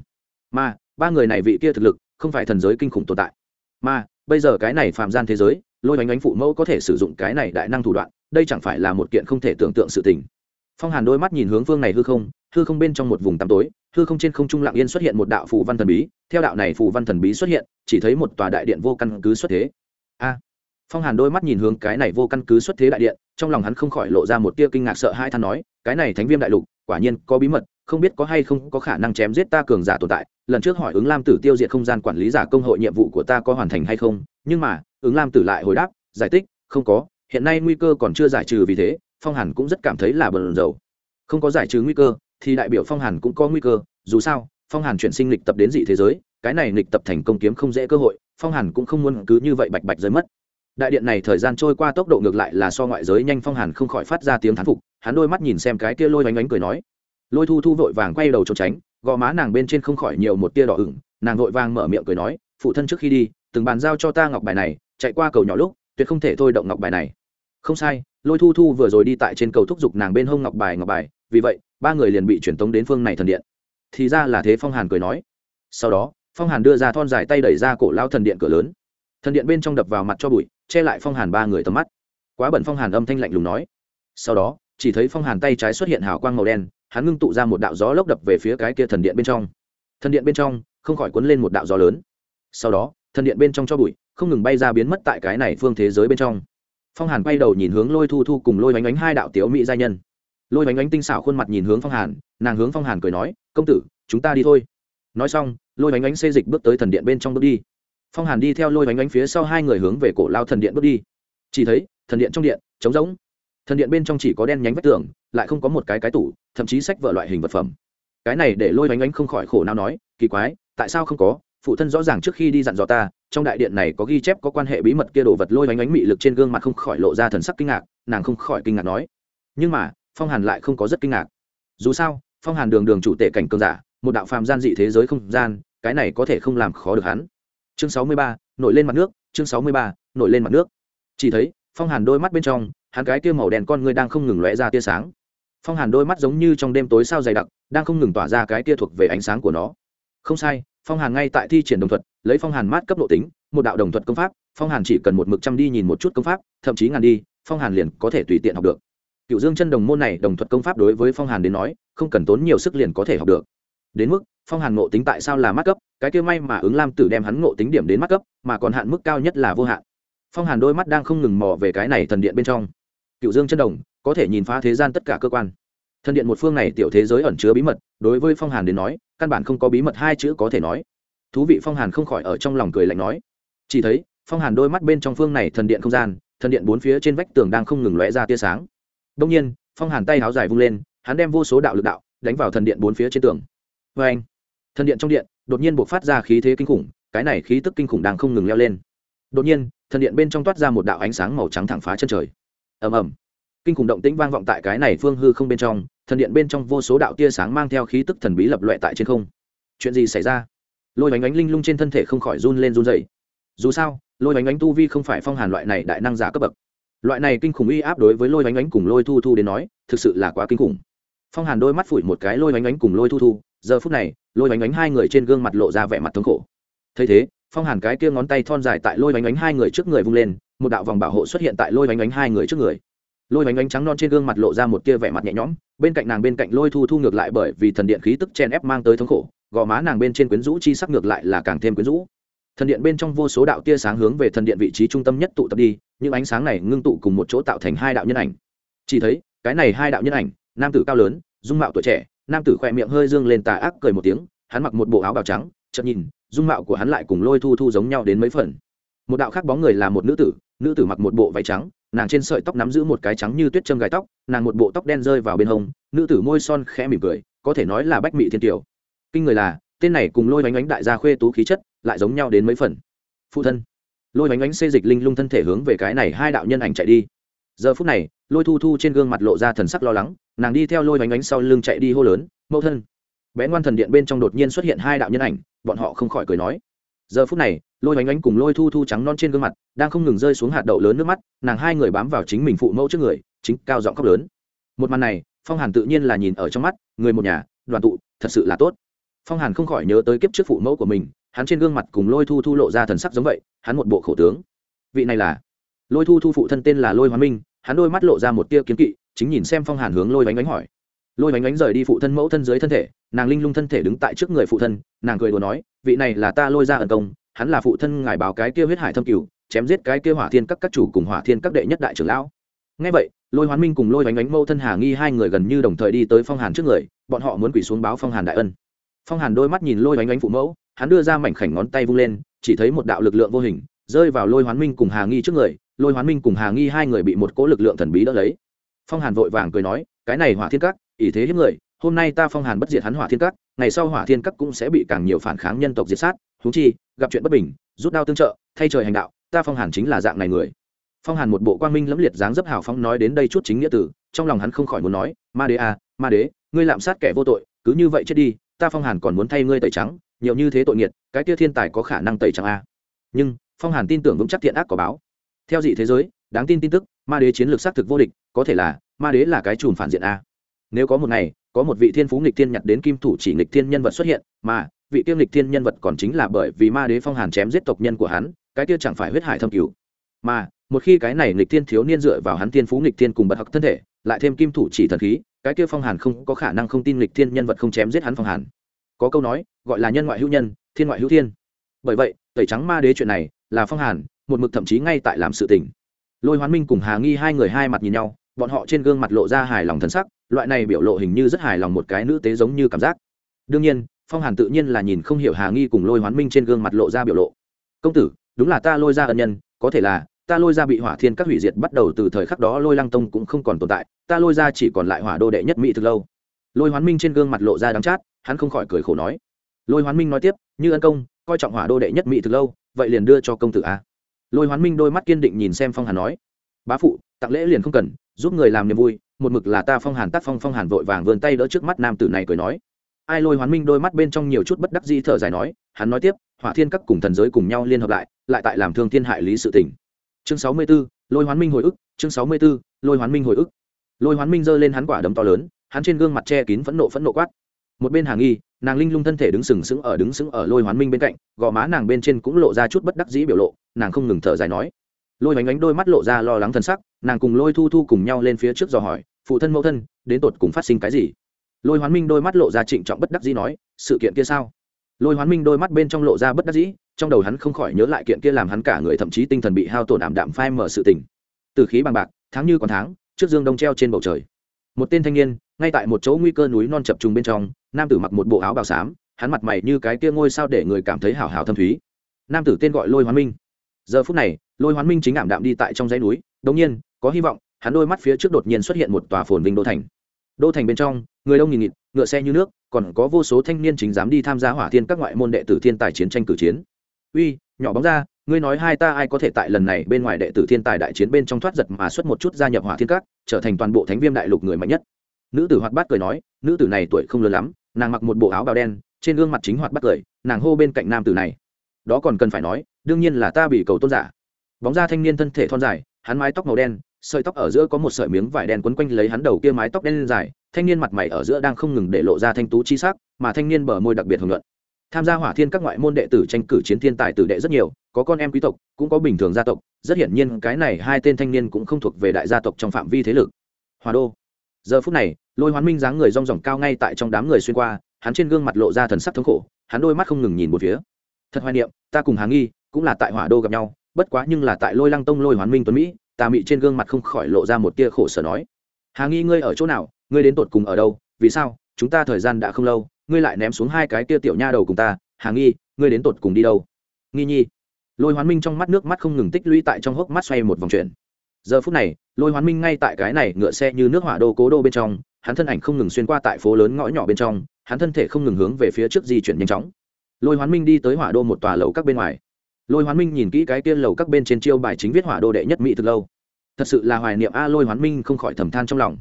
Mà, ba người này vị kia thực lực không phải thần giới kinh khủng tồn tại. Mà, bây giờ cái này phạm gian thế giới lôi bánh bánh phụ mẫu có thể sử dụng cái này đại năng thủ đoạn, đây chẳng phải là một kiện không thể tưởng tượng sự tình. Phong hàn đôi mắt nhìn hướng phương này hư không hư không bên trong một vùng tăm tối, hư không trên không trung lặng yên xuất hiện một đạo phù văn thần bí, theo đạo này phù văn thần bí xuất hiện, chỉ thấy một tòa đại điện vô căn cứ xuất thế. A! Phong hàn đôi mắt nhìn hướng cái này vô căn cứ xuất thế đại điện, trong lòng hắn không khỏi lộ ra một tia kinh ngạc sợ hãi than nói, cái này thánh viêm đại lục, quả nhiên có bí mật không biết có hay không có khả năng chém giết ta cường giả tồn tại, lần trước hỏi ứng lam tử tiêu diệt không gian quản lý giả công hội nhiệm vụ của ta có hoàn thành hay không, nhưng mà, ứng lam tử lại hồi đáp, giải thích, không có, hiện nay nguy cơ còn chưa giải trừ vì thế, phong hàn cũng rất cảm thấy là bờn dầu không có giải trừ nguy cơ, thì đại biểu phong hàn cũng có nguy cơ, dù sao, phong hàn chuyển sinh lịch tập đến dị thế giới, cái này lịch tập thành công kiếm không dễ cơ hội, phong hàn cũng không muốn cứ như vậy bạch bạch rơi mất. Đại điện này thời gian trôi qua tốc độ ngược lại là so ngoại giới nhanh, phong hàn không khỏi phát ra tiếng thán phục, hắn đôi mắt nhìn xem cái kia lôi oanh oánh cười nói lôi thu thu vội vàng quay đầu trốn tránh, gò má nàng bên trên không khỏi nhiều một tia đỏ ửng, nàng vội vàng mở miệng cười nói, phụ thân trước khi đi, từng bàn giao cho ta ngọc bài này, chạy qua cầu nhỏ lúc, tuyệt không thể thôi động ngọc bài này. Không sai, lôi thu thu vừa rồi đi tại trên cầu thúc giục nàng bên hông ngọc bài ngọc bài, vì vậy, ba người liền bị truyền tống đến phương này thần điện. Thì ra là thế, phong hàn cười nói. Sau đó, phong hàn đưa ra thon dài tay đẩy ra cổ lao thần điện cửa lớn. Thần điện bên trong đập vào mặt cho bụi, che lại phong hàn ba người tầm mắt. Quá bẩn, phong hàn âm thanh lạnh lùng nói. Sau đó, chỉ thấy phong hàn tay trái xuất hiện hào quang màu đen hắn ngưng tụ ra một đạo gió lốc đập về phía cái kia thần điện bên trong. Thần điện bên trong, không khỏi cuốn lên một đạo gió lớn. Sau đó, thần điện bên trong cho bụi, không ngừng bay ra biến mất tại cái này phương thế giới bên trong. Phong hàn quay đầu nhìn hướng lôi thu thu cùng lôi bánh ánh hai đạo tiểu mỹ gia nhân. Lôi bánh ánh tinh xảo khuôn mặt nhìn hướng phong hàn, nàng hướng phong hàn cười nói, công tử, chúng ta đi thôi. Nói xong, lôi bánh ánh xê dịch bước tới thần điện bên trong bước đi. Phong hàn đi theo lôi bánh ánh phía sau hai người hướng về cổ lao thần điện bước đi. Chỉ thấy, thần điện trong điện, trống rỗng. Thần điện bên trong chỉ có đen nhánh vách tường lại không có một cái cái tủ, thậm chí sách vợ loại hình vật phẩm. Cái này để lôi bánh oanh không khỏi khổ nào nói, kỳ quái, tại sao không có? Phụ thân rõ ràng trước khi đi dặn dò ta, trong đại điện này có ghi chép có quan hệ bí mật kia đồ vật, lôi bánh oanh mị lực trên gương mặt không khỏi lộ ra thần sắc kinh ngạc, nàng không khỏi kinh ngạc nói. Nhưng mà, phong hàn lại không có rất kinh ngạc. Dù sao, phong hàn đường đường chủ tể cảnh cường giả, một đạo phàm gian dị thế giới không gian, cái này có thể không làm khó được hắn. Chương sáu mươi ba, nổi lên mặt nước, chương sáu mươi ba, nổi lên mặt nước. Chỉ thấy, phong hàn đôi mắt bên trong hắn cái kia màu đen con người đang không ngừng lóe ra tia sáng. Phong hàn đôi mắt giống như trong đêm tối sao dày đặc, đang không ngừng tỏa ra cái tia thuộc về ánh sáng của nó. Không sai, phong hàn ngay tại thi triển đồng thuật, lấy phong hàn mát cấp độ tính, một đạo đồng thuật công pháp, phong hàn chỉ cần một mực trăm đi nhìn một chút công pháp, thậm chí ngàn đi, phong hàn liền có thể tùy tiện học được. Cựu dương chân đồng môn này đồng thuật công pháp đối với phong hàn đến nói, không cần tốn nhiều sức liền có thể học được. Đến mức, phong hàn ngộ tính tại sao là mát cấp, cái kia may mà ứng lam tử đem hắn ngộ tính điểm đến mát cấp, mà còn hạn mức cao nhất là vô hạn. Phong hàn đôi mắt đang không ngừng mò về cái này thần điện bên trong cựu dương chân đồng, có thể nhìn phá thế gian tất cả cơ quan. Thần điện một phương này tiểu thế giới ẩn chứa bí mật, đối với phong hàn đến nói, căn bản không có bí mật hai chữ có thể nói. Thú vị phong hàn không khỏi ở trong lòng cười lạnh nói. Chỉ thấy, phong hàn đôi mắt bên trong phương này thần điện không gian, thần điện bốn phía trên vách tường đang không ngừng lóe ra tia sáng. Đông nhiên, phong hàn tay háo dài vung lên, hắn đem vô số đạo lực đạo đánh vào thần điện bốn phía trên tường. Vê anh, thần điện trong điện, đột nhiên buộc phát ra khí thế kinh khủng, cái này khí tức kinh khủng đang không ngừng leo lên. Đột nhiên, thần điện bên trong toát ra một đạo ánh sáng màu trắng thẳng phá chân trời ầm ầm. Kinh khủng động tĩnh vang vọng tại cái này phương hư không bên trong, thần điện bên trong vô số đạo tia sáng mang theo khí tức thần bí lập loẹ tại trên không. Chuyện gì xảy ra? Lôi bánh bánh linh lung trên thân thể không khỏi run lên run dậy dù sao, lôi bánh bánh tu vi không phải phong hàn loại này đại năng giả cấp bậc. Loại này kinh khủng uy áp đối với lôi bánh bánh cùng lôi thu thu đến nói, thực sự là quá kinh khủng. Phong hàn đôi mắt phủi một cái lôi bánh bánh cùng lôi thu thu, giờ phút này, lôi bánh bánh hai người trên gương mặt lộ ra vẻ mặt thống khổ. Thấy thế, phong hàn cái kia ngón tay thon dài tại lôi bánh bánh hai người trước người vung lên một đạo vòng bảo hộ xuất hiện tại lôi bánh bánh hai người trước người. Lôi bánh bánh trắng non trên gương mặt lộ ra một tia vẻ mặt nhẹ nhõm, bên cạnh nàng bên cạnh lôi thu thu ngược lại bởi vì thần điện khí tức chen ép mang tới thống khổ, gò má nàng bên trên quyến rũ chi sắc ngược lại là càng thêm quyến rũ. Thần điện bên trong vô số đạo tia sáng hướng về thần điện vị trí trung tâm nhất tụ tập đi, những ánh sáng này ngưng tụ cùng một chỗ tạo thành hai đạo nhân ảnh. Chỉ thấy, cái này hai đạo nhân ảnh, nam tử cao lớn, dung mạo tuổi trẻ, nam tử khỏe miệng hơi dương lên tà ác cười một tiếng, hắn mặc một bộ áo bào trắng, chợt nhìn, dung mạo của hắn lại cùng lôi thu thu giống nhau đến mấy phần một đạo khác bóng người là một nữ tử nữ tử mặc một bộ váy trắng, nàng trên sợi tóc nắm giữ một cái trắng như tuyết châm gai tóc, nàng một bộ tóc đen rơi vào bên hông, nữ tử môi son khẽ mỉm cười, có thể nói là bách mị thiên tiểu kinh người là, tên này cùng lôi bánh bánh đại gia khuê tú khí chất, lại giống nhau đến mấy phần. Phụ thân, lôi bánh bánh xê dịch linh lung thân thể hướng về cái này hai đạo nhân ảnh chạy đi. Giờ phút này, lôi thu thu trên gương mặt lộ ra thần sắc lo lắng, nàng đi theo lôi bánh bánh sau lưng chạy đi hô lớn, mẫu thân. Bé ngoan thần điện bên trong đột nhiên xuất hiện hai đạo nhân ảnh, bọn họ không khỏi cười nói giờ phút này, lôi bánh bánh cùng lôi thu thu trắng non trên gương mặt, đang không ngừng rơi xuống hạt đậu lớn nước mắt, nàng hai người bám vào chính mình phụ mẫu trước người, chính cao giọng khóc lớn. Một màn này, phong hàn tự nhiên là nhìn ở trong mắt, người một nhà, đoàn tụ, thật sự là tốt. Phong hàn không khỏi nhớ tới kiếp trước phụ mẫu của mình, hắn trên gương mặt cùng lôi thu thu lộ ra thần sắc giống vậy, hắn một bộ khổ tướng. Vị này là, lôi thu thu phụ thân tên là lôi hoa minh, hắn đôi mắt lộ ra một tia kiếm kỵ, chính nhìn xem phong hàn hướng lôi bánh bánh hỏi lôi bánh bánh rời đi phụ thân mẫu thân dưới thân thể, nàng linh lung thân thể đứng tại trước người phụ thân, nàng cười đùa nói, vị này là ta lôi ra ẩn công, hắn là phụ thân ngài báo cái kia huyết hải thâm cửu, chém giết cái kia hỏa thiên các các chủ cùng hỏa thiên các đệ nhất đại trưởng lão. Ngay vậy, lôi hoán minh cùng lôi bánh bánh mâu thân hà nghi hai người gần như đồng thời đi tới phong hàn trước người, bọn họ muốn quỷ xuống báo phong hàn đại ân. Phong hàn đôi mắt nhìn lôi bánh bánh phụ mẫu, hắn đưa ra mảnh khảnh ngón tay vung lên, chỉ thấy một đạo lực lượng vô hình, rơi vào lôi hoán minh cùng hà nghi trước người, lôi hoán minh cùng hà nghi hai người bị một cỗ lực lượng thần bí đỡ lấy. Phong hàn vội vàng cười nói, cái này hỏa thiên các ỷ thế hiếp người, hôm nay ta phong hàn bất diệt hắn hỏa thiên các, ngày sau hỏa thiên các cũng sẽ bị càng nhiều phản kháng nhân tộc diệt sát thú chi, gặp chuyện bất bình, rút đao tương trợ, thay trời hành đạo, ta phong hàn chính là dạng này người. Phong hàn một bộ quang minh lẫm liệt dáng dấp hào phong nói đến đây chút chính nghĩa tử, trong lòng hắn không khỏi muốn nói, ma đế à ma đế, ngươi lạm sát kẻ vô tội, cứ như vậy chết đi, ta phong hàn còn muốn thay ngươi tẩy trắng, nhiều như thế tội nghiệt, cái kia thiên tài có khả năng tẩy trắng a à. nhưng, phong hàn tin tưởng vững chắc thiện ác có báo. Theo dị thế giới, đáng tin tin tức, ma đế chiến lược xác thực vô địch, có thể là, ma đế là cái chùm phản diện a nếu có một ngày, có một vị thiên phú nghịch thiên nhặt đến kim thủ chỉ nghịch thiên nhân vật xuất hiện, mà vị tiêu nghịch thiên nhân vật còn chính là bởi vì ma đế phong hàn chém giết tộc nhân của hắn, cái kia chẳng phải huyết hải thâm cứu mà, một khi cái này nghịch thiên thiếu niên dựa vào hắn thiên phú nghịch thiên cùng bật học thân thể, lại thêm kim thủ chỉ thần khí, cái kia phong hàn không có khả năng không tin nghịch thiên nhân vật không chém giết hắn phong hàn. Có câu nói, gọi là nhân ngoại hữu nhân, thiên ngoại hữu thiên. Bởi vậy, tẩy trắng ma đế chuyện này là phong hàn, một mực thậm chí ngay tại làm sự tình. Lôi hoán minh cùng hà nghi hai người hai mặt nhìn nhau bọn họ trên gương mặt lộ ra hài lòng thân sắc, loại này biểu lộ hình như rất hài lòng một cái nữ tế giống như cảm giác. Đương nhiên, phong hàn tự nhiên là nhìn không hiểu hà nghi cùng lôi hoán minh trên gương mặt lộ ra biểu lộ. Công tử, đúng là ta lôi ra ân nhân, có thể là ta lôi ra bị hỏa thiên các hủy diệt bắt đầu từ thời khắc đó lôi lăng tông cũng không còn tồn tại, ta lôi ra chỉ còn lại hỏa đô đệ nhất mỹ thực lâu. Lôi hoán minh trên gương mặt lộ ra đắng chát, hắn không khỏi cười khổ nói. Lôi hoán minh nói tiếp, như ân công, coi trọng hỏa đô đệ nhất mỹ thực lâu, vậy liền đưa cho công tử a. Lôi hoán minh đôi mắt kiên định nhìn xem phong hàn nói. Bá phụ, tặng lễ liền không cần giúp người làm niềm vui một mực là ta phong hàn tác phong phong hàn vội vàng vươn tay đỡ trước mắt nam tử này cười nói. Ai lôi hoán minh đôi mắt bên trong nhiều chút bất đắc dĩ thở dài nói hắn nói tiếp hỏa thiên các cùng thần giới cùng nhau liên hợp lại lại tại làm thương thiên hại lý sự tình. Chương sáu mươi 64, lôi hoán minh hồi ức chương sáu mươi 64, lôi hoán minh hồi ức. Lôi hoán minh giơ lên hắn quả đấm to lớn hắn trên gương mặt che kín phẫn nộ phẫn nộ quát. Một bên hà nghi nàng linh lung thân thể đứng sừng sững ở đứng sững ở lôi hoán minh bên cạnh gò má nàng bên trên cũng lộ ra chút bất đắc dĩ biểu lộ nàng không ngừng thở dài nói. Lôi bánh Ánh đôi mắt lộ ra lo lắng thân sắc nàng cùng lôi thu thu cùng nhau lên phía trước dò hỏi, phụ thân mẫu thân, đến tột cùng phát sinh cái gì? Lôi hoán minh đôi mắt lộ ra trịnh trọng bất đắc dĩ nói, sự kiện kia sao? Lôi hoán minh đôi mắt bên trong lộ ra bất đắc dĩ, trong đầu hắn không khỏi nhớ lại kiện kia làm hắn cả người thậm chí tinh thần bị hao tổn ảm đạm phai mở sự tình. Từ khí bằng bạc, tháng như còn tháng, trước dương đông treo trên bầu trời. Một tên thanh niên, ngay tại một chỗ nguy cơ núi non chập trùng bên trong, nam tử mặc một bộ áo bào xám, hắn mặt mày như cái kia ngôi sao để người cảm thấy hào hào thâm thúy. Nam tử tên gọi lôi hoán minh. Giờ phút này, lôi hoán minh chính ảm đạm đi tại trong dãy núi đồng nhiên, có hy vọng, hắn đôi mắt phía trước đột nhiên xuất hiện một tòa phồn vinh đô thành. Đô thành bên trong, người đông nghìn nghịt, ngựa xe như nước, còn có vô số thanh niên chính dám đi tham gia hỏa thiên các ngoại môn đệ tử thiên tài chiến tranh cử chiến. Uy, nhỏ bóng ra, ngươi nói hai ta ai có thể tại lần này bên ngoài đệ tử thiên tài đại chiến bên trong thoát giật mà xuất một chút gia nhập hỏa thiên các, trở thành toàn bộ thánh viêm đại lục người mạnh nhất? Nữ tử hoạt bát cười nói, nữ tử này tuổi không lớn lắm, nàng mặc một bộ áo bào đen, trên gương mặt chính hoạt bát cười, nàng hô bên cạnh nam tử này. Đó còn cần phải nói, đương nhiên là ta bị cầu tôn giả. Bóng da thanh niên thân thể thon dài hắn mái tóc màu đen, sợi tóc ở giữa có một sợi miếng vải đen quấn quanh lấy hắn đầu kia mái tóc đen dài, thanh niên mặt mày ở giữa đang không ngừng để lộ ra thanh tú chi sắc, mà thanh niên bờ môi đặc biệt hưởng luận. Tham gia hỏa thiên các ngoại môn đệ tử tranh cử chiến thiên tài tử đệ rất nhiều, có con em quý tộc, cũng có bình thường gia tộc, rất hiển nhiên cái này hai tên thanh niên cũng không thuộc về đại gia tộc trong phạm vi thế lực. Hòa đô. Giờ phút này, lôi hoán minh dáng người rong ròng cao ngay tại trong đám người xuyên qua, hắn trên gương mặt lộ ra thần sắc thống khổ, hắn đôi mắt không ngừng nhìn một phía. Thật hoài niệm, ta cùng hà nghi, cũng là tại hỏa đô gặp nhau bất quá nhưng là tại lôi lăng tông lôi hoán minh tuấn mỹ, tà mị trên gương mặt không khỏi lộ ra một tia khổ sở nói. Hà nghi, ngươi ở chỗ nào? Ngươi đến tột cùng ở đâu? Vì sao? Chúng ta thời gian đã không lâu, ngươi lại ném xuống hai cái tia tiểu nha đầu cùng ta. Hà nghi, ngươi đến tột cùng đi đâu? Nghi nhi. Lôi hoán minh trong mắt nước mắt không ngừng tích lũy tại trong hốc mắt xoay một vòng chuyển. Giờ phút này, lôi hoán minh ngay tại cái này ngựa xe như nước hỏa đô cố đô bên trong, hắn thân ảnh không ngừng xuyên qua tại phố lớn ngõ nhỏ bên trong, hắn thân thể không ngừng hướng về phía trước di chuyển nhanh chóng. Lôi hoán minh đi tới hỏa đô một tòa lầu các bên ngoài lôi hoán minh nhìn kỹ cái kia lầu các bên trên chiêu bài chính viết hỏa đô đệ nhất mỹ từ lâu. Thật sự là hoài niệm a, lôi hoán minh không khỏi thầm than trong lòng.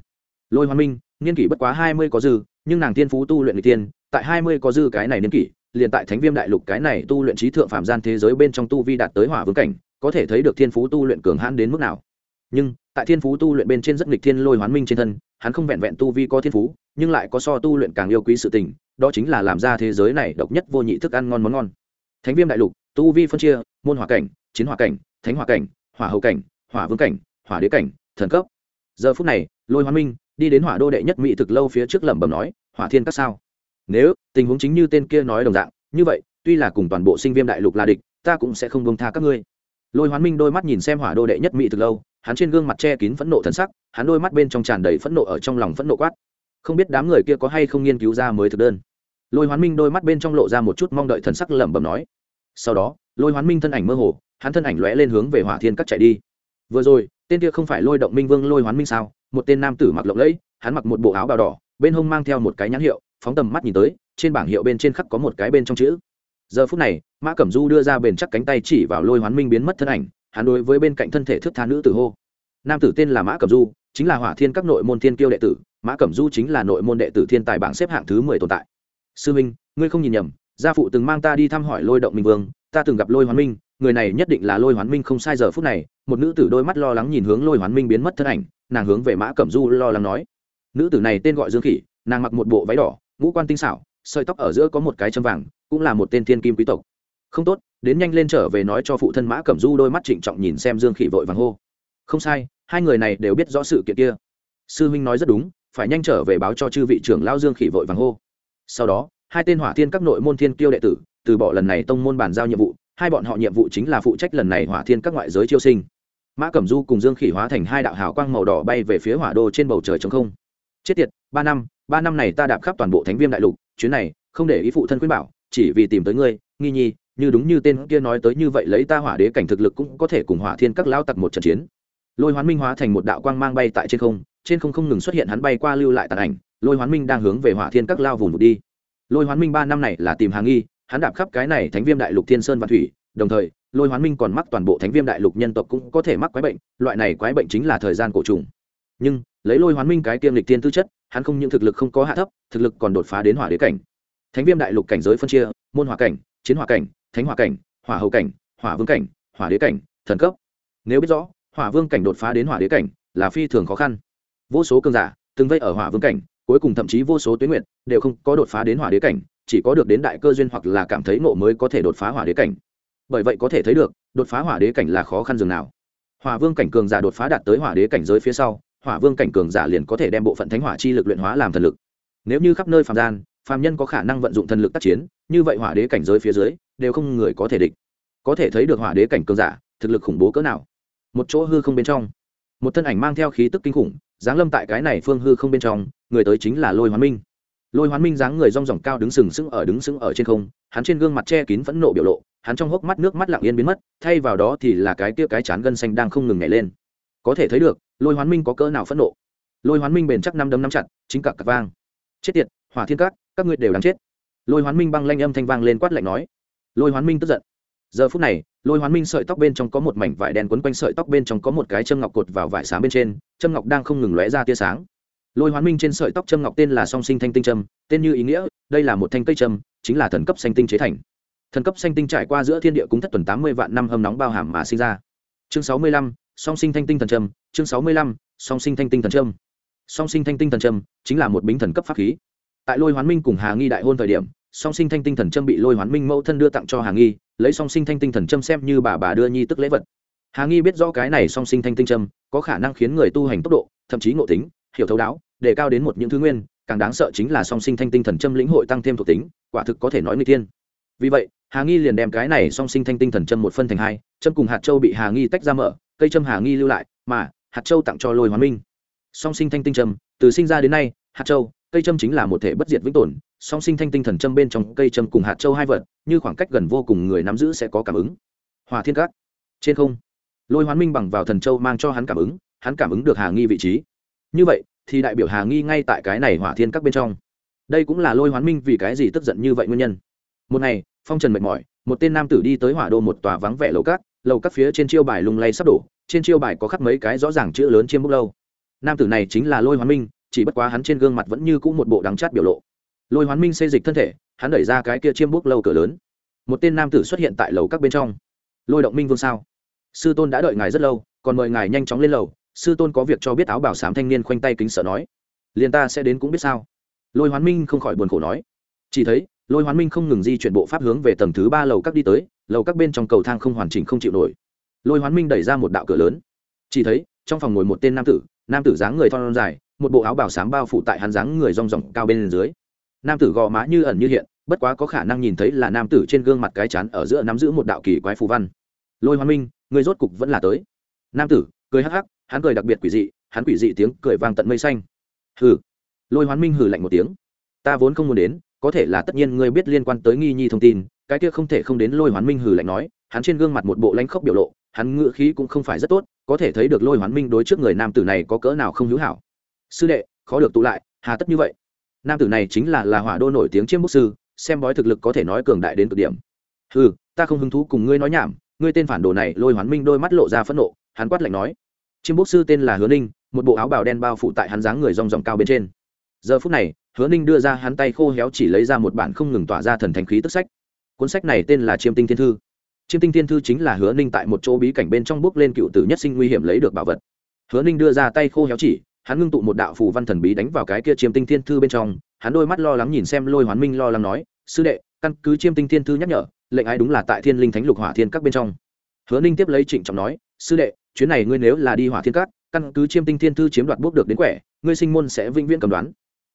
Lôi hoán minh, niên kỷ bất quá hai mươi có dư, nhưng nàng tiên phú tu luyện n tiên tại hai mươi có dư cái này niên kỷ, liền tại thánh viêm đại lục cái này tu luyện trí thượng phạm gian thế giới bên trong tu vi đạt tới hỏa vương cảnh, có thể thấy được thiên phú tu luyện cường hãn đến mức nào. Nhưng, tại thiên phú tu luyện bên trên rất nghịch thiên lôi hoán minh trên thân, hắn không vẹn vẹn tu vi có thiên phú, nhưng lại có so tu luyện càng yêu quý sự tình, đó chính là làm ra thế giới này độc nhất vô nhị thức ăn ngon món ngon. Thánh viêm đại lục tu vi phân chia, môn hỏa cảnh, chiến hỏa cảnh, thánh hỏa cảnh, hỏa hậu cảnh, hỏa vương cảnh, hỏa đế cảnh, thần cấp. Giờ phút này, lôi hoán minh đi đến hỏa đô đệ nhất mỹ thực lâu phía trước lẩm bẩm nói, hỏa thiên các sao? Nếu tình huống chính như tên kia nói đồng dạng, như vậy, tuy là cùng toàn bộ sinh viên đại lục là địch, ta cũng sẽ không bông tha các ngươi. Lôi hoán minh đôi mắt nhìn xem hỏa đô đệ nhất mỹ thực lâu, hắn trên gương mặt che kín phẫn nộ thần sắc, hắn đôi mắt bên trong tràn đầy phẫn nộ ở trong lòng phẫn nộ quát. Không biết đám người kia có hay không nghiên cứu ra mới thực đơn. Lôi hoán minh đôi mắt bên trong lộ ra một chút mong đợi thần sắc lẩm bẩm nói sau đó, lôi hoán minh thân ảnh mơ hồ, hắn thân ảnh lóe lên hướng về hỏa thiên các chạy đi. Vừa rồi, tên kia không phải lôi động minh vương lôi hoán minh sao? Một tên nam tử mặc lộng lẫy, hắn mặc một bộ áo bào đỏ, bên hông mang theo một cái nhãn hiệu, phóng tầm mắt nhìn tới, trên bảng hiệu bên trên khắc có một cái bên trong chữ. Giờ phút này, mã cẩm du đưa ra bền chắc cánh tay chỉ vào lôi hoán minh biến mất thân ảnh, hắn đối với bên cạnh thân thể thức tha nữ tử hô. Nam tử tên là mã cẩm du, chính là hỏa thiên các nội môn thiên kiêu đệ tử, mã cẩm du chính là nội môn đệ tử thiên tài bảng xếp hạng thứ mười tồn tại. Sư minh, ngươi không nhìn nhầm gia phụ từng mang ta đi thăm hỏi lôi động minh vương, ta từng gặp lôi hoán minh, người này nhất định là lôi hoán minh không sai giờ phút này. Một nữ tử đôi mắt lo lắng nhìn hướng lôi hoán minh biến mất thân ảnh, nàng hướng về mã cẩm du lo lắng nói. Nữ tử này tên gọi dương khỉ, nàng mặc một bộ váy đỏ, ngũ quan tinh xảo, sợi tóc ở giữa có một cái châm vàng, cũng là một tên thiên kim quý tộc. Không tốt, đến nhanh lên trở về nói cho phụ thân mã cẩm du đôi mắt trịnh trọng nhìn xem dương khỉ vội vàng hô. Không sai, hai người này đều biết rõ sự kiện kia. Sư huynh nói rất đúng, phải nhanh trở về báo cho chư vị trưởng lao dương khỉ vội vàng hô. Sau đó hai tên hỏa thiên các nội môn thiên kiêu đệ tử, từ bỏ lần này tông môn bàn giao nhiệm vụ, hai bọn họ nhiệm vụ chính là phụ trách lần này hỏa thiên các ngoại giới chiêu sinh. Mã cẩm du cùng dương khỉ hóa thành hai đạo hào quang màu đỏ bay về phía hỏa đô trên bầu trời trống không. Chết tiệt, ba năm ba năm này ta đạp khắp toàn bộ thánh viêm đại lục, chuyến này, không để ý phụ thân khuyên bảo, chỉ vì tìm tới ngươi, nghi nhi, như đúng như tên kia nói tới như vậy lấy ta hỏa đế cảnh thực lực cũng có thể cùng hỏa thiên các lao tặc một trận chiến. Lôi hoán minh hóa thành một đạo quang mang bay tại trên không trên không không ngừng xuất hiện hắn bay qua lưu lại tàn ảnh, lôi hoán minh đang hướng về hỏa thiên các lao vùng một đi lôi hoán minh ba năm này là tìm hàng nghi, hắn đạp khắp cái này thánh viêm đại lục thiên sơn và thủy, đồng thời, lôi hoán minh còn mắc toàn bộ thánh viêm đại lục nhân tộc cũng có thể mắc quái bệnh, loại này quái bệnh chính là thời gian cổ trùng. Nhưng, lấy lôi hoán minh cái tiêm lịch tiên tư chất, hắn không những thực lực không có hạ thấp, thực lực còn đột phá đến hỏa đế cảnh. Thánh viêm đại lục cảnh giới phân chia, môn hỏa cảnh, chiến hỏa cảnh, thánh hỏa cảnh, hỏa hậu cảnh, hỏa vương cảnh, hỏa đế cảnh, thần cấp. Nếu biết rõ, hỏa vương cảnh đột phá đến hỏa đế cảnh là phi thường khó khăn. Vô số cơn giả, từng vây ở hỏa vương cảnh cuối cùng thậm chí vô số tuyến nguyện đều không có đột phá đến hỏa đế cảnh, chỉ có được đến đại cơ duyên hoặc là cảm thấy nộ mới có thể đột phá hỏa đế cảnh. Bởi vậy có thể thấy được, đột phá hỏa đế cảnh là khó khăn dường nào. Hỏa vương cảnh cường giả đột phá đạt tới hỏa đế cảnh giới phía sau, hỏa vương cảnh cường giả liền có thể đem bộ phận thánh hỏa chi lực luyện hóa làm thần lực. Nếu như khắp nơi phàm gian, phàm nhân có khả năng vận dụng thần lực tác chiến, như vậy hỏa đế cảnh giới phía dưới, đều không người có thể địch. Có thể thấy được hỏa đế cảnh cường giả, thực lực khủng bố cỡ nào. Một chỗ hư không bên trong, một thân ảnh mang theo khí tức kinh khủng giáng lâm tại cái này phương hư không bên trong, người tới chính là lôi hoán minh. Lôi hoán minh dáng người rong ròng cao đứng sừng sững ở đứng sững ở trên không, hắn trên gương mặt che kín phẫn nộ biểu lộ, hắn trong hốc mắt nước mắt lặng yên biến mất, thay vào đó thì là cái tia cái chán gân xanh đang không ngừng nhảy lên. Có thể thấy được, lôi hoán minh có cỡ nào phẫn nộ. Lôi hoán minh bền chắc năm đấm năm chặt, chính cặp cặp vang. Chết tiệt, hỏa thiên các các ngươi đều đáng chết. Lôi hoán minh băng lanh âm thanh vang lên quát lạnh nói. Lôi hoán minh tức giận giờ phút này, lôi hoán minh sợi tóc bên trong có một mảnh vải đen quấn quanh sợi tóc bên trong có một cái châm ngọc cột vào vải sáng bên trên, châm ngọc đang không ngừng lóe ra tia sáng. Lôi hoán minh trên sợi tóc châm ngọc tên là song sinh thanh tinh châm, tên như ý nghĩa, đây là một thanh cây châm, chính là thần cấp xanh tinh chế thành. Thần cấp xanh tinh trải qua giữa thiên địa cúng thất tuần tám mươi vạn năm hâm nóng bao hàm mà sinh ra. Chương sáu mươi lăm, song sinh thanh tinh thần châm, chương sáu mươi lăm, song sinh thanh tinh thần châm. Song sinh thanh tinh thần châm chính là một bính thần cấp pháp khí. Tại lôi hoán minh cùng hà nghi đại hôn thời điểm, song sinh thanh tinh thần châm bị lôi hoán minh mẫu thân đưa tặng cho hà nghi lấy song sinh thanh tinh thần trâm xem như bà bà đưa nhi tức lễ vật. Hà nghi biết rõ cái này song sinh thanh tinh trâm có khả năng khiến người tu hành tốc độ, thậm chí ngộ tính, hiểu thấu đáo đề cao đến một những thứ nguyên, càng đáng sợ chính là song sinh thanh tinh thần trâm lĩnh hội tăng thêm thuộc tính, quả thực có thể nói người tiên vì vậy, hà nghi liền đem cái này song sinh thanh tinh thần trâm một phân thành hai trâm cùng hạt châu bị hà nghi tách ra mở, cây trâm hà nghi lưu lại, mà hạt châu tặng cho lôi hoán minh. Song sinh thanh tinh trâm từ sinh ra đến nay, hạt châu, cây trâm chính là một thể bất diệt vĩnh tồn song sinh thanh tinh thần châm bên trong cây châm cùng hạt châu hai vật, như khoảng cách gần vô cùng người nắm giữ sẽ có cảm ứng. Hòa thiên các. Trên không, lôi hoán minh bằng vào thần châu mang cho hắn cảm ứng, hắn cảm ứng được hà nghi vị trí. Như vậy, thì đại biểu hà nghi ngay tại cái này hỏa thiên các bên trong. Đây cũng là lôi hoán minh vì cái gì tức giận như vậy nguyên nhân. Một ngày, phong trần mệt mỏi, một tên nam tử đi tới hỏa đô một tòa vắng vẻ lầu cát lầu cát phía trên chiêu bài lung lay sắp đổ, trên chiêu bài có khắc mấy cái rõ ràng chữ lớn chiêm bốc lâu. Nam tử này chính là lôi hoán minh, chỉ bất quá hắn trên gương mặt vẫn như cũ một bộ đắng chát biểu lộ lôi hoán minh xây dịch thân thể, hắn đẩy ra cái kia chiêm bút lâu cửa lớn. Một tên nam tử xuất hiện tại lầu các bên trong. Lôi động minh vương sao? Sư tôn đã đợi ngài rất lâu, còn mời ngài nhanh chóng lên lầu. Sư tôn có việc cho biết áo bảo sám thanh niên khoanh tay kính sợ nói. Liền ta sẽ đến cũng biết sao? Lôi hoán minh không khỏi buồn khổ nói. Chỉ thấy, lôi hoán minh không ngừng di chuyển bộ pháp hướng về tầng thứ ba lầu các đi tới, lầu các bên trong cầu thang không hoàn chỉnh không chịu nổi. Lôi hoán minh đẩy ra một đạo cửa lớn. Chỉ thấy, trong phòng ngồi một tên nam tử nam tử dáng người thon dài, một bộ áo bảo sám bao phủ tại hắn dáng người rong ròng cao bên dưới nam tử gò má như ẩn như hiện, bất quá có khả năng nhìn thấy là nam tử trên gương mặt cái chán ở giữa nắm giữ một đạo kỳ quái phù văn. Lôi Hoan minh, người rốt cục vẫn là tới. Nam tử, cười hắc hắc, hắn cười đặc biệt quỷ dị, hắn quỷ dị tiếng cười vang tận mây xanh. Hừ. Lôi hoán minh hừ lạnh một tiếng. Ta vốn không muốn đến, có thể là tất nhiên ngươi biết liên quan tới nghi nhi thông tin, cái kia không thể không đến lôi hoán minh hừ lạnh nói, hắn trên gương mặt một bộ lãnh khốc biểu lộ, hắn ngựa khí cũng không phải rất tốt, có thể thấy được lôi hoán minh đối trước người nam tử này có cỡ nào không hữu hảo. Sư đệ, khó được tụ lại, hà tất như vậy nam tử này chính là là hỏa đô nổi tiếng chiêm bốc sư, xem bói thực lực có thể nói cường đại đến cực điểm. Ừ ta không hứng thú cùng ngươi nói nhảm, ngươi tên phản đồ này lôi hoán minh đôi mắt lộ ra phẫn nộ, hắn quát lạnh nói. Chiêm bốc sư tên là hứa ninh, một bộ áo bào đen bao phủ tại hắn dáng người rong ròng cao bên trên. Giờ phút này, hứa ninh đưa ra hắn tay khô héo chỉ lấy ra một bản không ngừng tỏa ra thần thánh khí tức sách. Cuốn sách này tên là chiêm tinh thiên thư. Chiêm tinh thiên thư chính là hứa ninh tại một chỗ bí cảnh bên trong bước lên cựu tử nhất sinh nguy hiểm lấy được bảo vật. Hứa ninh đưa ra tay khô héo chỉ hắn ngưng tụ một đạo phù văn thần bí đánh vào cái kia chiêm tinh thiên thư bên trong, hắn đôi mắt lo lắng nhìn xem lôi hoán minh lo lắng nói, sư đệ, căn cứ chiêm tinh thiên thư nhắc nhở, lệnh ai đúng là tại thiên linh thánh lục hỏa thiên các bên trong. Hứa ninh tiếp lấy trịnh trọng nói, sư đệ, chuyến này ngươi nếu là đi hỏa thiên các, căn cứ chiêm tinh thiên thư chiếm đoạt bốc được đến quẻ, ngươi sinh môn sẽ vĩnh viễn cầm đoán.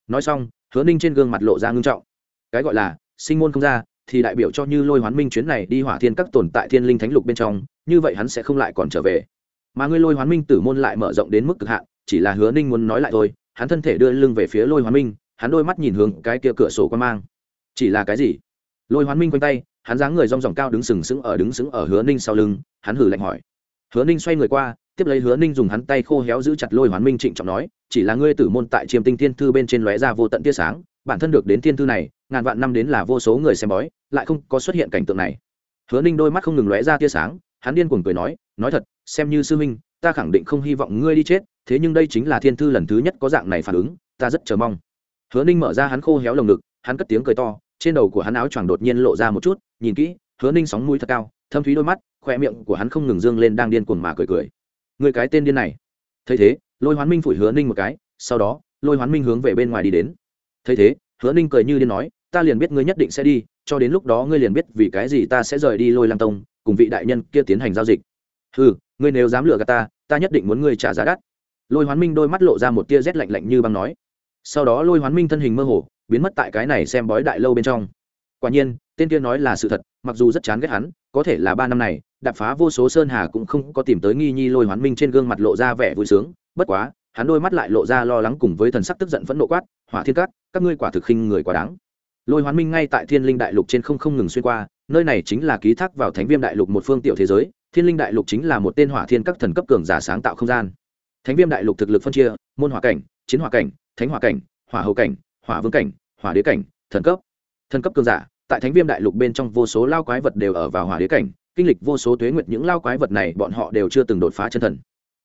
Nói xong, hứa ninh trên gương mặt lộ ra ngưng trọng. Cái gọi là, sinh môn không ra, thì đại biểu cho như lôi hoán minh chuyến này đi hỏa thiên các tồn tại thiên linh thánh lục bên trong, như vậy hắn sẽ không lại còn trở về. Mà ngươi lôi hoán minh tử môn lại mở rộng đến mức cực hạn chỉ là hứa ninh muốn nói lại thôi, hắn thân thể đưa lưng về phía lôi hoán minh, hắn đôi mắt nhìn hướng cái kia cửa sổ quan mang. Chỉ là cái gì? Lôi hoán minh quanh tay, hắn dáng người rong ròng cao đứng sừng sững ở đứng sững ở hứa ninh sau lưng, hắn hử lạnh hỏi. Hứa ninh xoay người qua, tiếp lấy hứa ninh dùng hắn tay khô héo giữ chặt lôi hoán minh trịnh trọng nói, chỉ là ngươi tử môn tại chiêm tinh thiên thư bên trên lóe ra vô tận tia sáng, bản thân được đến thiên thư này, ngàn vạn năm đến là vô số người xem bói, lại không có xuất hiện cảnh tượng này. Hứa ninh đôi mắt không ngừng lóe ra tia sáng, hắn điên cuồng cười nói nói thật, xem như sư huynh, ta khẳng định không hy vọng ngươi đi chết thế nhưng đây chính là thiên thư lần thứ nhất có dạng này phản ứng, ta rất chờ mong. Hứa ninh mở ra hắn khô héo lồng ngực, hắn cất tiếng cười to, trên đầu của hắn áo choàng đột nhiên lộ ra một chút, nhìn kỹ, hứa ninh sóng mũi thật cao, thâm thúy đôi mắt khoe miệng của hắn không ngừng dương lên đang điên cuồng mà cười cười. Người cái tên điên này. Thấy thế, lôi hoán minh phủi hứa ninh một cái, sau đó, lôi hoán minh hướng về bên ngoài đi đến. Thấy thế, hứa ninh cười như điên nói, ta liền biết ngươi nhất định sẽ đi, cho đến lúc đó ngươi liền biết vì cái gì ta sẽ rời đi lôi lang tông, cùng vị đại nhân kia tiến hành giao dịch. Ừ ngươi nếu dám lừa gạt ta ta nhất định muốn ngươi trả giá đắt lôi hoán minh đôi mắt lộ ra một tia rét lạnh lạnh như băng nói. Sau đó lôi hoán minh thân hình mơ hồ, biến mất tại cái này xem bói đại lâu bên trong. Quả nhiên, tên kia nói là sự thật, mặc dù rất chán ghét hắn, có thể là ba năm này, đạp phá vô số sơn hà cũng không có tìm tới nghi nhi lôi hoán minh trên gương mặt lộ ra vẻ vui sướng, bất quá, hắn đôi mắt lại lộ ra lo lắng cùng với thần sắc tức giận phẫn nộ quát, hỏa thiên cát các ngươi quả thực khinh người quá đáng. Lôi hoán minh ngay tại thiên linh đại lục trên không không ngừng xuyên qua, nơi này chính là ký thác vào thánh viêm đại lục một phương tiểu thế giới, thiên linh đại lục chính là một tên hỏa thiên các thần cấp cường giả sáng tạo không gian thánh viêm đại lục thực lực phân chia, môn hỏa cảnh, chiến hỏa cảnh, thánh hỏa cảnh, hỏa hầu cảnh, hỏa vương cảnh, hỏa đế cảnh, thần cấp. Thần cấp cường giả, tại thánh viêm đại lục bên trong vô số lao quái vật đều ở vào hỏa đế cảnh, kinh lịch vô số tuế nguyệt, những lao quái vật này bọn họ đều chưa từng đột phá chân thần.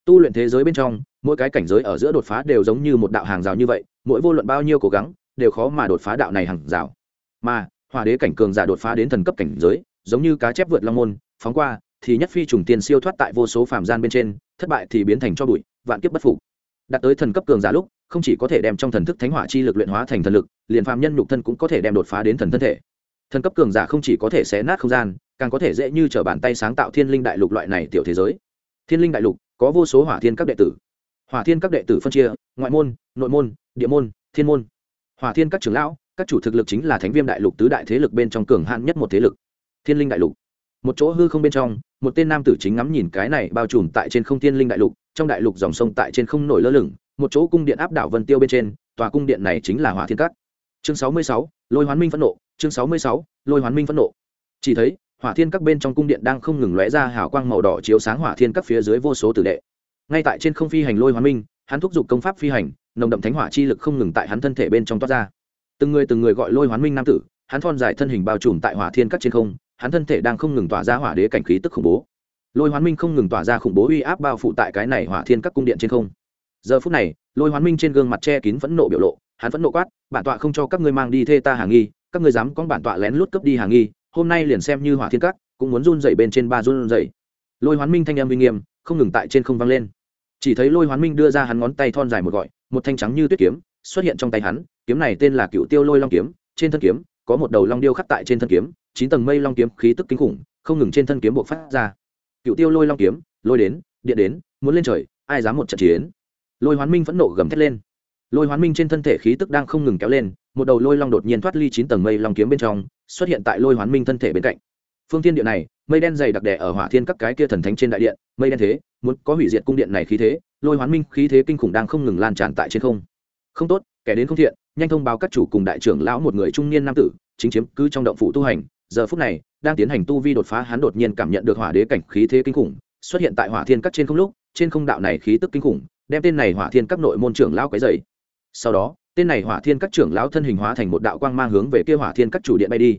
Tu luyện thế giới bên trong, mỗi cái cảnh giới ở giữa đột phá đều giống như một đạo hàng rào như vậy, mỗi vô luận bao nhiêu cố gắng, đều khó mà đột phá đạo này hàng rào. Mà, hỏa đế cảnh cường giả đột phá đến thần cấp cảnh giới, giống như cá chép vượt long môn, phóng qua, thì nhất phi trùng tiền siêu thoát tại vô số phàm gian bên trên thất bại thì biến thành cho bụi, vạn kiếp bất phục. Đạt tới thần cấp cường giả lúc, không chỉ có thể đem trong thần thức thánh hỏa chi lực luyện hóa thành thần lực, liền phàm nhân nhục thân cũng có thể đem đột phá đến thần thân thể. Thần cấp cường giả không chỉ có thể xé nát không gian, càng có thể dễ như t bàn tay sáng tạo thiên linh đại lục loại này tiểu thế giới. Thiên linh đại lục, có vô số hỏa thiên các đệ tử. Hỏa thiên các đệ tử phân chia, ngoại môn, nội môn, địa môn, thiên môn. Hỏa thiên các trưởng lão, các chủ thực lực chính là thánh viêm đại lục tứ đại thế lực bên trong cường hạn nhất một thế lực. Thiên linh đại lục. Một chỗ hư không bên trong một tên nam tử chính ngắm nhìn cái này bao trùm tại trên không thiên linh đại lục, trong đại lục dòng sông tại trên không nổi lơ lửng, một chỗ cung điện áp đảo vân tiêu bên trên, tòa cung điện này chính là hỏa thiên cát chương sáu mươi sáu, lôi hoán minh phẫn nộ, chương sáu mươi sáu, lôi hoán minh phẫn nộ. Chỉ thấy, hỏa thiên các bên trong cung điện đang không ngừng lóe ra hào quang màu đỏ chiếu sáng hỏa thiên các phía dưới vô số tử đệ. Ngay tại trên không phi hành lôi hoán minh, hắn thúc giục công pháp phi hành, nồng đậm thánh hỏa chi lực không ngừng tại hắn thân thể bên trong toát ra. Từng người từng người gọi lôi hoán minh nam tử, hắn thon dài thân hình bao trùm tại hỏa thiên các trên không hắn thân thể đang không ngừng tỏa ra hỏa đế cảnh khí tức khủng bố. Lôi hoán minh không ngừng tỏa ra khủng bố uy áp bao phủ tại cái này hỏa thiên các cung điện trên không. Giờ phút này, lôi hoán minh trên gương mặt che kín phẫn nộ biểu lộ, hắn phẫn nộ quát, bản tọa không cho các ngươi mang đi thê ta hàng nghi, các ngươi dám con bản tọa lén lút cướp đi hàng nghi, hôm nay liền xem như hỏa thiên các, cũng muốn run dậy bên trên ba run dậy lôi hoán minh thanh em uy nghiêm, không ngừng tại trên không vang lên. Chỉ thấy lôi hoán minh đưa ra hắn ngón tay thon dài một gọi, một thanh trắng như tuyết kiếm, xuất hiện trong tay hắn, kiếm này tên là cựu tiêu lôi long kiếm, trên thân kiếm, có một đầu long điêu khắc tại trên thân kiếm chín tầng mây long kiếm khí tức kinh khủng, không ngừng trên thân kiếm buộc phát ra. Cựu tiêu lôi long kiếm, lôi đến, điện đến, muốn lên trời, ai dám một trận chiến? Lôi hoán minh vẫn nộ gầm thét lên. Lôi hoán minh trên thân thể khí tức đang không ngừng kéo lên, một đầu lôi long đột nhiên thoát ly chín tầng mây long kiếm bên trong, xuất hiện tại lôi hoán minh thân thể bên cạnh. Phương tiên điện này, mây đen dày đặc đẻ ở hỏa thiên các cái kia thần thánh trên đại điện, mây đen thế, muốn có hủy diệt cung điện này khí thế, lôi hoán minh khí thế kinh khủng đang không ngừng lan tràn tại trên không. Không tốt, kẻ đến không thiện, nhanh thông báo các chủ cùng đại trưởng lão một người trung niên nam tử, chính chiếm cứ trong động phủ tu hành giờ phút này, đang tiến hành tu vi đột phá, hắn đột nhiên cảm nhận được hỏa đế cảnh khí thế kinh khủng, xuất hiện tại hỏa thiên các trên không lúc, trên không đạo này khí tức kinh khủng, đem tên này hỏa thiên các nội môn trưởng lão cái dày sau đó, tên này hỏa thiên các trưởng lão thân hình hóa thành một đạo quang mang hướng về kia hỏa thiên các chủ điện bay đi.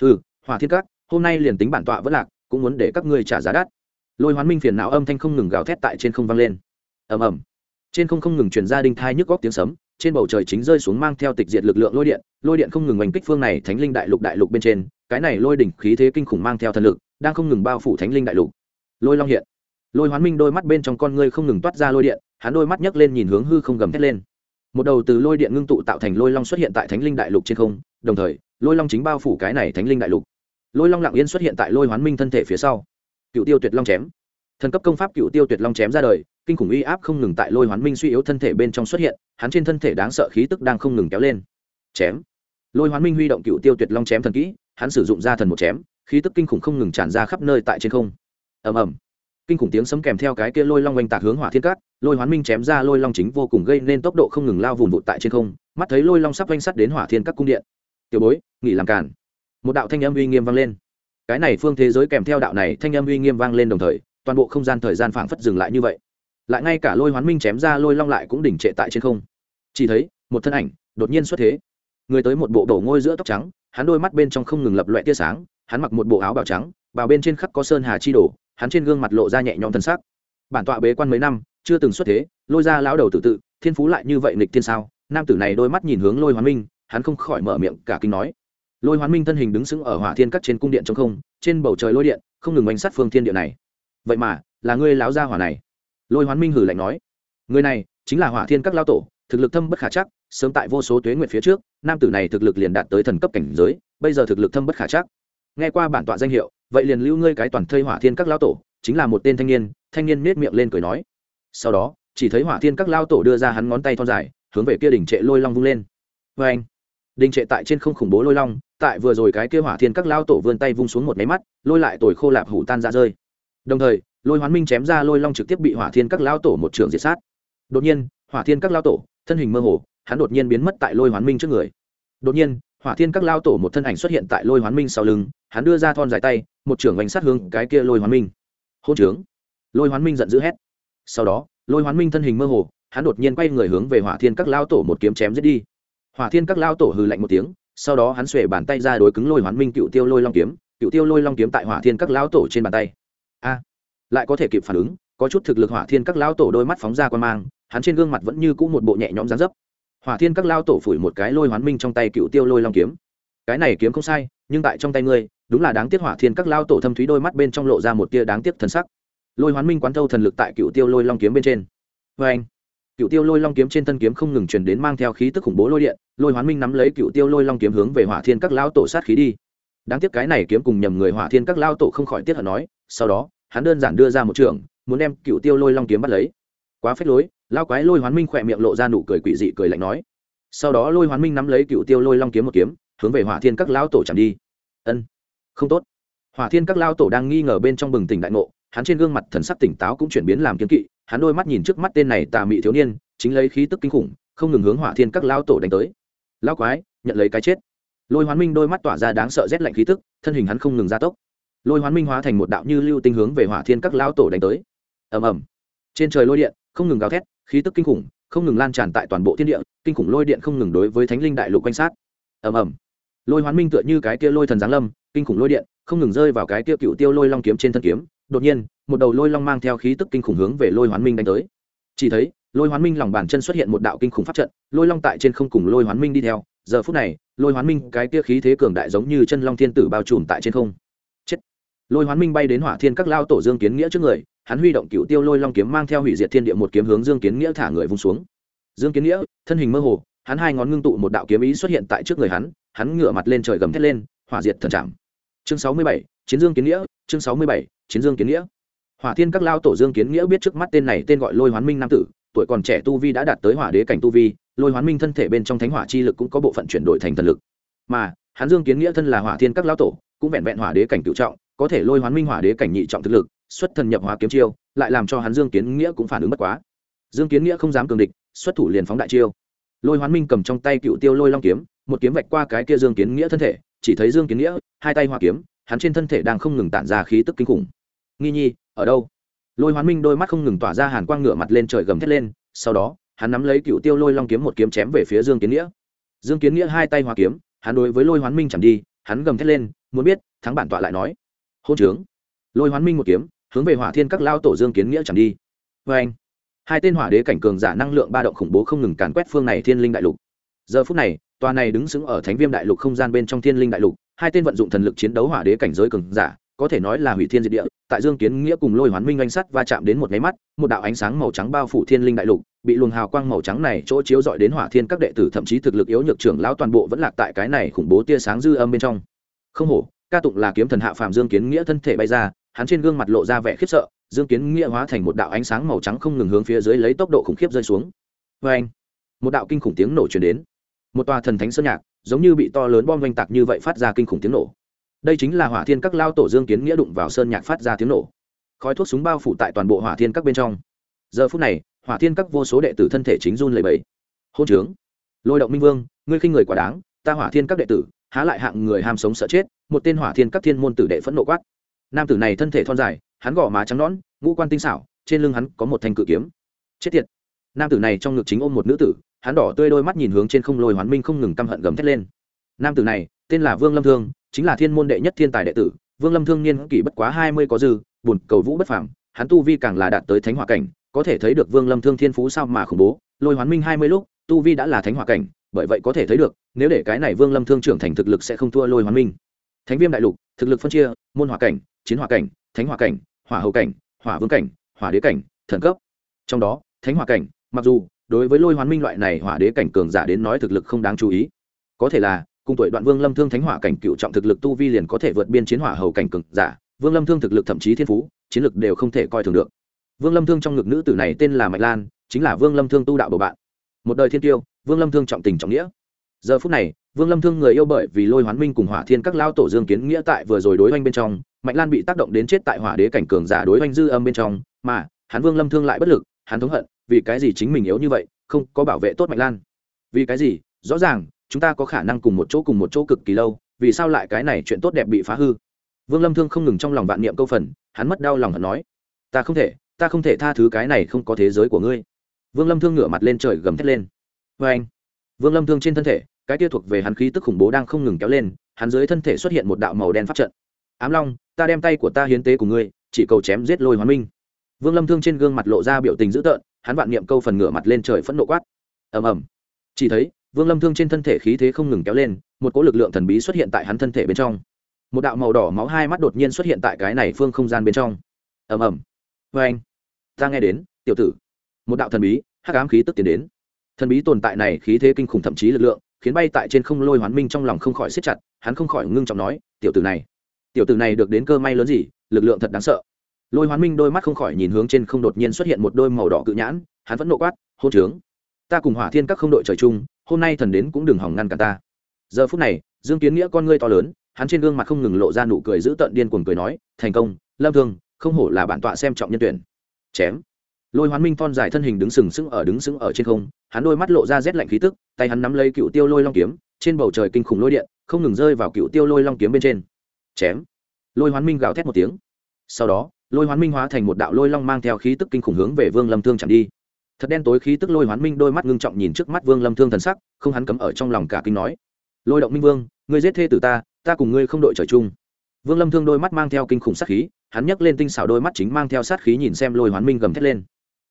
Ừ hỏa thiên các, hôm nay liền tính bản tọa vẫn lạc, cũng muốn để các ngươi trả giá đắt. Lôi hoán minh phiền não âm thanh không ngừng gào thét tại trên không vang lên. Ầm ầm. Trên không không ngừng truyền ra đinh thai nhức góc tiếng sấm, trên bầu trời chính rơi xuống mang theo tịch diệt lực lượng lôi điện lôi điện không ngừng oanh kích phương này thánh linh đại lục đại lục bên trên cái này lôi đỉnh khí thế kinh khủng mang theo thần lực, đang không ngừng bao phủ thánh linh đại lục. Lôi long hiện. Lôi hoán minh đôi mắt bên trong con ngươi không ngừng toát ra lôi điện, hắn đôi mắt nhấc lên nhìn hướng hư không gầm thét lên. Một đầu từ lôi điện ngưng tụ tạo thành lôi long xuất hiện tại thánh linh đại lục trên không, đồng thời, lôi long chính bao phủ cái này thánh linh đại lục. Lôi long lặng yên xuất hiện tại lôi hoán minh thân thể phía sau. Cựu tiêu tuyệt long chém. Thần cấp công pháp cựu tiêu tuyệt long chém ra đời, kinh khủng uy áp không ngừng tại lôi hoán minh suy yếu thân thể bên trong xuất hiện, hắn trên thân thể đáng sợ khí tức đang không ngừng kéo lên. Chém. Lôi hoán minh huy động cựu tiêu tuyệt long chém thần kỹ hắn sử dụng ra thần một chém, khí tức kinh khủng không ngừng tràn ra khắp nơi tại trên không. Ầm ầm. Kinh khủng tiếng sấm kèm theo cái kia lôi long oanh tạc hướng hỏa thiên cát, lôi hoán minh chém ra lôi long chính vô cùng gây nên tốc độ không ngừng lao vùn vụt tại trên không, mắt thấy lôi long sắp oanh sắt đến hỏa thiên các cung điện. Tiểu bối, nghỉ làm cản một đạo thanh âm uy nghiêm vang lên. Cái này phương thế giới kèm theo đạo này thanh âm uy nghiêm vang lên đồng thời, toàn bộ không gian thời gian phảng phất dừng lại như vậy. Lại ngay cả lôi hoán minh chém ra lôi long lại cũng đỉnh trệ tại trên không. Chỉ thấy, một thân ảnh đột nhiên xuất thế người tới một bộ đổ ngôi giữa tóc trắng, hắn đôi mắt bên trong không ngừng lập loại tia sáng, hắn mặc một bộ áo bào trắng, bào bên trên khắc có sơn hà chi đổ hắn trên gương mặt lộ ra nhẹ nhõm thân sắc. Bản tọa bế quan mấy năm, chưa từng xuất thế, lôi ra lão đầu tự tự, thiên phú lại như vậy nịch thiên sao? Nam tử này đôi mắt nhìn hướng lôi hoán minh, hắn không khỏi mở miệng cả kinh nói. Lôi hoán minh thân hình đứng sững ở hỏa thiên các trên cung điện trong không, trên bầu trời lôi điện, không ngừng bánh sát phương thiên điện này. Vậy mà, là ngươi láo ra hỏa này. Lôi hoán minh hử lạnh nói. Người này, chính là hỏa thiên các lao tổ, thực lực thâm bất khả chắc sớm tại vô số tuế nguyện phía trước, nam tử này thực lực liền đạt tới thần cấp cảnh giới, bây giờ thực lực thâm bất khả chắc. Nghe qua bản tọa danh hiệu, vậy liền lưu ngươi cái toàn thây hỏa thiên các lao tổ, chính là một tên thanh niên thanh niên nết miệng lên cười nói. Sau đó, chỉ thấy hỏa thiên các lao tổ đưa ra hắn ngón tay thon dài, hướng về kia đỉnh trệ lôi long vung lên. Vê anh đình trệ tại trên không khủng bố lôi long, tại vừa rồi cái kia hỏa thiên các lao tổ vươn tay vung xuống một máy mắt, lôi lại tồi khô lạp hủ tan ra rơi. Đồng thời, lôi hoán minh chém ra lôi long trực tiếp bị hỏa thiên các lao tổ một trường diệt sát. Đột nhiên, hỏa thiên các lao tổ, thân hình mơ hồ hắn đột nhiên biến mất tại lôi hoán minh trước người. Đột nhiên, hỏa thiên các lao tổ một thân ảnh xuất hiện tại lôi hoán minh sau lưng, hắn đưa ra thon dài tay, một trưởng bánh sát hướng cái kia lôi hoán minh. Hôn trướng. Lôi hoán minh giận dữ hét. Sau đó, lôi hoán minh thân hình mơ hồ, hắn đột nhiên quay người hướng về hỏa thiên các lao tổ một kiếm chém giết đi. Hỏa thiên các lao tổ hừ lạnh một tiếng, sau đó hắn xuề bàn tay ra đối cứng lôi hoán minh cựu tiêu lôi long kiếm, cựu tiêu lôi long kiếm tại hỏa thiên các lão tổ trên bàn tay. A! Lại có thể kịp phản ứng, có chút thực lực hỏa thiên các lão tổ đôi mắt phóng ra quan mang, hắn trên gương mặt vẫn như cũ một bộ nhẹ nhõm dáng dấp hỏa thiên các Lao tổ phủi một cái lôi hoán minh trong tay cựu tiêu lôi long kiếm. Cái này kiếm không sai, nhưng tại trong tay ngươi, đúng là đáng tiếc hỏa thiên các Lao tổ thâm thúy đôi mắt bên trong lộ ra một tia đáng tiếc thần sắc. Lôi hoán minh quán thâu thần lực tại cựu tiêu lôi long kiếm bên trên. Vê anh, cựu tiêu lôi long kiếm trên thân kiếm không ngừng truyền đến mang theo khí tức khủng bố lôi điện, lôi hoán minh nắm lấy cựu tiêu lôi long kiếm hướng về hỏa thiên các Lao tổ sát khí đi. Đáng tiếc cái này kiếm cùng nhầm người hỏa thiên các Lao tổ không khỏi tiết hận nói, sau đó, hắn đơn giản đưa ra một trường, muốn đem cựu tiêu lôi long kiếm bắt lấy. Quá phết lối lao quái lôi hoán minh khỏe miệng lộ ra nụ cười quỷ dị cười lạnh nói. Sau đó lôi hoán minh nắm lấy cựu tiêu lôi long kiếm một kiếm, hướng về hỏa thiên các lão tổ chẳng đi. Ân, không tốt. Hỏa thiên các lao tổ đang nghi ngờ bên trong bừng tỉnh đại ngộ, hắn trên gương mặt thần sắc tỉnh táo cũng chuyển biến làm kiếm kỵ, hắn đôi mắt nhìn trước mắt tên này tà mị thiếu niên, chính lấy khí tức kinh khủng, không ngừng hướng hỏa thiên các lao tổ đánh tới. Lao quái, nhận lấy cái chết. Lôi hoán minh đôi mắt tỏa ra đáng sợ rét lạnh khí tức, thân hình hắn không ngừng gia tốc. Lôi hoán minh hóa thành một đạo như lưu tinh hướng về hỏa thiên các lao tổ đánh tới. Ầm ầm. Trên trời lôi điện, không ngừng gào thét khí tức kinh khủng, không ngừng lan tràn tại toàn bộ thiên địa, kinh khủng lôi điện không ngừng đối với thánh linh đại lục quanh sát. Ầm ầm. Lôi hoán minh tựa như cái kia lôi thần giáng lâm, kinh khủng lôi điện, không ngừng rơi vào cái kia cựu tiêu lôi long kiếm trên thân kiếm. Đột nhiên, một đầu lôi long mang theo khí tức kinh khủng hướng về lôi hoán minh đánh tới. Chỉ thấy, lôi hoán minh lòng bàn chân xuất hiện một đạo kinh khủng pháp trận, lôi long tại trên không cùng lôi hoán minh đi theo. Giờ phút này, lôi hoán minh, cái kia khí thế cường đại giống như chân long thiên tử bao trùm tại trên không. Chết. Lôi hoán minh bay đến hỏa thiên các lao tổ dương kiến nghĩa trước người hắn huy động cựu tiêu lôi long kiếm mang theo hủy diệt thiên địa một kiếm hướng dương kiến nghĩa thả người vung xuống. Dương kiến nghĩa, thân hình mơ hồ, hắn hai ngón ngưng tụ một đạo kiếm ý xuất hiện tại trước người hắn hắn ngửa mặt lên trời gầm thét lên, hỏa diệt thần trảm. Chương sáu mươi bảy, chiến dương kiến nghĩa, chương sáu mươi bảy, chiến dương kiến nghĩa. Hỏa thiên các lao tổ dương kiến nghĩa biết trước mắt tên này tên gọi lôi hoán minh nam tử, tuổi còn trẻ tu vi đã đạt tới hỏa đế cảnh tu vi, lôi hoán minh thân thể bên trong thánh hỏa chi lực cũng có bộ phận chuyển đổi thành thần lực. Mà, hắn dương kiến nghĩa thân là hỏa thiên các lao tổ, cũng vẹn vẹn hỏa đế cảnh cựu trọng, có thể lôi hoán minh hỏa đế cảnh nhị trọng thực lực xuất thần nhập hóa kiếm chiêu, lại làm cho hắn dương kiến nghĩa cũng phản ứng bất quá. Dương kiến nghĩa không dám cường địch, xuất thủ liền phóng đại chiêu. Lôi hoán minh cầm trong tay cựu tiêu lôi long kiếm, một kiếm vạch qua cái kia dương kiến nghĩa thân thể, chỉ thấy dương kiến nghĩa, hai tay hoa kiếm, hắn trên thân thể đang không ngừng tản ra khí tức kinh khủng. Nghi nhi, ở đâu? Lôi hoán minh đôi mắt không ngừng tỏa ra hàn quang ngửa mặt lên trời gầm thét lên, sau đó, hắn nắm lấy cựu tiêu lôi long kiếm một kiếm chém về phía dương kiến nghĩa. Dương kiến nghĩa hai tay hoa kiếm, hắn đối với lôi hoán minh chẳng đi, hắn gầm thét lên, muốn biết, thắng bản tọa lại nói. Hôn trướng. Lôi hoán minh một kiếm hướng về hỏa thiên các lao tổ dương kiến nghĩa chẳng đi. Vê anh, hai tên hỏa đế cảnh cường giả năng lượng ba động khủng bố không ngừng càn quét phương này thiên linh đại lục. Giờ phút này, tòa này đứng xứng ở thánh viêm đại lục không gian bên trong thiên linh đại lục, hai tên vận dụng thần lực chiến đấu hỏa đế cảnh giới cường giả, có thể nói là hủy thiên diệt địa, tại dương kiến nghĩa cùng lôi hoán minh oanh sắt va chạm đến một nháy mắt, một đạo ánh sáng màu trắng bao phủ thiên linh đại lục, bị luồng hào quang màu trắng này chỗ chiếu dọi đến hỏa thiên các đệ tử, thậm chí thực lực yếu nhược trưởng lão toàn bộ vẫn lạc tại cái này khủng bố tia sáng dư âm bên trong. Không hổ, ca tụng là kiếm thần hạ phàm dương kiến nghĩa thân thể bay ra hắn trên gương mặt lộ ra vẻ khiếp sợ, dương kiến nghĩa hóa thành một đạo ánh sáng màu trắng không ngừng hướng phía dưới lấy tốc độ khủng khiếp rơi xuống. Vê anh, một đạo kinh khủng tiếng nổ truyền đến. Một tòa thần thánh sơn nhạc, giống như bị to lớn bom oanh tạc như vậy phát ra kinh khủng tiếng nổ. Đây chính là hỏa thiên các lao tổ dương kiến nghĩa đụng vào sơn nhạc phát ra tiếng nổ. Khói thuốc súng bao phủ tại toàn bộ hỏa thiên các bên trong. Giờ phút này, hỏa thiên các vô số đệ tử thân thể chính run lầy bầy hôn trướng. Lôi động minh vương, ngươi khinh người quả đáng, ta hỏa thiên các đệ tử, há lại hạng người ham sống sợ chết, một tên hỏa thiên các thiên môn tử đệ phẫn nộ quát nam tử này thân thể thon dài hắn gò má trắng nón ngũ quan tinh xảo trên lưng hắn có một thanh cự kiếm. Chết tiệt! Nam tử này trong ngực chính ôm một nữ tử hắn đỏ tươi đôi mắt nhìn hướng trên không lôi hoán minh không ngừng căm hận gầm thét lên. Nam tử này tên là vương lâm thương chính là thiên môn đệ nhất thiên tài đệ tử vương lâm thương niên kỷ bất quá hai mươi có dư buồn cầu vũ bất phẳng, hắn tu vi càng là đạt tới thánh hỏa cảnh có thể thấy được vương lâm thương thiên phú sao mà khủng bố lôi hoán minh hai mươi lúc tu vi đã là thánh hỏa cảnh bởi vậy có thể thấy được nếu để cái này vương lâm thương trưởng thành thực lực sẽ không thua lôi hoán minh. Thánh viêm đại lục thực lực phân chia môn hỏa cảnh chiến hỏa cảnh, thánh hỏa cảnh, hỏa hậu cảnh, hỏa vương cảnh, hỏa đế cảnh, thần cấp. Trong đó, thánh hỏa cảnh, mặc dù đối với lôi hoán minh loại này hỏa đế cảnh cường giả đến nói thực lực không đáng chú ý, có thể là cùng tuổi đoạn vương lâm thương thánh hỏa cảnh cựu trọng thực lực tu vi liền có thể vượt biên chiến hỏa hầu cảnh cường giả, vương lâm thương thực lực thậm chí thiên phú, chiến lực đều không thể coi thường được. Vương lâm thương trong ngực nữ tử này tên là mạch lan, chính là vương lâm thương tu đạo bầu bạn. Một đời thiên tiêu, vương lâm thương trọng tình trọng nghĩa. Giờ phút này vương lâm thương người yêu bởi vì lôi hoán minh cùng hỏa thiên các lao tổ dương kiến nghĩa tại vừa rồi đối oanh bên trong, mạnh lan bị tác động đến chết tại hỏa đế cảnh cường giả đối oanh dư âm bên trong, mà hắn vương lâm thương lại bất lực, hắn thống hận, vì cái gì chính mình yếu như vậy, không có bảo vệ tốt mạnh lan? Vì cái gì? Rõ ràng, chúng ta có khả năng cùng một chỗ cùng một chỗ cực kỳ lâu, vì sao lại cái này chuyện tốt đẹp bị phá hư? Vương lâm thương không ngừng trong lòng vạn niệm câu phần, hắn mất đau lòng hắn nói, ta không thể, ta không thể tha thứ cái này không có thế giới của ngươi. Vương lâm thương ngửa mặt lên trời gầm thét lên. Vê anh vương lâm thương trên thân thể cái kia thuộc về hắn khí tức khủng bố đang không ngừng kéo lên, hắn dưới thân thể xuất hiện một đạo màu đen pháp trận. Ám long, ta đem tay của ta hiến tế của ngươi, chỉ cầu chém giết lôi hoán minh. Vương lâm thương trên gương mặt lộ ra biểu tình dữ tợn, hắn vạn niệm câu phần ngửa mặt lên trời phẫn nộ quát. Ầm ầm. Chỉ thấy, vương lâm thương trên thân thể khí thế không ngừng kéo lên, một cỗ lực lượng thần bí xuất hiện tại hắn thân thể bên trong. Một đạo màu đỏ máu hai mắt đột nhiên xuất hiện tại cái này phương không gian bên trong. Ầm ầm. Vê anh, ta nghe đến, tiểu tử. Một đạo thần bí, hắc ám khí tức tiến đến. Thần bí tồn tại này khí thế kinh khủng thậm chí lực lượng khiến bay tại trên không lôi hoán minh trong lòng không khỏi siết chặt, hắn không khỏi ngưng trọng nói, tiểu tử này, tiểu tử này được đến cơ may lớn gì, lực lượng thật đáng sợ. Lôi hoán minh đôi mắt không khỏi nhìn hướng trên không đột nhiên xuất hiện một đôi màu đỏ cự nhãn, hắn vẫn nộ quát, hôn trướng, ta cùng hỏa thiên các không đội trời chung, hôm nay thần đến cũng đừng hỏng ngăn cả ta. Giờ phút này, dương kiến nghĩa con ngươi to lớn, hắn trên gương mặt không ngừng lộ ra nụ cười giữ tợn điên cuồng cười nói, thành công, lâm thương, không hổ là bản tọa xem trọng nhân tuyển. Chém lôi hoán minh thon dài thân hình đứng sừng sững ở đứng sững ở trên không, hắn đôi mắt lộ ra rét lạnh khí tức, tay hắn nắm lấy cựu tiêu lôi long kiếm, trên bầu trời kinh khủng lôi điện, không ngừng rơi vào cựu tiêu lôi long kiếm bên trên. Chém. Lôi hoán minh gào thét một tiếng. Sau đó, lôi hoán minh hóa thành một đạo lôi long mang theo khí tức kinh khủng hướng về vương lâm thương chạm đi. Thật đen tối khí tức lôi hoán minh đôi mắt ngưng trọng nhìn trước mắt vương lâm thương thần sắc, không hắn cấm ở trong lòng cả kinh nói. Lôi động minh vương, ngươi giết thê tử ta ta cùng ngươi không đội trời chung. Vương lâm thương đôi mắt mang theo kinh khủng sát khí, hắn nhấc lên tinh xảo đôi mắt chính mang theo sát khí nhìn xem lôi hoán minh gầm thét lên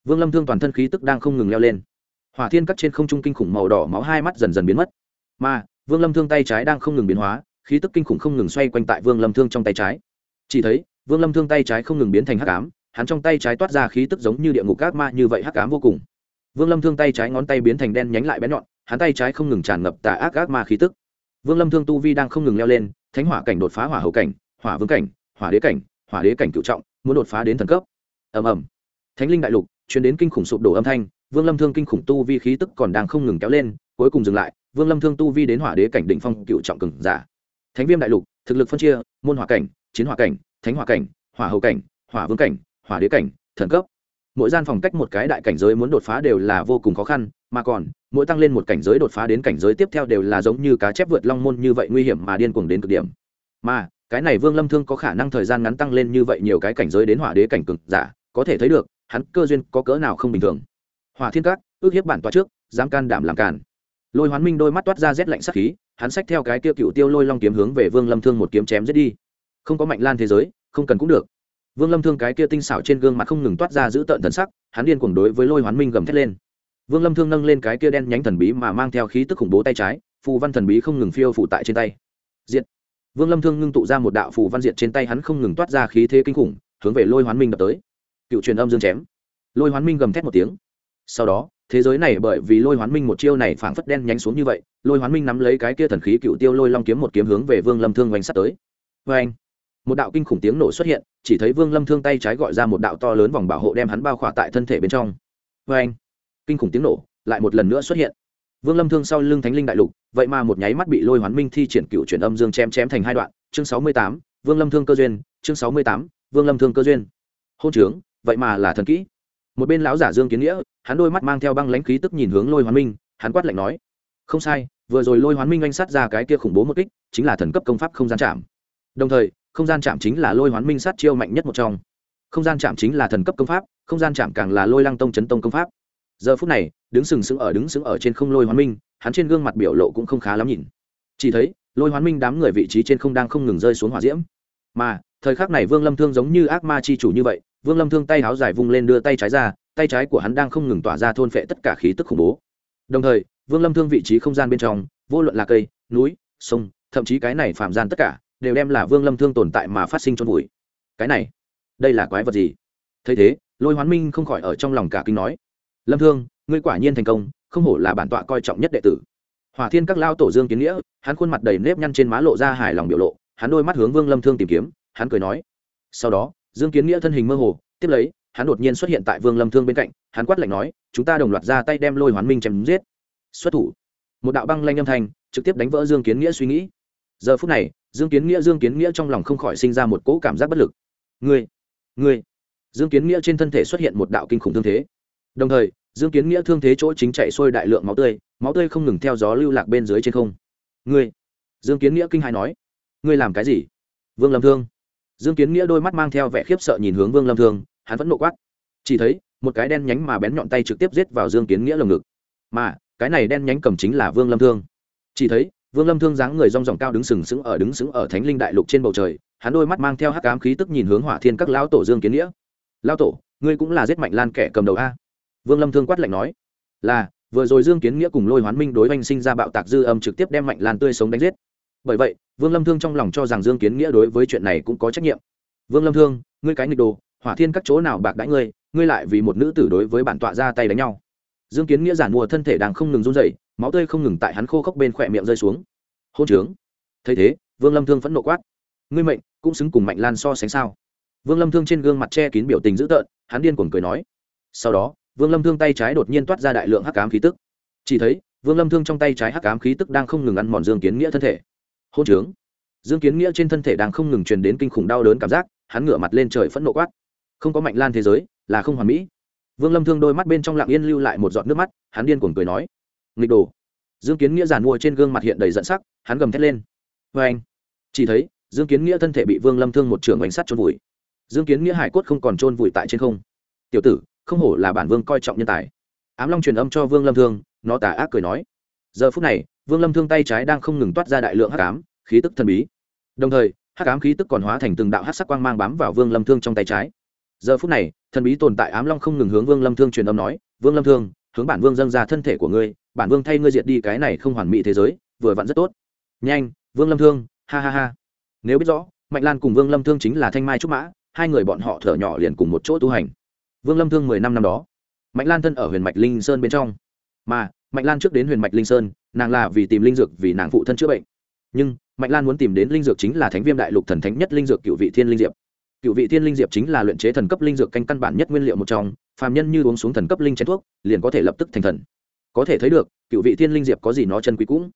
vương lâm thương toàn thân khí tức đang không ngừng leo lên. Hỏa thiên cắt trên không trung kinh khủng màu đỏ máu hai mắt dần dần biến mất. Mà, vương lâm thương tay trái đang không ngừng biến hóa, khí tức kinh khủng không ngừng xoay quanh tại vương lâm thương trong tay trái. Chỉ thấy, vương lâm thương tay trái không ngừng biến thành hắc ám, hắn trong tay trái toát ra khí tức giống như địa ngục ác ma như vậy hắc ám vô cùng. Vương lâm thương tay trái ngón tay biến thành đen nhánh lại bén nhọn, hắn tay trái không ngừng tràn ngập tà ác ác ma khí tức. Vương lâm thương tu vi đang không ngừng leo lên, thánh hỏa cảnh đột phá hỏa hậu cảnh, hỏa vương cảnh, hỏa đế cảnh, hỏa đế cảnh cựu trọng, muốn đột phá đến thần cấp. Ầm ầm thánh linh đại lục chuyển đến kinh khủng sụp đổ âm thanh, vương lâm thương kinh khủng tu vi khí tức còn đang không ngừng kéo lên, cuối cùng dừng lại, vương lâm thương tu vi đến hỏa đế cảnh định phong cựu trọng cường giả. Thánh viêm đại lục, thực lực phân chia, môn hỏa cảnh, chiến hỏa cảnh, thánh hỏa cảnh, hỏa hậu cảnh, hỏa vương cảnh, hỏa đế cảnh, thần cấp. Mỗi gian phòng cách một cái đại cảnh giới muốn đột phá đều là vô cùng khó khăn, mà còn, mỗi tăng lên một cảnh giới đột phá đến cảnh giới tiếp theo đều là giống như cá chép vượt long môn như vậy nguy hiểm mà điên cuồng đến cực điểm. Mà, cái này vương lâm thương có khả năng thời gian ngắn tăng lên như vậy nhiều cái cảnh giới đến hỏa đế cảnh cực giả, có thể thấy được hắn cơ duyên có cỡ nào không bình thường. Hỏa thiên các, ước hiếp bản tọa trước, dám can đảm làm càn. Lôi hoán minh đôi mắt toát ra rét lạnh sắc khí, hắn xách theo cái kia cựu tiêu lôi long kiếm hướng về vương lâm thương một kiếm chém giết đi. Không có mạnh lan thế giới, không cần cũng được. Vương lâm thương cái kia tinh xảo trên gương mặt không ngừng toát ra giữ tợn thần sắc, hắn điên cuồng đối với lôi hoán minh gầm thét lên. Vương lâm thương nâng lên cái kia đen nhánh thần bí mà mang theo khí tức khủng bố tay trái, phù văn thần bí không ngừng phiêu phủ tại trên tay. Diệt. Vương lâm thương ngưng tụ ra một đạo phù văn diệt trên tay hắn không ngừng toát ra khí thế kinh khủng, hướng về lôi hoán minh đập tới cựu truyền âm dương chém. Lôi hoán minh gầm thét một tiếng. Sau đó, thế giới này bởi vì lôi hoán minh một chiêu này phảng phất đen nhánh xuống như vậy, lôi hoán minh nắm lấy cái kia thần khí cựu tiêu lôi long kiếm một kiếm hướng về vương lâm thương oanh sắt tới. Vê anh một đạo kinh khủng tiếng nổ xuất hiện, chỉ thấy vương lâm thương tay trái gọi ra một đạo to lớn vòng bảo hộ đem hắn bao khỏa tại thân thể bên trong. Vê anh kinh khủng tiếng nổ lại một lần nữa xuất hiện. Vương lâm thương sau lưng thánh linh đại lục, vậy mà một nháy mắt bị lôi hoán minh thi triển cựu chuyển âm dương chém chém thành hai đoạn. Chương sáu mươi tám, vương lâm thương cơ duyên. Chương sáu mươi tám, vương lâm thương cơ duyên. Hôn trướng vậy mà là thần kỹ. Một bên lão giả dương kiến nghĩa, hắn đôi mắt mang theo băng lãnh khí tức nhìn hướng lôi hoán minh, hắn quát lạnh nói, không sai, vừa rồi lôi hoán minh anh sát ra cái kia khủng bố một kích, chính là thần cấp công pháp không gian chạm. Đồng thời, không gian chạm chính là lôi hoán minh sát chiêu mạnh nhất một trong. Không gian chạm chính là thần cấp công pháp, không gian chạm càng là lôi lăng tông chấn tông công pháp. Giờ phút này, đứng sừng sững ở, đứng sững ở trên không lôi hoán minh, hắn trên gương mặt biểu lộ cũng không khá lắm nhìn. Chỉ thấy, lôi hoán minh đám người vị trí trên không đang không ngừng rơi xuống hỏa diễm. Mà, thời khắc này vương lâm thương giống như ác ma chi chủ như vậy vương lâm thương tay háo dài vung lên đưa tay trái ra, tay trái của hắn đang không ngừng tỏa ra thôn phệ tất cả khí tức khủng bố. Đồng thời, vương lâm thương vị trí không gian bên trong, vô luận là cây, núi, sông, thậm chí cái này phạm gian tất cả, đều đem là vương lâm thương tồn tại mà phát sinh trong bụi cái này, đây là quái vật gì? Thấy thế, lôi hoán minh không khỏi ở trong lòng cả kinh nói. Lâm thương, ngươi quả nhiên thành công, không hổ là bản tọa coi trọng nhất đệ tử. Hỏa thiên các lao tổ dương kiến nghĩa, hắn khuôn mặt đầy nếp nhăn trên má lộ ra hài lòng biểu lộ, hắn đôi mắt hướng vương lâm thương tìm kiếm, hắn cười nói. Sau đó dương kiến nghĩa thân hình mơ hồ, tiếp lấy, hắn đột nhiên xuất hiện tại vương lâm thương bên cạnh, hắn quát lạnh nói, chúng ta đồng loạt ra tay đem lôi hoán minh chém giết. Xuất thủ. Một đạo băng lanh âm thanh, trực tiếp đánh vỡ dương kiến nghĩa suy nghĩ. Giờ phút này, dương kiến nghĩa, dương kiến nghĩa trong lòng không khỏi sinh ra một cỗ cảm giác bất lực. Ngươi ngươi. Dương kiến nghĩa trên thân thể xuất hiện một đạo kinh khủng thương thế. Đồng thời, dương kiến nghĩa thương thế chỗ chính chạy xuôi đại lượng máu tươi máu tươi không ngừng theo gió lưu lạc bên dưới trên không. Ngươi. Dương kiến nghĩa kinh hãi nói. Ngươi làm cái gì? Vương lâm thương dương kiến nghĩa đôi mắt mang theo vẻ khiếp sợ nhìn hướng vương lâm thương, hắn vẫn nộ quát. Chỉ thấy, một cái đen nhánh mà bén nhọn tay trực tiếp giết vào dương kiến nghĩa lồng ngực. Mà, cái này đen nhánh cầm chính là vương lâm thương. Chỉ thấy, vương lâm thương dáng người rong ròng cao đứng sừng sững ở đứng sững ở thánh linh đại lục trên bầu trời, hắn đôi mắt mang theo hắc ám khí tức nhìn hướng hỏa thiên các lão tổ dương kiến nghĩa. Lão tổ, ngươi cũng là giết mạnh lan kẻ cầm đầu a? Vương lâm thương quát lạnh nói. Là, vừa rồi dương kiến nghĩa cùng lôi hoán minh đối oanh sinh ra bạo tạc dư âm trực tiếp đem mạnh lan tươi sống đánh giết bởi vậy, vương lâm thương trong lòng cho rằng dương kiến nghĩa đối với chuyện này cũng có trách nhiệm. Vương lâm thương, ngươi cái nghịch đồ, hỏa thiên các chỗ nào bạc đãi ngươi ngươi lại vì một nữ tử đối với bản tọa ra tay đánh nhau. Dương kiến nghĩa giản mùa thân thể đang không ngừng run dậy máu tươi không ngừng tại hắn khô khốc bên khỏe miệng rơi xuống. Hôn trướng. Thấy thế, vương lâm thương phẫn nộ quát. Ngươi mệnh, cũng xứng cùng mạnh lan so sánh sao? Vương lâm thương trên gương mặt che kín biểu tình dữ tợn, hắn điên cuồng cười nói. Sau đó, vương lâm thương tay trái đột nhiên toát ra đại lượng hắc cám khí tức. Chỉ thấy, vương lâm thương trong tay trái hắc cám khí tức đang không ngừng ăn mòn dương kiến nghĩa thân thể hôn trướng. Dương kiến nghĩa trên thân thể đang không ngừng truyền đến kinh khủng đau đớn cảm giác, hắn ngửa mặt lên trời phẫn nộ quát. Không có mạnh lan thế giới, là không hoàn mỹ. Vương lâm thương đôi mắt bên trong lặng yên lưu lại một giọt nước mắt, hắn điên cuồng cười nói. Nghịch đồ. Dương kiến nghĩa giàn mua trên gương mặt hiện đầy dẫn sắc, hắn gầm thét lên. Vê anh. Chỉ thấy, dương kiến nghĩa thân thể bị vương lâm thương một trường bánh sắt trôn vùi. Dương kiến nghĩa hải cốt không còn trôn vùi tại trên không. Tiểu tử, không hổ là bản vương coi trọng nhân tài. Ám long truyền âm cho vương lâm thương, nó tà ác cười nói. Giờ phút này vương lâm thương tay trái đang không ngừng toát ra đại lượng hắc ám, khí tức thần bí. Đồng thời, hắc ám khí tức còn hóa thành từng đạo hắc sắc quang mang bám vào vương lâm thương trong tay trái. Giờ phút này, thần bí tồn tại ám long không ngừng hướng vương lâm thương truyền âm nói, vương lâm thương, hướng bản vương dâng ra thân thể của ngươi, bản vương thay ngươi diệt đi cái này không hoàn mỹ thế giới, vừa vặn rất tốt. Nhanh, vương lâm thương, ha ha ha. Nếu biết rõ, mạnh lan cùng vương lâm thương chính là thanh mai trúc mã, hai người bọn họ thở nhỏ liền cùng một chỗ tu hành. Vương lâm thương mười năm năm đó, mạnh lan thân ở huyền mạch linh sơn bên trong. Mà mạnh lan trước đến huyền mạch linh sơn, nàng là vì tìm linh dược vì nàng phụ thân chữa bệnh. Nhưng, mạnh lan muốn tìm đến linh dược chính là thánh viêm đại lục thần thánh nhất linh dược cựu vị thiên linh diệp. Cựu vị thiên linh diệp chính là luyện chế thần cấp linh dược canh căn bản nhất nguyên liệu một trong, phàm nhân như uống xuống thần cấp linh chén thuốc, liền có thể lập tức thành thần. Có thể thấy được, cựu vị thiên linh diệp có gì nó chân quý cũng.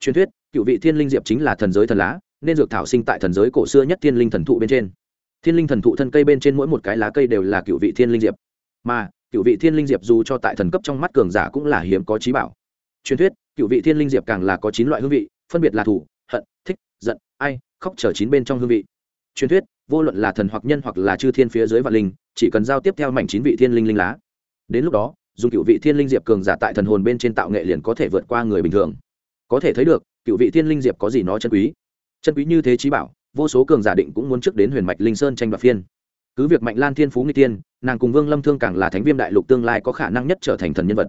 Truyền thuyết, cựu vị thiên linh diệp chính là thần giới thần lá, nên dược thảo sinh tại thần giới cổ xưa nhất thiên linh thần thụ bên trên. Thiên linh thần thụ thân cây bên trên mỗi một cái lá cây đều là cựu vị thiên linh diệp. Mà cựu vị thiên linh diệp dù cho tại thần cấp trong mắt cường giả cũng là hiếm có trí bảo. Truyền thuyết, cựu vị thiên linh diệp càng là có chín loại hương vị, phân biệt là thủ hận, thích, giận, ai, khóc trở chín bên trong hương vị. Truyền thuyết, vô luận là thần hoặc nhân hoặc là chư thiên phía dưới vạn linh, chỉ cần giao tiếp theo mảnh chín vị thiên linh linh lá. Đến lúc đó dùng cựu vị thiên linh diệp cường giả tại thần hồn bên trên tạo nghệ liền có thể vượt qua người bình thường. Có thể thấy được, cựu vị thiên linh diệp có gì nó chân quý. Chân quý như thế trí bảo, vô số cường giả định cũng muốn trước đến huyền mạch linh sơn tranh đoạt phiên cứ việc mạnh lan thiên phú nghi tiên, nàng cùng vương lâm thương càng là thánh viêm đại lục tương lai có khả năng nhất trở thành thần nhân vật.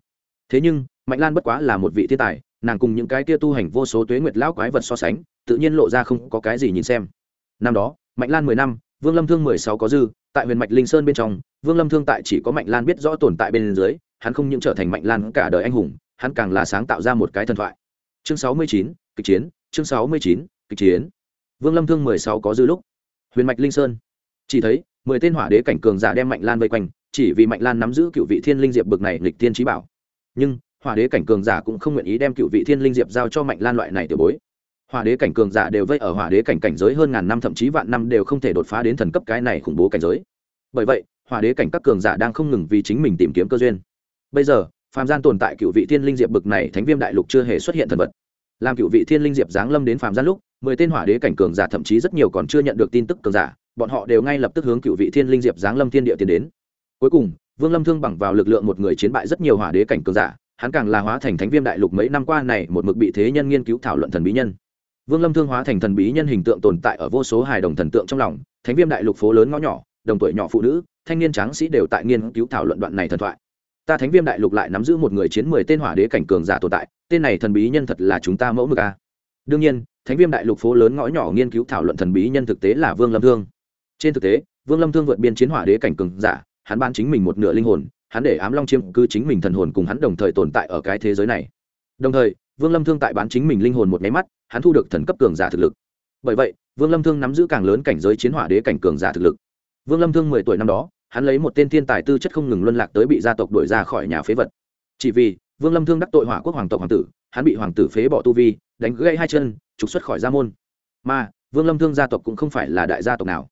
Thế nhưng, mạnh lan bất quá là một vị thiên tài, nàng cùng những cái kia tu hành vô số tuế nguyệt lão quái vật so sánh, tự nhiên lộ ra không có cái gì nhìn xem. Năm đó, mạnh lan mười năm, vương lâm thương mười sáu có dư, tại huyền mạch linh sơn bên trong, vương lâm thương tại chỉ có mạnh lan biết rõ tồn tại bên dưới, hắn không những trở thành mạnh lan cả đời anh hùng, hắn càng là sáng tạo ra một cái thần thoại. Chương sáu mươi chín, kịch chiến, chương sáu mươi chín, kịch chiến. Vương lâm thương mười sáu có dư lúc. Huyền mạch linh sơn. Chỉ thấy mười tên hỏa đế cảnh cường giả đem mạnh lan vây quanh, chỉ vì mạnh lan nắm giữ cựu vị thiên linh diệp bực này lịch tiên trí bảo. Nhưng, hỏa đế cảnh cường giả cũng không nguyện ý đem cựu vị thiên linh diệp giao cho mạnh lan loại này tiểu bối. Hỏa đế cảnh cường giả đều vây ở hỏa đế cảnh cảnh giới hơn ngàn năm, thậm chí vạn năm đều không thể đột phá đến thần cấp cái này khủng bố cảnh giới. Bởi vậy, hỏa đế cảnh các cường giả đang không ngừng vì chính mình tìm kiếm cơ duyên. Bây giờ, phàm gian tồn tại cựu vị thiên linh diệp bực này thánh viêm đại lục chưa hề xuất hiện thần vật. Làm cựu vị thiên linh diệp giáng lâm đến phàm gian lúc, mười tên hỏa đế cảnh cường giả thậm chí rất nhiều còn chưa nhận được tin tức cường giả bọn họ đều ngay lập tức hướng cựu vị thiên linh diệp giáng lâm thiên địa tiến đến. Cuối cùng, vương lâm thương bằng vào lực lượng một người chiến bại rất nhiều hỏa đế cảnh cường giả, hắn càng là hóa thành thánh viêm đại lục mấy năm qua này một mực bị thế nhân nghiên cứu thảo luận thần bí nhân. Vương lâm thương hóa thành thần bí nhân hình tượng tồn tại ở vô số hài đồng thần tượng trong lòng, thánh viêm đại lục phố lớn ngõ nhỏ, đồng tuổi nhỏ phụ nữ, thanh niên tráng sĩ đều tại nghiên cứu thảo luận đoạn này thần thoại. Ta thánh viêm đại lục lại nắm giữ một người chiến mười tên hỏa đế cảnh cường giả tồn tại, tên này thần bí nhân thật là chúng ta mẫu mực a. Đương nhiên, thánh viêm đại lục phố lớn ngõ nhỏ nghiên cứu thảo luận thần bí nhân thực tế là vương lâm thương trên thực tế, vương lâm thương vượt biên chiến hỏa đế cảnh cường giả, hắn ban chính mình một nửa linh hồn, hắn để ám long chiêm cư chính mình thần hồn cùng hắn đồng thời tồn tại ở cái thế giới này. Đồng thời, vương lâm thương tại bán chính mình linh hồn một máy mắt, hắn thu được thần cấp cường giả thực lực. Bởi vậy, vương lâm thương nắm giữ càng lớn cảnh giới chiến hỏa đế cảnh cường giả thực lực. Vương lâm thương mười tuổi năm đó, hắn lấy một tên thiên tài tư chất không ngừng luân lạc tới bị gia tộc đuổi ra khỏi nhà phế vật. Chỉ vì, vương lâm thương đắc tội hỏa quốc hoàng tộc hoàng tử, hắn bị hoàng tử phế bỏ tu vi, đánh gãy hai chân, trục xuất khỏi gia môn. Mà, vương lâm thương gia tộc cũng không phải là đại gia tộc nào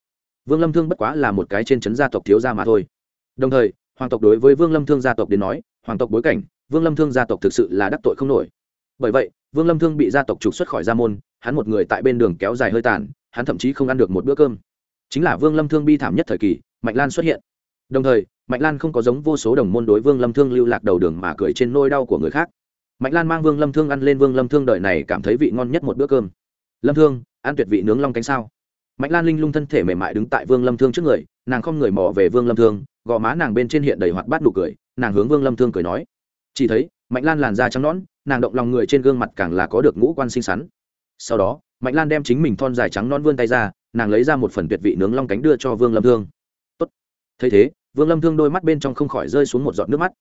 vương lâm thương bất quá là một cái trên trấn gia tộc thiếu gia mà thôi. Đồng thời, hoàng tộc đối với vương lâm thương gia tộc đến nói, hoàng tộc bối cảnh, vương lâm thương gia tộc thực sự là đắc tội không nổi. Bởi vậy, vương lâm thương bị gia tộc trục xuất khỏi gia môn, hắn một người tại bên đường kéo dài hơi tàn, hắn thậm chí không ăn được một bữa cơm. Chính là vương lâm thương bi thảm nhất thời kỳ, mạnh lan xuất hiện. Đồng thời, mạnh lan không có giống vô số đồng môn đối vương lâm thương lưu lạc đầu đường mà cười trên nôi đau của người khác. Mạnh lan mang vương lâm thương ăn lên vương lâm thương đời này cảm thấy vị ngon nhất một bữa cơm. Lâm thương, ăn tuyệt vị nướng long cánh sao? Mạnh lan linh lung thân thể mềm mại đứng tại vương lâm thương trước người, nàng không người mò về vương lâm thương, gò má nàng bên trên hiện đầy hoạt bát nụ cười, nàng hướng vương lâm thương cười nói. Chỉ thấy mạnh lan làn da trắng nõn, nàng động lòng người trên gương mặt càng là có được ngũ quan xinh xắn. Sau đó mạnh lan đem chính mình thon dài trắng non vươn tay ra, nàng lấy ra một phần tuyệt vị nướng long cánh đưa cho vương lâm thương. Tốt. thấy thế, vương lâm thương đôi mắt bên trong không khỏi rơi xuống một giọt nước mắt.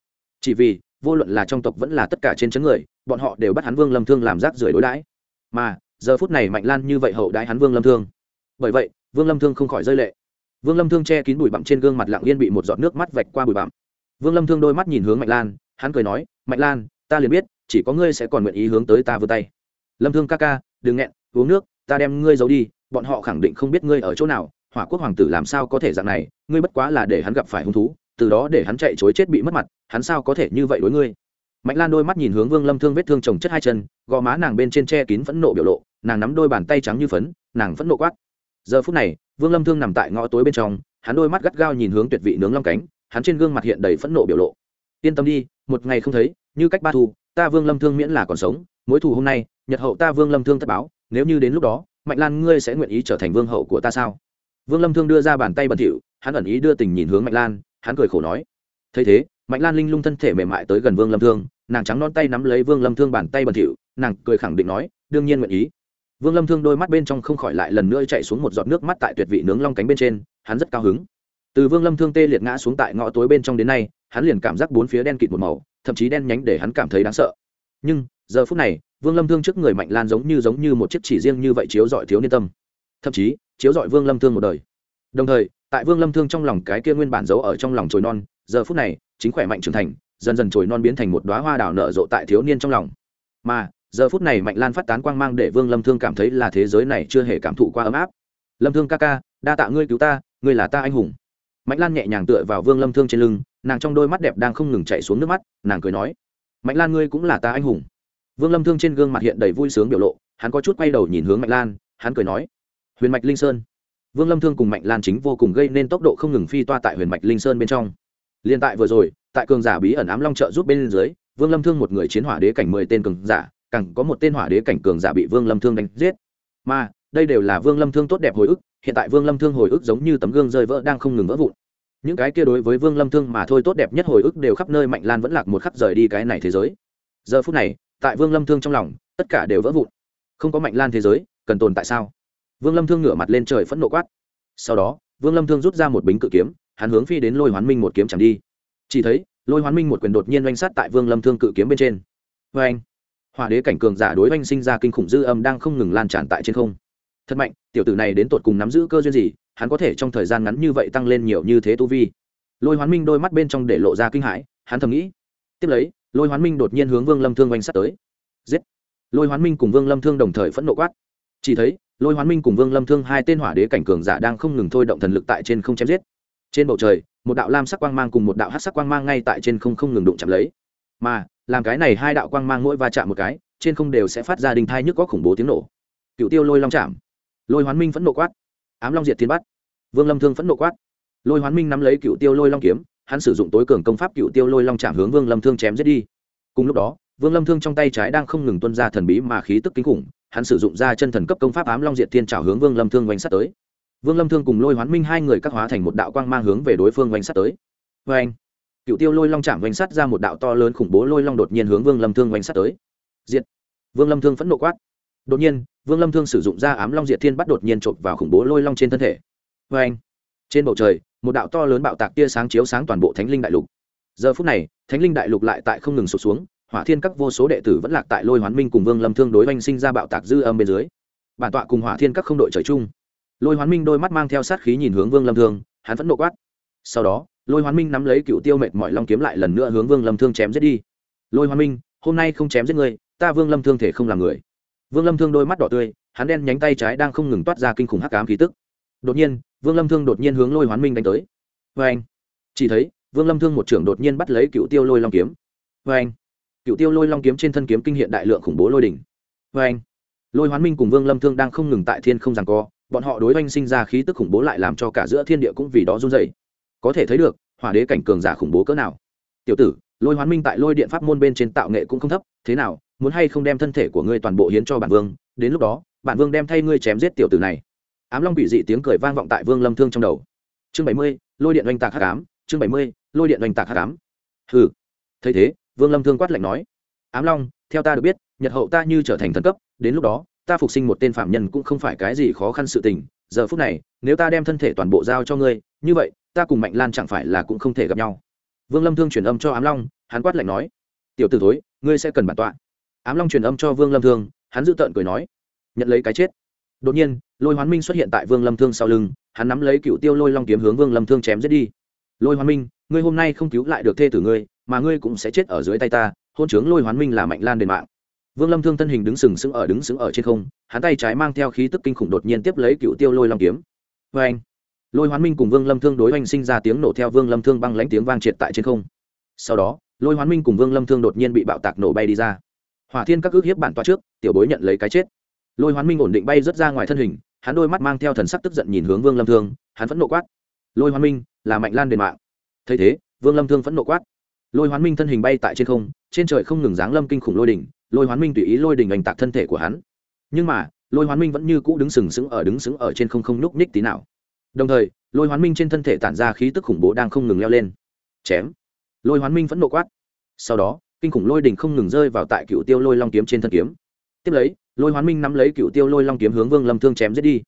Chỉ vì, vô luận là trong tộc vẫn là tất cả trên chấn người, bọn họ đều bắt hắn vương lâm thương làm rác rưởi đối đãi. Mà, giờ phút này mạnh lan như vậy hậu đãi hắn vương lâm thương bởi vậy, vương lâm thương không khỏi rơi lệ. Vương lâm thương che kín bụi bặm trên gương mặt lặng yên bị một giọt nước mắt vạch qua bụi bặm. Vương lâm thương đôi mắt nhìn hướng mạnh lan, hắn cười nói, mạnh lan, ta liền biết, chỉ có ngươi sẽ còn nguyện ý hướng tới ta vươn tay. Lâm thương ca ca, đừng nghẹn, uống nước, ta đem ngươi giấu đi, bọn họ khẳng định không biết ngươi ở chỗ nào, hỏa quốc hoàng tử làm sao có thể dạng này, ngươi bất quá là để hắn gặp phải hung thú, từ đó để hắn chạy chối chết bị mất mặt, hắn sao có thể như vậy đối ngươi? Mạnh lan đôi mắt nhìn hướng vương lâm thương vết thương chồng chất hai chân, gò má nàng bên trên che kín phẫn nộ biểu lộ, nàng nắm đôi bàn tay trắng như phấn, nàng phẫn nộ quát giờ phút này, vương lâm thương nằm tại ngõ tối bên trong, hắn đôi mắt gắt gao nhìn hướng tuyệt vị nướng long cánh, hắn trên gương mặt hiện đầy phẫn nộ biểu lộ. Yên tâm đi, một ngày không thấy, như cách ba thu, ta vương lâm thương miễn là còn sống, mối thù hôm nay, nhật hậu ta vương lâm thương thất báo, nếu như đến lúc đó, mạnh lan ngươi sẽ nguyện ý trở thành vương hậu của ta sao? Vương lâm thương đưa ra bàn tay bẩn thỉu, hắn ẩn ý đưa tình nhìn hướng mạnh lan, hắn cười khổ nói. Thấy thế, mạnh lan linh lung thân thể mềm mại tới gần vương lâm thương, nàng trắng non tay nắm lấy vương lâm thương bàn tay bẩn thỉu, nàng cười khẳng định nói, đương nhiên nguyện ý vương lâm thương đôi mắt bên trong không khỏi lại lần nữa chạy xuống một giọt nước mắt tại tuyệt vị nướng long cánh bên trên, hắn rất cao hứng. Từ vương lâm thương tê liệt ngã xuống tại ngõ tối bên trong đến nay, hắn liền cảm giác bốn phía đen kịt một màu, thậm chí đen nhánh để hắn cảm thấy đáng sợ. Nhưng, giờ phút này, vương lâm thương trước người mạnh lan giống như giống như một chiếc chỉ riêng như vậy chiếu dọi thiếu niên tâm. Thậm chí, chiếu dọi vương lâm thương một đời. Đồng thời, tại vương lâm thương trong lòng cái kia nguyên bản giấu ở trong lòng trồi non, giờ phút này, chính khỏe mạnh trưởng thành, dần dần trồi non biến thành một đoá hoa đào nở rộ tại thiếu niên trong lòng. Mà giờ phút này mạnh lan phát tán quang mang để vương lâm thương cảm thấy là thế giới này chưa hề cảm thụ qua ấm áp. Lâm thương ca ca, đa tạ ngươi cứu ta, ngươi là ta anh hùng. Mạnh lan nhẹ nhàng tựa vào vương lâm thương trên lưng, nàng trong đôi mắt đẹp đang không ngừng chạy xuống nước mắt, nàng cười nói, mạnh lan ngươi cũng là ta anh hùng. Vương lâm thương trên gương mặt hiện đầy vui sướng biểu lộ, hắn có chút quay đầu nhìn hướng mạnh lan, hắn cười nói, huyền mạch linh sơn. Vương lâm thương cùng mạnh lan chính vô cùng gây nên tốc độ không ngừng phi toa tại huyền mạch linh sơn bên trong. Liên tại vừa rồi, tại cường giả bí ẩn ám long trợ giúp bên dưới, vương lâm thương một người chiến hỏa đế cảnh mười tên cường giả càng có một tên hỏa đế cảnh cường giả bị vương lâm thương đánh giết. Mà, đây đều là vương lâm thương tốt đẹp hồi ức, hiện tại vương lâm thương hồi ức giống như tấm gương rơi vỡ đang không ngừng vỡ vụn. Những cái kia đối với vương lâm thương mà thôi tốt đẹp nhất hồi ức đều khắp nơi mạnh lan vẫn lạc một khắp rời đi cái này thế giới. Giờ phút này, tại vương lâm thương trong lòng, tất cả đều vỡ vụn. Không có mạnh lan thế giới, cần tồn tại sao? Vương lâm thương ngửa mặt lên trời phẫn nộ quát. Sau đó, vương lâm thương rút ra một bính cự kiếm, hắn hướng phi đến lôi hoán minh một kiếm chẳng đi. Chỉ thấy, lôi hoán minh một quyền đột nhiên oanh sát tại vương lâm thương cự kiếm bên trên. Vê anh hỏa đế cảnh cường giả đối oanh sinh ra kinh khủng dư âm đang không ngừng lan tràn tại trên không. Thật mạnh, tiểu tử này đến tột cùng nắm giữ cơ duyên gì, hắn có thể trong thời gian ngắn như vậy tăng lên nhiều như thế tu vi. Lôi hoán minh đôi mắt bên trong để lộ ra kinh hãi, hắn thầm nghĩ. Tiếp lấy, lôi hoán minh đột nhiên hướng vương lâm thương oanh s tới. Giết! Lôi hoán minh cùng vương lâm thương đồng thời phẫn nộ quát. Chỉ thấy, lôi hoán minh cùng vương lâm thương hai tên hỏa đế cảnh cường giả đang không ngừng thôi động thần lực tại trên không chém giết. Trên bầu trời, một đạo lam sắc quang mang cùng một đạo hát sắc quang mang ngay tại trên không không ngừng đụng chạm lấy mà làm cái này hai đạo quang mang mỗi va chạm một cái, trên không đều sẽ phát ra đình thai nhức có khủng bố tiếng nổ. Cựu tiêu lôi long chạm. Lôi hoán minh phẫn nộ quát. Ám long diệt thiên bắt. Vương lâm thương phẫn nộ quát. Lôi hoán minh nắm lấy cựu tiêu lôi long kiếm, hắn sử dụng tối cường công pháp cựu tiêu lôi long chạm hướng vương lâm thương chém giết đi. Cùng lúc đó, vương lâm thương trong tay trái đang không ngừng tuân ra thần bí mà khí tức kinh khủng, hắn sử dụng ra chân thần cấp công pháp ám long diệt thiên trào hướng vương lâm thương oanh sắt tới. Vương lâm thương cùng lôi hoán minh hai người các hóa thành một đạo quang mang hướng về đối phương oanh sắt tới. Vê anh cựu tiêu lôi long chạm oanh sắt ra một đạo to lớn khủng bố lôi long đột nhiên hướng vương lâm thương oanh sắt tới. Diệt. Vương lâm thương phẫn nộ quát. Đột nhiên, vương lâm thương sử dụng ra ám long diệt thiên bắt đột nhiên chộp vào khủng bố lôi long trên thân thể. Vê anh trên bầu trời, một đạo to lớn bạo tạc tia sáng chiếu sáng toàn bộ thánh linh đại lục. Giờ phút này, thánh linh đại lục lại tại không ngừng sụt xuống, hỏa thiên các vô số đệ tử vẫn lạc tại lôi hoán minh cùng vương lâm thương đối oanh sinh ra bạo tạc dư âm bên dưới. Bản tọa cùng hỏa thiên các không đội trời chung. Lôi hoán minh đôi mắt mang theo sát khí nhìn hướng vương lâm thương, hắn vẫn nộ quát. Sau đó lôi hoán minh nắm lấy cựu tiêu mệt mọi long kiếm lại lần nữa hướng vương lâm thương chém giết đi. Lôi hoán minh, hôm nay không chém giết người ta vương lâm thương thể không làm người. Vương lâm thương đôi mắt đỏ tươi, hắn đen nhánh tay trái đang không ngừng toát ra kinh khủng hắc ám khí tức. Đột nhiên, vương lâm thương đột nhiên hướng lôi hoán minh đánh tới. Vê anh chỉ thấy, vương lâm thương một trưởng đột nhiên bắt lấy cựu tiêu lôi long kiếm. Vê anh cựu tiêu lôi long kiếm trên thân kiếm kinh hiện đại lượng khủng bố lôi đỉnh. Vê anh lôi hoán minh cùng vương lâm thương đang không ngừng tại thiên không rằng co, bọn họ đối oanh sinh ra khí tức khủng bố lại làm cho cả giữa thiên địa cũng vì đó run dày có thể thấy được, hỏa đế cảnh cường giả khủng bố cỡ nào. Tiểu tử, lôi hoán minh tại lôi điện pháp môn bên trên tạo nghệ cũng không thấp, thế nào, muốn hay không đem thân thể của ngươi toàn bộ hiến cho bản vương, đến lúc đó, bản vương đem thay ngươi chém giết tiểu tử này. Ám long bị dị tiếng cười vang vọng tại vương lâm thương trong đầu. Chương bảy mươi, lôi điện oanh tạc hạ cám chương bảy mươi, lôi điện oanh tạc hạ cám hừ. Thấy thế, vương lâm thương quát lạnh nói, ám long, theo ta được biết, nhật hậu ta như trở thành thần cấp, đến lúc đó, ta phục sinh một tên phạm nhân cũng không phải cái gì khó khăn sự tình. Giờ phút này, nếu ta đem thân thể toàn bộ giao cho ngươi, như vậy ta cùng mạnh lan chẳng phải là cũng không thể gặp nhau. Vương lâm thương truyền âm cho ám long, hắn quát lạnh nói, tiểu t ử thối, ngươi sẽ cần bản tọa. Ám long truyền âm cho vương lâm thương, hắn dự tợn cười nói, nhận lấy cái chết. Đột nhiên, lôi hoán minh xuất hiện tại vương lâm thương sau lưng, hắn nắm lấy cựu tiêu lôi long kiếm hướng vương lâm thương chém giết đi. Lôi hoán minh, ngươi hôm nay không cứu lại được thê tử ngươi, mà ngươi cũng sẽ chết ở dưới tay ta, hôn chướng lôi hoán minh là mạnh lan đền mạng. Vương lâm thương thân hình đứng sừng sững ở đứng sững ở trên không, hắn tay trái mang theo khí tức kinh khủng đột nhiên tiếp lấy cựu tiêu lôi long kiếm. Vê anh lôi hoán minh cùng vương lâm thương đối oanh sinh ra tiếng nổ theo vương lâm thương băng lãnh tiếng vang triệt tại trên không. Sau đó, lôi hoán minh cùng vương lâm thương đột nhiên bị bạo tạc nổ bay đi ra. Hỏa thiên các ước hiếp bản toa trước, tiểu bối nhận lấy cái chết. Lôi hoán minh ổn định bay rớt ra ngoài thân hình, hắn đôi mắt mang theo thần sắc tức giận nhìn hướng vương lâm thương, hắn phẫn nộ quát. Lôi hoán minh, là mạnh lan đền mạng. Thấy thế, vương lâm thương phẫn nộ quát. Lôi hoán minh thân hình bay tại trên không, trên trời không ngừng giáng lâm kinh khủng lôi đỉnh, lôi hoán minh tùy ý lôi đỉnh ảnh tạc thân thể của hắn. Nhưng mà, lôi hoán minh vẫn như cũ đứng sừng sững ở đứng sững ở trên không không núc ních tí nào đồng thời, lôi hoán minh trên thân thể tản ra khí tức khủng bố đang không ngừng leo lên. Chém. Lôi hoán minh vẫn nộ quát. Sau đó, kinh khủng lôi đỉnh không ngừng rơi vào tại cựu tiêu lôi long kiếm trên thân kiếm. Tiếp lấy, lôi hoán minh nắm lấy cựu tiêu lôi long kiếm hướng vương lâm thương chém giết đi.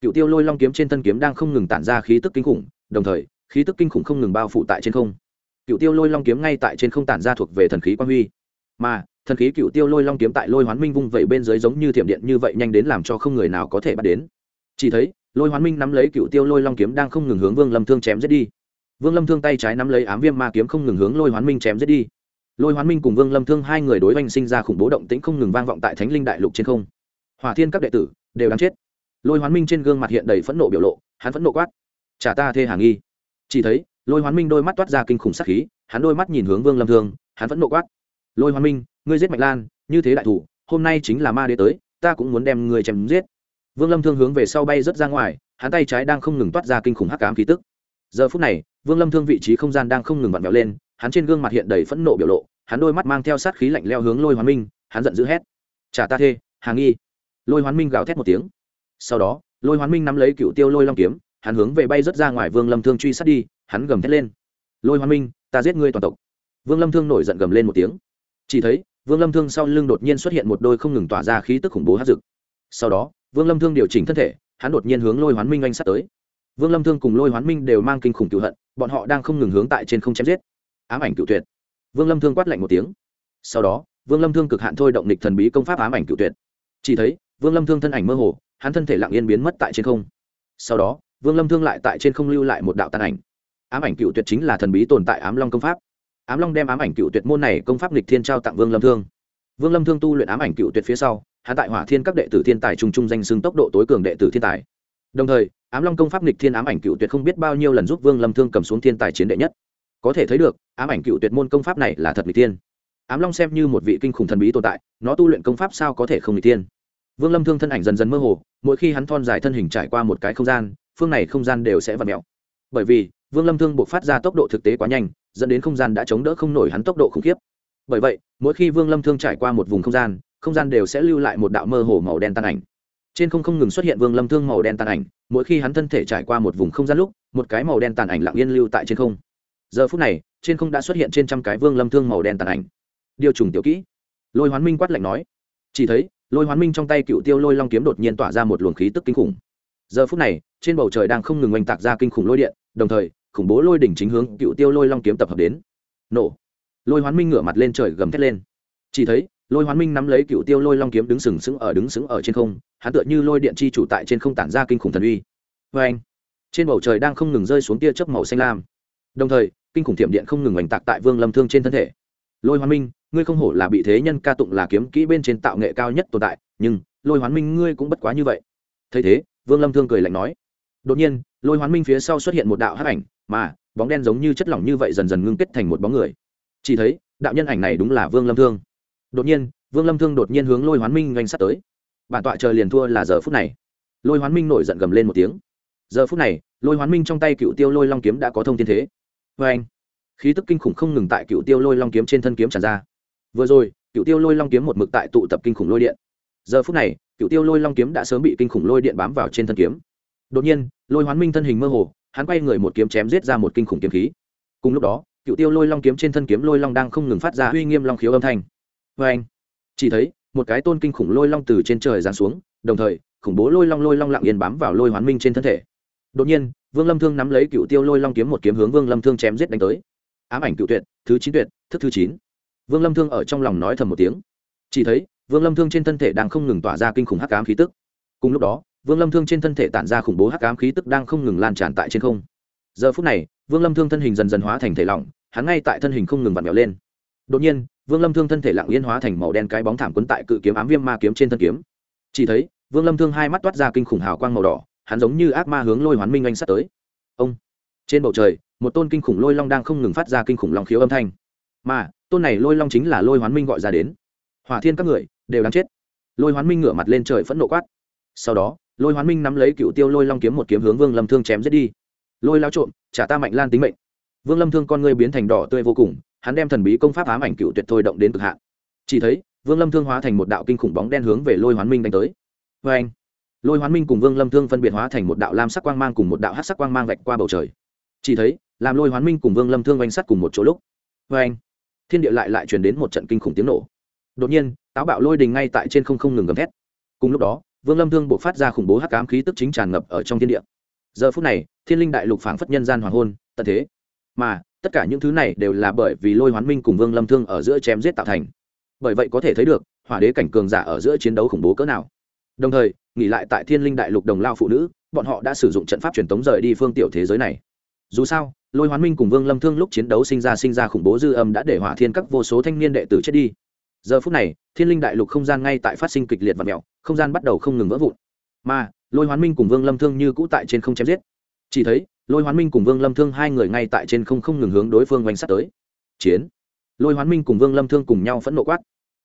Cựu tiêu lôi long kiếm trên thân kiếm đang không ngừng tản ra khí tức kinh khủng, đồng thời, khí tức kinh khủng không ngừng bao phủ tại trên không. Cựu tiêu lôi long kiếm ngay tại trên không tản ra thuộc về thần khí quan huy. Mà, thần khí cựu tiêu lôi long kiếm tại lôi hoán minh vung vẩy bên dưới giống như thiểm điện như vậy nhanh đến làm cho không người nào có thể bắt đến. Chỉ thấy lôi hoán minh nắm lấy cựu tiêu lôi long kiếm đang không ngừng hướng vương lâm thương chém giết đi. Vương lâm thương tay trái nắm lấy ám viêm ma kiếm không ngừng hướng lôi hoán minh chém giết đi. Lôi hoán minh cùng vương lâm thương hai người đối oanh sinh ra khủng bố động tĩnh không ngừng vang vọng tại thánh linh đại lục trên không. Hòa thiên các đệ tử đều đáng chết. Lôi hoán minh trên gương mặt hiện đầy phẫn nộ biểu lộ, hắn phẫn nộ quát, Chả ta thê hà nghi. Chỉ thấy, lôi hoán minh đôi mắt toát ra kinh khủng sắc khí, hắn đôi mắt nhìn hướng vương lâm thương, hắn phẫn nộ quát, lôi hoán minh, ngươi giết mạnh lan, như thế đại thủ, hôm nay chính là ma đế tới, ta cũng muốn đem ngươi chém giết vương lâm thương hướng về sau bay rớt ra ngoài, hắn tay trái đang không ngừng toát ra kinh khủng hắc cám khí tức. Giờ phút này, vương lâm thương vị trí không gian đang không ngừng vặn vẹo lên, hắn trên gương mặt hiện đầy phẫn nộ biểu lộ, hắn đôi mắt mang theo sát khí lạnh leo hướng lôi hoán minh, hắn giận dữ hét. Trả ta thê, hà nghi. Lôi hoán minh gào thét một tiếng. Sau đó, lôi hoán minh nắm lấy cựu tiêu lôi long kiếm, hắn hướng về bay rớt ra ngoài vương lâm thương truy sát đi, hắn gầm thét lên. Lôi hoán minh, ta giết ngươi toàn tộc. Vương lâm thương nổi giận gầm lên một tiếng. Chỉ thấy, vương lâm thương sau lưng đột nhiên xuất hiện một đôi không ngừng tỏa ra khí tức khủng bố hát rực sau đó vương lâm thương điều chỉnh thân thể, hắn đột nhiên hướng lôi hoán minh anh sát tới. Vương lâm thương cùng lôi hoán minh đều mang kinh khủng cựu hận, bọn họ đang không ngừng hướng tại trên không chém giết. Ám ảnh cựu tuyệt. Vương lâm thương quát lạnh một tiếng. Sau đó, vương lâm thương cực hạn thôi động nịch thần bí công pháp ám ảnh cựu tuyệt. Chỉ thấy, vương lâm thương thân ảnh mơ hồ, hắn thân thể lặng yên biến mất tại trên không. Sau đó, vương lâm thương lại tại trên không lưu lại một đạo tàn ảnh. Ám ảnh cựu tuyệt chính là thần bí tồn tại ám long công pháp. Ám long đem ám ảnh cựu tuyệt môn này công pháp nịch thiên trao tặng vương lâm thương. Vương lâm thương tu luyện ám ảnh cựu tuyệt phía sau hắn tại hỏa thiên các đệ tử thiên tài trung trung danh xưng tốc độ tối cường đệ tử thiên tài. Đồng thời, ám long công pháp nghịch thiên ám ảnh cựu tuyệt không biết bao nhiêu lần giúp vương lâm thương cầm xuống thiên tài chiến đệ nhất. Có thể thấy được, ám ảnh cựu tuyệt môn công pháp này là thật nghịch thiên. Ám long xem như một vị kinh khủng thần bí tồn tại, nó tu luyện công pháp sao có thể không nghịch thiên? Vương lâm thương thân ảnh dần dần mơ hồ, mỗi khi hắn thon dài thân hình trải qua một cái không gian, phương này không gian đều sẽ v ặ mẹo bởi vì, vương lâm thương buộc phát ra tốc độ thực tế quá nhanh, dẫn đến không gian đã chống đỡ không nổi hắn tốc độ khủng khiếp. Bởi vậy, mỗi khi vương lâm thương trải qua một vùng không gian không gian đều sẽ lưu lại một đạo mơ hồ màu đen tan ảnh. Trên không không ngừng xuất hiện vương lâm thương màu đen tàn ảnh, mỗi khi hắn thân thể trải qua một vùng không gian lúc, một cái màu đen tàn ảnh lặng yên lưu tại trên không. Giờ phút này, trên không đã xuất hiện trên trăm cái vương lâm thương màu đen tàn ảnh. Điều trùng tiểu kỹ. Lôi hoán minh quát lạnh nói. Chỉ thấy, lôi hoán minh trong tay cựu tiêu lôi long kiếm đột nhiên tỏa ra một luồng khí tức kinh khủng. Giờ phút này, trên bầu trời đang không ngừng oanh tạc ra kinh khủng lôi điện, đồng thời, khủng bố lôi đỉnh chính hướng cựu tiêu lôi long kiếm tập hợp đến. Nổ. Lôi hoán minh ngửa mặt lên trời gầm thét lên. Chỉ thấy lôi hoán minh nắm lấy cựu tiêu lôi long kiếm đứng sừng sững ở đứng sững ở trên không, hắn tựa như lôi điện chi chủ tại trên không tản ra kinh khủng thần uy. Vê anh, trên bầu trời đang không ngừng rơi xuống tia chớp màu xanh lam. Đồng thời, kinh khủng thiểm điện không ngừng oành tạc tại vương lâm thương trên thân thể. Lôi hoán minh, ngươi không hổ là bị thế nhân ca tụng là kiếm kỹ bên trên tạo nghệ cao nhất tồn tại, nhưng, lôi hoán minh ngươi cũng bất quá như vậy. Thấy thế, vương lâm thương cười lạnh nói. Đột nhiên, lôi hoán minh phía sau xuất hiện một đạo hắc ảnh, mà, bóng đen giống như chất lỏng như vậy dần dần ngưng kết thành một bóng người. Chỉ thấy, đạo nhân ảnh này đúng là vương lâm thương đột nhiên, vương lâm thương đột nhiên hướng lôi hoán minh doanh sắt tới. Bản tọa chờ liền thua là giờ phút này. Lôi hoán minh nổi giận gầm lên một tiếng. Giờ phút này, lôi hoán minh trong tay cựu tiêu lôi long kiếm đã có thông tin thế. Vê anh, khí tức kinh khủng không ngừng tại cựu tiêu lôi long kiếm trên thân kiếm tràn ra. Vừa rồi cựu tiêu lôi long kiếm một mực tại tụ tập kinh khủng lôi điện. Giờ phút này cựu tiêu lôi long kiếm đã sớm bị kinh khủng lôi điện bám vào trên thân kiếm. Đột nhiên, lôi hoán minh thân hình mơ hồ, hắn quay người một kiếm chém giết ra một kinh khủng kiếm khí. Cùng lúc đó cựu tiêu lôi long kiếm trên thân kiếm lôi long đang không ngừng phát ra uy nghiêm long khiếu âm thanh vê anh. Chỉ thấy, một cái tôn kinh khủng lôi long từ trên trời giáng xuống, đồng thời, khủng bố lôi long lôi long lặng yên bám vào lôi hoán minh trên thân thể. Đột nhiên, vương lâm thương nắm lấy cựu tiêu lôi long kiếm một kiếm hướng vương lâm thương chém giết đánh tới. Ám ảnh cựu tuyệt, thứ chín tuyệt, thức thứ chín. Vương lâm thương ở trong lòng nói thầm một tiếng. Chỉ thấy, vương lâm thương trên thân thể đang không ngừng tỏa ra kinh khủng hắc ám khí tức. Cùng lúc đó, vương lâm thương trên thân thể tản ra khủng bố hắc ám khí tức đang không ngừng lan tràn tại trên không. Giờ phút này, vương lâm thương thân hình dần dần hóa thành thể lỏng, hắn ngay tại thân hình không ngừng vặn vẹo lên. Đột nhiên vương lâm thương thân thể lặng yên hóa thành màu đen cái bóng thảm quấn tại cự kiếm ám viêm ma kiếm trên thân kiếm. Chỉ thấy, vương lâm thương hai mắt toát ra kinh khủng hào quang màu đỏ, hắn giống như ác ma hướng lôi hoán minh anh sắt tới. Ông! Trên bầu trời, một tôn kinh khủng lôi long đang không ngừng phát ra kinh khủng long khiếu âm thanh. Mà, tôn này lôi long chính là lôi hoán minh gọi ra đến. Hỏa thiên các người, đều đang chết. Lôi hoán minh ngửa mặt lên trời phẫn nộ quát. Sau đó, lôi hoán minh nắm lấy cựu tiêu lôi long kiếm một kiếm hướng vương lâm thương chém giết đi. Lôi lao trộm, trả ta mạnh lan tính mệnh. Vương lâm thương con ngươi biến thành đỏ tươi vô cùng hắn đem thần bí công pháp ám ảnh cựu tuyệt thôi động đến cực hạn. Chỉ thấy, vương lâm thương hóa thành một đạo kinh khủng bóng đen hướng về lôi hoán minh đánh tới. Vê anh, lôi hoán minh cùng vương lâm thương phân biệt hóa thành một đạo lam sắc quang mang cùng một đạo hát sắc quang mang vạch qua bầu trời. Chỉ thấy, làm lôi hoán minh cùng vương lâm thương oanh sắt cùng một chỗ lúc. Vê anh, thiên địa lại lại truyền đến một trận kinh khủng tiếng nổ. Đột nhiên, táo bạo lôi đình ngay tại trên không không ngừng gầm thét. Cùng lúc đó, vương lâm thương buộc phát ra khủng bố hắc ám khí tức chính tràn ngập ở trong thiên địa. Giờ phút này, thiên linh đại lục phảng phất nhân gian hoàng hôn, tận thế. Mà tất cả những thứ này đều là bởi vì lôi hoán minh cùng vương lâm thương ở giữa chém giết tạo thành. Bởi vậy có thể thấy được, hỏa đế cảnh cường giả ở giữa chiến đấu khủng bố cỡ nào. Đồng thời, nghỉ lại tại thiên linh đại lục đồng lao phụ nữ, bọn họ đã sử dụng trận pháp truyền tống rời đi phương tiểu thế giới này. Dù sao, lôi hoán minh cùng vương lâm thương lúc chiến đấu sinh ra sinh ra khủng bố dư âm đã để hỏa thiên các vô số thanh niên đệ tử chết đi. Giờ phút này, thiên linh đại lục không gian ngay tại phát sinh kịch liệt và mẹo, không gian bắt đầu không ngừng vỡ vụn. Mà, lôi hoán minh cùng vương lâm thương như cũ tại trên không chém giết. Chỉ thấy lôi hoán minh cùng vương lâm thương hai người ngay tại trên không không ngừng hướng đối phương oanh sắt tới. Chiến. Lôi hoán minh cùng vương lâm thương cùng nhau phẫn nộ quát.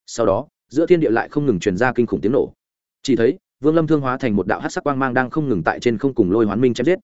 Sau đó, giữa thiên địa lại không ngừng truyền ra kinh khủng tiếng nổ. Chỉ thấy, vương lâm thương hóa thành một đạo hát sắc quang mang đang không ngừng tại trên không cùng lôi hoán minh chém giết.